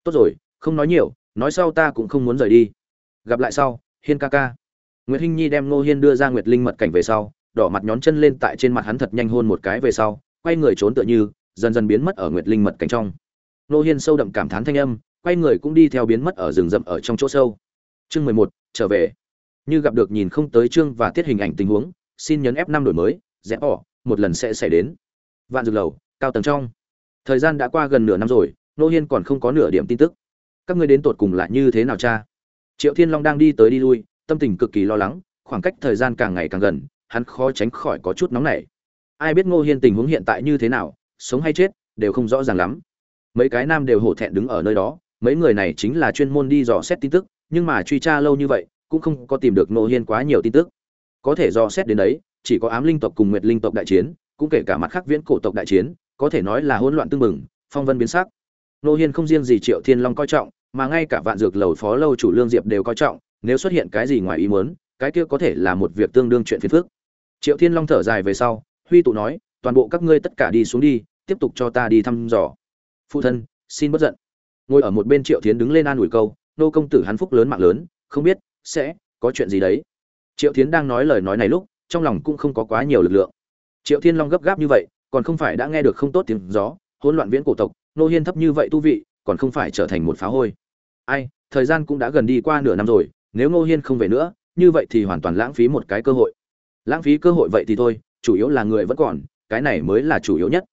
Tốt rồi, không nói nhiều, nói sau ta cũng không muốn rời đi. Gặp lại sau, hiên ca ca. Nguyệt hinh nhi đem nô hiên đưa ra nguyệt linh mật cảnh về sau, đỏ mặt nhón chân lên tại trên mặt hắn thật nhanh hôn một cái về sau quay người trốn tựa như, dần dần biến mất ở nguyệt linh mật cảnh trong. Nô hiên sâu đậm cảm thán thanh âm, quay người cũng đi theo biến mất ở rừng rậm ở trong chỗ sâu. Chương mười một, trở về. Như gặp được nhìn không tới chương và tiết hình ảnh tình huống, xin nhấn f năm đổi mới rẽ bỏ, một lần sẽ xảy đến. Vạn dược lầu, cao tầng trong. Thời gian đã qua gần nửa năm rồi, nô hiên còn không có nửa điểm tin tức. Các ngươi đến tột cùng là như thế nào cha? Triệu thiên long đang đi tới đi lui, tâm tình cực kỳ lo lắng, khoảng cách thời gian càng ngày càng gần, hắn khó tránh khỏi có chút nóng nảy ai biết ngô hiên tình huống hiện tại như thế nào, sống hay chết, đều không rõ ràng lắm. Mấy cái nam đều hổ thẹn đứng ở nơi đó, mấy người này chính là chuyên môn đi dò xét tin tức, nhưng mà truy tra lâu như vậy, cũng không có tìm được Ngô hiên quá nhiều tin tức. Có thể dò xét đến đấy, chỉ có ám linh tộc cùng nguyệt linh tộc đại chiến, cũng kể cả mặt khác viễn cổ tộc đại chiến, có thể nói là hỗn loạn tương mừng phong vân biến sắc. Ngô hiên không riêng gì triệu thiên long coi trọng, mà ngay cả vạn dược lầu phó lâu chủ lương diệp đều coi trọng, nếu xuất hiện cái gì ngoài ý muốn, cái kia có thể là một việc tương đương chuyện phiền phức. Triệu thiên long thở dài về sau huy tụ nói, toàn bộ các ngươi tất cả đi xuống đi, tiếp tục cho ta đi thăm dò. Phụ thân, xin bất giận. Ngồi ở một bên triệu thiến đứng lên an ủi câu, nô công tử hắn phúc lớn mạng lớn, không biết sẽ có chuyện gì đấy. Triệu thiến đang nói lời nói này lúc, trong lòng cũng không có quá nhiều lực lượng. Triệu thiên long gấp gáp như vậy, còn không phải đã nghe được không tốt tiếng gió, hỗn loạn viễn cổ tộc, nô hiên thấp như vậy tu vị, còn không phải trở thành một phá hôi. Ai, thời gian cũng đã gần đi qua nửa năm rồi, nếu nô hiên không về nữa, như vậy thì hoàn toàn lãng phí một cái cơ hội. Lãng phí cơ hội vậy thì thôi chủ yếu là người vẫn còn, cái này mới là chủ yếu nhất.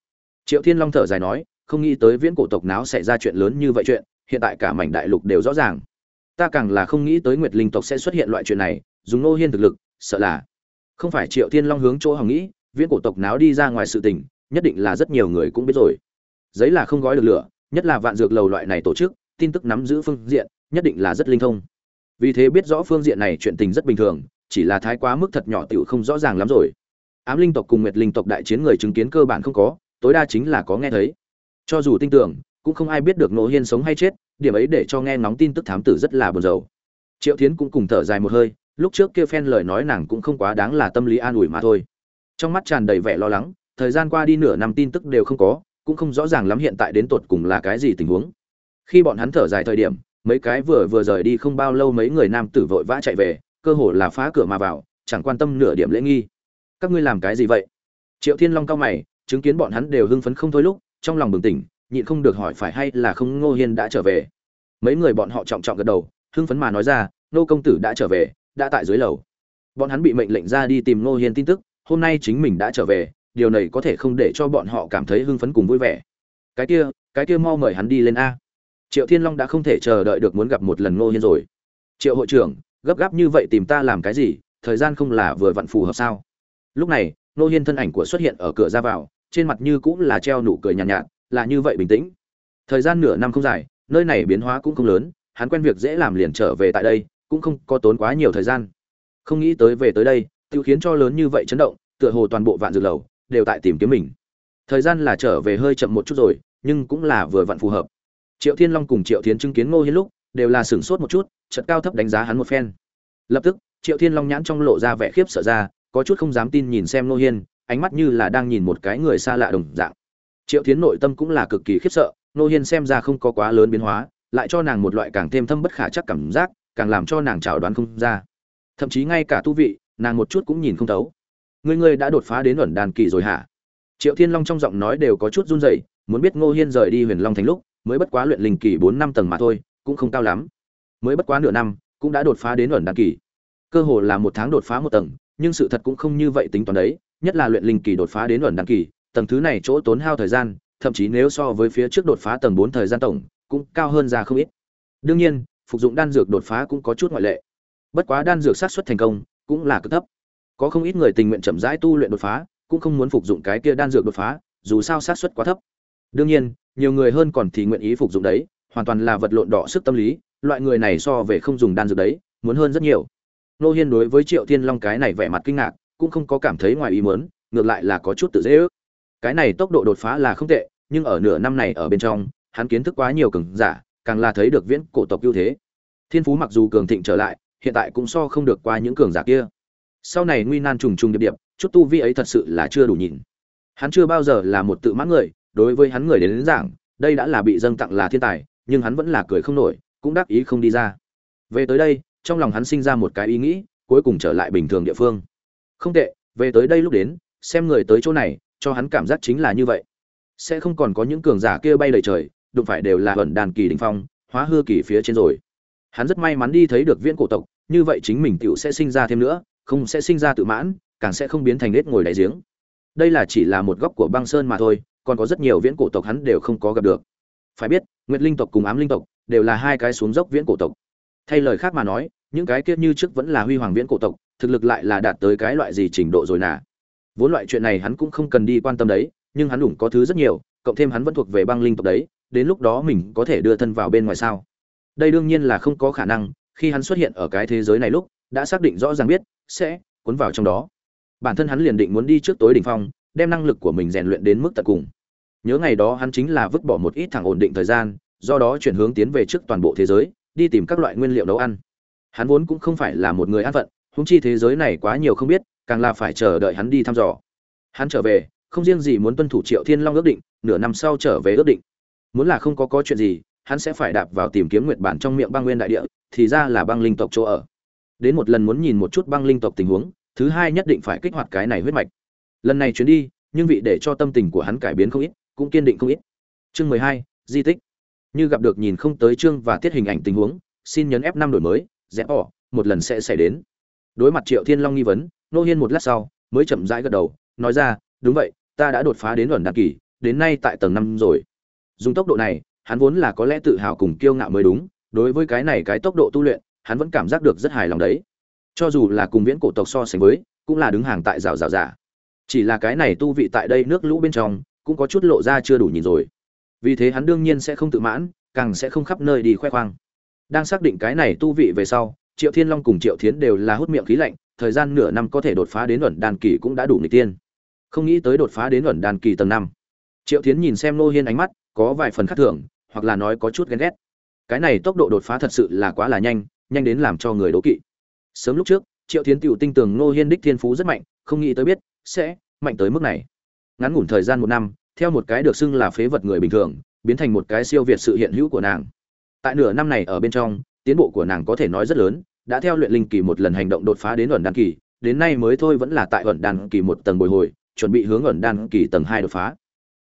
Triệu thiên long thở dài nói, không nghĩ tới viễn cổ tộc náo xảy ra chuyện lớn như vậy chuyện, hiện tại cả mảnh đại lục đều rõ ràng. Ta càng là không nghĩ tới nguyệt linh tộc sẽ xuất hiện loại chuyện này, dùng nô hiên thực lực, sợ là. Không phải triệu thiên long hướng chỗ hòng nghĩ, viễn cổ tộc náo đi ra ngoài sự tình, nhất định là rất nhiều người cũng biết rồi. Giấy là không gói được lửa, nhất là vạn dược lầu loại này tổ chức, tin tức nắm giữ phương diện, nhất định là rất linh thông. Vì thế biết rõ phương diện này chuyện tình rất bình thường, chỉ là thái quá mức thật nhỏ tiểu không rõ ràng lắm rồi ám linh tộc cùng nguyệt linh tộc đại chiến người chứng kiến cơ bản không có, tối đa chính là có nghe thấy. Cho dù tin tưởng, cũng không ai biết được Nỗ hiên sống hay chết, điểm ấy để cho nghe ngóng tin tức thám tử rất là buồn rầu. Triệu thiến cũng cùng thở dài một hơi, lúc trước kia phen lời nói nàng cũng không quá đáng là tâm lý an ủi mà thôi. Trong mắt tràn đầy vẻ lo lắng, thời gian qua đi nửa năm tin tức đều không có, cũng không rõ ràng lắm hiện tại đến tột cùng là cái gì tình huống. Khi bọn hắn thở dài thời điểm, mấy cái vừa vừa rời đi không bao lâu mấy người nam tử vội vã chạy về, cơ hồ là phá cửa mà vào, chẳng quan tâm nửa điểm lễ nghi các ngươi làm cái gì vậy? Triệu thiên long cao mày, chứng kiến bọn hắn đều hưng phấn không thôi lúc, trong lòng bừng tỉnh, nhịn không được hỏi phải hay là không ngô hiên đã trở về. Mấy người bọn họ trọng trọng gật đầu, hưng phấn mà nói ra, nô công tử đã trở về, đã tại dưới lầu. Bọn hắn bị mệnh lệnh ra đi tìm ngô hiên tin tức, hôm nay chính mình đã trở về, điều này có thể không để cho bọn họ cảm thấy hưng phấn cùng vui vẻ. Cái kia cái kia mau mời hắn đi lên a. Triệu thiên long đã không thể chờ đợi được muốn gặp một lần ngô hiên rồi. Triệu hội trưởng, gấp gáp như vậy tìm ta làm cái gì, thời gian không là vừa vặn phù hợp sao? Lúc này nô hiên thân ảnh của xuất hiện ở cửa ra vào trên mặt như cũng là treo nụ cười nhàn nhạt, nhạt là như vậy bình tĩnh. Thời gian nửa năm không dài nơi này biến hóa cũng không lớn hắn quen việc dễ làm liền trở về tại đây cũng không có tốn quá nhiều thời gian. Không nghĩ tới về tới đây tự khiến cho lớn như vậy chấn động tựa hồ toàn bộ vạn dược lầu đều tại tìm kiếm mình. Thời gian là trở về hơi chậm một chút rồi nhưng cũng là vừa vặn phù hợp. Triệu thiên long cùng triệu thiến chứng kiến ngô hiên lúc đều là sửng sốt một chút chật cao thấp đánh giá hắn một phen. Lập tức triệu thiên long nhãn trong lộ ra vẻ khiếp sợ ra có chút không dám tin nhìn xem ngô hiên, ánh mắt như là đang nhìn một cái người xa lạ đồng dạng. Triệu thiến nội tâm cũng là cực kỳ khiếp sợ, ngô hiên xem ra không có quá lớn biến hóa, lại cho nàng một loại càng thêm thâm bất khả chắc cảm giác, càng làm cho nàng chào đoán không ra. Thậm chí ngay cả tu vị, nàng một chút cũng nhìn không thấu. Ngươi ngươi đã đột phá đến ẩn đàn kỳ rồi hả? Triệu thiên long trong giọng nói đều có chút run rẩy, muốn biết ngô hiên rời đi huyền long thành lúc, mới bất quá luyện linh kỳ bốn năm tầng mà thôi, cũng không cao lắm. Mới bất quá nửa năm, cũng đã đột phá đến ẩn đàn kỳ. Cơ hồ là một tháng đột phá một tầng nhưng sự thật cũng không như vậy tính toán đấy, nhất là luyện linh kỳ đột phá đến ẩn đan kỳ, tầng thứ này chỗ tốn hao thời gian, thậm chí nếu so với phía trước đột phá tầng bốn thời gian tổng, cũng cao hơn ra không ít. Đương nhiên, phục dụng đan dược đột phá cũng có chút ngoại lệ. Bất quá đan dược sát xuất thành công cũng là cực thấp. Có không ít người tình nguyện chậm rãi tu luyện đột phá, cũng không muốn phục dụng cái kia đan dược đột phá, dù sao sát xuất quá thấp. Đương nhiên, nhiều người hơn còn thì nguyện ý phục dụng đấy, hoàn toàn là vật lộn đỏ sức tâm lý, loại người này so về không dùng đan dược đấy, muốn hơn rất nhiều nô hiên đối với triệu thiên long cái này vẻ mặt kinh ngạc cũng không có cảm thấy ngoài ý muốn ngược lại là có chút tự dễ ước. Cái này tốc độ đột phá là không tệ nhưng ở nửa năm này ở bên trong hắn kiến thức quá nhiều cường giả càng là thấy được viễn cổ tộc ưu thế. Thiên phú mặc dù cường thịnh trở lại hiện tại cũng so không được qua những cường giả kia. Sau này nguy nan trùng trùng điệp điệp chút tu vi ấy thật sự là chưa đủ nhìn. Hắn chưa bao giờ là một tự mãn người đối với hắn người đến, đến giảng đây đã là bị dâng tặng là thiên tài nhưng hắn vẫn là cười không nổi cũng đắc ý không đi ra. Về tới đây trong lòng hắn sinh ra một cái ý nghĩ, cuối cùng trở lại bình thường địa phương. Không tệ, về tới đây lúc đến, xem người tới chỗ này, cho hắn cảm giác chính là như vậy. Sẽ không còn có những cường giả kia bay đầy trời, đụng phải đều là vận đàn kỳ đình phong, hóa hư kỳ phía trên rồi. Hắn rất may mắn đi thấy được viễn cổ tộc, như vậy chính mình tựu sẽ sinh ra thêm nữa, không sẽ sinh ra tự mãn, càng sẽ không biến thành nết ngồi đáy giếng. Đây là chỉ là một góc của băng sơn mà thôi, còn có rất nhiều viễn cổ tộc hắn đều không có gặp được. Phải biết, nguyệt linh tộc cùng ám linh tộc đều là hai cái xuống dốc viễn cổ tộc thay lời khác mà nói, những cái kia như trước vẫn là huy hoàng viễn cổ tộc, thực lực lại là đạt tới cái loại gì trình độ rồi nà vốn loại chuyện này hắn cũng không cần đi quan tâm đấy, nhưng hắn đủng có thứ rất nhiều, cộng thêm hắn vẫn thuộc về băng linh tộc đấy, đến lúc đó mình có thể đưa thân vào bên ngoài sao? Đây đương nhiên là không có khả năng, khi hắn xuất hiện ở cái thế giới này lúc, đã xác định rõ ràng biết sẽ cuốn vào trong đó. Bản thân hắn liền định muốn đi trước tối đỉnh phong, đem năng lực của mình rèn luyện đến mức tận cùng. Nhớ ngày đó hắn chính là vứt bỏ một ít thẳng ổn định thời gian, do đó chuyển hướng tiến về trước toàn bộ thế giới đi tìm các loại nguyên liệu nấu ăn. Hắn vốn cũng không phải là một người an phận húng chi thế giới này quá nhiều không biết, càng là phải chờ đợi hắn đi thăm dò. Hắn trở về, không riêng gì muốn tuân thủ triệu thiên long ước định, nửa năm sau trở về ước định. Muốn là không có có chuyện gì, hắn sẽ phải đạp vào tìm kiếm nguyệt bản trong miệng băng nguyên đại địa, thì ra là băng linh tộc chỗ ở. Đến một lần muốn nhìn một chút băng linh tộc tình huống, thứ hai nhất định phải kích hoạt cái này huyết mạch. Lần này chuyến đi, nhưng vị để cho tâm tình của hắn cải biến không ít, cũng kiên định không ít. Chương mười hai, di tích như gặp được nhìn không tới chương và tiết hình ảnh tình huống, xin nhấn f năm đổi mới rẽ bỏ, một lần sẽ xảy đến. Đối mặt triệu thiên long nghi vấn, nô hiên một lát sau, mới chậm rãi gật đầu, nói ra, đúng vậy, ta đã đột phá đến luận đăng kỳ, đến nay tại tầng năm rồi. Dùng tốc độ này, hắn vốn là có lẽ tự hào cùng kiêu ngạo mới đúng, đối với cái này cái tốc độ tu luyện, hắn vẫn cảm giác được rất hài lòng đấy. Cho dù là cùng viễn cổ tộc so sánh với, cũng là đứng hàng tại rào rào giả. Chỉ là cái này tu vị tại đây nước lũ bên trong, cũng có chút lộ ra chưa đủ nhìn rồi vì thế hắn đương nhiên sẽ không tự mãn, càng sẽ không khắp nơi đi khoe khoang. Đang xác định cái này tu vị về sau, triệu thiên long cùng triệu thiến đều là hút miệng khí lạnh, thời gian nửa năm có thể đột phá đến ẩn đàn kỳ cũng đã đủ nghịch tiên. Không nghĩ tới đột phá đến ẩn đàn kỳ tầng năm. Triệu thiến nhìn xem nô hiên ánh mắt, có vài phần khác thường, hoặc là nói có chút ghen ghét. Cái này tốc độ đột phá thật sự là quá là nhanh nhanh đến làm cho người đố kỵ. Sớm lúc trước, triệu thiến tựu tinh tường nô hiên đích thiên phú rất mạnh, không nghĩ tới biết, sẽ mạnh tới mức này. Ngắn ngủn thời gian một năm theo một cái được xưng là phế vật người bình thường, biến thành một cái siêu việt sự hiện hữu của nàng. Tại nửa năm này ở bên trong, tiến bộ của nàng có thể nói rất lớn, đã theo luyện linh kỳ một lần hành động đột phá đến ẩn đan kỳ, đến nay mới thôi vẫn là tại ẩn đan kỳ một tầng bồi hồi, chuẩn bị hướng ẩn đan kỳ tầng hai đột phá.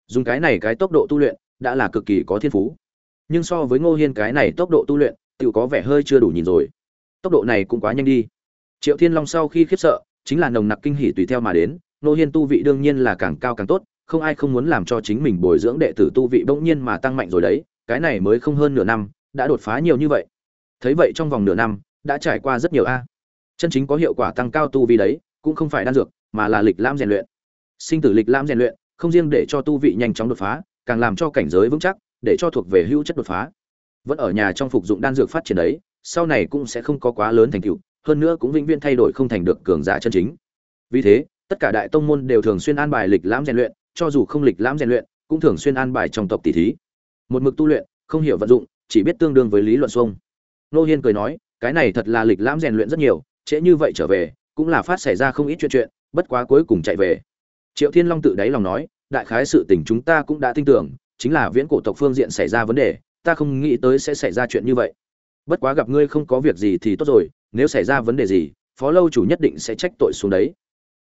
Dùng cái này cái tốc độ tu luyện, đã là cực kỳ có thiên phú. Nhưng so với ngô hiên cái này tốc độ tu luyện tự có vẻ hơi chưa đủ nhìn rồi. Tốc độ này cũng quá nhanh đi. Triệu thiên long sau khi khiếp sợ, chính là nồng nặc kinh hỉ tùy theo mà đến, ngô hiên tu vị đương nhiên là càng cao càng tốt không ai không muốn làm cho chính mình bồi dưỡng đệ tử tu vị bỗng nhiên mà tăng mạnh rồi đấy, cái này mới không hơn nửa năm, đã đột phá nhiều như vậy. Thấy vậy trong vòng nửa năm, đã trải qua rất nhiều a. Chân chính có hiệu quả tăng cao tu vi đấy, cũng không phải đan dược, mà là lịch lãm rèn luyện. Sinh tử lịch lãm rèn luyện, không riêng để cho tu vị nhanh chóng đột phá, càng làm cho cảnh giới vững chắc, để cho thuộc về hữu chất đột phá. Vẫn ở nhà trong phục dụng đan dược phát triển đấy, sau này cũng sẽ không có quá lớn thành tựu, hơn nữa cũng vĩnh viễn thay đổi không thành được cường giả chân chính. Vì thế, tất cả đại tông môn đều thường xuyên an bài lịch lãm rèn luyện cho dù không lịch lãm rèn luyện, cũng thường xuyên an bài trong tộc tỷ thí. Một mực tu luyện, không hiểu vận dụng, chỉ biết tương đương với lý luận xuông. Nô hiên cười nói, cái này thật là lịch lãm rèn luyện rất nhiều, trễ như vậy trở về, cũng là phát xảy ra không ít chuyện chuyện, bất quá cuối cùng chạy về. Triệu thiên long tự đáy lòng nói, đại khái sự tình chúng ta cũng đã tin tưởng, chính là viễn cổ tộc phương diện xảy ra vấn đề, ta không nghĩ tới sẽ xảy ra chuyện như vậy. Bất quá gặp ngươi không có việc gì thì tốt rồi, nếu xảy ra vấn đề gì, phó lâu chủ nhất định sẽ trách tội xuống đấy.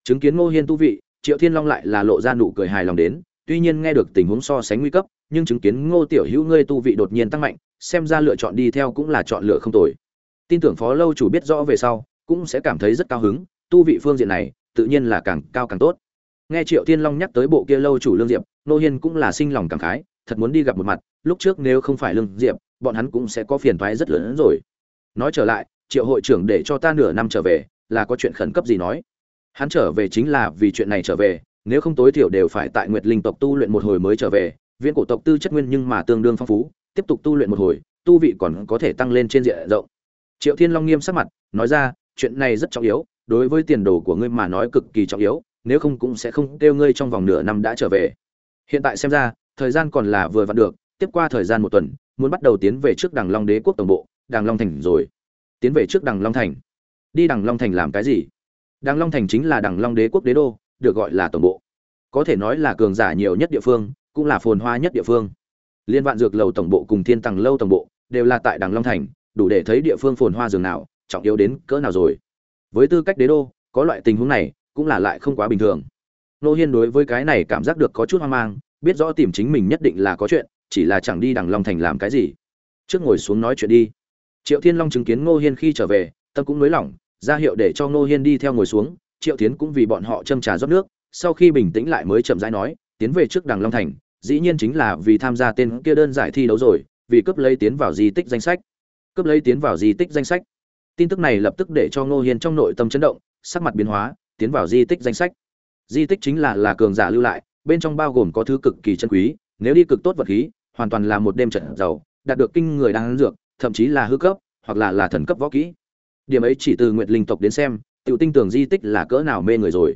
Chứng kiến ngô hiên tu vị triệu thiên long lại là lộ ra nụ cười hài lòng đến, tuy nhiên nghe được tình huống so sánh nguy cấp, nhưng chứng kiến ngô tiểu hữu ngươi tu vị đột nhiên tăng mạnh, xem ra lựa chọn đi theo cũng là chọn lựa không tồi. Tin tưởng phó lâu chủ biết rõ về sau, cũng sẽ cảm thấy rất cao hứng, tu vị phương diện này, tự nhiên là càng cao càng tốt. Nghe triệu thiên long nhắc tới bộ kia lâu chủ lương diệp, nô hiên cũng là sinh lòng cảm khái, thật muốn đi gặp một mặt, lúc trước nếu không phải lương diệp, bọn hắn cũng sẽ có phiền toái rất lớn hơn rồi. Nói trở lại, triệu hội trưởng để cho ta nửa năm trở về, là có chuyện khẩn cấp gì nói hắn trở về chính là vì chuyện này trở về, nếu không tối thiểu đều phải tại nguyệt linh tộc tu luyện một hồi mới trở về, viễn cổ tộc tư chất nguyên nhưng mà tương đương phong phú, tiếp tục tu luyện một hồi, tu vị còn có thể tăng lên trên diện rộng. Triệu thiên long nghiêm sắc mặt, nói ra, chuyện này rất trọng yếu, đối với tiền đồ của ngươi mà nói cực kỳ trọng yếu, nếu không cũng sẽ không kêu ngươi trong vòng nửa năm đã trở về. Hiện tại xem ra, thời gian còn là vừa vặn được, tiếp qua thời gian một tuần, muốn bắt đầu tiến về trước đằng long đế quốc tổng bộ, đằng long thành rồi. Tiến về trước đằng long thành. Đi đằng long thành làm cái gì? Đàng long thành chính là Đàng long đế quốc đế đô, được gọi là tổng bộ. Có thể nói là cường giả nhiều nhất địa phương, cũng là phồn hoa nhất địa phương. Liên vạn dược lầu tổng bộ cùng thiên tầng lâu tổng bộ đều là tại Đàng long thành, đủ để thấy địa phương phồn hoa dường nào, trọng yếu đến cỡ nào rồi. Với tư cách đế đô, có loại tình huống này cũng là lại không quá bình thường. Nô hiên đối với cái này cảm giác được có chút hoang mang, biết rõ tìm chính mình nhất định là có chuyện, chỉ là chẳng đi đằng long thành làm cái gì. Trước ngồi xuống nói chuyện đi. Triệu thiên long chứng kiến ngô hiên khi trở về, tâm cũng nới lỏng ra hiệu để cho ngô hiên đi theo ngồi xuống, triệu tiến cũng vì bọn họ châm trà rót nước, sau khi bình tĩnh lại mới chậm rãi nói, tiến về trước đằng long thành, dĩ nhiên chính là vì tham gia tên kia đơn giải thi đấu rồi, vì cấp lấy tiến vào di tích danh sách. Cấp lấy tiến vào di tích danh sách. Tin tức này lập tức để cho ngô hiên trong nội tâm chấn động, sắc mặt biến hóa, tiến vào di tích danh sách. Di tích chính là là cường giả lưu lại, bên trong bao gồm có thứ cực kỳ chân quý, nếu đi cực tốt vật khí, hoàn toàn là một đêm trận giàu, đạt được kinh người đáng dược, thậm chí là hư cấp, hoặc là là thần cấp võ kỹ điểm ấy chỉ từ nguyệt linh tộc đến xem, tiểu tinh tưởng di tích là cỡ nào mê người rồi.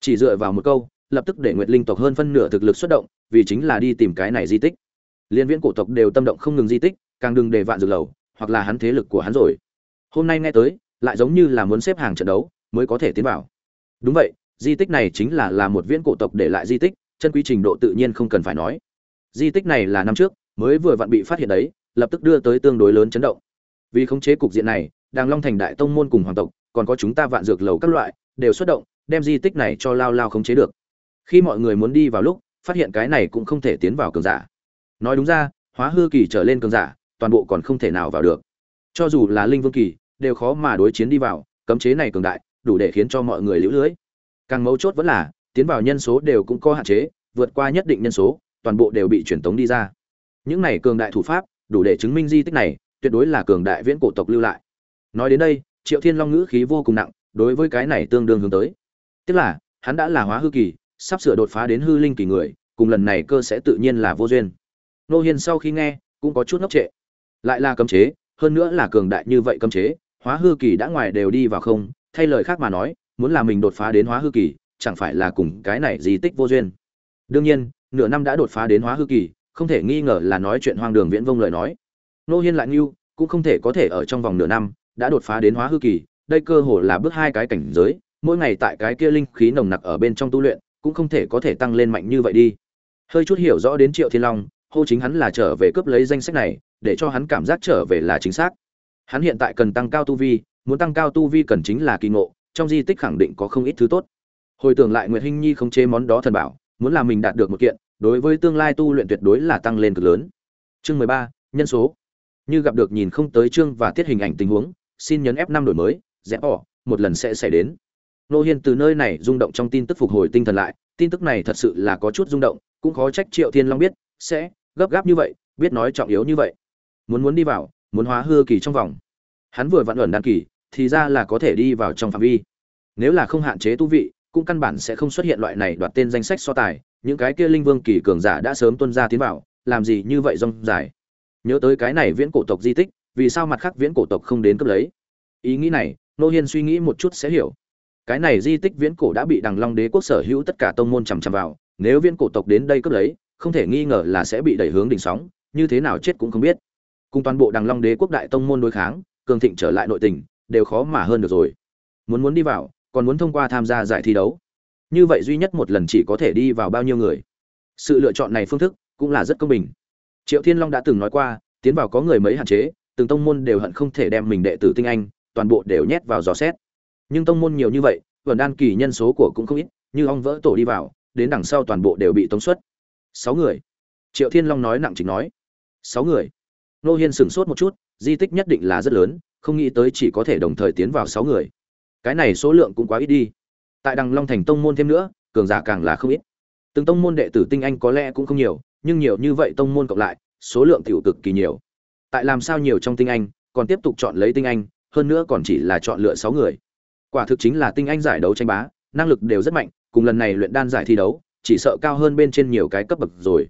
Chỉ dựa vào một câu, lập tức để nguyệt linh tộc hơn phân nửa thực lực xuất động, vì chính là đi tìm cái này di tích. Liên viễn cổ tộc đều tâm động không ngừng di tích, càng đừng để vạn dược lầu, hoặc là hắn thế lực của hắn rồi. Hôm nay nghe tới, lại giống như là muốn xếp hàng trận đấu, mới có thể tiến vào. Đúng vậy, di tích này chính là là một viễn cổ tộc để lại di tích, chân quy trình độ tự nhiên không cần phải nói. Di tích này là năm trước, mới vừa vặn bị phát hiện đấy, lập tức đưa tới tương đối lớn chấn động. Vì khống chế cục diện này đàng long thành đại tông môn cùng hoàng tộc, còn có chúng ta vạn dược lầu các loại, đều xuất động, đem di tích này cho lao lao khống chế được. Khi mọi người muốn đi vào lúc, phát hiện cái này cũng không thể tiến vào cường giả. Nói đúng ra, hóa hư kỳ trở lên cường giả, toàn bộ còn không thể nào vào được. Cho dù là linh vương kỳ, đều khó mà đối chiến đi vào, cấm chế này cường đại, đủ để khiến cho mọi người liễu lưới. Càng mấu chốt vẫn là, tiến vào nhân số đều cũng có hạn chế, vượt qua nhất định nhân số, toàn bộ đều bị truyền tống đi ra. Những này cường đại thủ pháp, đủ để chứng minh di tích này, tuyệt đối là cường đại viễn cổ tộc lưu lại nói đến đây, triệu thiên long ngữ khí vô cùng nặng, đối với cái này tương đương hướng tới. Tức là, hắn đã là hóa hư kỳ, sắp sửa đột phá đến hư linh kỳ người, cùng lần này cơ sẽ tự nhiên là vô duyên. Nô hiền sau khi nghe, cũng có chút ngốc trệ. Lại là cấm chế, hơn nữa là cường đại như vậy cấm chế, hóa hư kỳ đã ngoài đều đi vào không, thay lời khác mà nói, muốn là mình đột phá đến hóa hư kỳ, chẳng phải là cùng cái này di tích vô duyên. Đương nhiên, nửa năm đã đột phá đến hóa hư kỳ, không thể nghi ngờ là nói chuyện hoang đường viễn vông lời nói. Nô hiên lại như cũng không thể có thể ở trong vòng nửa năm đã đột phá đến hóa hư kỳ, đây cơ hồ là bước hai cái cảnh giới, mỗi ngày tại cái kia linh khí nồng nặc ở bên trong tu luyện, cũng không thể có thể tăng lên mạnh như vậy đi. Hơi chút hiểu rõ đến triệu thiên long, hô chính hắn là trở về cướp lấy danh sách này, để cho hắn cảm giác trở về là chính xác. Hắn hiện tại cần tăng cao tu vi, muốn tăng cao tu vi cần chính là kỳ ngộ, trong di tích khẳng định có không ít thứ tốt. Hồi tưởng lại nguyệt hinh nhi không chế món đó thần bảo, muốn làm mình đạt được một kiện, đối với tương lai tu luyện tuyệt đối là tăng lên cực lớn. Chương mười ba, nhân số. Như gặp được nhìn không tới chương và tiết hình ảnh tình huống xin nhấn f năm đổi mới rẽ bỏ, một lần sẽ xảy đến. Nô hiên từ nơi này rung động trong tin tức phục hồi tinh thần lại, tin tức này thật sự là có chút rung động, cũng khó trách triệu thiên long biết, sẽ, gấp gáp như vậy, biết nói trọng yếu như vậy. Muốn muốn đi vào, muốn hóa hư kỳ trong vòng. Hắn vừa vặn ẩn đan kỳ, thì ra là có thể đi vào trong phạm vi. Nếu là không hạn chế tu vị, cũng căn bản sẽ không xuất hiện loại này đoạt tên danh sách so tài, những cái kia linh vương kỳ cường giả đã sớm tuân ra tiến vào, làm gì như vậy rong dài. Nhớ tới cái này viễn cổ tộc di tích vì sao mặt khác viễn cổ tộc không đến cấp lấy? Ý nghĩ này, nô hiên suy nghĩ một chút sẽ hiểu. Cái này di tích viễn cổ đã bị đằng long đế quốc sở hữu tất cả tông môn chằm chằm vào, nếu viễn cổ tộc đến đây cấp lấy, không thể nghi ngờ là sẽ bị đẩy hướng đỉnh sóng, như thế nào chết cũng không biết. Cùng toàn bộ đằng long đế quốc đại tông môn đối kháng, cường thịnh trở lại nội tình, đều khó mà hơn được rồi. Muốn muốn đi vào, còn muốn thông qua tham gia giải thi đấu. Như vậy duy nhất một lần chỉ có thể đi vào bao nhiêu người? Sự lựa chọn này phương thức cũng là rất công bình. Triệu thiên long đã từng nói qua, tiến vào có người mấy hạn chế từng tông môn đều hận không thể đem mình đệ tử tinh anh, toàn bộ đều nhét vào dò xét. Nhưng tông môn nhiều như vậy, vần đan kỳ nhân số của cũng không ít, như ong vỡ tổ đi vào, đến đằng sau toàn bộ đều bị tống xuất. Sáu người. Triệu thiên long nói nặng chính nói. Sáu người. Nô hiên sửng sốt một chút, di tích nhất định là rất lớn, không nghĩ tới chỉ có thể đồng thời tiến vào sáu người. Cái này số lượng cũng quá ít đi. Tại đằng long thành tông môn thêm nữa, cường giả càng là không ít. Từng tông môn đệ tử tinh anh có lẽ cũng không nhiều, nhưng nhiều như vậy tông môn cộng lại, số lượng tiểu cực kỳ nhiều tại làm sao nhiều trong tinh anh, còn tiếp tục chọn lấy tinh anh, hơn nữa còn chỉ là chọn lựa sáu người. Quả thực chính là tinh anh giải đấu tranh bá, năng lực đều rất mạnh, cùng lần này luyện đan giải thi đấu, chỉ sợ cao hơn bên trên nhiều cái cấp bậc rồi.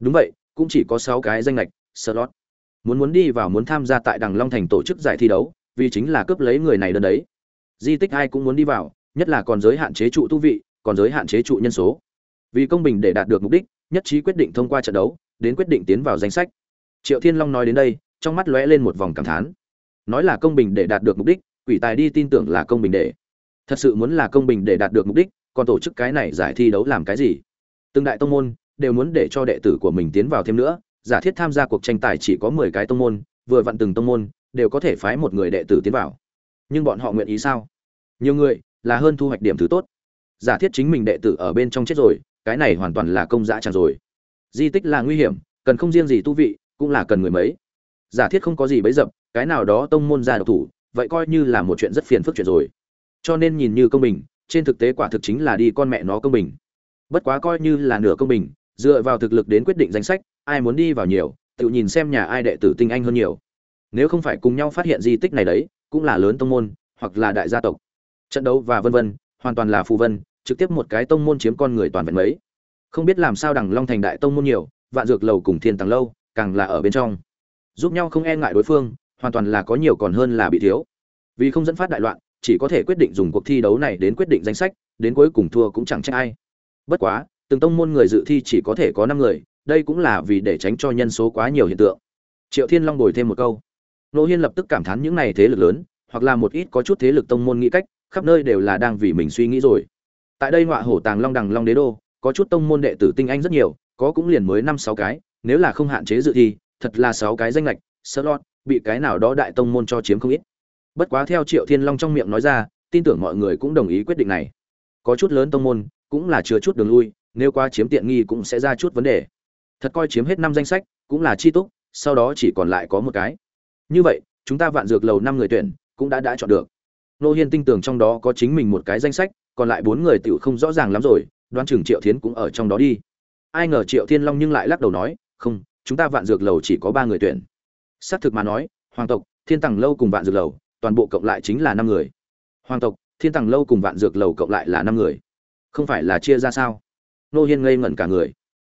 Đúng vậy, cũng chỉ có sáu cái danh lệch slot. Muốn muốn đi vào muốn tham gia tại đằng long thành tổ chức giải thi đấu, vì chính là cướp lấy người này đơn đấy. Di tích ai cũng muốn đi vào, nhất là còn giới hạn chế trụ tu vị, còn giới hạn chế trụ nhân số. Vì công bình để đạt được mục đích, nhất trí quyết định thông qua trận đấu, đến quyết định tiến vào danh sách triệu thiên long nói đến đây, trong mắt lóe lên một vòng cảm thán. Nói là công bình để đạt được mục đích, quỷ tài đi tin tưởng là công bình để. Thật sự muốn là công bình để đạt được mục đích, còn tổ chức cái này giải thi đấu làm cái gì? Từng đại tông môn đều muốn để cho đệ tử của mình tiến vào thêm nữa, giả thiết tham gia cuộc tranh tài chỉ có mười cái tông môn, vừa vặn từng tông môn đều có thể phái một người đệ tử tiến vào. Nhưng bọn họ nguyện ý sao? Nhiều người là hơn thu hoạch điểm thứ tốt. Giả thiết chính mình đệ tử ở bên trong chết rồi, cái này hoàn toàn là công dã chẳng rồi. Di tích là nguy hiểm, cần không riêng gì tu vị cũng là cần người mấy. Giả thiết không có gì bấy dập, cái nào đó tông môn ra độc thủ, vậy coi như là một chuyện rất phiền phức chuyện rồi. Cho nên nhìn như công bình, trên thực tế quả thực chính là đi con mẹ nó công bình. Bất quá coi như là nửa công bình, dựa vào thực lực đến quyết định danh sách, ai muốn đi vào nhiều, tự nhìn xem nhà ai đệ tử tinh anh hơn nhiều. Nếu không phải cùng nhau phát hiện di tích này đấy, cũng là lớn tông môn, hoặc là đại gia tộc. Trận đấu và vân vân, hoàn toàn là phù vân, trực tiếp một cái tông môn chiếm con người toàn vẹn mấy. Không biết làm sao đằng long thành đại tông môn nhiều, vạn dược lầu cùng thiên tàng lâu càng là ở bên trong. Giúp nhau không e ngại đối phương, hoàn toàn là có nhiều còn hơn là bị thiếu. Vì không dẫn phát đại loạn, chỉ có thể quyết định dùng cuộc thi đấu này đến quyết định danh sách, đến cuối cùng thua cũng chẳng trách ai. Bất quá, từng tông môn người dự thi chỉ có thể có năm người, đây cũng là vì để tránh cho nhân số quá nhiều hiện tượng. Triệu thiên long bồi thêm một câu. Nô hiên lập tức cảm thán những này thế lực lớn, hoặc là một ít có chút thế lực tông môn nghĩ cách, khắp nơi đều là đang vì mình suy nghĩ rồi. Tại đây ngọa hổ tàng long đằng long đế đô, có chút tông môn đệ tử tinh anh rất nhiều, có cũng liền mới năm sáu cái nếu là không hạn chế dự thi, thật là sáu cái danh lệch, slot, bị cái nào đó đại tông môn cho chiếm không ít. Bất quá theo triệu thiên long trong miệng nói ra, tin tưởng mọi người cũng đồng ý quyết định này. Có chút lớn tông môn, cũng là chứa chút đường lui, nếu qua chiếm tiện nghi cũng sẽ ra chút vấn đề. Thật coi chiếm hết năm danh sách, cũng là chi túc, sau đó chỉ còn lại có một cái. Như vậy, chúng ta vạn dược lầu năm người tuyển, cũng đã đã chọn được. Nô hiên tin tưởng trong đó có chính mình một cái danh sách, còn lại bốn người tiểu không rõ ràng lắm rồi, đoán chừng triệu thiến cũng ở trong đó đi. Ai ngờ triệu thiên long nhưng lại lắc đầu nói không, chúng ta vạn dược lầu chỉ có ba người tuyển. Xác thực mà nói, hoàng tộc, thiên tàng lâu cùng vạn dược lầu, toàn bộ cộng lại chính là năm người. Hoàng tộc, thiên tàng lâu cùng vạn dược lầu cộng lại là năm người. Không phải là chia ra sao? Nô hiên ngây ngẩn cả người.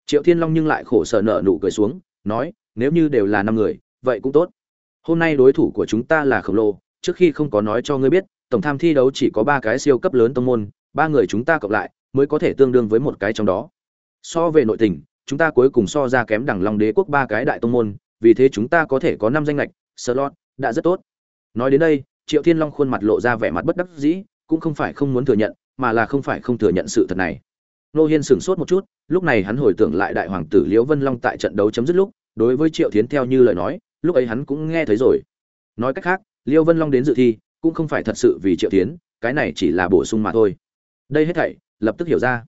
Triệu thiên long nhưng lại khổ sở nở nụ cười xuống, nói, nếu như đều là năm người, vậy cũng tốt. Hôm nay đối thủ của chúng ta là khổng lồ, trước khi không có nói cho ngươi biết, tổng tham thi đấu chỉ có ba cái siêu cấp lớn tông môn, ba người chúng ta cộng lại, mới có thể tương đương với một cái trong đó. So về nội tình chúng ta cuối cùng so ra kém đẳng long đế quốc ba cái đại tông môn, vì thế chúng ta có thể có năm danh lệch slot, đã rất tốt. Nói đến đây, triệu thiên long khuôn mặt lộ ra vẻ mặt bất đắc dĩ, cũng không phải không muốn thừa nhận, mà là không phải không thừa nhận sự thật này. Nô hiên sửng sốt một chút, lúc này hắn hồi tưởng lại đại hoàng tử liễu vân long tại trận đấu chấm dứt lúc, đối với triệu thiến theo như lời nói, lúc ấy hắn cũng nghe thấy rồi. Nói cách khác, liễu vân long đến dự thi, cũng không phải thật sự vì triệu thiến, cái này chỉ là bổ sung mà thôi. Đây hết thảy, lập tức hiểu ra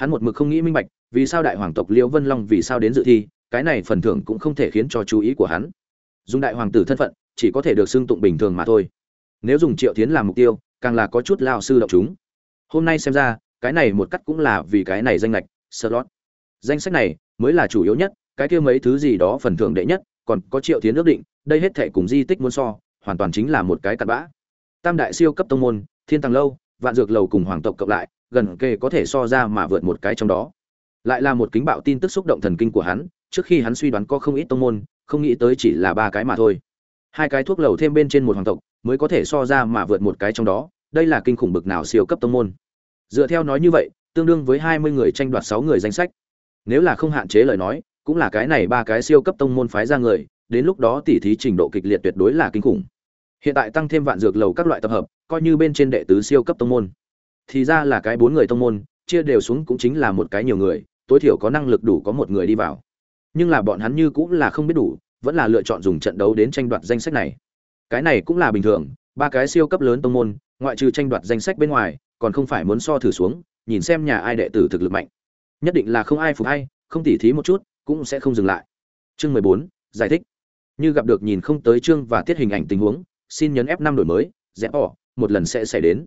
hắn một mực không nghĩ minh bạch, vì sao đại hoàng tộc liễu vân long vì sao đến dự thi, cái này phần thưởng cũng không thể khiến cho chú ý của hắn. Dùng đại hoàng tử thân phận, chỉ có thể được xưng tụng bình thường mà thôi. Nếu dùng triệu thiến làm mục tiêu, càng là có chút lao sư động chúng. Hôm nay xem ra, cái này một cắt cũng là vì cái này danh lệch, slot. Danh sách này mới là chủ yếu nhất, cái kia mấy thứ gì đó phần thưởng đệ nhất, còn có triệu thiến ước định, đây hết thể cùng di tích muốn so, hoàn toàn chính là một cái cặn bã. Tam đại siêu cấp tông môn, thiên tàng lâu, vạn dược lầu cùng hoàng tộc cộng lại gần kề có thể so ra mà vượt một cái trong đó. Lại là một kính bạo tin tức xúc động thần kinh của hắn, trước khi hắn suy đoán có không ít tông môn, không nghĩ tới chỉ là ba cái mà thôi. Hai cái thuốc lầu thêm bên trên một hoàng tộc, mới có thể so ra mà vượt một cái trong đó, đây là kinh khủng bực nào siêu cấp tông môn. Dựa theo nói như vậy, tương đương với hai mươi người tranh đoạt sáu người danh sách. Nếu là không hạn chế lời nói, cũng là cái này ba cái siêu cấp tông môn phái ra người, đến lúc đó tỉ thí trình độ kịch liệt tuyệt đối là kinh khủng. Hiện tại tăng thêm vạn dược lầu các loại tập hợp, coi như bên trên đệ tứ siêu cấp tông môn thì ra là cái bốn người tông môn, chia đều xuống cũng chính là một cái nhiều người, tối thiểu có năng lực đủ có một người đi vào. Nhưng là bọn hắn như cũng là không biết đủ, vẫn là lựa chọn dùng trận đấu đến tranh đoạt danh sách này. Cái này cũng là bình thường, ba cái siêu cấp lớn tông môn, ngoại trừ tranh đoạt danh sách bên ngoài, còn không phải muốn so thử xuống, nhìn xem nhà ai đệ tử thực lực mạnh. Nhất định là không ai phục hay, không tỉ thí một chút, cũng sẽ không dừng lại. Chương mười bốn, giải thích. Như gặp được nhìn không tới chương và tiết hình ảnh tình huống, xin nhấn f năm đổi mới rẽ bỏ, một lần sẽ xảy đến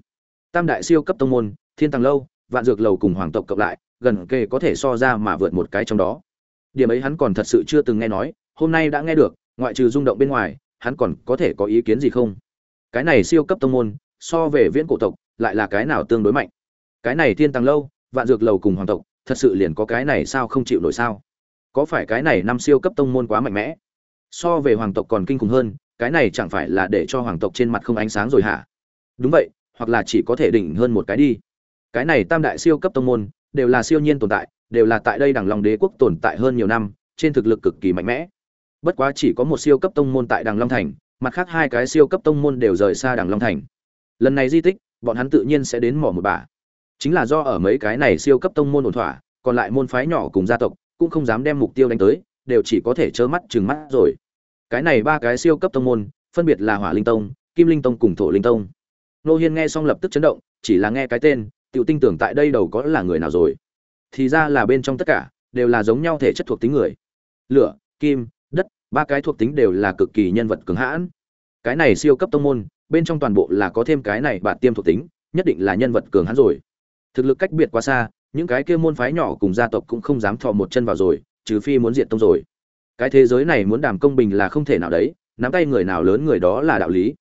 tam đại siêu cấp tông môn, thiên tàng lâu, vạn dược lầu cùng hoàng tộc cộng lại, gần kề có thể so ra mà vượt một cái trong đó. Điểm ấy hắn còn thật sự chưa từng nghe nói, hôm nay đã nghe được, ngoại trừ rung động bên ngoài, hắn còn có thể có ý kiến gì không? Cái này siêu cấp tông môn, so về viễn cổ tộc, lại là cái nào tương đối mạnh? Cái này thiên tàng lâu, vạn dược lầu cùng hoàng tộc, thật sự liền có cái này sao không chịu nổi sao? Có phải cái này năm siêu cấp tông môn quá mạnh mẽ? So về hoàng tộc còn kinh khủng hơn, cái này chẳng phải là để cho hoàng tộc trên mặt không ánh sáng rồi hả? Đúng vậy hoặc là chỉ có thể đỉnh hơn một cái đi. Cái này tam đại siêu cấp tông môn, đều là siêu nhiên tồn tại, đều là tại đây đằng long đế quốc tồn tại hơn nhiều năm, trên thực lực cực kỳ mạnh mẽ. Bất quá chỉ có một siêu cấp tông môn tại đằng long thành, mặt khác hai cái siêu cấp tông môn đều rời xa đằng long thành. Lần này di tích, bọn hắn tự nhiên sẽ đến mỏ một bà. Chính là do ở mấy cái này siêu cấp tông môn ổn thỏa, còn lại môn phái nhỏ cùng gia tộc, cũng không dám đem mục tiêu đánh tới, đều chỉ có thể trơ mắt chừng mắt rồi. Cái này ba cái siêu cấp tông môn, phân biệt là hỏa linh tông, kim linh tông cùng thổ linh tông nô hiên nghe xong lập tức chấn động, chỉ là nghe cái tên tự tin tưởng tại đây đầu có là người nào rồi? Thì ra là bên trong tất cả, đều là giống nhau thể chất thuộc tính người. Lửa, kim, đất, ba cái thuộc tính đều là cực kỳ nhân vật cứng hãn. Cái này siêu cấp tông môn, bên trong toàn bộ là có thêm cái này bạn tiêm thuộc tính, nhất định là nhân vật cường hãn rồi. Thực lực cách biệt quá xa, những cái kia môn phái nhỏ cùng gia tộc cũng không dám thò một chân vào rồi, trừ phi muốn diện tông rồi. Cái thế giới này muốn đảm công bình là không thể nào đấy, nắm tay người nào lớn người đó là đạo lý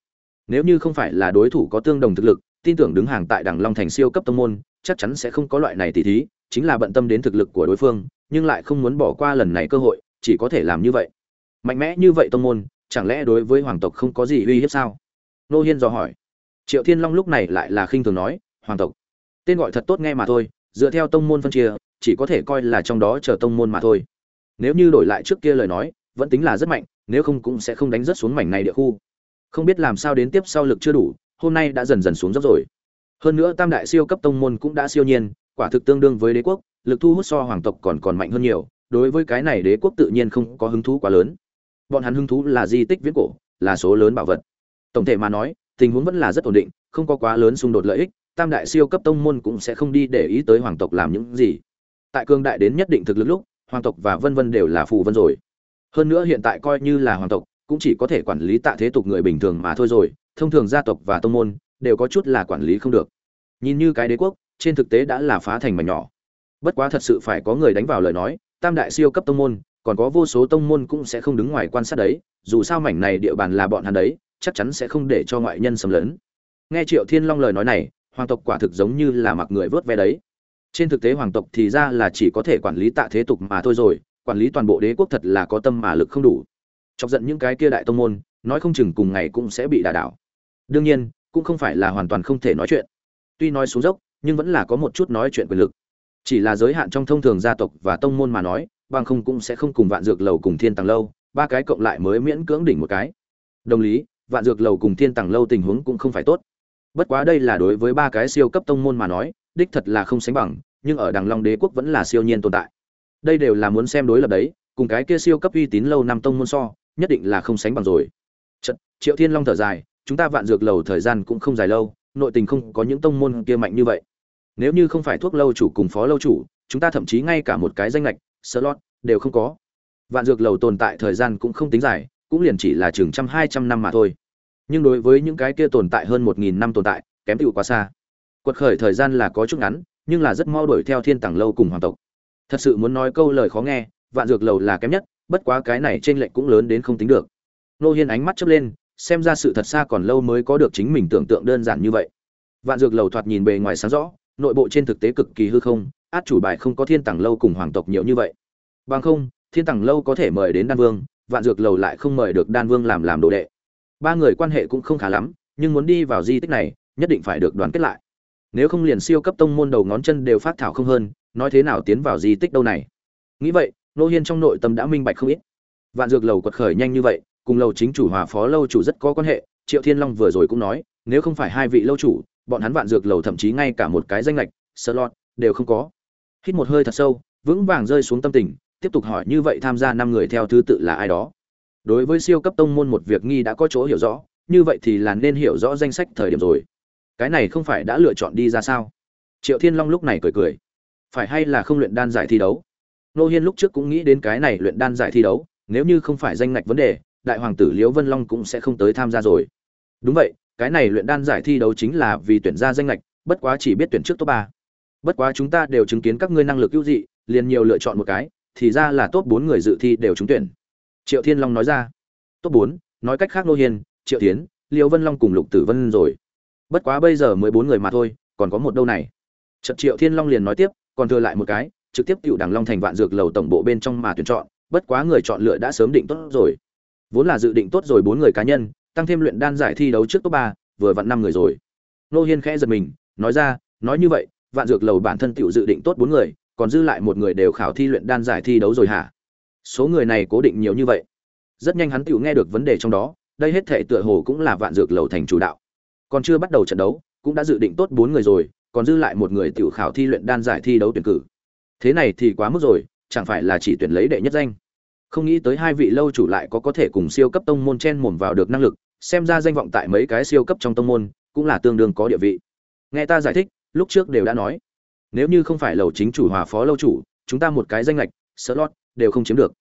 nếu như không phải là đối thủ có tương đồng thực lực, tin tưởng đứng hàng tại đẳng long thành siêu cấp tông môn, chắc chắn sẽ không có loại này tỷ thí, chính là bận tâm đến thực lực của đối phương, nhưng lại không muốn bỏ qua lần này cơ hội, chỉ có thể làm như vậy. Mạnh mẽ như vậy tông môn, chẳng lẽ đối với hoàng tộc không có gì uy hiếp sao? Nô hiên dò hỏi. Triệu thiên long lúc này lại là khinh thường nói, hoàng tộc, tên gọi thật tốt nghe mà thôi, dựa theo tông môn phân chia, chỉ có thể coi là trong đó chờ tông môn mà thôi. Nếu như đổi lại trước kia lời nói, vẫn tính là rất mạnh, nếu không cũng sẽ không đánh rất xuống mảnh này địa khu không biết làm sao đến tiếp sau lực chưa đủ, hôm nay đã dần dần xuống dốc rồi. Hơn nữa tam đại siêu cấp tông môn cũng đã siêu nhiên, quả thực tương đương với đế quốc, lực thu hút so hoàng tộc còn còn mạnh hơn nhiều, đối với cái này đế quốc tự nhiên không có hứng thú quá lớn. Bọn hắn hứng thú là di tích viễn cổ, là số lớn bảo vật. Tổng thể mà nói, tình huống vẫn là rất ổn định, không có quá lớn xung đột lợi ích, tam đại siêu cấp tông môn cũng sẽ không đi để ý tới hoàng tộc làm những gì. Tại cương đại đến nhất định thực lực lúc, hoàng tộc và vân vân đều là phù vân rồi. Hơn nữa hiện tại coi như là hoàng tộc cũng chỉ có thể quản lý tạ thế tục người bình thường mà thôi rồi, thông thường gia tộc và tông môn đều có chút là quản lý không được. Nhìn như cái đế quốc, trên thực tế đã là phá thành mảnh nhỏ. Bất quá thật sự phải có người đánh vào lời nói, tam đại siêu cấp tông môn, còn có vô số tông môn cũng sẽ không đứng ngoài quan sát đấy, dù sao mảnh này địa bàn là bọn hắn đấy, chắc chắn sẽ không để cho ngoại nhân xâm lấn. Nghe triệu thiên long lời nói này, hoàng tộc quả thực giống như là mặc người vớt ve đấy. Trên thực tế hoàng tộc thì ra là chỉ có thể quản lý tạ thế tục mà thôi rồi, quản lý toàn bộ đế quốc thật là có tâm mà lực không đủ chọc giận những cái kia đại tông môn, nói không chừng cùng ngày cũng sẽ bị đả đảo. Đương nhiên, cũng không phải là hoàn toàn không thể nói chuyện. Tuy nói xuống dốc, nhưng vẫn là có một chút nói chuyện quyền lực. Chỉ là giới hạn trong thông thường gia tộc và tông môn mà nói, bằng không cũng sẽ không cùng vạn dược lầu cùng thiên tàng lâu, ba cái cộng lại mới miễn cưỡng đỉnh một cái. Đồng lý, vạn dược lầu cùng thiên tàng lâu tình huống cũng không phải tốt. Bất quá đây là đối với ba cái siêu cấp tông môn mà nói, đích thật là không sánh bằng, nhưng ở đằng long đế quốc vẫn là siêu nhiên tồn tại. Đây đều là muốn xem đối lập đấy, cùng cái kia siêu cấp uy tín lâu năm tông môn so nhất định là không sánh bằng rồi. Chật, triệu thiên long thở dài chúng ta vạn dược lầu thời gian cũng không dài lâu nội tình không có những tông môn kia mạnh như vậy. Nếu như không phải thuốc lâu chủ cùng phó lâu chủ chúng ta thậm chí ngay cả một cái danh lệch slot đều không có. Vạn dược lầu tồn tại thời gian cũng không tính dài cũng liền chỉ là chừng trăm hai trăm năm mà thôi. Nhưng đối với những cái kia tồn tại hơn một nghìn năm tồn tại kém tựu quá xa. Quật khởi thời gian là có chút ngắn nhưng là rất mau đuổi theo thiên tàng lâu cùng hoàng tộc. Thật sự muốn nói câu lời khó nghe vạn dược lầu là kém nhất bất quá cái này trên lệnh cũng lớn đến không tính được. Nô hiên ánh mắt chớp lên, xem ra sự thật xa còn lâu mới có được chính mình tưởng tượng đơn giản như vậy. Vạn dược lầu thoạt nhìn bề ngoài sáng rõ, nội bộ trên thực tế cực kỳ hư không, át chủ bài không có thiên tàng lâu cùng hoàng tộc nhiều như vậy. Bằng không, thiên tàng lâu có thể mời đến đan vương, vạn dược lầu lại không mời được đan vương làm làm đồ đệ. Ba người quan hệ cũng không khá lắm, nhưng muốn đi vào di tích này, nhất định phải được đoàn kết lại. Nếu không liền siêu cấp tông môn đầu ngón chân đều phát thảo không hơn, nói thế nào tiến vào di tích đâu này? Nghĩ vậy nô hiên trong nội tâm đã minh bạch không ít. Vạn dược lầu quật khởi nhanh như vậy, cùng lầu chính chủ hòa phó lâu chủ rất có quan hệ, triệu thiên long vừa rồi cũng nói, nếu không phải hai vị lâu chủ, bọn hắn vạn dược lầu thậm chí ngay cả một cái danh lệch, slot, đều không có. Hít một hơi thật sâu, vững vàng rơi xuống tâm tình, tiếp tục hỏi như vậy tham gia năm người theo thứ tự là ai đó. Đối với siêu cấp tông môn một việc nghi đã có chỗ hiểu rõ, như vậy thì là nên hiểu rõ danh sách thời điểm rồi. Cái này không phải đã lựa chọn đi ra sao? Triệu thiên long lúc này cười cười. Phải hay là không luyện đan giải thi đấu? Nô hiên lúc trước cũng nghĩ đến cái này luyện đan giải thi đấu nếu như không phải danh ngạch vấn đề đại hoàng tử liễu vân long cũng sẽ không tới tham gia rồi. Đúng vậy cái này luyện đan giải thi đấu chính là vì tuyển ra danh ngạch bất quá chỉ biết tuyển trước top ba. Bất quá chúng ta đều chứng kiến các ngươi năng lực ưu dị liền nhiều lựa chọn một cái thì ra là top bốn người dự thi đều trúng tuyển. Triệu thiên long nói ra. Top bốn nói cách khác nô hiên triệu tiến liễu vân long cùng lục tử vân rồi. Bất quá bây giờ mới bốn người mà thôi còn có một đâu này. Chợt Triệu Thiên Long liền nói tiếp, còn thừa lại một cái, trực tiếp cựu Đằng Long thành vạn dược lầu tổng bộ bên trong mà tuyển chọn, bất quá người chọn lựa đã sớm định tốt rồi. Vốn là dự định tốt rồi bốn người cá nhân, tăng thêm luyện đan giải thi đấu trước top ba, vừa vặn năm người rồi. Nô Hiên khẽ giật mình, nói ra, nói như vậy, vạn dược lầu bản thân tiểu dự định tốt bốn người, còn dư lại một người đều khảo thi luyện đan giải thi đấu rồi hả? Số người này cố định nhiều như vậy. Rất nhanh hắn tiểu nghe được vấn đề trong đó, đây hết thể tựa hồ cũng là vạn dược lầu thành chủ đạo. Còn chưa bắt đầu trận đấu, cũng đã dự định tốt bốn người rồi, còn dư lại một người tiểu khảo thi luyện đan giải thi đấu tuyển cử. Thế này thì quá mức rồi, chẳng phải là chỉ tuyển lấy đệ nhất danh. Không nghĩ tới hai vị lâu chủ lại có có thể cùng siêu cấp tông môn chen mồm vào được năng lực, xem ra danh vọng tại mấy cái siêu cấp trong tông môn cũng là tương đương có địa vị. Nghe ta giải thích, lúc trước đều đã nói, nếu như không phải lầu chính chủ hòa phó lâu chủ, chúng ta một cái danh lệch, slot đều không chiếm được.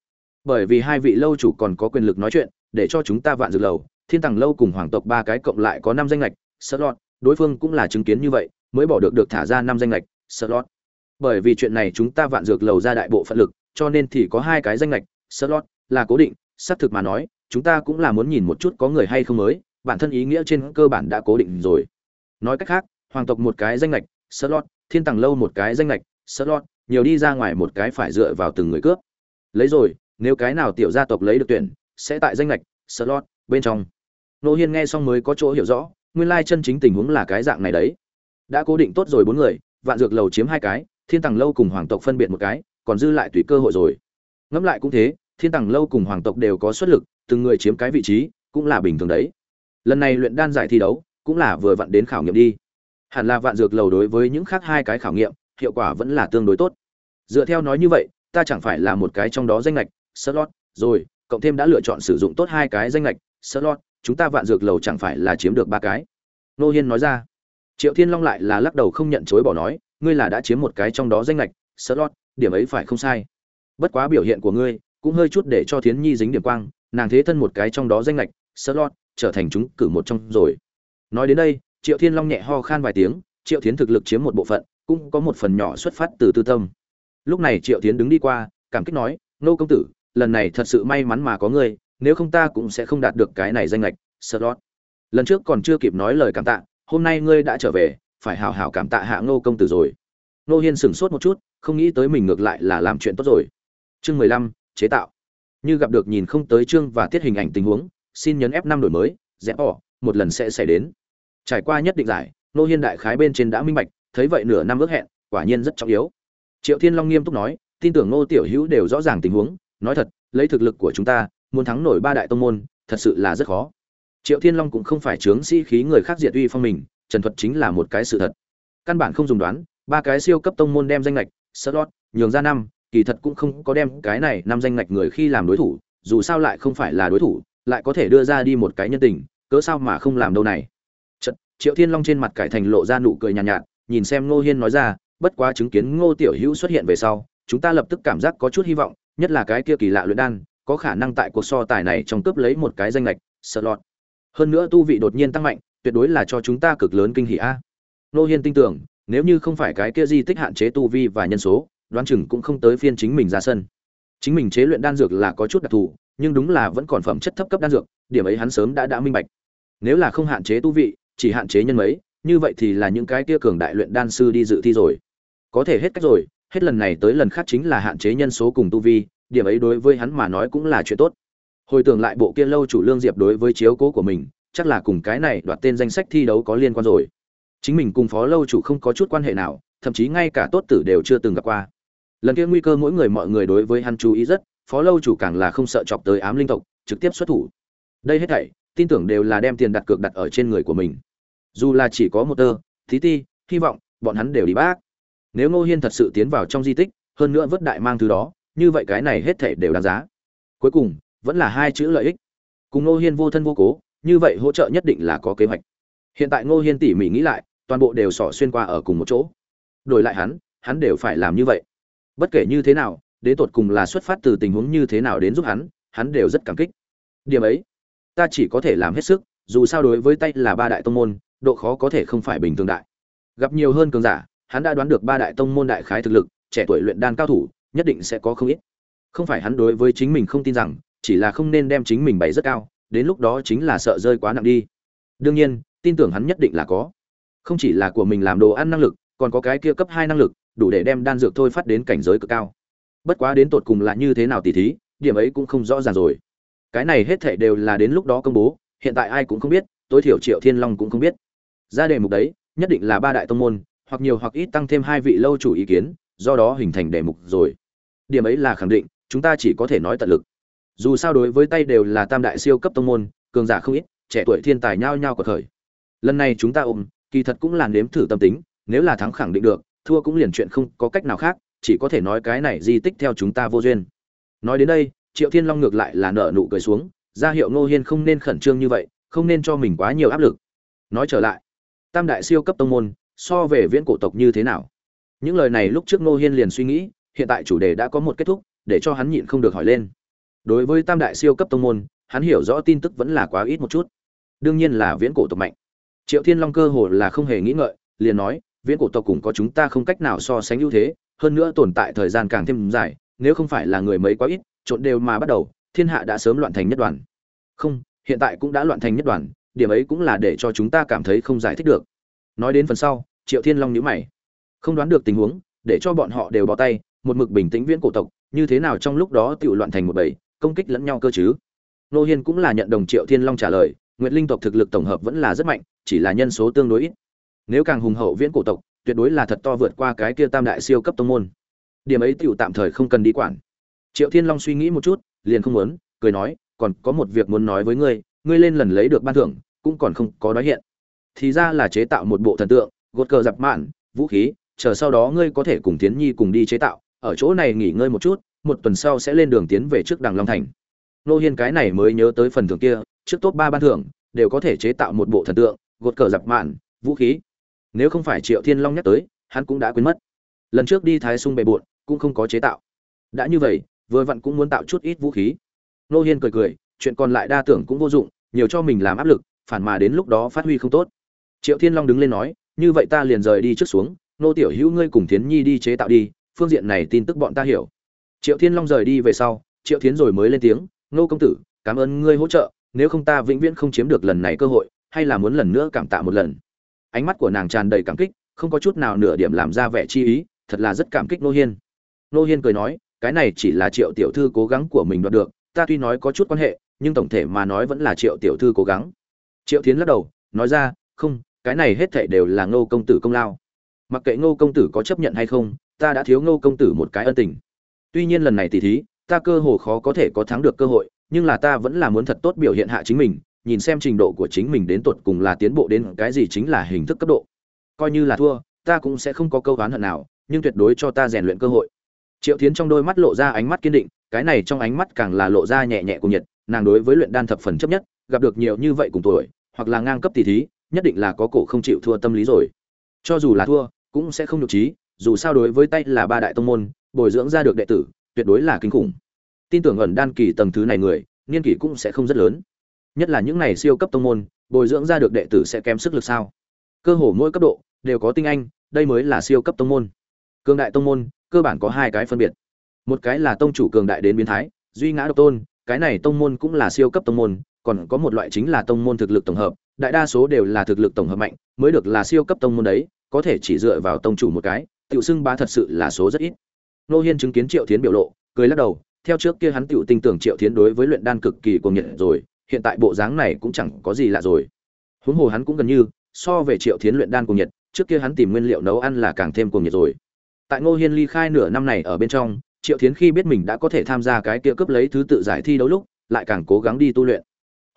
Bởi vì hai vị lâu chủ còn có quyền lực nói chuyện, để cho chúng ta vạn dược lầu, thiên tàng lâu cùng hoàng tộc ba cái cộng lại có năm danh lệch, slot, đối phương cũng là chứng kiến như vậy, mới bỏ được được thả ra năm danh lệch slot bởi vì chuyện này chúng ta vạn dược lầu ra đại bộ phận lực, cho nên thì có hai cái danh lệch slot là cố định, xác thực mà nói, chúng ta cũng là muốn nhìn một chút có người hay không mới, bản thân ý nghĩa trên cơ bản đã cố định rồi. Nói cách khác, hoàng tộc một cái danh lệch slot thiên tầng lâu một cái danh lệch slot nhiều đi ra ngoài một cái phải dựa vào từng người cướp. Lấy rồi, nếu cái nào tiểu gia tộc lấy được tuyển, sẽ tại danh lệch slot bên trong. Nô hiên nghe xong mới có chỗ hiểu rõ, nguyên lai chân chính tình huống là cái dạng này đấy. Đã cố định tốt rồi bốn người, vạn dược lầu chiếm hai cái thiên tàng lâu cùng hoàng tộc phân biệt một cái, còn dư lại tùy cơ hội rồi. Ngẫm lại cũng thế, thiên tàng lâu cùng hoàng tộc đều có xuất lực, từng người chiếm cái vị trí, cũng là bình thường đấy. Lần này luyện đan giải thi đấu, cũng là vừa vặn đến khảo nghiệm đi. Hẳn là vạn dược lầu đối với những khác hai cái khảo nghiệm, hiệu quả vẫn là tương đối tốt. Dựa theo nói như vậy, ta chẳng phải là một cái trong đó danh lệch slot, rồi, cộng thêm đã lựa chọn sử dụng tốt hai cái danh lệch slot, chúng ta vạn dược lầu chẳng phải là chiếm được ba cái. Nô hiên nói ra. Triệu thiên long lại là lắc đầu không nhận chối bỏ nói ngươi là đã chiếm một cái trong đó danh lệch slot điểm ấy phải không sai. Bất quá biểu hiện của ngươi cũng hơi chút để cho thiến nhi dính điểm quang, nàng thế thân một cái trong đó danh lệch slot trở thành chúng cử một trong rồi. Nói đến đây, triệu thiên long nhẹ ho khan vài tiếng, triệu thiến thực lực chiếm một bộ phận, cũng có một phần nhỏ xuất phát từ tư tâm. Lúc này triệu thiến đứng đi qua, cảm kích nói nô công tử, lần này thật sự may mắn mà có ngươi, nếu không ta cũng sẽ không đạt được cái này danh lệch slot lần trước còn chưa kịp nói lời cảm tạ, hôm nay ngươi đã trở về phải hào hào cảm tạ hạ ngô công tử rồi. Nô hiên sửng sốt một chút, không nghĩ tới mình ngược lại là làm chuyện tốt rồi. Chương mười lăm, chế tạo. Như gặp được nhìn không tới chương và tiết hình ảnh tình huống, xin nhấn f năm đổi mới rẽ bỏ, một lần sẽ xảy đến. Trải qua nhất định giải nô hiên đại khái bên trên đã minh bạch, thấy vậy nửa năm ước hẹn, quả nhiên rất trọng yếu. Triệu thiên long nghiêm túc nói, tin tưởng nô tiểu hữu đều rõ ràng tình huống, nói thật, lấy thực lực của chúng ta, muốn thắng nổi ba đại tông môn, thật sự là rất khó. Triệu thiên long cũng không phải chướng sĩ khí người khác diệt uy phong mình trần thuật chính là một cái sự thật căn bản không dùng đoán ba cái siêu cấp tông môn đem danh lệch slot nhường ra năm kỳ thật cũng không có đem cái này năm danh lệch người khi làm đối thủ dù sao lại không phải là đối thủ lại có thể đưa ra đi một cái nhân tình cớ sao mà không làm đâu này Chật, triệu thiên long trên mặt cải thành lộ ra nụ cười nhàn nhạt, nhạt nhìn xem ngô hiên nói ra bất quá chứng kiến ngô tiểu hữu xuất hiện về sau chúng ta lập tức cảm giác có chút hy vọng nhất là cái kia kỳ lạ luyện đan có khả năng tại cuộc so tài này trong cướp lấy một cái danh lệch lọt. hơn nữa tu vị đột nhiên tăng mạnh tuyệt đối là cho chúng ta cực lớn kinh hỉ a. Nô hiên tin tưởng, nếu như không phải cái kia di tích hạn chế tu vi và nhân số, đoán chừng cũng không tới phiên chính mình ra sân. Chính mình chế luyện đan dược là có chút đặc thù, nhưng đúng là vẫn còn phẩm chất thấp cấp đan dược, điểm ấy hắn sớm đã đã minh bạch. Nếu là không hạn chế tu vị, chỉ hạn chế nhân mấy, như vậy thì là những cái kia cường đại luyện đan sư đi dự thi rồi. Có thể hết cách rồi, hết lần này tới lần khác chính là hạn chế nhân số cùng tu vi, điểm ấy đối với hắn mà nói cũng là chuyện tốt. Hồi tưởng lại bộ kia lâu chủ lương diệp đối với chiếu cố của mình chắc là cùng cái này đoạt tên danh sách thi đấu có liên quan rồi. Chính mình cùng phó lâu chủ không có chút quan hệ nào, thậm chí ngay cả tốt tử đều chưa từng gặp qua. Lần kia nguy cơ mỗi người mọi người đối với hắn chú ý rất, phó lâu chủ càng là không sợ chọc tới ám linh tộc, trực tiếp xuất thủ. Đây hết thảy, tin tưởng đều là đem tiền đặt cược đặt ở trên người của mình. Dù là chỉ có một tơ, thí ti, hy vọng, bọn hắn đều đi bác. Nếu ngô hiên thật sự tiến vào trong di tích, hơn nữa vớt đại mang thứ đó, như vậy cái này hết thảy đều đáng giá. Cuối cùng, vẫn là hai chữ lợi ích. Cùng ngô hiên vô thân vô cố như vậy hỗ trợ nhất định là có kế hoạch. Hiện tại ngô hiên tỉ mỉ nghĩ lại, toàn bộ đều sỏ xuyên qua ở cùng một chỗ. Đổi lại hắn hắn đều phải làm như vậy. Bất kể như thế nào, đến tột cùng là xuất phát từ tình huống như thế nào đến giúp hắn hắn đều rất cảm kích. Điểm ấy, ta chỉ có thể làm hết sức, dù sao đối với tay là ba đại tông môn, độ khó có thể không phải bình thường đại. Gặp nhiều hơn cường giả, hắn đã đoán được ba đại tông môn đại khái thực lực, trẻ tuổi luyện đan cao thủ, nhất định sẽ có không ít. Không phải hắn đối với chính mình không tin rằng, chỉ là không nên đem chính mình bày rất cao đến lúc đó chính là sợ rơi quá nặng đi. Đương nhiên, tin tưởng hắn nhất định là có. Không chỉ là của mình làm đồ ăn năng lực, còn có cái kia cấp hai năng lực, đủ để đem đan dược thôi phát đến cảnh giới cực cao. Bất quá đến tột cùng là như thế nào tỉ thí, điểm ấy cũng không rõ ràng rồi. Cái này hết thảy đều là đến lúc đó công bố, hiện tại ai cũng không biết, tối thiểu triệu thiên long cũng không biết. Ra đề mục đấy, nhất định là ba đại tông môn, hoặc nhiều hoặc ít tăng thêm hai vị lâu chủ ý kiến, do đó hình thành đề mục rồi. Điểm ấy là khẳng định, chúng ta chỉ có thể nói tận lực dù sao đối với tay đều là tam đại siêu cấp tông môn, cường giả không ít, trẻ tuổi thiên tài nhao nhao của thời lần này chúng ta ôm, kỳ thật cũng là nếm thử tâm tính, nếu là thắng khẳng định được, thua cũng liền chuyện không có cách nào khác, chỉ có thể nói cái này di tích theo chúng ta vô duyên. Nói đến đây, triệu thiên long ngược lại là nở nụ cười xuống, ra hiệu ngô hiên không nên khẩn trương như vậy, không nên cho mình quá nhiều áp lực. Nói trở lại, tam đại siêu cấp tông môn, so về viễn cổ tộc như thế nào? Những lời này lúc trước ngô hiên liền suy nghĩ, hiện tại chủ đề đã có một kết thúc, để cho hắn nhịn không được hỏi lên đối với tam đại siêu cấp tông môn, hắn hiểu rõ tin tức vẫn là quá ít một chút. Đương nhiên là viễn cổ tộc mạnh. Triệu thiên long cơ hồ là không hề nghĩ ngợi, liền nói, viễn cổ tộc cùng có chúng ta không cách nào so sánh ưu thế, hơn nữa tồn tại thời gian càng thêm dài, nếu không phải là người mấy quá ít, trộn đều mà bắt đầu, thiên hạ đã sớm loạn thành nhất đoàn. Không, hiện tại cũng đã loạn thành nhất đoàn, điểm ấy cũng là để cho chúng ta cảm thấy không giải thích được. Nói đến phần sau, triệu thiên long nhíu mày. Không đoán được tình huống, để cho bọn họ đều bỏ tay, một mực bình tĩnh viễn cổ tộc, như thế nào trong lúc đó tự loạn thành một bầy công kích lẫn nhau cơ chứ? Nô hiên cũng là nhận đồng triệu thiên long trả lời, nguyệt linh tộc thực lực tổng hợp vẫn là rất mạnh, chỉ là nhân số tương đối ít. Nếu càng hùng hậu viễn cổ tộc, tuyệt đối là thật to vượt qua cái kia tam đại siêu cấp tông môn. Điểm ấy tựu tạm thời không cần đi quản. Triệu thiên long suy nghĩ một chút, liền không muốn, cười nói, còn có một việc muốn nói với ngươi ngươi lên lần lấy được ban thưởng, cũng còn không có nói hiện. Thì ra là chế tạo một bộ thần tượng, gột cờ dập mạn, vũ khí, chờ sau đó ngươi có thể cùng tiến nhi cùng đi chế tạo, ở chỗ này nghỉ ngơi một chút một tuần sau sẽ lên đường tiến về trước đằng long thành. Nô hiên cái này mới nhớ tới phần thưởng kia, trước top ba ban thưởng, đều có thể chế tạo một bộ thần tượng, gột cờ giặc mạn, vũ khí. Nếu không phải triệu thiên long nhắc tới, hắn cũng đã quên mất. Lần trước đi thái sung bề bộn, cũng không có chế tạo. Đã như vậy, vừa vặn cũng muốn tạo chút ít vũ khí. Nô hiên cười cười, chuyện còn lại đa tưởng cũng vô dụng, nhiều cho mình làm áp lực, phản mà đến lúc đó phát huy không tốt. Triệu thiên long đứng lên nói, như vậy ta liền rời đi trước xuống, nô tiểu hữu ngươi cùng thiến nhi đi chế tạo đi, phương diện này tin tức bọn ta hiểu triệu thiên long rời đi về sau, triệu thiến rồi mới lên tiếng nô công tử, cảm ơn ngươi hỗ trợ, nếu không ta vĩnh viễn không chiếm được lần này cơ hội, hay là muốn lần nữa cảm tạ một lần. Ánh mắt của nàng tràn đầy cảm kích, không có chút nào nửa điểm làm ra vẻ chi ý, thật là rất cảm kích nô hiên. Nô hiên cười nói, cái này chỉ là triệu tiểu thư cố gắng của mình đoạt được, ta tuy nói có chút quan hệ, nhưng tổng thể mà nói vẫn là triệu tiểu thư cố gắng. Triệu tiến lắc đầu, nói ra, không, cái này hết thảy đều là ngô công tử công lao. Mặc kệ ngô công tử có chấp nhận hay không, ta đã thiếu ngô công tử một cái ân tình tuy nhiên lần này tỉ thí, ta cơ hồ khó có thể có thắng được cơ hội, nhưng là ta vẫn là muốn thật tốt biểu hiện hạ chính mình, nhìn xem trình độ của chính mình đến tột cùng là tiến bộ đến cái gì chính là hình thức cấp độ. Coi như là thua, ta cũng sẽ không có câu oán hận nào, nhưng tuyệt đối cho ta rèn luyện cơ hội. Triệu tiến trong đôi mắt lộ ra ánh mắt kiên định, cái này trong ánh mắt càng là lộ ra nhẹ nhẹ cùng nhiệt, nàng đối với luyện đan thập phần chấp nhất, gặp được nhiều như vậy cùng tuổi, hoặc là ngang cấp tỷ thí, nhất định là có cổ không chịu thua tâm lý rồi. Cho dù là thua, cũng sẽ không nhục trí, dù sao đối với tay là ba đại tông môn bồi dưỡng ra được đệ tử, tuyệt đối là kinh khủng. Tin tưởng ẩn đan kỳ tầng thứ này người, niên kỷ cũng sẽ không rất lớn. Nhất là những này siêu cấp tông môn, bồi dưỡng ra được đệ tử sẽ kém sức lực sao? Cơ hồ mỗi cấp độ, đều có tinh anh, đây mới là siêu cấp tông môn. Cường đại tông môn, cơ bản có hai cái phân biệt. Một cái là tông chủ cường đại đến biến thái, duy ngã độc tôn, cái này tông môn cũng là siêu cấp tông môn, còn có một loại chính là tông môn thực lực tổng hợp, đại đa số đều là thực lực tổng hợp mạnh, mới được là siêu cấp tông môn đấy, có thể chỉ dựa vào tông chủ một cái tiểu xưng bá thật sự là số rất ít nô hiên chứng kiến triệu thiến biểu lộ, cười lắc đầu, theo trước kia hắn tiểu tin tưởng triệu thiến đối với luyện đan cực kỳ cuồng nhiệt rồi, hiện tại bộ dáng này cũng chẳng có gì lạ rồi. Huống hồ hắn cũng gần như, so về triệu thiến luyện đan cuồng nhiệt, trước kia hắn tìm nguyên liệu nấu ăn là càng thêm cuồng nhiệt rồi. Tại ngô hiên ly khai nửa năm này ở bên trong, triệu thiến khi biết mình đã có thể tham gia cái kia cướp lấy thứ tự giải thi đấu lúc, lại càng cố gắng đi tu luyện.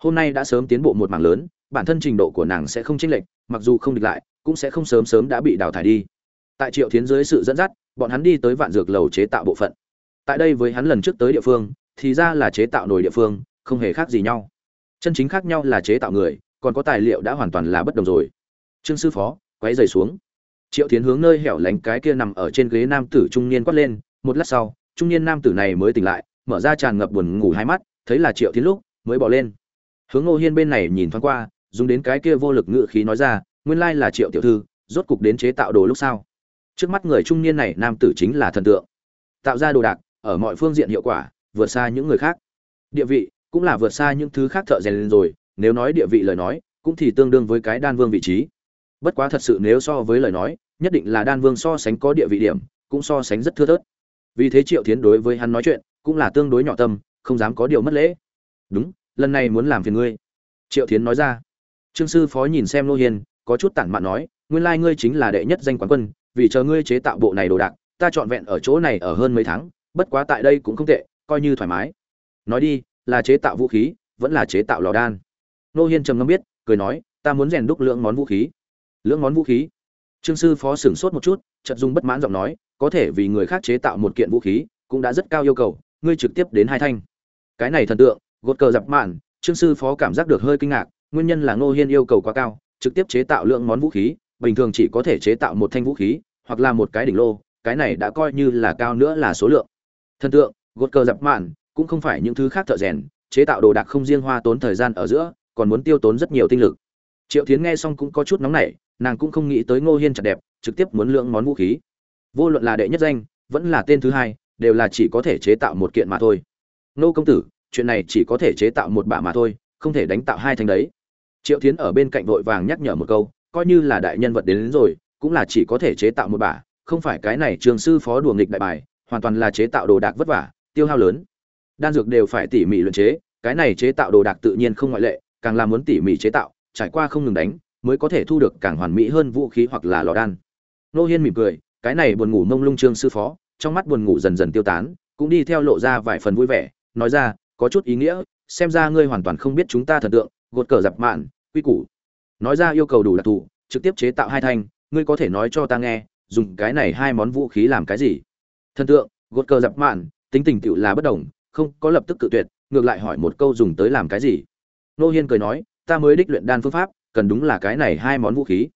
Hôm nay đã sớm tiến bộ một mảng lớn, bản thân trình độ của nàng sẽ không chênh lệch, mặc dù không địch lại, cũng sẽ không sớm sớm đã bị đào thải đi. Tại triệu thiến dưới sự dẫn dắt bọn hắn đi tới vạn dược lầu chế tạo bộ phận. Tại đây với hắn lần trước tới địa phương, thì ra là chế tạo nồi địa phương, không hề khác gì nhau. Chân chính khác nhau là chế tạo người, còn có tài liệu đã hoàn toàn là bất đồng rồi. Trương sư phó, quấy rời xuống. Triệu thiến hướng nơi hẻo lánh cái kia nằm ở trên ghế nam tử trung niên quát lên, một lát sau, trung niên nam tử này mới tỉnh lại, mở ra tràn ngập buồn ngủ hai mắt, thấy là triệu thiến lúc, mới bỏ lên. Hướng ngô hiên bên này nhìn thoáng qua, dùng đến cái kia vô lực ngự khí nói ra, nguyên lai là triệu tiểu thư, rốt cục đến chế tạo đồ lúc sau trước mắt người trung niên này nam tử chính là thần tượng. Tạo ra đồ đạc, ở mọi phương diện hiệu quả, vượt xa những người khác. Địa vị cũng là vượt xa những thứ khác thợ rèn lên rồi, nếu nói địa vị lời nói, cũng thì tương đương với cái đan vương vị trí. Bất quá thật sự nếu so với lời nói, nhất định là đan vương so sánh có địa vị điểm, cũng so sánh rất thưa thớt. Vì thế triệu tiến đối với hắn nói chuyện, cũng là tương đối nhỏ tâm, không dám có điều mất lễ. Đúng, lần này muốn làm phiền ngươi. Triệu tiến nói ra. Trương sư phó nhìn xem lô hiền, có chút tản mạn nói, nguyên lai ngươi chính là đệ nhất danh quán quân vì chờ ngươi chế tạo bộ này đồ đạc, ta trọn vẹn ở chỗ này ở hơn mấy tháng, bất quá tại đây cũng không tệ, coi như thoải mái. Nói đi, là chế tạo vũ khí, vẫn là chế tạo lò đan. Nô hiên trầm ngâm biết, cười nói, ta muốn rèn đúc lượng món vũ khí. Lưỡng món vũ khí? Trương sư phó sửng sốt một chút, chợt dung bất mãn giọng nói, có thể vì người khác chế tạo một kiện vũ khí, cũng đã rất cao yêu cầu, ngươi trực tiếp đến hai thanh. Cái này thần tượng, gột cờ dập mạn, trương sư phó cảm giác được hơi kinh ngạc, nguyên nhân là ngô hiên yêu cầu quá cao, trực tiếp chế tạo lượng món vũ khí bình thường chỉ có thể chế tạo một thanh vũ khí, hoặc là một cái đỉnh lô, cái này đã coi như là cao nữa là số lượng. Thần tượng, gột cờ dập mạn, cũng không phải những thứ khác thợ rèn, chế tạo đồ đạc không riêng hoa tốn thời gian ở giữa, còn muốn tiêu tốn rất nhiều tinh lực. Triệu tiến nghe xong cũng có chút nóng nảy, nàng cũng không nghĩ tới ngô hiên chặt đẹp, trực tiếp muốn lượng món vũ khí. Vô luận là đệ nhất danh, vẫn là tên thứ hai, đều là chỉ có thể chế tạo một kiện mà thôi. Nô công tử, chuyện này chỉ có thể chế tạo một bả mà thôi, không thể đánh tạo hai thành đấy. Triệu tiến ở bên cạnh vội vàng nhắc nhở một câu coi như là đại nhân vật đến, đến rồi cũng là chỉ có thể chế tạo một bả không phải cái này trường sư phó đùa nghịch đại bài hoàn toàn là chế tạo đồ đạc vất vả tiêu hao lớn. Đan dược đều phải tỉ mỉ luyện chế cái này chế tạo đồ đạc tự nhiên không ngoại lệ càng là muốn tỉ mỉ chế tạo trải qua không ngừng đánh mới có thể thu được càng hoàn mỹ hơn vũ khí hoặc là lò đan. Nô hiên mỉm cười cái này buồn ngủ mông lung trương sư phó trong mắt buồn ngủ dần dần tiêu tán cũng đi theo lộ ra vài phần vui vẻ nói ra có chút ý nghĩa xem ra ngươi hoàn toàn không biết chúng ta thần tượng gột cờ dập mạn quy củ nói ra yêu cầu đủ đặc thù, trực tiếp chế tạo hai thanh, ngươi có thể nói cho ta nghe, dùng cái này hai món vũ khí làm cái gì? Thần tượng, gột cờ dập mạn, tính tình tựu là bất đồng, không có lập tức cự tuyệt, ngược lại hỏi một câu dùng tới làm cái gì? Nô hiên cười nói, ta mới đích luyện đan phương pháp, cần đúng là cái này hai món vũ khí.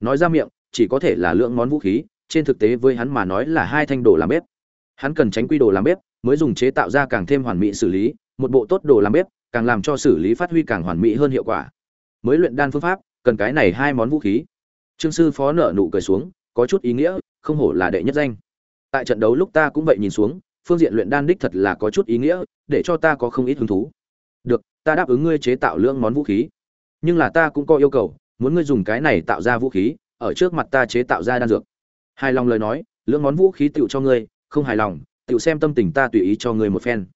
Nói ra miệng, chỉ có thể là lượng món vũ khí, trên thực tế với hắn mà nói là hai thanh đồ làm bếp. Hắn cần tránh quy đồ làm bếp, mới dùng chế tạo ra càng thêm hoàn mỹ xử lý, một bộ tốt đồ làm bếp, càng làm cho xử lý phát huy càng hoàn mỹ hơn hiệu quả mới luyện đan phương pháp, cần cái này hai món vũ khí. Trương sư phó nở nụ cười xuống, có chút ý nghĩa, không hổ là đệ nhất danh. Tại trận đấu lúc ta cũng vậy nhìn xuống, phương diện luyện đan đích thật là có chút ý nghĩa, để cho ta có không ít hứng thú. Được, ta đáp ứng ngươi chế tạo lương món vũ khí. Nhưng là ta cũng có yêu cầu, muốn ngươi dùng cái này tạo ra vũ khí, ở trước mặt ta chế tạo ra đan dược. Hài lòng lời nói lưỡng món vũ khí tựu cho ngươi, không hài lòng, tựu xem tâm tình ta tùy ý cho ngươi một phen.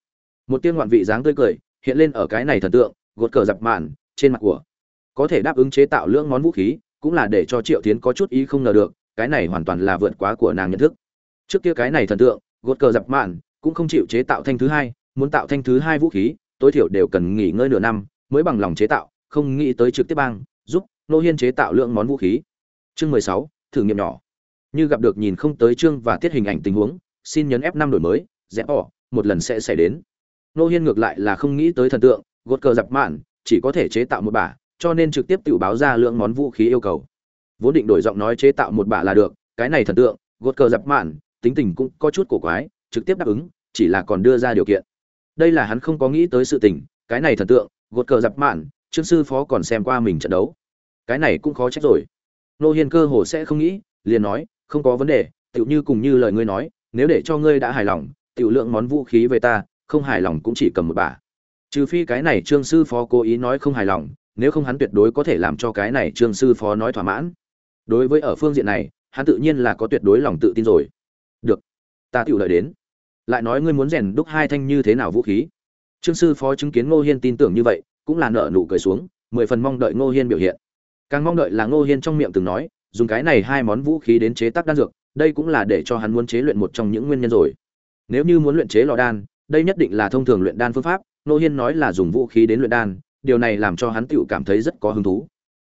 Một tiên ngoạn vị dáng tươi cười, hiện lên ở cái này thần tượng, gột cờ dập mạn trên mặt của có thể đáp ứng chế tạo lượng món vũ khí, cũng là để cho triệu tiến có chút ý không ngờ được, cái này hoàn toàn là vượt quá của nàng nhận thức. Trước kia cái này thần tượng, gột cờ dập mạn, cũng không chịu chế tạo thanh thứ hai, muốn tạo thanh thứ hai vũ khí, tối thiểu đều cần nghỉ ngơi nửa năm, mới bằng lòng chế tạo, không nghĩ tới trực tiếp bang, giúp nô hiên chế tạo lượng món vũ khí. Chương mười sáu, thử nghiệm nhỏ. Như gặp được nhìn không tới chương và tiết hình ảnh tình huống, xin nhấn f năm đổi mới rẽ bỏ, một lần sẽ xảy đến. Nô hiên ngược lại là không nghĩ tới thần tượng, gột cờ dập mạn, chỉ có thể chế tạo một bả cho nên trực tiếp tự báo ra lượng món vũ khí yêu cầu. Vốn định đổi giọng nói chế tạo một bả là được, cái này thần tượng, gột cờ dập mạn, tính tình cũng có chút cổ quái, trực tiếp đáp ứng, chỉ là còn đưa ra điều kiện. Đây là hắn không có nghĩ tới sự tình, cái này thần tượng, gột cờ dập mạn, trương sư phó còn xem qua mình trận đấu. Cái này cũng khó trách rồi. Nô hiên cơ hồ sẽ không nghĩ, liền nói, không có vấn đề, tựu như cùng như lời ngươi nói, nếu để cho ngươi đã hài lòng, tựu lượng món vũ khí về ta, không hài lòng cũng chỉ cầm một bả. Trừ phi cái này trương sư phó cố ý nói không hài lòng nếu không hắn tuyệt đối có thể làm cho cái này trương sư phó nói thỏa mãn. Đối với ở phương diện này, hắn tự nhiên là có tuyệt đối lòng tự tin rồi. Được, ta tựu lợi đến. Lại nói ngươi muốn rèn đúc hai thanh như thế nào vũ khí? Trương sư phó chứng kiến ngô hiên tin tưởng như vậy, cũng là nợ nụ cười xuống, mười phần mong đợi ngô hiên biểu hiện. Càng mong đợi là ngô hiên trong miệng từng nói, dùng cái này hai món vũ khí đến chế tác đan dược, đây cũng là để cho hắn muốn chế luyện một trong những nguyên nhân rồi. Nếu như muốn luyện chế lò đan, đây nhất định là thông thường luyện đan phương pháp, ngô hiên nói là dùng vũ khí đến luyện đan điều này làm cho hắn tựu cảm thấy rất có hứng thú.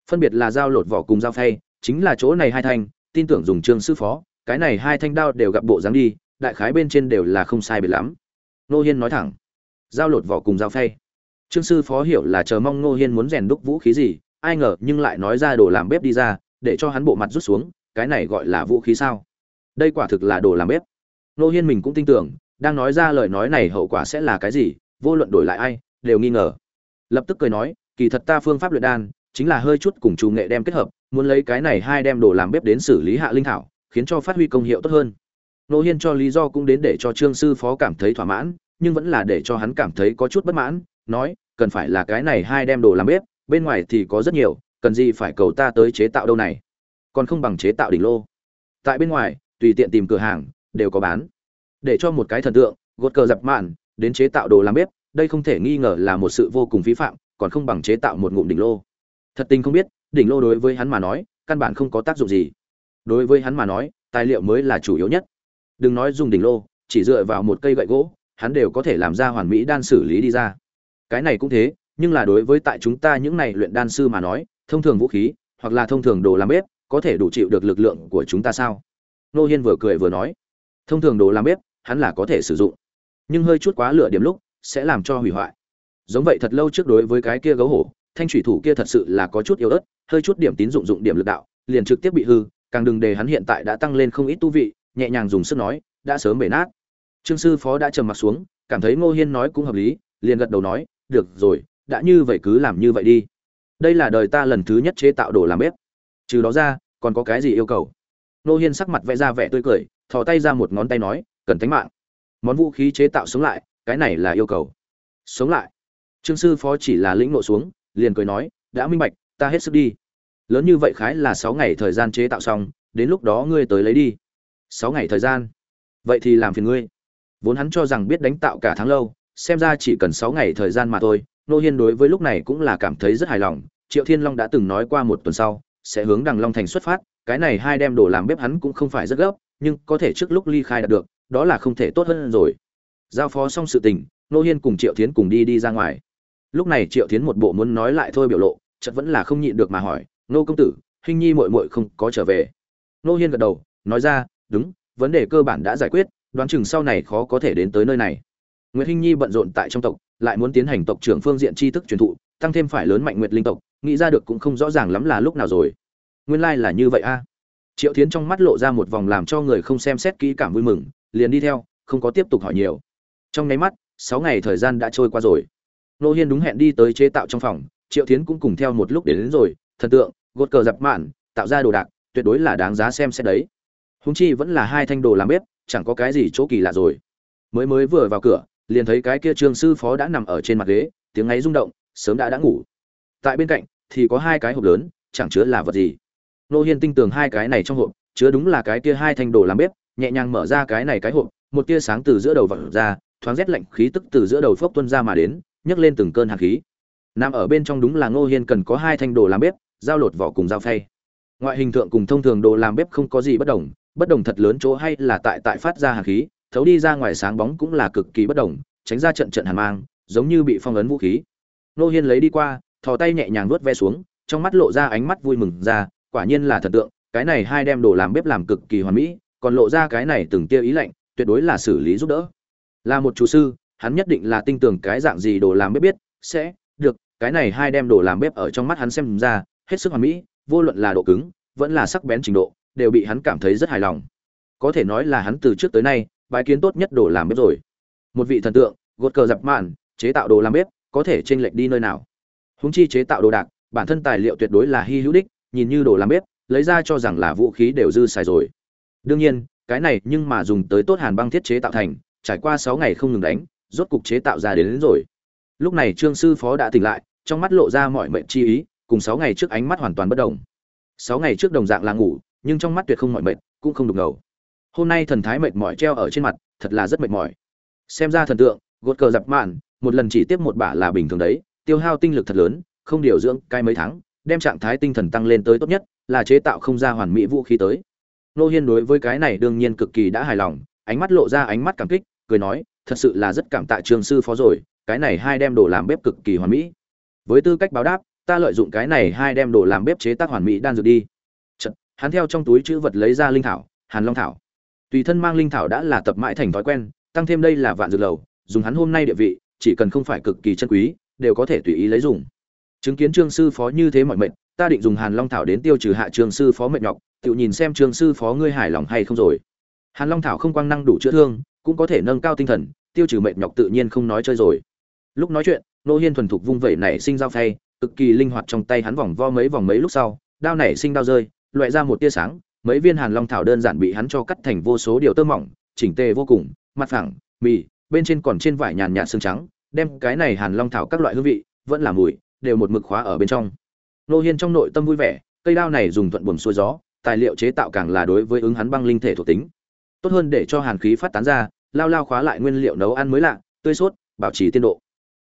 Phân biệt là dao lột vỏ cùng dao phay, chính là chỗ này hai thanh, tin tưởng dùng trương sư phó, cái này hai thanh đao đều gặp bộ dáng đi, đại khái bên trên đều là không sai biệt lắm. Nô hiên nói thẳng dao lột vỏ cùng dao phay. Trương sư phó hiểu là chờ mong nô hiên muốn rèn đúc vũ khí gì, ai ngờ nhưng lại nói ra đồ làm bếp đi ra, để cho hắn bộ mặt rút xuống, cái này gọi là vũ khí sao? Đây quả thực là đồ làm bếp. Nô hiên mình cũng tin tưởng, đang nói ra lời nói này hậu quả sẽ là cái gì, vô luận đổi lại ai, đều nghi ngờ lập tức cười nói, kỳ thật ta phương pháp luyện đan chính là hơi chút cùng chủ nghệ đem kết hợp, muốn lấy cái này hai đem đồ làm bếp đến xử lý hạ linh thảo, khiến cho phát huy công hiệu tốt hơn. Nô hiên cho lý do cũng đến để cho trương sư phó cảm thấy thỏa mãn, nhưng vẫn là để cho hắn cảm thấy có chút bất mãn, nói, cần phải là cái này hai đem đồ làm bếp, bên ngoài thì có rất nhiều, cần gì phải cầu ta tới chế tạo đâu này? Còn không bằng chế tạo đỉnh lô. Tại bên ngoài, tùy tiện tìm cửa hàng, đều có bán. Để cho một cái thần tượng, gột cờ dập mạn, đến chế tạo đồ làm bếp đây không thể nghi ngờ là một sự vô cùng phí phạm, còn không bằng chế tạo một ngụm đỉnh lô. Thật tình không biết, đỉnh lô đối với hắn mà nói, căn bản không có tác dụng gì. Đối với hắn mà nói, tài liệu mới là chủ yếu nhất. Đừng nói dùng đỉnh lô, chỉ dựa vào một cây gậy gỗ, hắn đều có thể làm ra hoàn mỹ đan xử lý đi ra. Cái này cũng thế, nhưng là đối với tại chúng ta những này luyện đan sư mà nói, thông thường vũ khí, hoặc là thông thường đồ làm bếp, có thể đủ chịu được lực lượng của chúng ta sao? Nô hiên vừa cười vừa nói. Thông thường đồ làm bếp, hắn là có thể sử dụng. Nhưng hơi chút quá lửa điểm lúc sẽ làm cho hủy hoại. Giống vậy thật lâu trước đối với cái kia gấu hổ, thanh thủy thủ kia thật sự là có chút yếu ớt, hơi chút điểm tín dụng dụng điểm lực đạo, liền trực tiếp bị hư, càng đừng để hắn hiện tại đã tăng lên không ít tu vị, nhẹ nhàng dùng sức nói, đã sớm bể nát. Trương sư phó đã trầm mặt xuống, cảm thấy ngô hiên nói cũng hợp lý, liền gật đầu nói, được rồi, đã như vậy cứ làm như vậy đi. Đây là đời ta lần thứ nhất chế tạo đồ làm bếp. Trừ đó ra, còn có cái gì yêu cầu? Ngô hiên sắc mặt vẽ ra vẻ tươi cười, thò tay ra một ngón tay nói, cần thánh mạng. Món vũ khí chế tạo sống lại cái này là yêu cầu. Sống lại. Trương sư phó chỉ là lĩnh nộ xuống, liền cười nói, đã minh bạch, ta hết sức đi. Lớn như vậy khái là sáu ngày thời gian chế tạo xong, đến lúc đó ngươi tới lấy đi. Sáu ngày thời gian? Vậy thì làm phiền ngươi. Vốn hắn cho rằng biết đánh tạo cả tháng lâu, xem ra chỉ cần sáu ngày thời gian mà thôi, nô hiên đối với lúc này cũng là cảm thấy rất hài lòng. Triệu thiên long đã từng nói qua một tuần sau, sẽ hướng đằng long thành xuất phát, cái này hai đem đồ làm bếp hắn cũng không phải rất gấp, nhưng có thể trước lúc ly khai đạt được, đó là không thể tốt hơn rồi giao phó xong sự tình nô hiên cùng triệu tiến cùng đi đi ra ngoài lúc này triệu tiến một bộ muốn nói lại thôi biểu lộ chợt vẫn là không nhịn được mà hỏi nô công tử hình nhi muội muội không có trở về nô hiên gật đầu nói ra đúng vấn đề cơ bản đã giải quyết đoán chừng sau này khó có thể đến tới nơi này Nguyệt Hinh Nhi bận rộn tại trong tộc, lại muốn tiến hành tộc trưởng phương diện tri thức truyền thụ, tăng thêm phải lớn mạnh Nguyệt linh tộc, nghĩ ra được cũng không rõ ràng lắm là lúc nào rồi. Nguyên lai like là như vậy a. Triệu Thiến trong mắt lộ ra một vòng làm cho người không xem xét kỹ cảm vui mừng, liền đi theo, không có tiếp tục hỏi nhiều. Trong nháy mắt, sáu ngày thời gian đã trôi qua rồi. Nô Hiên đúng hẹn đi tới chế tạo trong phòng, Triệu Thiến cũng cùng theo một lúc đến, đến rồi, thần tượng, gột cờ dập mạn, tạo ra đồ đạc, tuyệt đối là đáng giá xem xét đấy. Hùng chi vẫn là hai thanh đồ làm bếp, chẳng có cái gì chỗ kỳ lạ rồi. Mới mới vừa vào cửa, liền thấy cái kia trương sư phó đã nằm ở trên mặt ghế tiếng ấy rung động sớm đã đã ngủ tại bên cạnh thì có hai cái hộp lớn chẳng chứa là vật gì nô hiên tinh tường hai cái này trong hộp chứa đúng là cái kia hai thanh đồ làm bếp nhẹ nhàng mở ra cái này cái hộp một tia sáng từ giữa đầu vật ra thoáng rét lạnh khí tức từ giữa đầu phốc tuân ra mà đến, nhấc lên từng cơn hạt khí. Nằm ở bên trong đúng là ngô hiên cần có hai thanh đồ làm bếp dao lột vỏ cùng dao phay. Ngoại hình thượng cùng thông thường đồ làm bếp không có gì bất đồng bất đồng thật lớn chỗ hay là tại tại phát ra hạt khí, thấu đi ra ngoài sáng bóng cũng là cực kỳ bất đồng, tránh ra trận trận hàn mang, giống như bị phong ấn vũ khí. Ngô hiên lấy đi qua, thò tay nhẹ nhàng nuốt ve xuống, trong mắt lộ ra ánh mắt vui mừng ra, quả nhiên là thần tượng, cái này hai đem đồ làm bếp làm cực kỳ hoàn mỹ, còn lộ ra cái này từng tia ý lạnh, tuyệt đối là xử lý giúp đỡ là một chủ sư, hắn nhất định là tin tưởng cái dạng gì đồ làm bếp biết, sẽ, được, cái này hai đem đồ làm bếp ở trong mắt hắn xem ra, hết sức hoàn mỹ, vô luận là độ cứng, vẫn là sắc bén trình độ, đều bị hắn cảm thấy rất hài lòng. Có thể nói là hắn từ trước tới nay bài kiến tốt nhất đồ làm bếp rồi. Một vị thần tượng, gột cờ dập mạn, chế tạo đồ làm bếp, có thể chênh lệch đi nơi nào? Húng chi chế tạo đồ đạc, bản thân tài liệu tuyệt đối là hy hữu đích, nhìn như đồ làm bếp, lấy ra cho rằng là vũ khí đều dư xài rồi. Đương nhiên, cái này nhưng mà dùng tới tốt hàn băng thiết chế tạo thành trải qua sáu ngày không ngừng đánh rốt cục chế tạo ra đến, đến rồi. Lúc này trương sư phó đã tỉnh lại trong mắt lộ ra mọi mệnh chi ý cùng sáu ngày trước ánh mắt hoàn toàn bất động. sáu ngày trước đồng dạng là ngủ nhưng trong mắt tuyệt không mọi mệt cũng không đục ngầu. Hôm nay thần thái mệt mỏi treo ở trên mặt thật là rất mệt mỏi. Xem ra thần tượng gột cờ dập mạn một lần chỉ tiếp một bả là bình thường đấy tiêu hao tinh lực thật lớn không điều dưỡng cai mấy tháng đem trạng thái tinh thần tăng lên tới tốt nhất là chế tạo không ra hoàn mỹ vũ khí tới. Nô hiên đối với cái này đương nhiên cực kỳ đã hài lòng ánh mắt lộ ra ánh mắt cảm kích cười nói thật sự là rất cảm tạ trường sư phó rồi cái này hai đem đồ làm bếp cực kỳ hoàn mỹ. Với tư cách báo đáp ta lợi dụng cái này hai đem đồ làm bếp chế tác hoàn mỹ đan dược đi. Chật, hắn theo trong túi chữ vật lấy ra linh thảo hàn long thảo. Tùy thân mang linh thảo đã là tập mãi thành thói quen tăng thêm đây là vạn dược lầu dùng hắn hôm nay địa vị chỉ cần không phải cực kỳ chân quý đều có thể tùy ý lấy dùng. Chứng kiến trương sư phó như thế mọi mệnh ta định dùng hàn long thảo đến tiêu trừ hạ trương sư phó mệt nhọc tự nhìn xem trương sư phó ngươi hài lòng hay không rồi hàn long thảo không quang năng đủ chữa thương, cũng có thể nâng cao tinh thần, tiêu trừ mệt nhọc tự nhiên không nói chơi rồi. Lúc nói chuyện, nô hiên thuần thục vung vẩy nảy sinh dao phay, cực kỳ linh hoạt trong tay hắn vòng vo mấy vòng mấy lúc sau, đao nảy sinh đao rơi loại ra một tia sáng, mấy viên hàn long thảo đơn giản bị hắn cho cắt thành vô số điều tơ mỏng, chỉnh tề vô cùng, mặt phẳng, mì, bên trên còn trên vải nhàn nhạt xương trắng, đem cái này hàn long thảo các loại hương vị, vẫn là mùi, đều một mực khóa ở bên trong. Nô hiên trong nội tâm vui vẻ, cây đao này dùng thuận buồm xuôi gió, tài liệu chế tạo càng là đối với ứng hắn băng linh thể thuộc tính tốt hơn để cho hàn khí phát tán ra, lao lao khóa lại nguyên liệu nấu ăn mới lạ, tươi sốt, bảo trì tiên độ.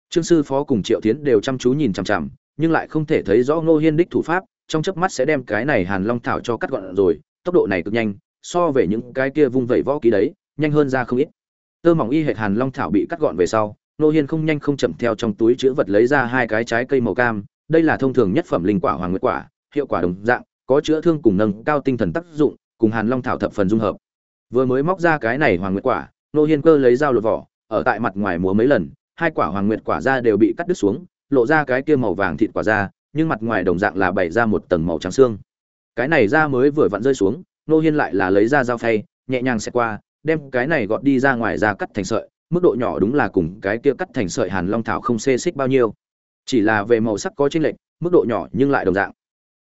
Trương sư phó cùng triệu tiến đều chăm chú nhìn chằm chằm, nhưng lại không thể thấy rõ ngô hiên đích thủ pháp, trong chớp mắt sẽ đem cái này hàn long thảo cho cắt gọn rồi, tốc độ này cực nhanh, so về những cái kia vung vẩy võ ký đấy, nhanh hơn ra không ít. Tơ mỏng y hệt hàn long thảo bị cắt gọn về sau, Ngô hiên không nhanh không chậm theo trong túi chữ vật lấy ra hai cái trái cây màu cam, đây là thông thường nhất phẩm linh quả hoàng nguyệt quả, hiệu quả đồng dạng, có chữa thương cùng nâng cao tinh thần tác dụng, cùng hàn long thảo thập phần dung hợp vừa mới móc ra cái này hoàng nguyệt quả, nô hiên cơ lấy dao lột vỏ, ở tại mặt ngoài múa mấy lần, hai quả hoàng nguyệt quả ra đều bị cắt đứt xuống, lộ ra cái kia màu vàng thịt quả ra, nhưng mặt ngoài đồng dạng là bày ra một tầng màu trắng xương. Cái này ra mới vừa vặn rơi xuống, nô hiên lại là lấy ra dao phay, nhẹ nhàng xẹt qua, đem cái này gọt đi ra ngoài ra cắt thành sợi, mức độ nhỏ đúng là cùng cái kia cắt thành sợi hàn long thảo không xê xích bao nhiêu. Chỉ là về màu sắc có chênh lệch, mức độ nhỏ nhưng lại đồng dạng.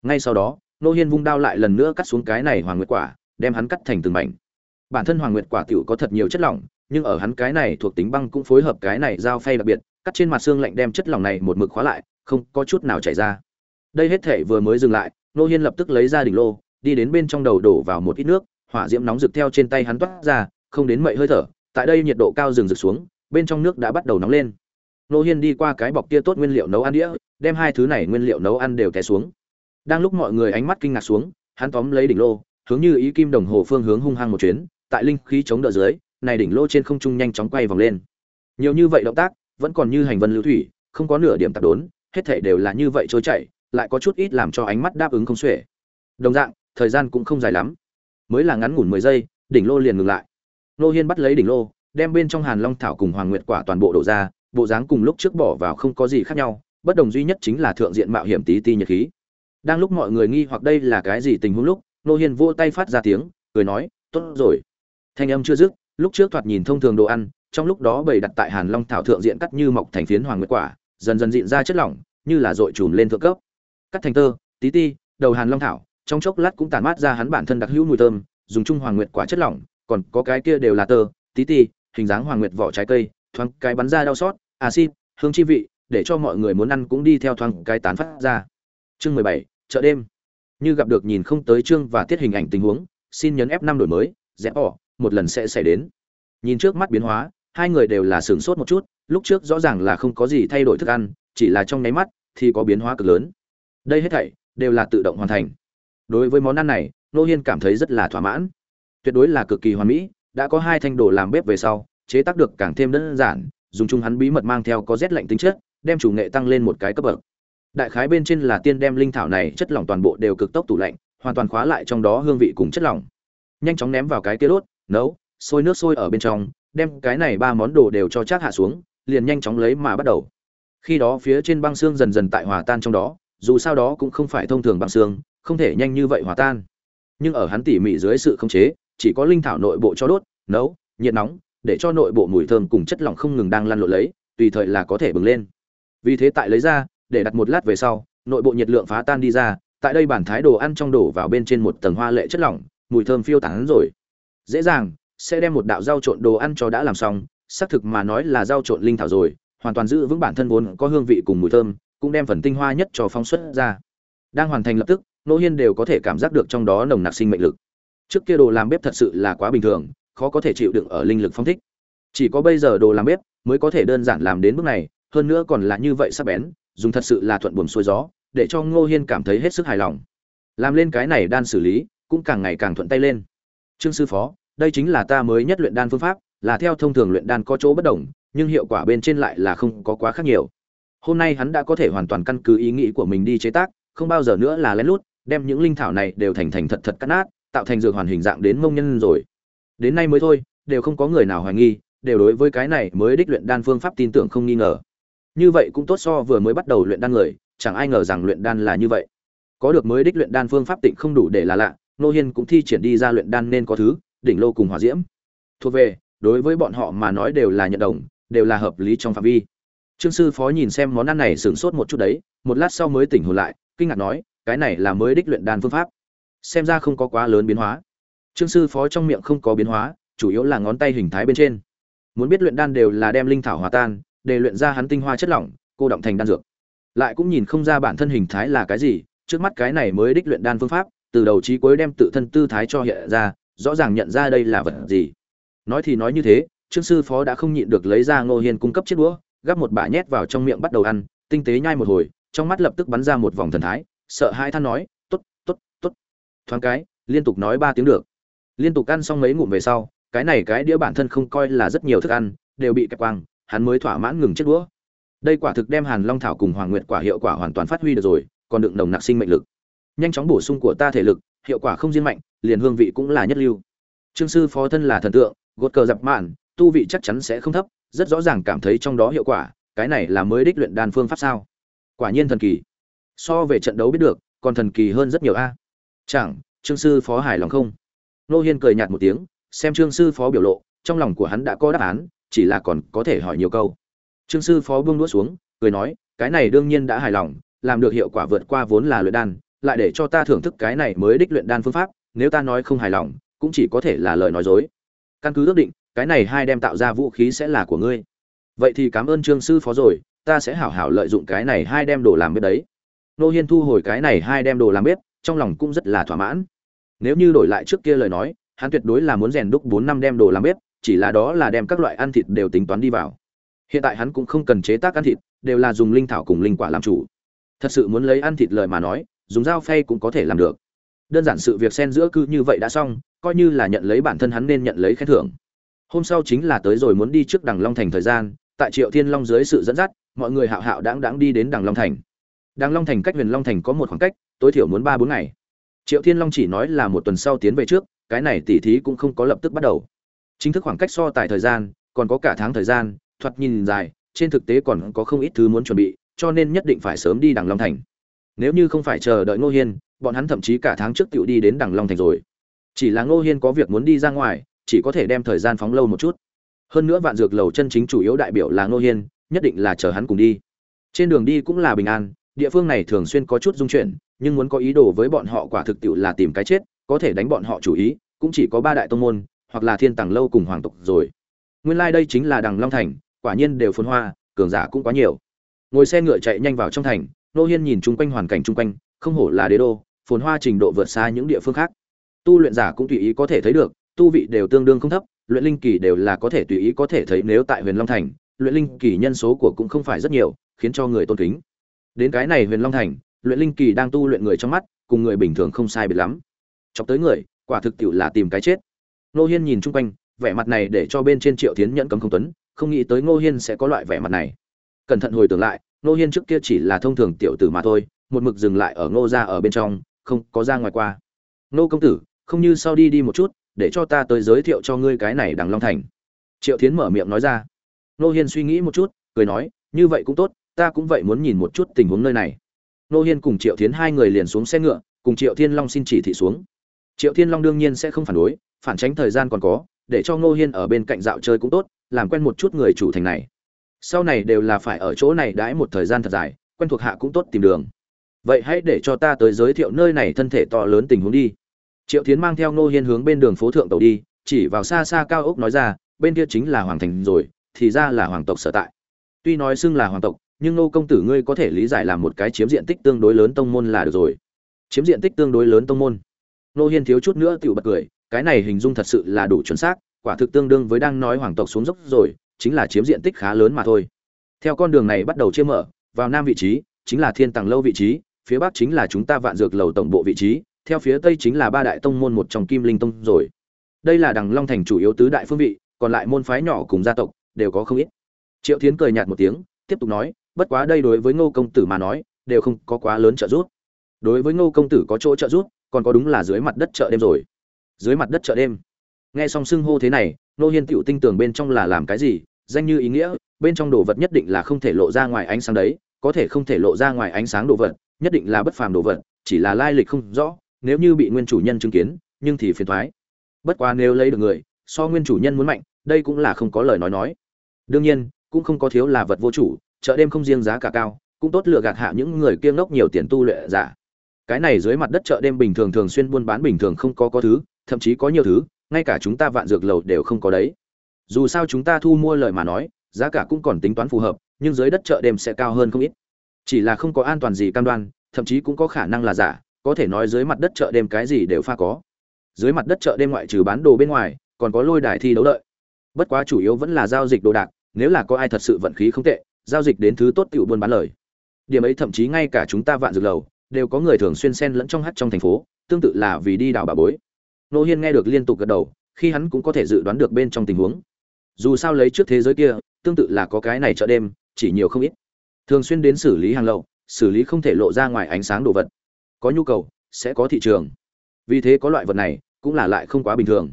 Ngay sau đó, nô hiên vung đao lại lần nữa cắt xuống cái này hoàng nguyệt quả, đem hắn cắt thành từng mảnh bản thân hoàng nguyệt quả tiểu có thật nhiều chất lỏng, nhưng ở hắn cái này thuộc tính băng cũng phối hợp cái này giao phay đặc biệt, cắt trên mặt xương lạnh đem chất lỏng này một mực khóa lại, không có chút nào chảy ra. Đây hết thể vừa mới dừng lại, nô hiên lập tức lấy ra đỉnh lô, đi đến bên trong đầu đổ vào một ít nước, hỏa diễm nóng rực theo trên tay hắn toát ra, không đến mậy hơi thở, tại đây nhiệt độ cao rừng rực xuống, bên trong nước đã bắt đầu nóng lên. Nô hiên đi qua cái bọc kia tốt nguyên liệu nấu ăn đĩa, đem hai thứ này nguyên liệu nấu ăn đều té xuống. Đang lúc mọi người ánh mắt kinh ngạc xuống, hắn tóm lấy đỉnh lô, hướng như ý kim đồng hồ phương hướng hung hăng một chuyến tại linh khí chống đỡ dưới, này đỉnh lô trên không trung nhanh chóng quay vòng lên. Nhiều như vậy động tác, vẫn còn như hành vân lưu thủy, không có nửa điểm tạp đốn, hết thảy đều là như vậy trôi chảy, lại có chút ít làm cho ánh mắt đáp ứng không xuể. Đồng dạng, thời gian cũng không dài lắm. Mới là ngắn ngủn mười giây, đỉnh lô liền ngừng lại. Nô hiên bắt lấy đỉnh lô, đem bên trong hàn long thảo cùng hoàng nguyệt quả toàn bộ đổ ra, bộ dáng cùng lúc trước bỏ vào không có gì khác nhau, bất đồng duy nhất chính là thượng diện mạo hiểm tí ti nhiệt khí. Đang lúc mọi người nghi hoặc đây là cái gì tình huống lúc, nô hiên vỗ tay phát ra tiếng, cười nói, tốt rồi thanh âm chưa dứt, lúc trước thoạt nhìn thông thường đồ ăn, trong lúc đó bầy đặt tại hàn long thảo thượng diện cắt như mọc thành phiến hoàng nguyệt quả, dần dần diện ra chất lỏng, như là dội chùm lên thượng cấp. Cắt thành tơ, tí ti, đầu hàn long thảo, trong chốc lát cũng tản mát ra hắn bản thân đặc hữu mùi thơm, dùng chung hoàng nguyệt quả chất lỏng, còn có cái kia đều là tơ, tí ti, hình dáng hoàng nguyệt vỏ trái cây, thoáng cái bắn ra đau xót acid hương chi vị, để cho mọi người muốn ăn cũng đi theo thoáng cái tán phát ra. Chương mười bảy, chợ đêm. Như gặp được nhìn không tới chương và tiết hình ảnh tình huống, xin nhấn f năm đổi mới, dẹp bỏ một lần sẽ xảy đến. Nhìn trước mắt biến hóa, hai người đều là sửng sốt một chút, lúc trước rõ ràng là không có gì thay đổi thức ăn, chỉ là trong nháy mắt thì có biến hóa cực lớn. Đây hết thảy đều là tự động hoàn thành. Đối với món ăn này nô hiên cảm thấy rất là thỏa mãn. Tuyệt đối là cực kỳ hoàn mỹ, đã có hai thanh đồ làm bếp về sau, chế tác được càng thêm đơn giản, dùng chung hắn bí mật mang theo có rét lạnh tính chất, đem chủ nghệ tăng lên một cái cấp bậc. Đại khái bên trên là tiên đem linh thảo này chất lỏng toàn bộ đều cực tốc tủ lạnh, hoàn toàn khóa lại trong đó hương vị cùng chất lỏng. Nhanh chóng ném vào cái kia đốt nấu sôi nước sôi ở bên trong, đem cái này ba món đồ đều cho chác hạ xuống, liền nhanh chóng lấy mà bắt đầu. Khi đó phía trên băng xương dần dần tại hòa tan trong đó, dù sao đó cũng không phải thông thường băng xương, không thể nhanh như vậy hòa tan. Nhưng ở hắn tỉ mỉ dưới sự khống chế, chỉ có linh thảo nội bộ cho đốt, nấu, nhiệt nóng, để cho nội bộ mùi thơm cùng chất lỏng không ngừng đang lăn lộn lấy, tùy thời là có thể bừng lên. Vì thế tại lấy ra, để đặt một lát về sau, nội bộ nhiệt lượng phá tan đi ra, tại đây bản thái đồ ăn trong đổ vào bên trên một tầng hoa lệ chất lỏng, mùi thơm phiêu tán rồi dễ dàng, sẽ đem một đạo rau trộn đồ ăn cho đã làm xong, xác thực mà nói là rau trộn linh thảo rồi, hoàn toàn giữ vững bản thân vốn có hương vị cùng mùi thơm, cũng đem phần tinh hoa nhất cho phóng xuất ra. Đang hoàn thành lập tức nô hiên đều có thể cảm giác được trong đó nồng nặc sinh mệnh lực. Trước kia đồ làm bếp thật sự là quá bình thường, khó có thể chịu đựng ở linh lực phong thích. Chỉ có bây giờ đồ làm bếp mới có thể đơn giản làm đến bước này, hơn nữa còn là như vậy sắc bén, dùng thật sự là thuận buồm xuôi gió, để cho ngô hiên cảm thấy hết sức hài lòng. Làm lên cái này đan xử lý, cũng càng ngày càng thuận tay lên trương sư phó, đây chính là ta mới nhất luyện đan phương pháp, là theo thông thường luyện đan có chỗ bất đồng, nhưng hiệu quả bên trên lại là không có quá khác nhiều. Hôm nay hắn đã có thể hoàn toàn căn cứ ý nghĩ của mình đi chế tác, không bao giờ nữa là lén lút, đem những linh thảo này đều thành thành thật thật cắt nát, tạo thành dược hoàn hình dạng đến mông nhân rồi. Đến nay mới thôi, đều không có người nào hoài nghi, đều đối với cái này mới đích luyện đan phương pháp tin tưởng không nghi ngờ. Như vậy cũng tốt so vừa mới bắt đầu luyện đan người, chẳng ai ngờ rằng luyện đan là như vậy. Có được mới đích luyện đan phương pháp tịnh không đủ để là lạ nô hiên cũng thi triển đi ra luyện đan nên có thứ, đỉnh lô cùng hòa diễm. Thuộc về, đối với bọn họ mà nói đều là nhận đồng, đều là hợp lý trong phạm vi. Trương sư phó nhìn xem món ăn này sửng sốt một chút đấy, một lát sau mới tỉnh hồn lại, kinh ngạc nói, cái này là mới đích luyện đan phương pháp. Xem ra không có quá lớn biến hóa. Trương sư phó trong miệng không có biến hóa, chủ yếu là ngón tay hình thái bên trên. Muốn biết luyện đan đều là đem linh thảo hòa tan, để luyện ra hắn tinh hoa chất lỏng, cô động thành đan dược. Lại cũng nhìn không ra bản thân hình thái là cái gì, trước mắt cái này mới đích luyện đan phương pháp từ đầu chí cuối đem tự thân tư thái cho hiện ra, rõ ràng nhận ra đây là vật gì. Nói thì nói như thế, trương sư phó đã không nhịn được lấy ra ngô hiên cung cấp chiếc đũa, gắp một bả nhét vào trong miệng bắt đầu ăn, tinh tế nhai một hồi, trong mắt lập tức bắn ra một vòng thần thái, sợ hai than nói, tốt tốt tốt. Thoáng cái, liên tục nói ba tiếng được. Liên tục ăn xong mấy ngụm về sau, cái này cái đĩa bản thân không coi là rất nhiều thức ăn, đều bị kẹp quang hắn mới thỏa mãn ngừng chiếc đũa. Đây quả thực đem hàn long thảo cùng hoàng nguyệt quả hiệu quả hoàn toàn phát huy được rồi, còn đựng nồng nặc sinh mệnh lực nhanh chóng bổ sung của ta thể lực, hiệu quả không riêng mạnh, liền hương vị cũng là nhất lưu. Trương sư phó thân là thần tượng, gột cờ dập mạn, tu vị chắc chắn sẽ không thấp, rất rõ ràng cảm thấy trong đó hiệu quả, cái này là mới đích luyện đan phương pháp sao? Quả nhiên thần kỳ. So về trận đấu biết được, còn thần kỳ hơn rất nhiều a. Chẳng, trương sư phó hài lòng không? Nô hiên cười nhạt một tiếng, xem trương sư phó biểu lộ, trong lòng của hắn đã có đáp án, chỉ là còn có thể hỏi nhiều câu. Trương sư phó buông đũa xuống, cười nói, cái này đương nhiên đã hài lòng, làm được hiệu quả vượt qua vốn là luyện đan lại để cho ta thưởng thức cái này mới đích luyện đan phương pháp, nếu ta nói không hài lòng, cũng chỉ có thể là lời nói dối. Căn cứ ước định, cái này hai đem tạo ra vũ khí sẽ là của ngươi. Vậy thì cảm ơn trương sư phó rồi, ta sẽ hảo hảo lợi dụng cái này hai đem đồ làm bếp đấy. Nô hiên thu hồi cái này hai đem đồ làm bếp, trong lòng cũng rất là thỏa mãn. Nếu như đổi lại trước kia lời nói, hắn tuyệt đối là muốn rèn đúc bốn năm đem đồ làm bếp, chỉ là đó là đem các loại ăn thịt đều tính toán đi vào. Hiện tại hắn cũng không cần chế tác ăn thịt, đều là dùng linh thảo cùng linh quả làm chủ. Thật sự muốn lấy ăn thịt lời mà nói dùng dao phay cũng có thể làm được. Đơn giản sự việc xen giữa cứ như vậy đã xong, coi như là nhận lấy bản thân hắn nên nhận lấy khen thưởng. Hôm sau chính là tới rồi muốn đi trước đằng long thành thời gian, tại triệu thiên long dưới sự dẫn dắt, mọi người hạo hạo đáng đáng đi đến đằng long thành. Đằng long thành cách huyền long thành có một khoảng cách, tối thiểu muốn ba bốn ngày. Triệu thiên long chỉ nói là một tuần sau tiến về trước, cái này tỉ thí cũng không có lập tức bắt đầu. Chính thức khoảng cách so tài thời gian, còn có cả tháng thời gian, thoạt nhìn dài, trên thực tế còn có không ít thứ muốn chuẩn bị, cho nên nhất định phải sớm đi đằng long thành nếu như không phải chờ đợi ngô hiên, bọn hắn thậm chí cả tháng trước tựu đi đến đằng long thành rồi. Chỉ là ngô hiên có việc muốn đi ra ngoài, chỉ có thể đem thời gian phóng lâu một chút. Hơn nữa vạn dược lầu chân chính chủ yếu đại biểu là ngô hiên, nhất định là chờ hắn cùng đi. Trên đường đi cũng là bình an, địa phương này thường xuyên có chút dung chuyển, nhưng muốn có ý đồ với bọn họ quả thực tiệu là tìm cái chết, có thể đánh bọn họ chủ ý, cũng chỉ có ba đại tông môn, hoặc là thiên tàng lâu cùng hoàng tộc rồi. Nguyên lai đây chính là đằng long thành, quả nhiên đều phồn hoa, cường giả cũng quá nhiều. Ngồi xe ngựa chạy nhanh vào trong thành nô hiên nhìn chung quanh hoàn cảnh chung quanh, không hổ là đế đô, phồn hoa trình độ vượt xa những địa phương khác. Tu luyện giả cũng tùy ý có thể thấy được, tu vị đều tương đương không thấp, luyện linh kỳ đều là có thể tùy ý có thể thấy nếu tại huyền long thành, luyện linh kỳ nhân số của cũng không phải rất nhiều, khiến cho người tôn kính. Đến cái này huyền long thành, luyện linh kỳ đang tu luyện người trong mắt, cùng người bình thường không sai biệt lắm. Chọc tới người, quả thực tiệu là tìm cái chết. Nô hiên nhìn chung quanh, vẻ mặt này để cho bên trên triệu tiến nhẫn cấm không tuấn, không nghĩ tới ngô hiên sẽ có loại vẻ mặt này. Cẩn thận hồi tưởng lại ngô hiên trước kia chỉ là thông thường tiểu tử mà thôi, một mực dừng lại ở ngô ra ở bên trong, không có ra ngoài qua. Ngô công tử, không như sau đi đi một chút, để cho ta tới giới thiệu cho ngươi cái này đằng long thành. Triệu Thiến mở miệng nói ra. Ngô hiên suy nghĩ một chút, cười nói, như vậy cũng tốt, ta cũng vậy muốn nhìn một chút tình huống nơi này. Ngô hiên cùng triệu Thiến hai người liền xuống xe ngựa, cùng triệu thiên long xin chỉ thị xuống. Triệu thiên long đương nhiên sẽ không phản đối, phản tránh thời gian còn có, để cho ngô hiên ở bên cạnh dạo chơi cũng tốt, làm quen một chút người chủ thành này sau này đều là phải ở chỗ này đãi một thời gian thật dài, quen thuộc hạ cũng tốt tìm đường. Vậy hãy để cho ta tới giới thiệu nơi này thân thể to lớn tình huống đi. Triệu tiến mang theo ngô hiên hướng bên đường phố thượng tàu đi, chỉ vào xa xa cao ốc nói ra, bên kia chính là hoàng thành rồi, thì ra là hoàng tộc sở tại. Tuy nói xưng là hoàng tộc, nhưng nô công tử ngươi có thể lý giải làm một cái chiếm diện tích tương đối lớn tông môn là được rồi. Chiếm diện tích tương đối lớn tông môn. Nô hiên thiếu chút nữa tự bật cười, cái này hình dung thật sự là đủ chuẩn xác, quả thực tương đương với đang nói hoàng tộc xuống dốc rồi chính là chiếm diện tích khá lớn mà thôi. Theo con đường này bắt đầu chia mở, vào nam vị trí, chính là thiên tàng lâu vị trí, phía bắc chính là chúng ta vạn dược lầu tổng bộ vị trí, theo phía tây chính là ba đại tông môn một trong kim linh tông rồi. Đây là đằng long thành chủ yếu tứ đại phương vị, còn lại môn phái nhỏ cùng gia tộc đều có không ít. Triệu thiến cười nhạt một tiếng, tiếp tục nói, bất quá đây đối với ngô công tử mà nói, đều không có quá lớn trợ giúp. Đối với ngô công tử có chỗ trợ giúp, còn có đúng là dưới mặt đất chợ đêm rồi. Dưới mặt đất chợ đêm nghe xong xưng hô thế này, nô hiên tựu tinh tường bên trong là làm cái gì? Danh như ý nghĩa, bên trong đồ vật nhất định là không thể lộ ra ngoài ánh sáng đấy, có thể không thể lộ ra ngoài ánh sáng đồ vật, nhất định là bất phàm đồ vật, chỉ là lai lịch không rõ, nếu như bị nguyên chủ nhân chứng kiến, nhưng thì phiền thoái. Bất quá nếu lấy được người, so nguyên chủ nhân muốn mạnh, đây cũng là không có lời nói nói. Đương nhiên, cũng không có thiếu là vật vô chủ, chợ đêm không riêng giá cả cao, cũng tốt lựa gạt hạ những người kia ngốc nhiều tiền tu luyện giả. Cái này dưới mặt đất chợ đêm bình thường thường xuyên buôn bán bình thường không có có thứ, thậm chí có nhiều thứ ngay cả chúng ta vạn dược lầu đều không có đấy. Dù sao chúng ta thu mua lời mà nói, giá cả cũng còn tính toán phù hợp, nhưng dưới đất chợ đêm sẽ cao hơn không ít. Chỉ là không có an toàn gì cam đoan, thậm chí cũng có khả năng là giả, có thể nói dưới mặt đất chợ đêm cái gì đều pha có. Dưới mặt đất chợ đêm ngoại trừ bán đồ bên ngoài, còn có lôi đài thi đấu đợi. Bất quá chủ yếu vẫn là giao dịch đồ đạc, nếu là có ai thật sự vận khí không tệ, giao dịch đến thứ tốt tiểu buôn bán lời. Điểm ấy thậm chí ngay cả chúng ta vạn dược lầu, đều có người thường xuyên xen lẫn trong hát trong thành phố, tương tự là vì đi đào bà bối nô hiên nghe được liên tục gật đầu, khi hắn cũng có thể dự đoán được bên trong tình huống. Dù sao lấy trước thế giới kia, tương tự là có cái này chợ đêm, chỉ nhiều không ít. Thường xuyên đến xử lý hàng lậu, xử lý không thể lộ ra ngoài ánh sáng đồ vật. Có nhu cầu, sẽ có thị trường. Vì thế có loại vật này, cũng là lại không quá bình thường.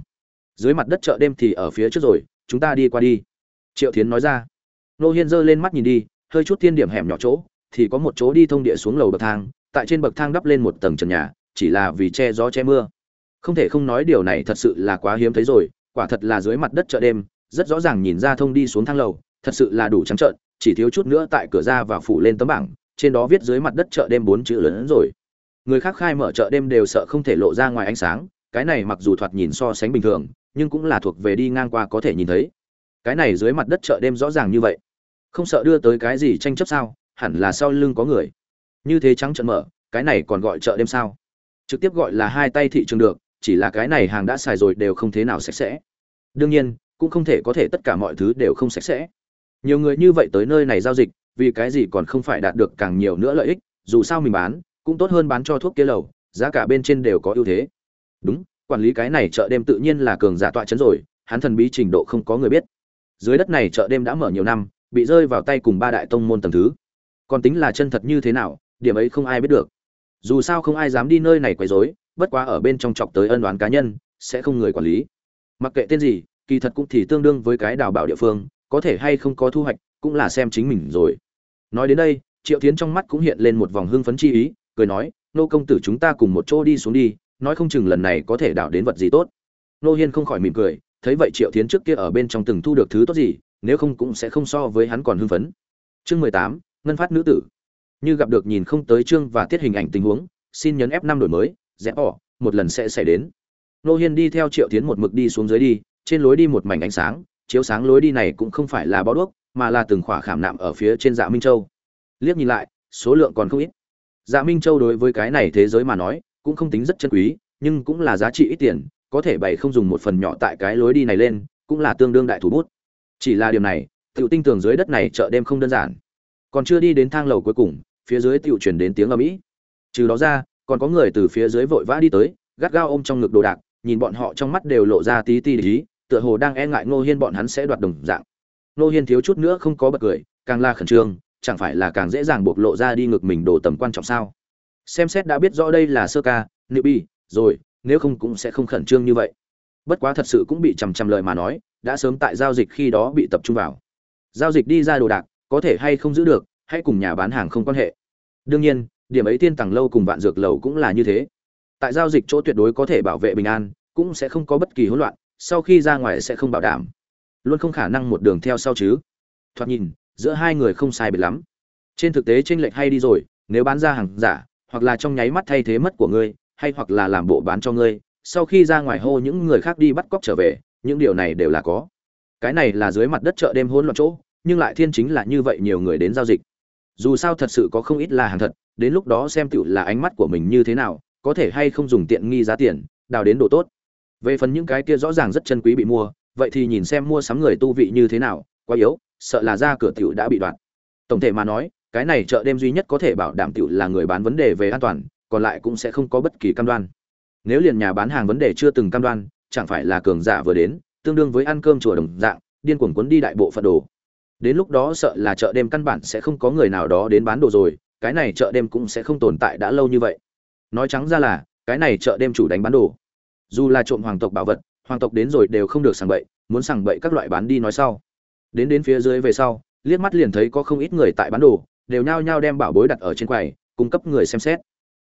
Dưới mặt đất chợ đêm thì ở phía trước rồi, chúng ta đi qua đi. Triệu thiến nói ra. Nô hiên giơ lên mắt nhìn đi, hơi chút thiên điểm hẻm nhỏ chỗ, thì có một chỗ đi thông địa xuống lầu bậc thang, tại trên bậc thang đắp lên một tầng trần nhà, chỉ là vì che gió che mưa không thể không nói điều này thật sự là quá hiếm thấy rồi, quả thật là dưới mặt đất chợ đêm, rất rõ ràng nhìn ra thông đi xuống thang lầu, thật sự là đủ trắng trợn, chỉ thiếu chút nữa tại cửa ra và phủ lên tấm bảng, trên đó viết dưới mặt đất chợ đêm bốn chữ lớn hơn rồi. Người khác khai mở chợ đêm đều sợ không thể lộ ra ngoài ánh sáng, cái này mặc dù thoạt nhìn so sánh bình thường, nhưng cũng là thuộc về đi ngang qua có thể nhìn thấy. Cái này dưới mặt đất chợ đêm rõ ràng như vậy. Không sợ đưa tới cái gì tranh chấp sao, hẳn là sau lưng có người. Như thế trắng trợn mở, cái này còn gọi chợ đêm sao? Trực tiếp gọi là hai tay thị trường được chỉ là cái này hàng đã xài rồi đều không thế nào sạch sẽ. Đương nhiên, cũng không thể có thể tất cả mọi thứ đều không sạch sẽ. Nhiều người như vậy tới nơi này giao dịch, vì cái gì còn không phải đạt được càng nhiều nữa lợi ích, dù sao mình bán, cũng tốt hơn bán cho thuốc kia lầu, giá cả bên trên đều có ưu thế. Đúng, quản lý cái này chợ đêm tự nhiên là cường giả tọa chấn rồi, hắn thần bí trình độ không có người biết. Dưới đất này chợ đêm đã mở nhiều năm, bị rơi vào tay cùng ba đại tông môn tầng thứ. Còn tính là chân thật như thế nào, điểm ấy không ai biết được. Dù sao không ai dám đi nơi này quấy rối bất quá ở bên trong chọc tới ân đoán cá nhân, sẽ không người quản lý. Mặc kệ tên gì, kỳ thật cũng thì tương đương với cái đào bảo địa phương, có thể hay không có thu hoạch, cũng là xem chính mình rồi. Nói đến đây, triệu tiến trong mắt cũng hiện lên một vòng hưng phấn chi ý, cười nói, nô công tử chúng ta cùng một chỗ đi xuống đi, nói không chừng lần này có thể đào đến vật gì tốt. Nô hiên không khỏi mỉm cười, thấy vậy triệu tiến trước kia ở bên trong từng thu được thứ tốt gì, nếu không cũng sẽ không so với hắn còn hưng phấn. Chương mười tám, ngân phát nữ tử. Như gặp được nhìn không tới chương và tiết hình ảnh tình huống, xin nhấn f năm đổi mới rẽ bỏ, một lần sẽ xảy đến. Nô hiên đi theo triệu tiến một mực đi xuống dưới đi, trên lối đi một mảnh ánh sáng, chiếu sáng lối đi này cũng không phải là bó đuốc, mà là từng khỏa khảm nạm ở phía trên dạ minh châu. Liếc nhìn lại, số lượng còn không ít. Dạ minh châu đối với cái này thế giới mà nói, cũng không tính rất chân quý, nhưng cũng là giá trị ít tiền, có thể bày không dùng một phần nhỏ tại cái lối đi này lên, cũng là tương đương đại thủ bút. Chỉ là điều này, tiểu tinh tường dưới đất này chợ đêm không đơn giản. Còn chưa đi đến thang lầu cuối cùng, phía dưới tiểu truyền đến tiếng ầm ĩ. Trừ đó ra còn có người từ phía dưới vội vã đi tới, gắt gao ôm trong ngực đồ đạc, nhìn bọn họ trong mắt đều lộ ra tí ti ý tựa hồ đang e ngại ngô hiên bọn hắn sẽ đoạt đồng dạng. Ngô hiên thiếu chút nữa không có bật cười, càng la khẩn trương, chẳng phải là càng dễ dàng bộc lộ ra đi ngực mình đồ tầm quan trọng sao? Xem xét đã biết rõ đây là sơ ca, nữ bi, rồi, nếu không cũng sẽ không khẩn trương như vậy. Bất quá thật sự cũng bị chằm chằm lời mà nói, đã sớm tại giao dịch khi đó bị tập trung vào. Giao dịch đi ra đồ đạc, có thể hay không giữ được hay cùng nhà bán hàng không quan hệ. Đương nhiên điểm ấy tiên tàng lâu cùng vạn dược lầu cũng là như thế. Tại giao dịch chỗ tuyệt đối có thể bảo vệ bình an, cũng sẽ không có bất kỳ hỗn loạn, sau khi ra ngoài sẽ không bảo đảm. Luôn không khả năng một đường theo sau chứ. Thoạt nhìn, giữa hai người không sai biệt lắm. Trên thực tế tranh lệch hay đi rồi, nếu bán ra hàng giả, hoặc là trong nháy mắt thay thế mất của ngươi, hay hoặc là làm bộ bán cho ngươi, sau khi ra ngoài hô những người khác đi bắt cóc trở về, những điều này đều là có. Cái này là dưới mặt đất chợ đêm hỗn loạn chỗ, nhưng lại thiên chính là như vậy nhiều người đến giao dịch. Dù sao thật sự có không ít là hàng thật đến lúc đó xem tựu là ánh mắt của mình như thế nào, có thể hay không dùng tiện nghi giá tiền, đào đến độ tốt. Về phần những cái kia rõ ràng rất chân quý bị mua, vậy thì nhìn xem mua sắm người tu vị như thế nào, quá yếu, sợ là ra cửa tiểu đã bị đoạt tổng thể mà nói, cái này chợ đêm duy nhất có thể bảo đảm tiểu là người bán vấn đề về an toàn, còn lại cũng sẽ không có bất kỳ cam đoan. Nếu liền nhà bán hàng vấn đề chưa từng cam đoan, chẳng phải là cường giả vừa đến, tương đương với ăn cơm chùa đồng dạng, điên cuồng cuốn đi đại bộ phận đồ. Đến lúc đó sợ là chợ đêm căn bản sẽ không có người nào đó đến bán đồ rồi cái này chợ đêm cũng sẽ không tồn tại đã lâu như vậy. Nói trắng ra là, cái này chợ đêm chủ đánh bán đồ. Dù là trộm hoàng tộc bảo vật, hoàng tộc đến rồi đều không được sàng bậy, muốn sàng bậy các loại bán đi nói sau. Đến đến phía dưới về sau, liếc mắt liền thấy có không ít người tại bán đồ, đều nhao nhao đem bảo bối đặt ở trên quầy, cung cấp người xem xét.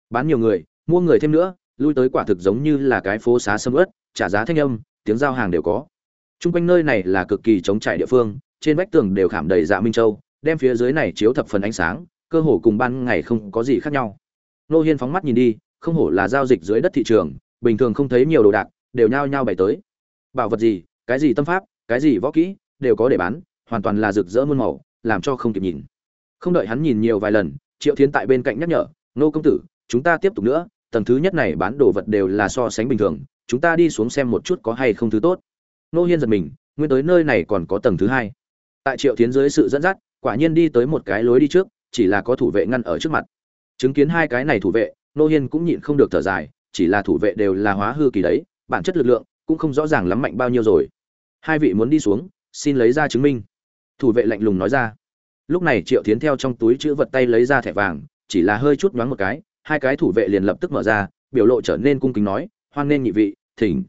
Bán nhiều người, mua người thêm nữa, lui tới quả thực giống như là cái phố xá sâm ớt trả giá thanh âm, tiếng giao hàng đều có. T r u n g quanh nơi này là cực kỳ chống trải địa phương, trên vách tường đều khảm đầy dạ minh châu, đem phía dưới này chiếu thập phần ánh sáng cơ hồ cùng ban ngày không có gì khác nhau. Nô hiên phóng mắt nhìn đi, không hổ là giao dịch dưới đất thị trường, bình thường không thấy nhiều đồ đạc, đều nhao nhao bày tới. Bảo vật gì, cái gì tâm pháp, cái gì võ kỹ, đều có để bán, hoàn toàn là rực rỡ muôn màu, làm cho không kịp nhìn. Không đợi hắn nhìn nhiều vài lần, triệu thiến tại bên cạnh nhắc nhở nô công tử, chúng ta tiếp tục nữa, tầng thứ nhất này bán đồ vật đều là so sánh bình thường, chúng ta đi xuống xem một chút có hay không thứ tốt. Nô hiên giật mình, nguyên tới nơi này còn có tầng thứ hai. Tại triệu tiến dưới sự dẫn dắt, quả nhiên đi tới một cái lối đi trước chỉ là có thủ vệ ngăn ở trước mặt. Chứng kiến hai cái này thủ vệ, nô hiên cũng nhịn không được thở dài, chỉ là thủ vệ đều là hóa hư kỳ đấy, bản chất lực lượng cũng không rõ ràng lắm mạnh bao nhiêu rồi. Hai vị muốn đi xuống, xin lấy ra chứng minh. Thủ vệ lạnh lùng nói ra. Lúc này triệu tiến theo trong túi chữ vật tay lấy ra thẻ vàng, chỉ là hơi chút nhoáng một cái, hai cái thủ vệ liền lập tức mở ra, biểu lộ trở nên cung kính nói, hoan nên nhị vị, thỉnh.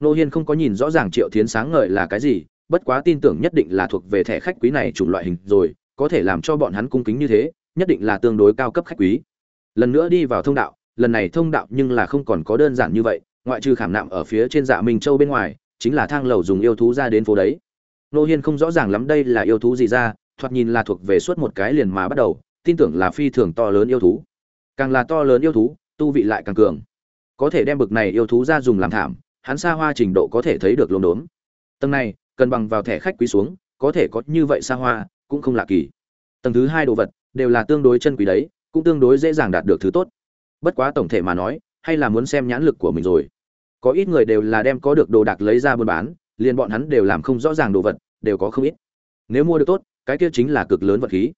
Nô hiên không có nhìn rõ ràng triệu tiến sáng ngời là cái gì, bất quá tin tưởng nhất định là thuộc về thẻ khách quý này chủng loại hình rồi có thể làm cho bọn hắn cung kính như thế, nhất định là tương đối cao cấp khách quý. Lần nữa đi vào thông đạo, lần này thông đạo nhưng là không còn có đơn giản như vậy, ngoại trừ khảm nạm ở phía trên dạ minh châu bên ngoài, chính là thang lầu dùng yêu thú ra đến phố đấy. Nô hiên không rõ ràng lắm đây là yêu thú gì ra, thoạt nhìn là thuộc về suốt một cái liền mà bắt đầu, tin tưởng là phi thường to lớn yêu thú. Càng là to lớn yêu thú, tu vị lại càng cường. Có thể đem bực này yêu thú ra dùng làm thảm, hắn xa hoa trình độ có thể thấy được lồn đốn. Tầng này, cần bằng vào thẻ khách quý xuống, có thể có như vậy xa hoa cũng không lạ kỳ. Tầng thứ hai đồ vật đều là tương đối chân quý đấy, cũng tương đối dễ dàng đạt được thứ tốt. Bất quá tổng thể mà nói, hay là muốn xem nhãn lực của mình rồi. Có ít người đều là đem có được đồ đạc lấy ra buôn bán, liền bọn hắn đều làm không rõ ràng đồ vật, đều có không ít. Nếu mua được tốt, cái kia chính là cực lớn vật khí.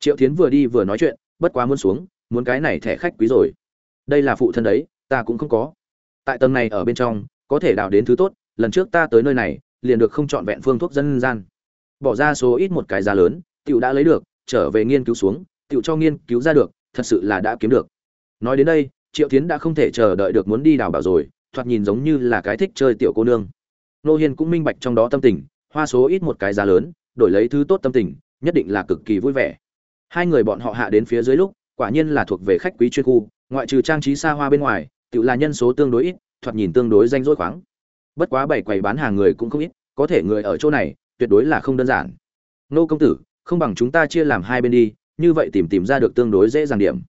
Triệu tiến vừa đi vừa nói chuyện, bất quá muốn xuống, muốn cái này thẻ khách quý rồi. Đây là phụ thân đấy, ta cũng không có. Tại tầng này ở bên trong, có thể đào đến thứ tốt, lần trước ta tới nơi này, liền được không chọn vẹn phương thuốc dân gian bỏ ra số ít một cái giá lớn, tiểu đã lấy được, trở về nghiên cứu xuống, tiểu cho nghiên cứu ra được, thật sự là đã kiếm được. Nói đến đây, triệu tiến đã không thể chờ đợi được muốn đi đào bảo rồi, thoạt nhìn giống như là cái thích chơi tiểu cô nương. Nô hiên cũng minh bạch trong đó tâm tình, hoa số ít một cái giá lớn, đổi lấy thứ tốt tâm tình, nhất định là cực kỳ vui vẻ. Hai người bọn họ hạ đến phía dưới lúc, quả nhiên là thuộc về khách quý chuyên khu, ngoại trừ trang trí xa hoa bên ngoài tự là nhân số tương đối ít, thoạt nhìn tương đối danh rỗi khoáng. Bất quá bảy quầy bán hàng người cũng không ít, có thể người ở chỗ này tuyệt đối là không đơn giản. Nô công tử, không bằng chúng ta chia làm hai bên đi, như vậy tìm tìm ra được tương đối dễ dàng điểm.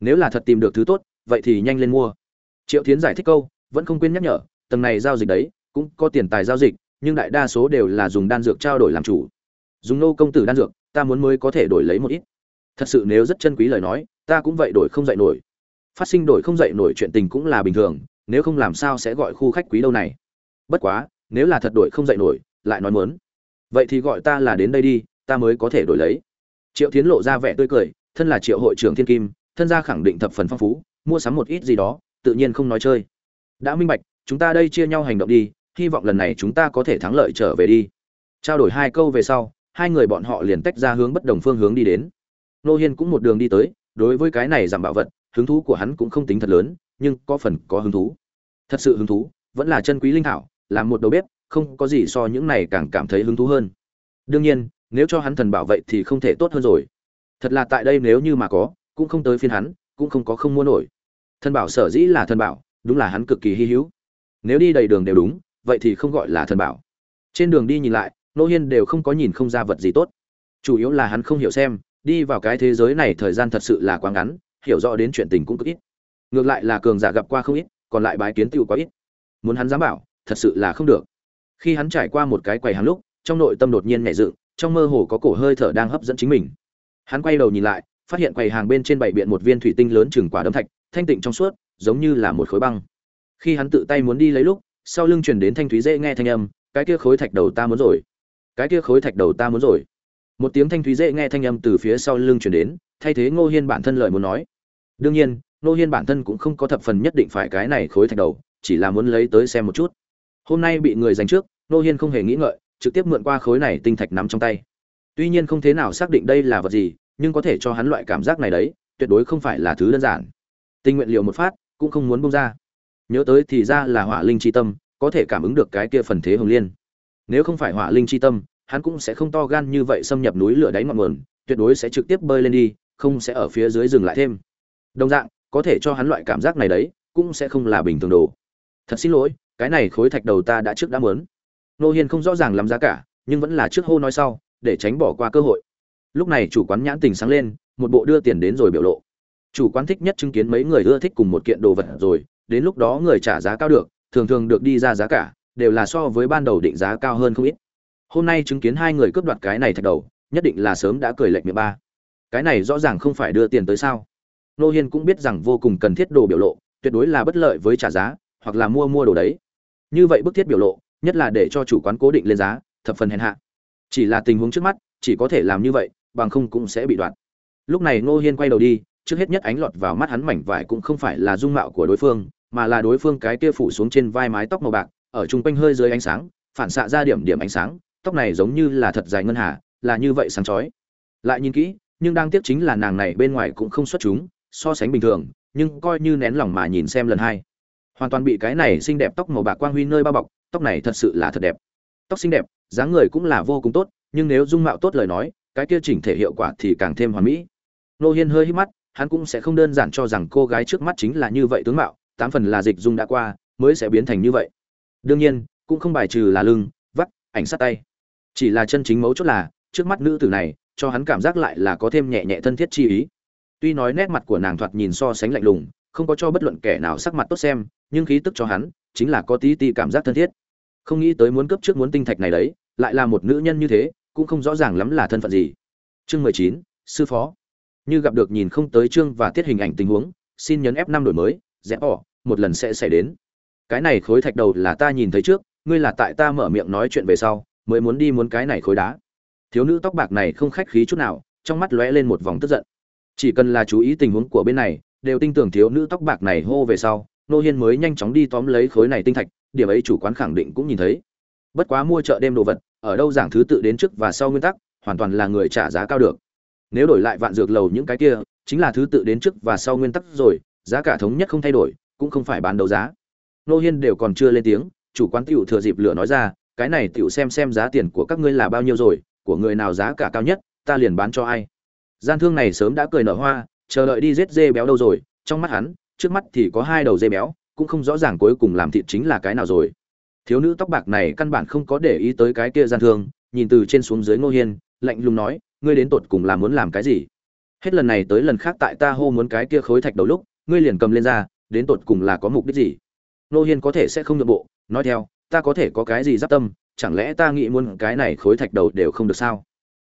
Nếu là thật tìm được thứ tốt, vậy thì nhanh lên mua. Triệu tiến giải thích câu, vẫn không quên nhắc nhở, tầng này giao dịch đấy, cũng có tiền tài giao dịch, nhưng đại đa số đều là dùng đan dược trao đổi làm chủ. Dùng nô công tử đan dược, ta muốn mới có thể đổi lấy một ít. Thật sự nếu rất chân quý lời nói, ta cũng vậy đổi không dạy nổi. Phát sinh đổi không dạy nổi chuyện tình cũng là bình thường, nếu không làm sao sẽ gọi khu khách quý đâu này. Bất quá, nếu là thật đổi không dạy nổi, lại nói muốn vậy thì gọi ta là đến đây đi, ta mới có thể đổi lấy. Triệu tiến lộ ra vẻ tươi cười, thân là triệu hội trưởng thiên kim, thân gia khẳng định thập phần phong phú, mua sắm một ít gì đó, tự nhiên không nói chơi. Đã minh bạch, chúng ta đây chia nhau hành động đi, hy vọng lần này chúng ta có thể thắng lợi trở về đi. Trao đổi hai câu về sau, hai người bọn họ liền tách ra hướng bất đồng phương hướng đi đến. Nô hiên cũng một đường đi tới, đối với cái này giảm bảo vật, hứng thú của hắn cũng không tính thật lớn, nhưng có phần có hứng thú. Thật sự hứng thú, vẫn là chân quý linh thảo làm một đầu bếp không có gì so những này càng cảm thấy hứng thú hơn. Đương nhiên, nếu cho hắn thần bảo vậy thì không thể tốt hơn rồi. Thật là tại đây nếu như mà có, cũng không tới phiên hắn, cũng không có không mua nổi. Thần bảo sở dĩ là thần bảo, đúng là hắn cực kỳ hy hữu. Nếu đi đầy đường đều đúng, vậy thì không gọi là thần bảo. Trên đường đi nhìn lại, nô hiên đều không có nhìn không ra vật gì tốt. Chủ yếu là hắn không hiểu xem, đi vào cái thế giới này thời gian thật sự là quá ngắn, hiểu rõ đến chuyện tình cũng cực ít. Ngược lại là cường giả gặp qua không ít, còn lại bái kiến tiêu quá ít. Muốn hắn dám bảo, thật sự là không được khi hắn trải qua một cái quầy hàng lúc, trong nội tâm đột nhiên nhảy dựng, trong mơ hồ có cổ hơi thở đang hấp dẫn chính mình. Hắn quay đầu nhìn lại, phát hiện quầy hàng bên trên bảy biện một viên thủy tinh lớn chừng quả đấm thạch, thanh tịnh trong suốt, giống như là một khối băng. Khi hắn tự tay muốn đi lấy lúc, sau lưng truyền đến thanh thúy dễ nghe thanh âm, cái kia khối thạch đầu ta muốn rồi. Cái kia khối thạch đầu ta muốn rồi. Một tiếng thanh thúy dễ nghe thanh âm từ phía sau lưng truyền đến, thay thế ngô hiên bản thân lời muốn nói. Đương nhiên, ngô hiên bản thân cũng không có thập phần nhất định phải cái này khối thạch đầu, chỉ là muốn lấy tới xem một chút hôm nay bị người giành trước, Nô hiên không hề nghĩ ngợi, trực tiếp mượn qua khối này tinh thạch nắm trong tay. Tuy nhiên không thế nào xác định đây là vật gì, nhưng có thể cho hắn loại cảm giác này đấy, tuyệt đối không phải là thứ đơn giản. Tình nguyện liều một phát, cũng không muốn bông ra. Nhớ tới thì ra là hỏa linh c h i tâm, có thể cảm ứng được cái kia phần thế hồng liên. Nếu không phải hỏa linh c h i tâm, hắn cũng sẽ không to gan như vậy xâm nhập núi lửa đáy ngọn nguồn, tuyệt đối sẽ trực tiếp bơi lên đi, không sẽ ở phía dưới dừng lại thêm. Đồng dạng, có thể cho hắn loại cảm giác này đấy, cũng sẽ không là bình thường đồ. Thật xin lỗi cái này khối thạch đầu ta đã trước đã mớn. Nô hiên không rõ ràng lắm giá cả, nhưng vẫn là trước hô nói sau, để tránh bỏ qua cơ hội. Lúc này chủ quán nhãn tình sáng lên, một bộ đưa tiền đến rồi biểu lộ. Chủ quán thích nhất chứng kiến mấy người ưa thích cùng một kiện đồ vật rồi, đến lúc đó người trả giá cao được, thường thường được đi ra giá cả, đều là so với ban đầu định giá cao hơn không ít. Hôm nay chứng kiến hai người cướp đoạt cái này thạch đầu, nhất định là sớm đã cười lệch miệng ba. Cái này rõ ràng không phải đưa tiền tới sao? Nô hiên cũng biết rằng vô cùng cần thiết đồ biểu lộ, tuyệt đối là bất lợi với trả giá, hoặc là mua mua đồ đấy như vậy bức thiết biểu lộ, nhất là để cho chủ quán cố định lên giá, thập phần hèn hạ. Chỉ là tình huống trước mắt, chỉ có thể làm như vậy, bằng không cũng sẽ bị đoạn lúc này ngô hiên quay đầu đi, trước hết nhất ánh lọt vào mắt hắn mảnh vải cũng không phải là dung mạo của đối phương, mà là đối phương cái kia phủ xuống trên vai mái tóc màu bạc, ở chung quanh hơi dưới ánh sáng, phản xạ ra điểm điểm ánh sáng, tóc này giống như là thật dài ngân hà, là như vậy sáng chói. Lại nhìn kỹ, nhưng đang tiếc chính là nàng này bên ngoài cũng không xuất chúng, so sánh bình thường, nhưng coi như nén lòng mà nhìn xem lần hai hoàn toàn bị cái này xinh đẹp tóc màu bạc quang huy nơi bao bọc, tóc này thật sự là thật đẹp. Tóc xinh đẹp, dáng người cũng là vô cùng tốt, nhưng nếu dung mạo tốt lời nói, cái kia chỉnh thể hiệu quả thì càng thêm hoàn mỹ. Nô hiên hơi hít mắt, hắn cũng sẽ không đơn giản cho rằng cô gái trước mắt chính là như vậy tướng mạo, tám phần là dịch dung đã qua, mới sẽ biến thành như vậy. Đương nhiên, cũng không bài trừ là lưng, vắt, ảnh sát tay. Chỉ là chân chính mấu chốt là, trước mắt nữ tử này, cho hắn cảm giác lại là có thêm nhẹ nhẹ thân thiết chi ý. Tuy nói nét mặt của nàng thoạt nhìn so sánh lạnh lùng, không có cho bất luận kẻ nào sắc mặt tốt xem nhưng khí tức cho hắn chính là có tí ti cảm giác thân thiết. Không nghĩ tới muốn cấp trước muốn tinh thạch này đấy, lại là một nữ nhân như thế, cũng không rõ ràng lắm là thân phận gì. Chương mười chín, sư phó. Như gặp được nhìn không tới chương và tiết hình ảnh tình huống, xin nhấn f năm đổi mới rẽ bỏ, một lần sẽ xảy đến. Cái này khối thạch đầu là ta nhìn thấy trước, ngươi là tại ta mở miệng nói chuyện về sau, mới muốn đi muốn cái này khối đá. Thiếu nữ tóc bạc này không khách khí chút nào, trong mắt lóe lên một vòng tức giận. Chỉ cần là chú ý tình huống của bên này, đều tin tưởng thiếu nữ tóc bạc này hô về sau nô hiên mới nhanh chóng đi tóm lấy khối này tinh thạch, điểm ấy chủ quán khẳng định cũng nhìn thấy. Bất quá mua chợ đêm đồ vật, ở đâu giảng thứ tự đến trước và sau nguyên tắc, hoàn toàn là người trả giá cao được. Nếu đổi lại vạn dược lầu những cái kia, chính là thứ tự đến trước và sau nguyên tắc rồi, giá cả thống nhất không thay đổi, cũng không phải bán đấu giá. Nô hiên đều còn chưa lên tiếng, chủ quán tiểu thừa dịp lửa nói ra, cái này tiểu xem xem giá tiền của các ngươi là bao nhiêu rồi, của người nào giá cả cao nhất, ta liền bán cho ai. Gian thương này sớm đã cười nở hoa, chờ đợi đi giết dê béo đâu rồi, trong mắt hắn trước mắt thì có hai đầu dê béo, cũng không rõ ràng cuối cùng làm thịt chính là cái nào rồi. Thiếu nữ tóc bạc này căn bản không có để ý tới cái kia gian thương, nhìn từ trên xuống dưới ngô hiên, lạnh lùng nói, ngươi đến tột cùng là muốn làm cái gì? Hết lần này tới lần khác tại ta hô muốn cái kia khối thạch đầu lúc, ngươi liền cầm lên ra, đến tột cùng là có mục đích gì? Ngô hiên có thể sẽ không nhượng bộ, nói theo, ta có thể có cái gì giáp tâm, chẳng lẽ ta nghĩ muốn cái này khối thạch đầu đều không được sao?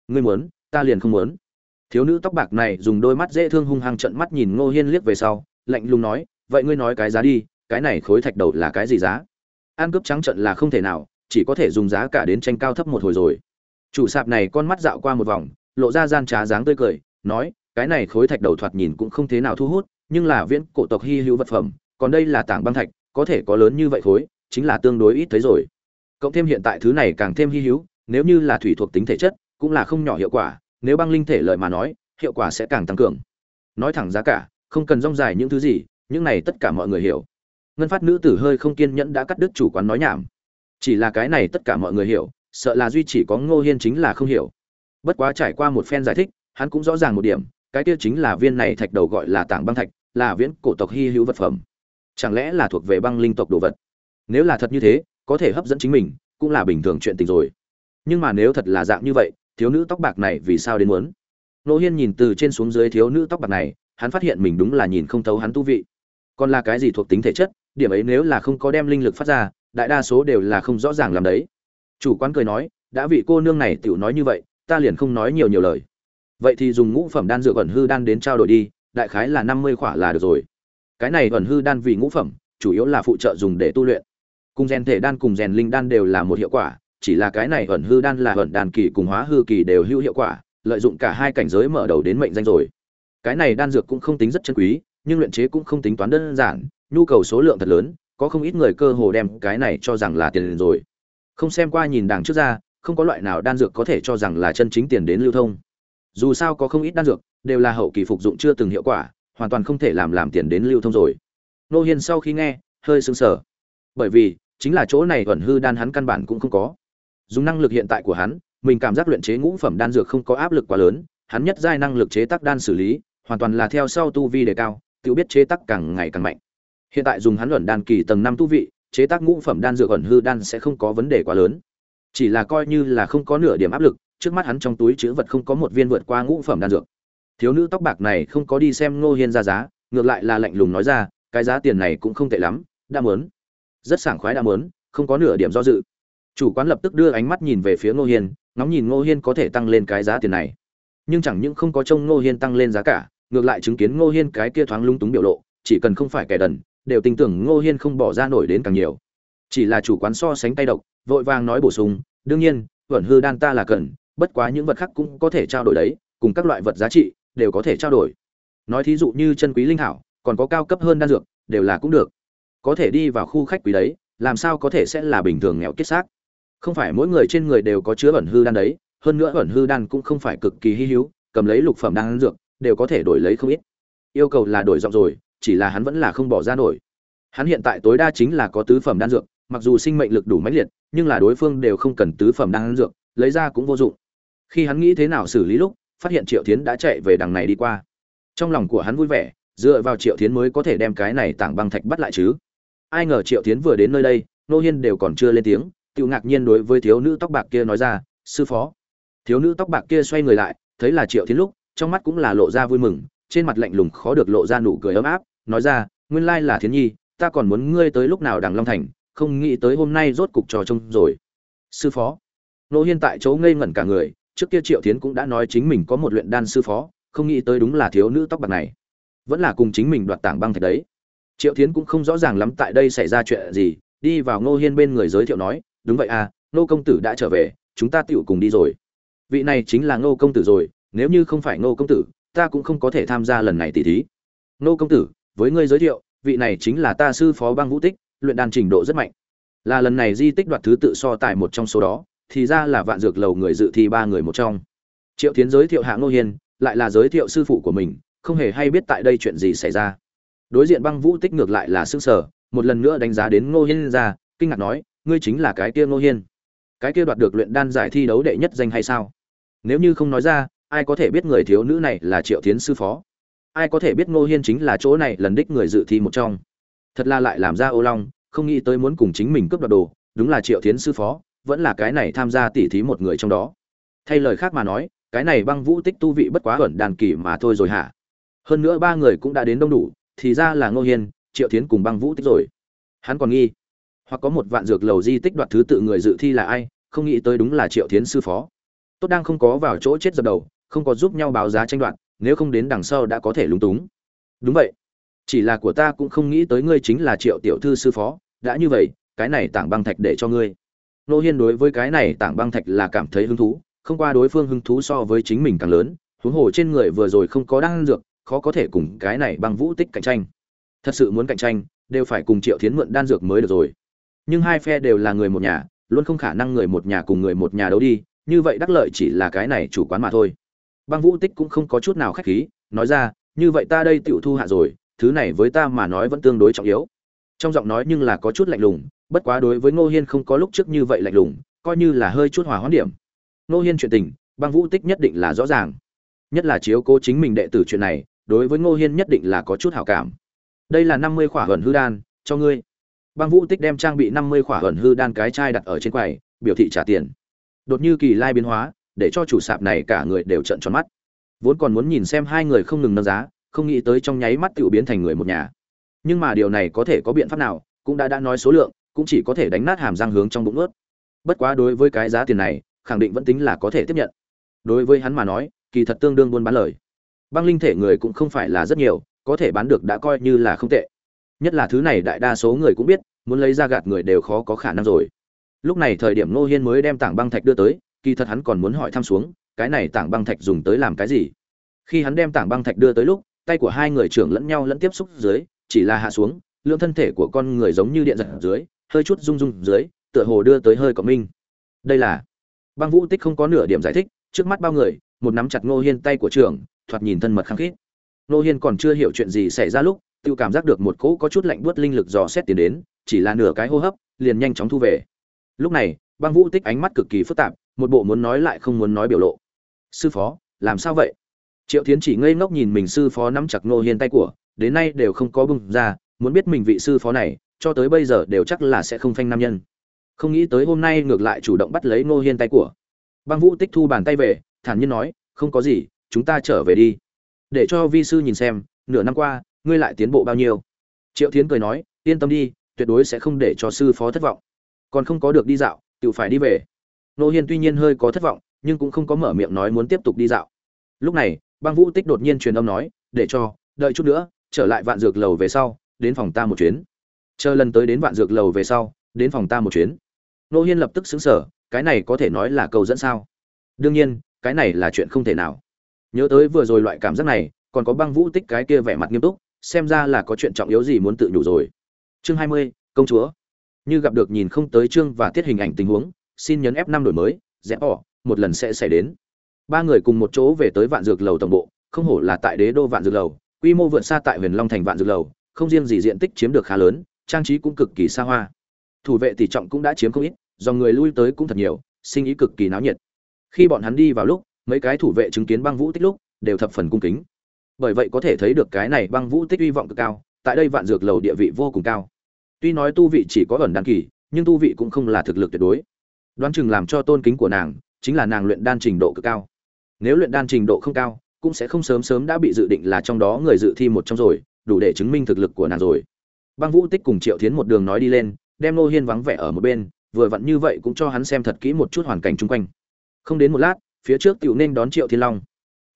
Ngươi muốn, ta liền không muốn. Thiếu nữ tóc bạc này dùng đôi mắt dễ thương hung hăng trận mắt nhìn ngô hiên liếc về sau lạnh lùng nói, vậy ngươi nói cái giá đi, cái này khối thạch đầu là cái gì giá? Ăn cướp trắng trận là không thể nào, chỉ có thể dùng giá cả đến tranh cao thấp một hồi rồi. Chủ sạp này con mắt dạo qua một vòng, lộ ra gian trá dáng tươi cười, nói, cái này khối thạch đầu thoạt nhìn cũng không thế nào thu hút, nhưng là viễn cổ tộc hy hữu vật phẩm, còn đây là tảng băng thạch, có thể có lớn như vậy khối, chính là tương đối ít thấy rồi. Cộng thêm hiện tại thứ này càng thêm hy hữu, nếu như là thủy thuộc tính thể chất, cũng là không nhỏ hiệu quả, nếu băng linh thể lợi mà nói, hiệu quả sẽ càng tăng cường. Nói thẳng giá cả không cần rong dài những thứ gì, những này tất cả mọi người hiểu. Ngân phát nữ tử hơi không kiên nhẫn đã cắt đứt chủ quán nói nhảm. Chỉ là cái này tất cả mọi người hiểu, sợ là duy chỉ có ngô hiên chính là không hiểu. Bất quá trải qua một phen giải thích, hắn cũng rõ ràng một điểm, cái kia chính là viên này thạch đầu gọi là tảng băng thạch, là viễn cổ tộc hy hữu vật phẩm. Chẳng lẽ là thuộc về băng linh tộc đồ vật? Nếu là thật như thế, có thể hấp dẫn chính mình, cũng là bình thường chuyện tình rồi. Nhưng mà nếu thật là dạng như vậy, thiếu nữ tóc bạc này vì sao đến muốn? Nô hiên nhìn từ trên xuống dưới thiếu nữ tóc bạc này hắn phát hiện mình đúng là nhìn không thấu hắn tu vị. Còn là cái gì thuộc tính thể chất, điểm ấy nếu là không có đem linh lực phát ra, đại đa số đều là không rõ ràng làm đấy. Chủ quán cười nói, đã vị cô nương này tiểu nói như vậy, ta liền không nói nhiều nhiều lời. Vậy thì dùng ngũ phẩm đan dược ẩn hư đan đến trao đổi đi, đại khái là năm mươi khỏa là được rồi. Cái này ẩn hư đan vì ngũ phẩm, chủ yếu là phụ trợ dùng để tu luyện. Cùng rèn thể đan cùng rèn linh đan đều là một hiệu quả, chỉ là cái này ẩn hư đan là ẩn đan kỳ cùng hóa hư kỳ đều hữu hiệu quả, lợi dụng cả hai cảnh giới mở đầu đến mệnh danh rồi cái này đan dược cũng không tính rất chân quý, nhưng luyện chế cũng không tính toán đơn giản, nhu cầu số lượng thật lớn, có không ít người cơ hồ đem cái này cho rằng là tiền rồi. Không xem qua nhìn đằng trước ra, không có loại nào đan dược có thể cho rằng là chân chính tiền đến lưu thông. Dù sao có không ít đan dược, đều là hậu kỳ phục dụng chưa từng hiệu quả, hoàn toàn không thể làm làm tiền đến lưu thông rồi. Nô hiên sau khi nghe, hơi sững sờ. Bởi vì, chính là chỗ này ẩn hư đan hắn căn bản cũng không có. Dùng năng lực hiện tại của hắn, mình cảm giác luyện chế ngũ phẩm đan dược không có áp lực quá lớn, hắn nhất giai năng lực chế tác đan xử lý hoàn toàn là theo sau tu vi đề cao tự biết chế tác càng ngày càng mạnh. Hiện tại dùng hắn luận đan kỳ tầng năm tu vị chế tác ngũ phẩm đan dược ẩn hư đan sẽ không có vấn đề quá lớn. Chỉ là coi như là không có nửa điểm áp lực trước mắt hắn trong túi chứa vật không có một viên vượt qua ngũ phẩm đan dược. Thiếu nữ tóc bạc này không có đi xem ngô hiên ra giá ngược lại là lạnh lùng nói ra cái giá tiền này cũng không tệ lắm đã muốn. rất sảng khoái đã muốn, không có nửa điểm do dự. Chủ quán lập tức đưa ánh mắt nhìn về phía ngô hiên ngóng nhìn ngô hiên có thể tăng lên cái giá tiền này. Nhưng chẳng những không có trông ngô hiên tăng lên giá cả ngược lại chứng kiến ngô hiên cái kia thoáng lung túng biểu lộ, chỉ cần không phải kẻ đần, đều tin tưởng ngô hiên không bỏ ra nổi đến càng nhiều. Chỉ là chủ quán so sánh tay độc, vội vàng nói bổ sung, đương nhiên vẩn hư đan ta là cần, bất quá những vật khác cũng có thể trao đổi đấy, cùng các loại vật giá trị đều có thể trao đổi. Nói thí dụ như chân quý linh hảo, còn có cao cấp hơn đan dược, đều là cũng được. Có thể đi vào khu khách quý đấy, làm sao có thể sẽ là bình thường nghèo kết xác? Không phải mỗi người trên người đều có chứa ẩn hư đan đấy, hơn nữa ẩn hư đan cũng không phải cực kỳ hy hữu, cầm lấy lục phẩm đan dược đều có thể đổi lấy không ít. Yêu cầu là đổi giọng rồi, chỉ là hắn vẫn là không bỏ ra nổi. Hắn hiện tại tối đa chính là có tứ phẩm đan dược, mặc dù sinh mệnh lực đủ mãnh liệt, nhưng là đối phương đều không cần tứ phẩm đan dược, lấy ra cũng vô dụng. Khi hắn nghĩ thế nào xử lý lúc, phát hiện triệu tiến đã chạy về đằng này đi qua. Trong lòng của hắn vui vẻ, dựa vào triệu tiến mới có thể đem cái này tảng băng thạch bắt lại chứ. Ai ngờ triệu tiến vừa đến nơi đây, nô hiên đều còn chưa lên tiếng tự ngạc nhiên đối với thiếu nữ tóc bạc kia nói ra, sư phó. Thiếu nữ tóc bạc kia xoay người lại, thấy là triệu tiến lúc trong mắt cũng là lộ ra vui mừng, trên mặt lạnh lùng khó được lộ ra nụ cười ấm áp, nói ra, nguyên lai là thiến nhi, ta còn muốn ngươi tới lúc nào đằng long thành, không nghĩ tới hôm nay rốt cục trò trông rồi. Sư phó. Nô hiên tại chỗ ngây ngẩn cả người, trước kia triệu thiến cũng đã nói chính mình có một luyện đan sư phó, không nghĩ tới đúng là thiếu nữ tóc bạc này. Vẫn là cùng chính mình đoạt tảng băng thạch đấy. Triệu thiến cũng không rõ ràng lắm tại đây xảy ra chuyện gì, đi vào ngô hiên bên người giới thiệu nói, đúng vậy à nô công tử đã trở về, chúng ta tựu cùng đi rồi. Vị này chính là ngô công tử rồi nếu như không phải ngô công tử, ta cũng không có thể tham gia lần này tỷ thí. Ngô công tử, với ngươi giới thiệu, vị này chính là ta sư phó băng vũ tích, luyện đan trình độ rất mạnh. Là lần này di tích đoạt thứ tự so tài một trong số đó, thì ra là vạn dược lầu người dự thi ba người một trong. Triệu tiến giới thiệu hạ ngô hiên, lại là giới thiệu sư phụ của mình, không hề hay biết tại đây chuyện gì xảy ra. Đối diện băng vũ tích ngược lại là sức sở một lần nữa đánh giá đến ngô hiên ra, kinh ngạc nói, ngươi chính là cái kia ngô hiên. Cái kia đoạt được luyện đan giải thi đấu đệ nhất danh hay sao? Nếu như không nói ra ai có thể biết người thiếu nữ này là triệu tiến sư phó? Ai có thể biết ngô hiên chính là chỗ này lần đích người dự thi một trong? Thật là lại làm ra ô long, không nghĩ tới muốn cùng chính mình cướp đoạt đồ, đúng là triệu tiến sư phó, vẫn là cái này tham gia tỉ thí một người trong đó. Thay lời khác mà nói, cái này băng vũ tích tu vị bất quá ẩn đàn kỳ mà thôi rồi hả? Hơn nữa ba người cũng đã đến đông đủ, thì ra là ngô hiên, triệu tiến cùng băng vũ tích rồi. Hắn còn nghi, hoặc có một vạn dược lầu di tích đoạt thứ tự người dự thi là ai, không nghĩ tới đúng là triệu tiến sư phó. Tốt đang không có vào chỗ chết dập đầu không có giúp nhau báo giá tranh đoạt, nếu không đến đằng sau đã có thể lúng túng. Đúng vậy. Chỉ là của ta cũng không nghĩ tới ngươi chính là triệu tiểu thư sư phó, đã như vậy, cái này tảng băng thạch để cho ngươi. Nô hiên đối với cái này tảng băng thạch là cảm thấy hứng thú, không qua đối phương hứng thú so với chính mình càng lớn, huống hồ trên người vừa rồi không có đan dược, khó có thể cùng cái này băng vũ tích cạnh tranh. Thật sự muốn cạnh tranh, đều phải cùng triệu thiến mượn đan dược mới được rồi. Nhưng hai phe đều là người một nhà, luôn không khả năng người một nhà cùng người một nhà đấu đi, như vậy đắc lợi chỉ là cái này chủ quán mà thôi băng vũ tích cũng không có chút nào khách khí, nói ra, như vậy ta đây tựu thu hạ rồi, thứ này với ta mà nói vẫn tương đối trọng yếu. Trong giọng nói nhưng là có chút lạnh lùng, bất quá đối với ngô hiên không có lúc trước như vậy lạnh lùng, coi như là hơi chút hòa hoãn điểm. Ngô hiên chuyện tình, băng vũ tích nhất định là rõ ràng. Nhất là chiếu cố chính mình đệ tử chuyện này, đối với ngô hiên nhất định là có chút hảo cảm. Đây là năm mươi khỏa hẩn hư đan, cho ngươi. Băng vũ tích đem trang bị năm mươi khỏa hẩn hư đan cái chai đặt ở trên quầy, biểu thị trả tiền. Đột như kỳ lai biến hóa để cho chủ sạp này cả người đều trợn tròn mắt. Vốn còn muốn nhìn xem hai người không ngừng nâng giá, không nghĩ tới trong nháy mắt tự biến thành người một nhà. Nhưng mà điều này có thể có biện pháp nào, cũng đã đã nói số lượng, cũng chỉ có thể đánh nát hàm răng hướng trong bụng ướt. Bất quá đối với cái giá tiền này, khẳng định vẫn tính là có thể tiếp nhận. Đối với hắn mà nói, kỳ thật tương đương buôn bán lời. Băng linh thể người cũng không phải là rất nhiều, có thể bán được đã coi như là không tệ. Nhất là thứ này đại đa số người cũng biết, muốn lấy ra gạt người đều khó có khả năng rồi. Lúc này thời điểm nô hiên mới đem tảng băng thạch đưa tới kỳ thật hắn còn muốn hỏi thăm xuống, cái này tảng băng thạch dùng tới làm cái gì? Khi hắn đem tảng băng thạch đưa tới lúc, tay của hai người trưởng lẫn nhau lẫn tiếp xúc dưới, chỉ là hạ xuống, lượng thân thể của con người giống như điện giật dưới, hơi chút rung rung dưới, tựa hồ đưa tới hơi của minh đây là băng vũ tích không có nửa điểm giải thích, trước mắt bao người, một nắm chặt ngô hiên tay của trưởng, thoạt nhìn thân mật khăng khít. Ngô hiên còn chưa hiểu chuyện gì xảy ra lúc tự cảm giác được một cỗ có chút lạnh buốt linh lực dò xét tiến đến, chỉ là nửa cái hô hấp, liền nhanh chóng thu về. Lúc này, băng vũ tích ánh mắt cực kỳ phức tạp một bộ muốn nói lại không muốn nói biểu lộ. Sư phó, làm sao vậy? Triệu tiến chỉ ngây ngốc nhìn mình sư phó nắm chặt ngô hiên tay của, đến nay đều không có bưng ra, muốn biết mình vị sư phó này, cho tới bây giờ đều chắc là sẽ không phanh nam nhân. Không nghĩ tới hôm nay ngược lại chủ động bắt lấy ngô hiên tay của. Băng vũ tích thu bàn tay về, thản nhiên nói, không có gì, chúng ta trở về đi. Để cho vi sư nhìn xem, nửa năm qua, ngươi lại tiến bộ bao nhiêu? Triệu tiến cười nói, yên tâm đi, tuyệt đối sẽ không để cho sư phó thất vọng. Còn không có được đi dạo tự phải đi về nô hiên tuy nhiên hơi có thất vọng, nhưng cũng không có mở miệng nói muốn tiếp tục đi dạo. Lúc này, băng vũ tích đột nhiên truyền âm nói, để cho, đợi chút nữa, trở lại vạn dược lầu về sau, đến phòng ta một chuyến. Chờ lần tới đến vạn dược lầu về sau, đến phòng ta một chuyến. Nô hiên lập tức xứng sở cái này có thể nói là câu dẫn sao? Đương nhiên, cái này là chuyện không thể nào. Nhớ tới vừa rồi loại cảm giác này, còn có băng vũ tích cái kia vẻ mặt nghiêm túc, xem ra là có chuyện trọng yếu gì muốn tự nhủ rồi. Chương hai mươi, công chúa. Như gặp được nhìn không tới chương và tiết hình ảnh tình huống xin nhấn f năm đổi mới rẽ bỏ, một lần sẽ xảy đến. Ba người cùng một chỗ về tới vạn dược lầu tổng bộ, không hổ là tại đế đô vạn dược lầu, quy mô vượt xa tại huyền long thành vạn dược lầu, không riêng gì diện tích chiếm được khá lớn, trang trí cũng cực kỳ xa hoa. Thủ vệ tỷ trọng cũng đã chiếm không ít do người lui tới cũng thật nhiều, sinh ý cực kỳ náo nhiệt. Khi bọn hắn đi vào lúc, mấy cái thủ vệ chứng kiến băng vũ tích lúc, đều thập phần cung kính. Bởi vậy có thể thấy được cái này băng vũ tích hy vọng cực cao, tại đây vạn dược lầu địa vị vô cùng cao. Tuy nói tu vị chỉ có ẩn đăng kỳ, nhưng tu vị cũng không là thực lực tuyệt đối đoán chừng làm cho tôn kính của nàng chính là nàng luyện đan trình độ cực cao. Nếu luyện đan trình độ không cao, cũng sẽ không sớm sớm đã bị dự định là trong đó người dự thi một trong rồi, đủ để chứng minh thực lực của nàng rồi. Băng vũ tích cùng triệu thiến một đường nói đi lên, đem nô hiên vắng vẻ ở một bên, vừa vặn như vậy cũng cho hắn xem thật kỹ một chút hoàn cảnh chung quanh. Không đến một lát, phía trước tiểu nên đón triệu thiên long.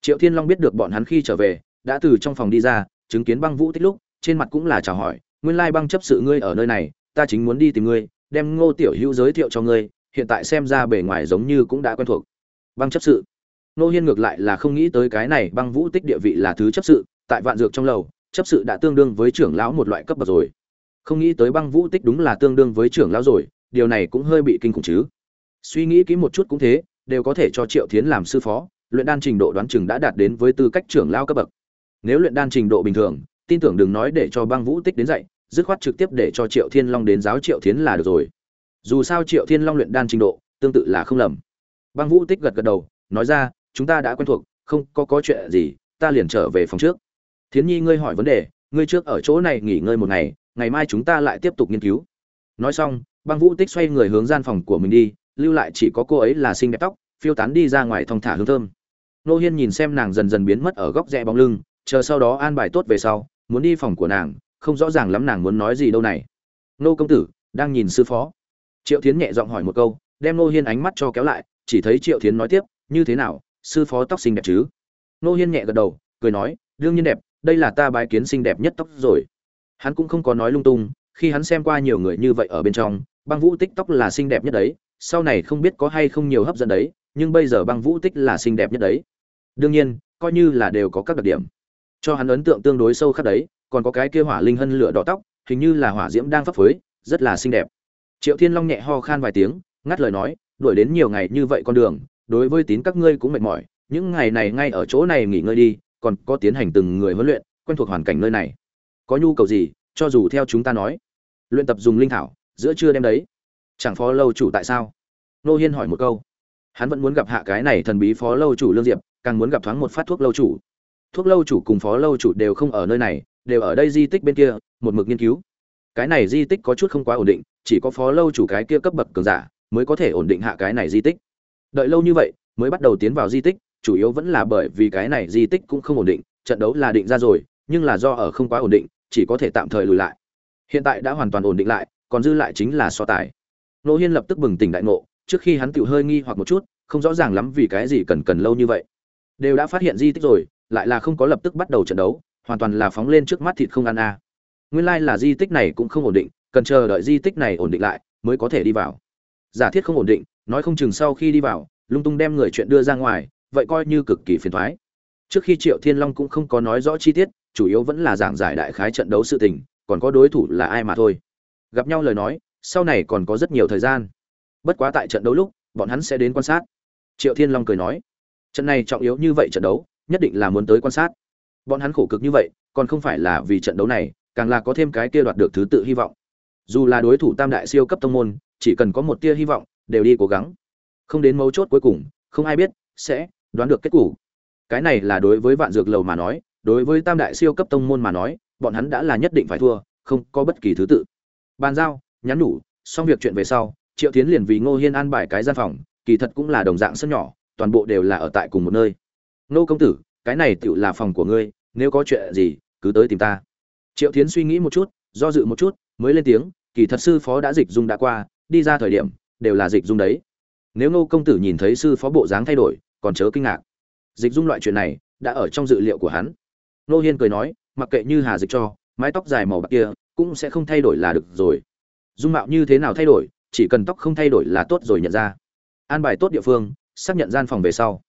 Triệu thiên long biết được bọn hắn khi trở về, đã từ trong phòng đi ra, chứng kiến băng vũ tích lúc, trên mặt cũng là chào hỏi, nguyên lai băng chấp sự ngươi ở nơi này, ta chính muốn đi tìm ngươi, đem ngô tiểu hữu giới thiệu cho ngươi hiện tại xem ra bề ngoài giống như cũng đã quen thuộc. Băng chấp sự. Nô hiên ngược lại là không nghĩ tới cái này băng vũ tích địa vị là thứ chấp sự, tại vạn dược trong lầu, chấp sự đã tương đương với trưởng lão một loại cấp bậc rồi. Không nghĩ tới băng vũ tích đúng là tương đương với trưởng lão rồi, điều này cũng hơi bị kinh khủng chứ. Suy nghĩ kỹ một chút cũng thế, đều có thể cho triệu thiến làm sư phó, luyện đan trình độ đoán chừng đã đạt đến với tư cách trưởng lão cấp bậc. Nếu luyện đan trình độ bình thường, tin tưởng đừng nói để cho băng vũ tích đến dạy, dứt khoát trực tiếp để cho triệu thiên long đến giáo triệu thiến là được rồi dù sao triệu thiên long luyện đan trình độ tương tự là không lầm. Băng vũ tích gật gật đầu, nói ra, chúng ta đã quen thuộc, không có có chuyện gì, ta liền trở về phòng trước. Thiến nhi, ngươi hỏi vấn đề, ngươi trước ở chỗ này nghỉ ngơi một ngày ngày mai chúng ta lại tiếp tục nghiên cứu. Nói xong, băng vũ tích xoay người hướng gian phòng của mình đi, lưu lại chỉ có cô ấy là xinh đẹp tóc, phiêu tán đi ra ngoài thong thả hương thơm. Nô hiên nhìn xem nàng dần dần biến mất ở góc rẽ bóng lưng, chờ sau đó an bài tốt về sau, muốn đi phòng của nàng, không rõ ràng lắm nàng muốn nói gì đâu này. Nô công tử, đang nhìn sư phó triệu tiến nhẹ giọng hỏi một câu, đem nô hiên ánh mắt cho kéo lại, chỉ thấy triệu tiến nói tiếp, như thế nào, sư phó tóc xinh đẹp chứ? Nô hiên nhẹ gật đầu, cười nói, đương nhiên đẹp, đây là ta bái kiến xinh đẹp nhất tóc rồi. Hắn cũng không có nói lung tung, khi hắn xem qua nhiều người như vậy ở bên trong, băng vũ tích tóc là xinh đẹp nhất đấy, sau này không biết có hay không nhiều hấp dẫn đấy, nhưng bây giờ băng vũ tích là xinh đẹp nhất đấy. Đương nhiên, coi như là đều có các đặc điểm. Cho hắn ấn tượng tương đối sâu khắc đấy, còn có cái kia hỏa linh hân lửa đỏ tóc, hình như là hỏa diễm đang phấp phới, rất là xinh đẹp triệu thiên long nhẹ ho khan vài tiếng, ngắt lời nói, đuổi đến nhiều ngày như vậy con đường, đối với tín các ngươi cũng mệt mỏi, những ngày này ngay ở chỗ này nghỉ ngơi đi, còn có tiến hành từng người huấn luyện, quen thuộc hoàn cảnh nơi này. Có nhu cầu gì, cho dù theo chúng ta nói. Luyện tập dùng linh thảo, giữa trưa đêm đấy. Chẳng phó lâu chủ tại sao? Nô hiên hỏi một câu. Hắn vẫn muốn gặp hạ cái này thần bí phó lâu chủ lương diệp, càng muốn gặp thoáng một phát thuốc lâu chủ. Thuốc lâu chủ cùng phó lâu chủ đều không ở nơi này, đều ở đây di tích bên kia, một mực nghiên cứu cái này di tích có chút không quá ổn định, chỉ có phó lâu chủ cái kia cấp bậc cường giả mới có thể ổn định hạ cái này di tích. Đợi lâu như vậy, mới bắt đầu tiến vào di tích, chủ yếu vẫn là bởi vì cái này di tích cũng không ổn định, trận đấu là định ra rồi, nhưng là do ở không quá ổn định, chỉ có thể tạm thời lùi lại. Hiện tại đã hoàn toàn ổn định lại, còn dư lại chính là so tài. Nô hiên lập tức bừng tỉnh đại ngộ, trước khi hắn tự hơi nghi hoặc một chút, không rõ ràng lắm vì cái gì cần cần lâu như vậy. Đều đã phát hiện di tích rồi, lại là không có lập tức bắt đầu trận đấu, hoàn toàn là phóng lên trước mắt thịt không ăn a nguyên lai là di tích này cũng không ổn định, cần chờ đợi di tích này ổn định lại mới có thể đi vào. Giả thiết không ổn định, nói không chừng sau khi đi vào, lung tung đem người chuyện đưa ra ngoài, vậy coi như cực kỳ phiền thoái. Trước khi triệu thiên long cũng không có nói rõ chi tiết, chủ yếu vẫn là giảng giải đại khái trận đấu sự tình, còn có đối thủ là ai mà thôi. Gặp nhau lời nói, sau này còn có rất nhiều thời gian. Bất quá tại trận đấu lúc, bọn hắn sẽ đến quan sát. Triệu thiên long cười nói, trận này trọng yếu như vậy trận đấu, nhất định là muốn tới quan sát. Bọn hắn khổ cực như vậy, còn không phải là vì trận đấu này càng là có thêm cái kia đoạt được thứ tự hy vọng. Dù là đối thủ tam đại siêu cấp tông môn, chỉ cần có một tia hy vọng, đều đi cố gắng. Không đến mấu chốt cuối cùng, không ai biết sẽ đoán được kết cục cái này là đối với vạn dược lầu mà nói, đối với tam đại siêu cấp tông môn mà nói, bọn hắn đã là nhất định phải thua, không có bất kỳ thứ tự. Bàn giao, nhắn nhủ, xong việc chuyện về sau, triệu tiến liền vì ngô hiên an bài cái gian phòng, kỳ thật cũng là đồng dạng sân nhỏ, toàn bộ đều là ở tại cùng một nơi. Nô công tử, cái này tựu là phòng của ngươi, nếu có chuyện gì, cứ tới tìm ta triệu tiến suy nghĩ một chút, do dự một chút, mới lên tiếng, kỳ thật sư phó đã dịch dung đã qua, đi ra thời điểm, đều là dịch dung đấy. Nếu Ngô công tử nhìn thấy sư phó bộ dáng thay đổi, còn chớ kinh ngạc. Dịch dung loại chuyện này, đã ở trong dự liệu của hắn. Ngô hiên cười nói, mặc kệ như hà dịch cho, mái tóc dài màu bạc kia, cũng sẽ không thay đổi là được rồi. Dung mạo như thế nào thay đổi, chỉ cần tóc không thay đổi là tốt rồi nhận ra. An bài tốt địa phương, xác nhận gian phòng về sau.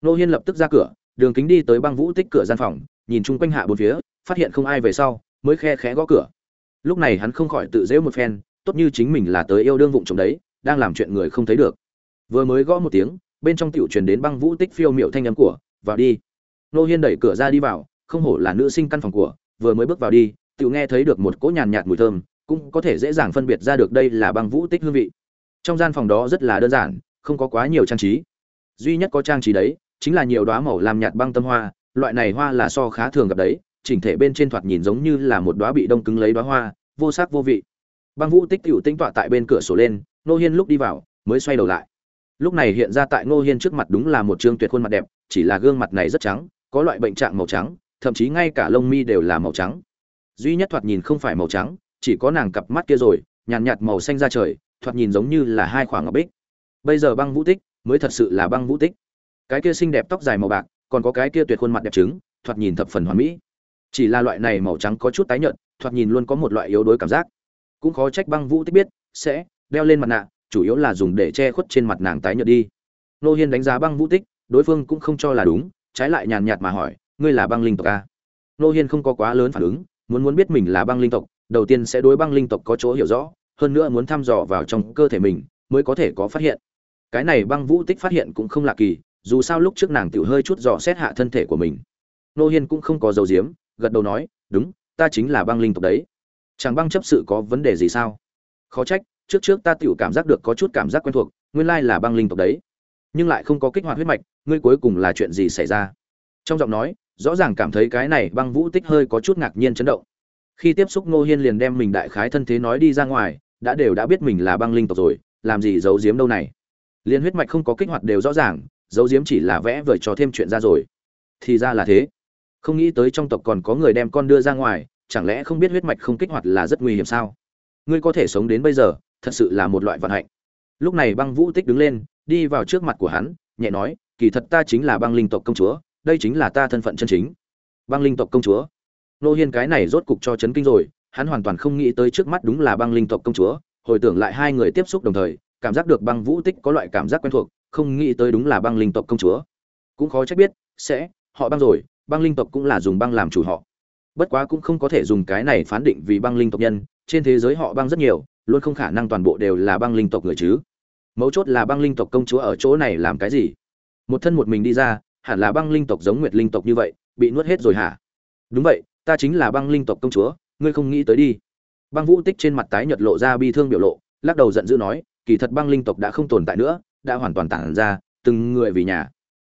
Ngô hiên lập tức ra cửa, đường kính đi tới băng vũ tích cửa gian phòng, nhìn chung quanh hạ bốn phía, phát hiện không ai về sau mới khe khẽ gõ cửa. Lúc này hắn không khỏi tự dễu một phen, tốt như chính mình là tới yêu đương vụng trộm đấy, đang làm chuyện người không thấy được. Vừa mới gõ một tiếng, bên trong tiểu truyền đến băng vũ tích phiêu miệu thanh âm của, vào đi. Nô hiên đẩy cửa ra đi vào, không hổ là nữ sinh căn phòng của, vừa mới bước vào đi, tiểu nghe thấy được một cỗ nhàn nhạt mùi thơm, cũng có thể dễ dàng phân biệt ra được đây là băng vũ tích hương vị. Trong gian phòng đó rất là đơn giản, không có quá nhiều trang trí. Duy nhất có trang trí đấy, chính là nhiều đóa màu làm nhạt băng tâm hoa, loại này hoa là so khá thường gặp đấy chỉnh thể bên trên thoạt nhìn giống như là một đóa bị đông cứng lấy đóa hoa vô sắc vô vị. Băng vũ tích tiểu tinh tọa tại bên cửa sổ lên nô hiên lúc đi vào mới xoay đầu lại. Lúc này hiện ra tại nô hiên trước mặt đúng là một trương tuyệt khuôn mặt đẹp chỉ là gương mặt này rất trắng có loại bệnh trạng màu trắng thậm chí ngay cả lông mi đều là màu trắng. Duy nhất thoạt nhìn không phải màu trắng chỉ có nàng cặp mắt kia rồi nhàn nhạt, nhạt màu xanh ra trời thoạt nhìn giống như là hai khoảng ngọc bích. Bây giờ băng vũ tích mới thật sự là băng vũ tích. Cái kia xinh đẹp tóc dài màu bạc còn có cái kia tuyệt khuôn mặt đẹp trứng thoạt nhìn thập phần hoàn mỹ chỉ là loại này màu trắng có chút tái nhợt, thoạt nhìn luôn có một loại yếu đuối cảm giác. Cũng khó trách băng vũ tích biết, sẽ đeo lên mặt nạ, chủ yếu là dùng để che khuất trên mặt nàng tái nhợt đi. Nô hiên đánh giá băng vũ tích, đối phương cũng không cho là đúng, trái lại nhàn nhạt mà hỏi, ngươi là băng linh tộc a nô hiên không có quá lớn phản ứng, muốn muốn biết mình là băng linh tộc, đầu tiên sẽ đối băng linh tộc có chỗ hiểu rõ, hơn nữa muốn thăm dò vào trong cơ thể mình mới có thể có phát hiện. Cái này băng vũ tích phát hiện cũng không lạ kỳ, dù sao lúc trước nàng tiểu hơi chút dò xét hạ thân thể của mình. Nô hiên cũng không có dầu diếm gật đầu nói, đúng, ta chính là băng linh tộc đấy. Chẳng băng chấp sự có vấn đề gì sao? Khó trách, trước trước ta tiểu cảm giác được có chút cảm giác quen thuộc, nguyên lai là băng linh tộc đấy. Nhưng lại không có kích hoạt huyết mạch, ngươi cuối cùng là chuyện gì xảy ra? Trong giọng nói, rõ ràng cảm thấy cái này băng vũ tích hơi có chút ngạc nhiên chấn động. Khi tiếp xúc ngô hiên liền đem mình đại khái thân thế nói đi ra ngoài, đã đều đã biết mình là băng linh tộc rồi, làm gì giấu giếm đâu này? Liên huyết mạch không có kích hoạt đều rõ ràng, giấu giếm chỉ là vẽ vời cho thêm chuyện ra rồi. Thì ra là thế không nghĩ tới trong tộc còn có người đem con đưa ra ngoài, chẳng lẽ không biết huyết mạch không kích hoạt là rất nguy hiểm sao? Ngươi có thể sống đến bây giờ, thật sự là một loại vận hạnh. Lúc này băng vũ tích đứng lên, đi vào trước mặt của hắn, nhẹ nói, kỳ thật ta chính là băng linh tộc công chúa, đây chính là ta thân phận chân chính. Băng linh tộc công chúa. Nô hiên cái này rốt cục cho chấn kinh rồi, hắn hoàn toàn không nghĩ tới trước mắt đúng là băng linh tộc công chúa, hồi tưởng lại hai người tiếp xúc đồng thời, cảm giác được băng vũ tích có loại cảm giác quen thuộc, không nghĩ tới đúng là băng linh tộc công chúa. Cũng khó trách biết, sẽ, họ băng rồi băng linh tộc cũng là dùng băng làm chủ họ. Bất quá cũng không có thể dùng cái này phán định vì băng linh tộc nhân, trên thế giới họ băng rất nhiều, luôn không khả năng toàn bộ đều là băng linh tộc người chứ. Mấu chốt là băng linh tộc công chúa ở chỗ này làm cái gì? Một thân một mình đi ra, hẳn là băng linh tộc giống nguyệt linh tộc như vậy, bị nuốt hết rồi hả? Đúng vậy, ta chính là băng linh tộc công chúa, ngươi không nghĩ tới đi. Băng vũ tích trên mặt tái nhật lộ ra bi thương biểu lộ, lắc đầu giận dữ nói, kỳ thật băng linh tộc đã không tồn tại nữa, đã hoàn toàn tản ra, từng người vì nhà.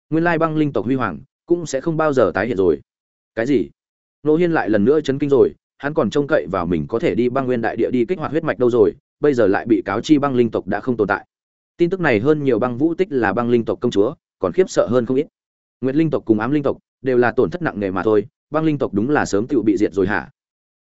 Nguyên lai băng linh tộc huy hoàng cũng sẽ không bao giờ tái hiện rồi. Cái gì? Nô hiên lại lần nữa chấn kinh rồi, hắn còn trông cậy vào mình có thể đi băng nguyên đại địa đi kích hoạt huyết mạch đâu rồi, bây giờ lại bị cáo chi băng linh tộc đã không tồn tại. Tin tức này hơn nhiều băng vũ tích là băng linh tộc công chúa, còn khiếp sợ hơn không ít. Nguyệt linh tộc cùng ám linh tộc đều là tổn thất nặng nề mà thôi, băng linh tộc đúng là sớm tự bị diệt rồi hả?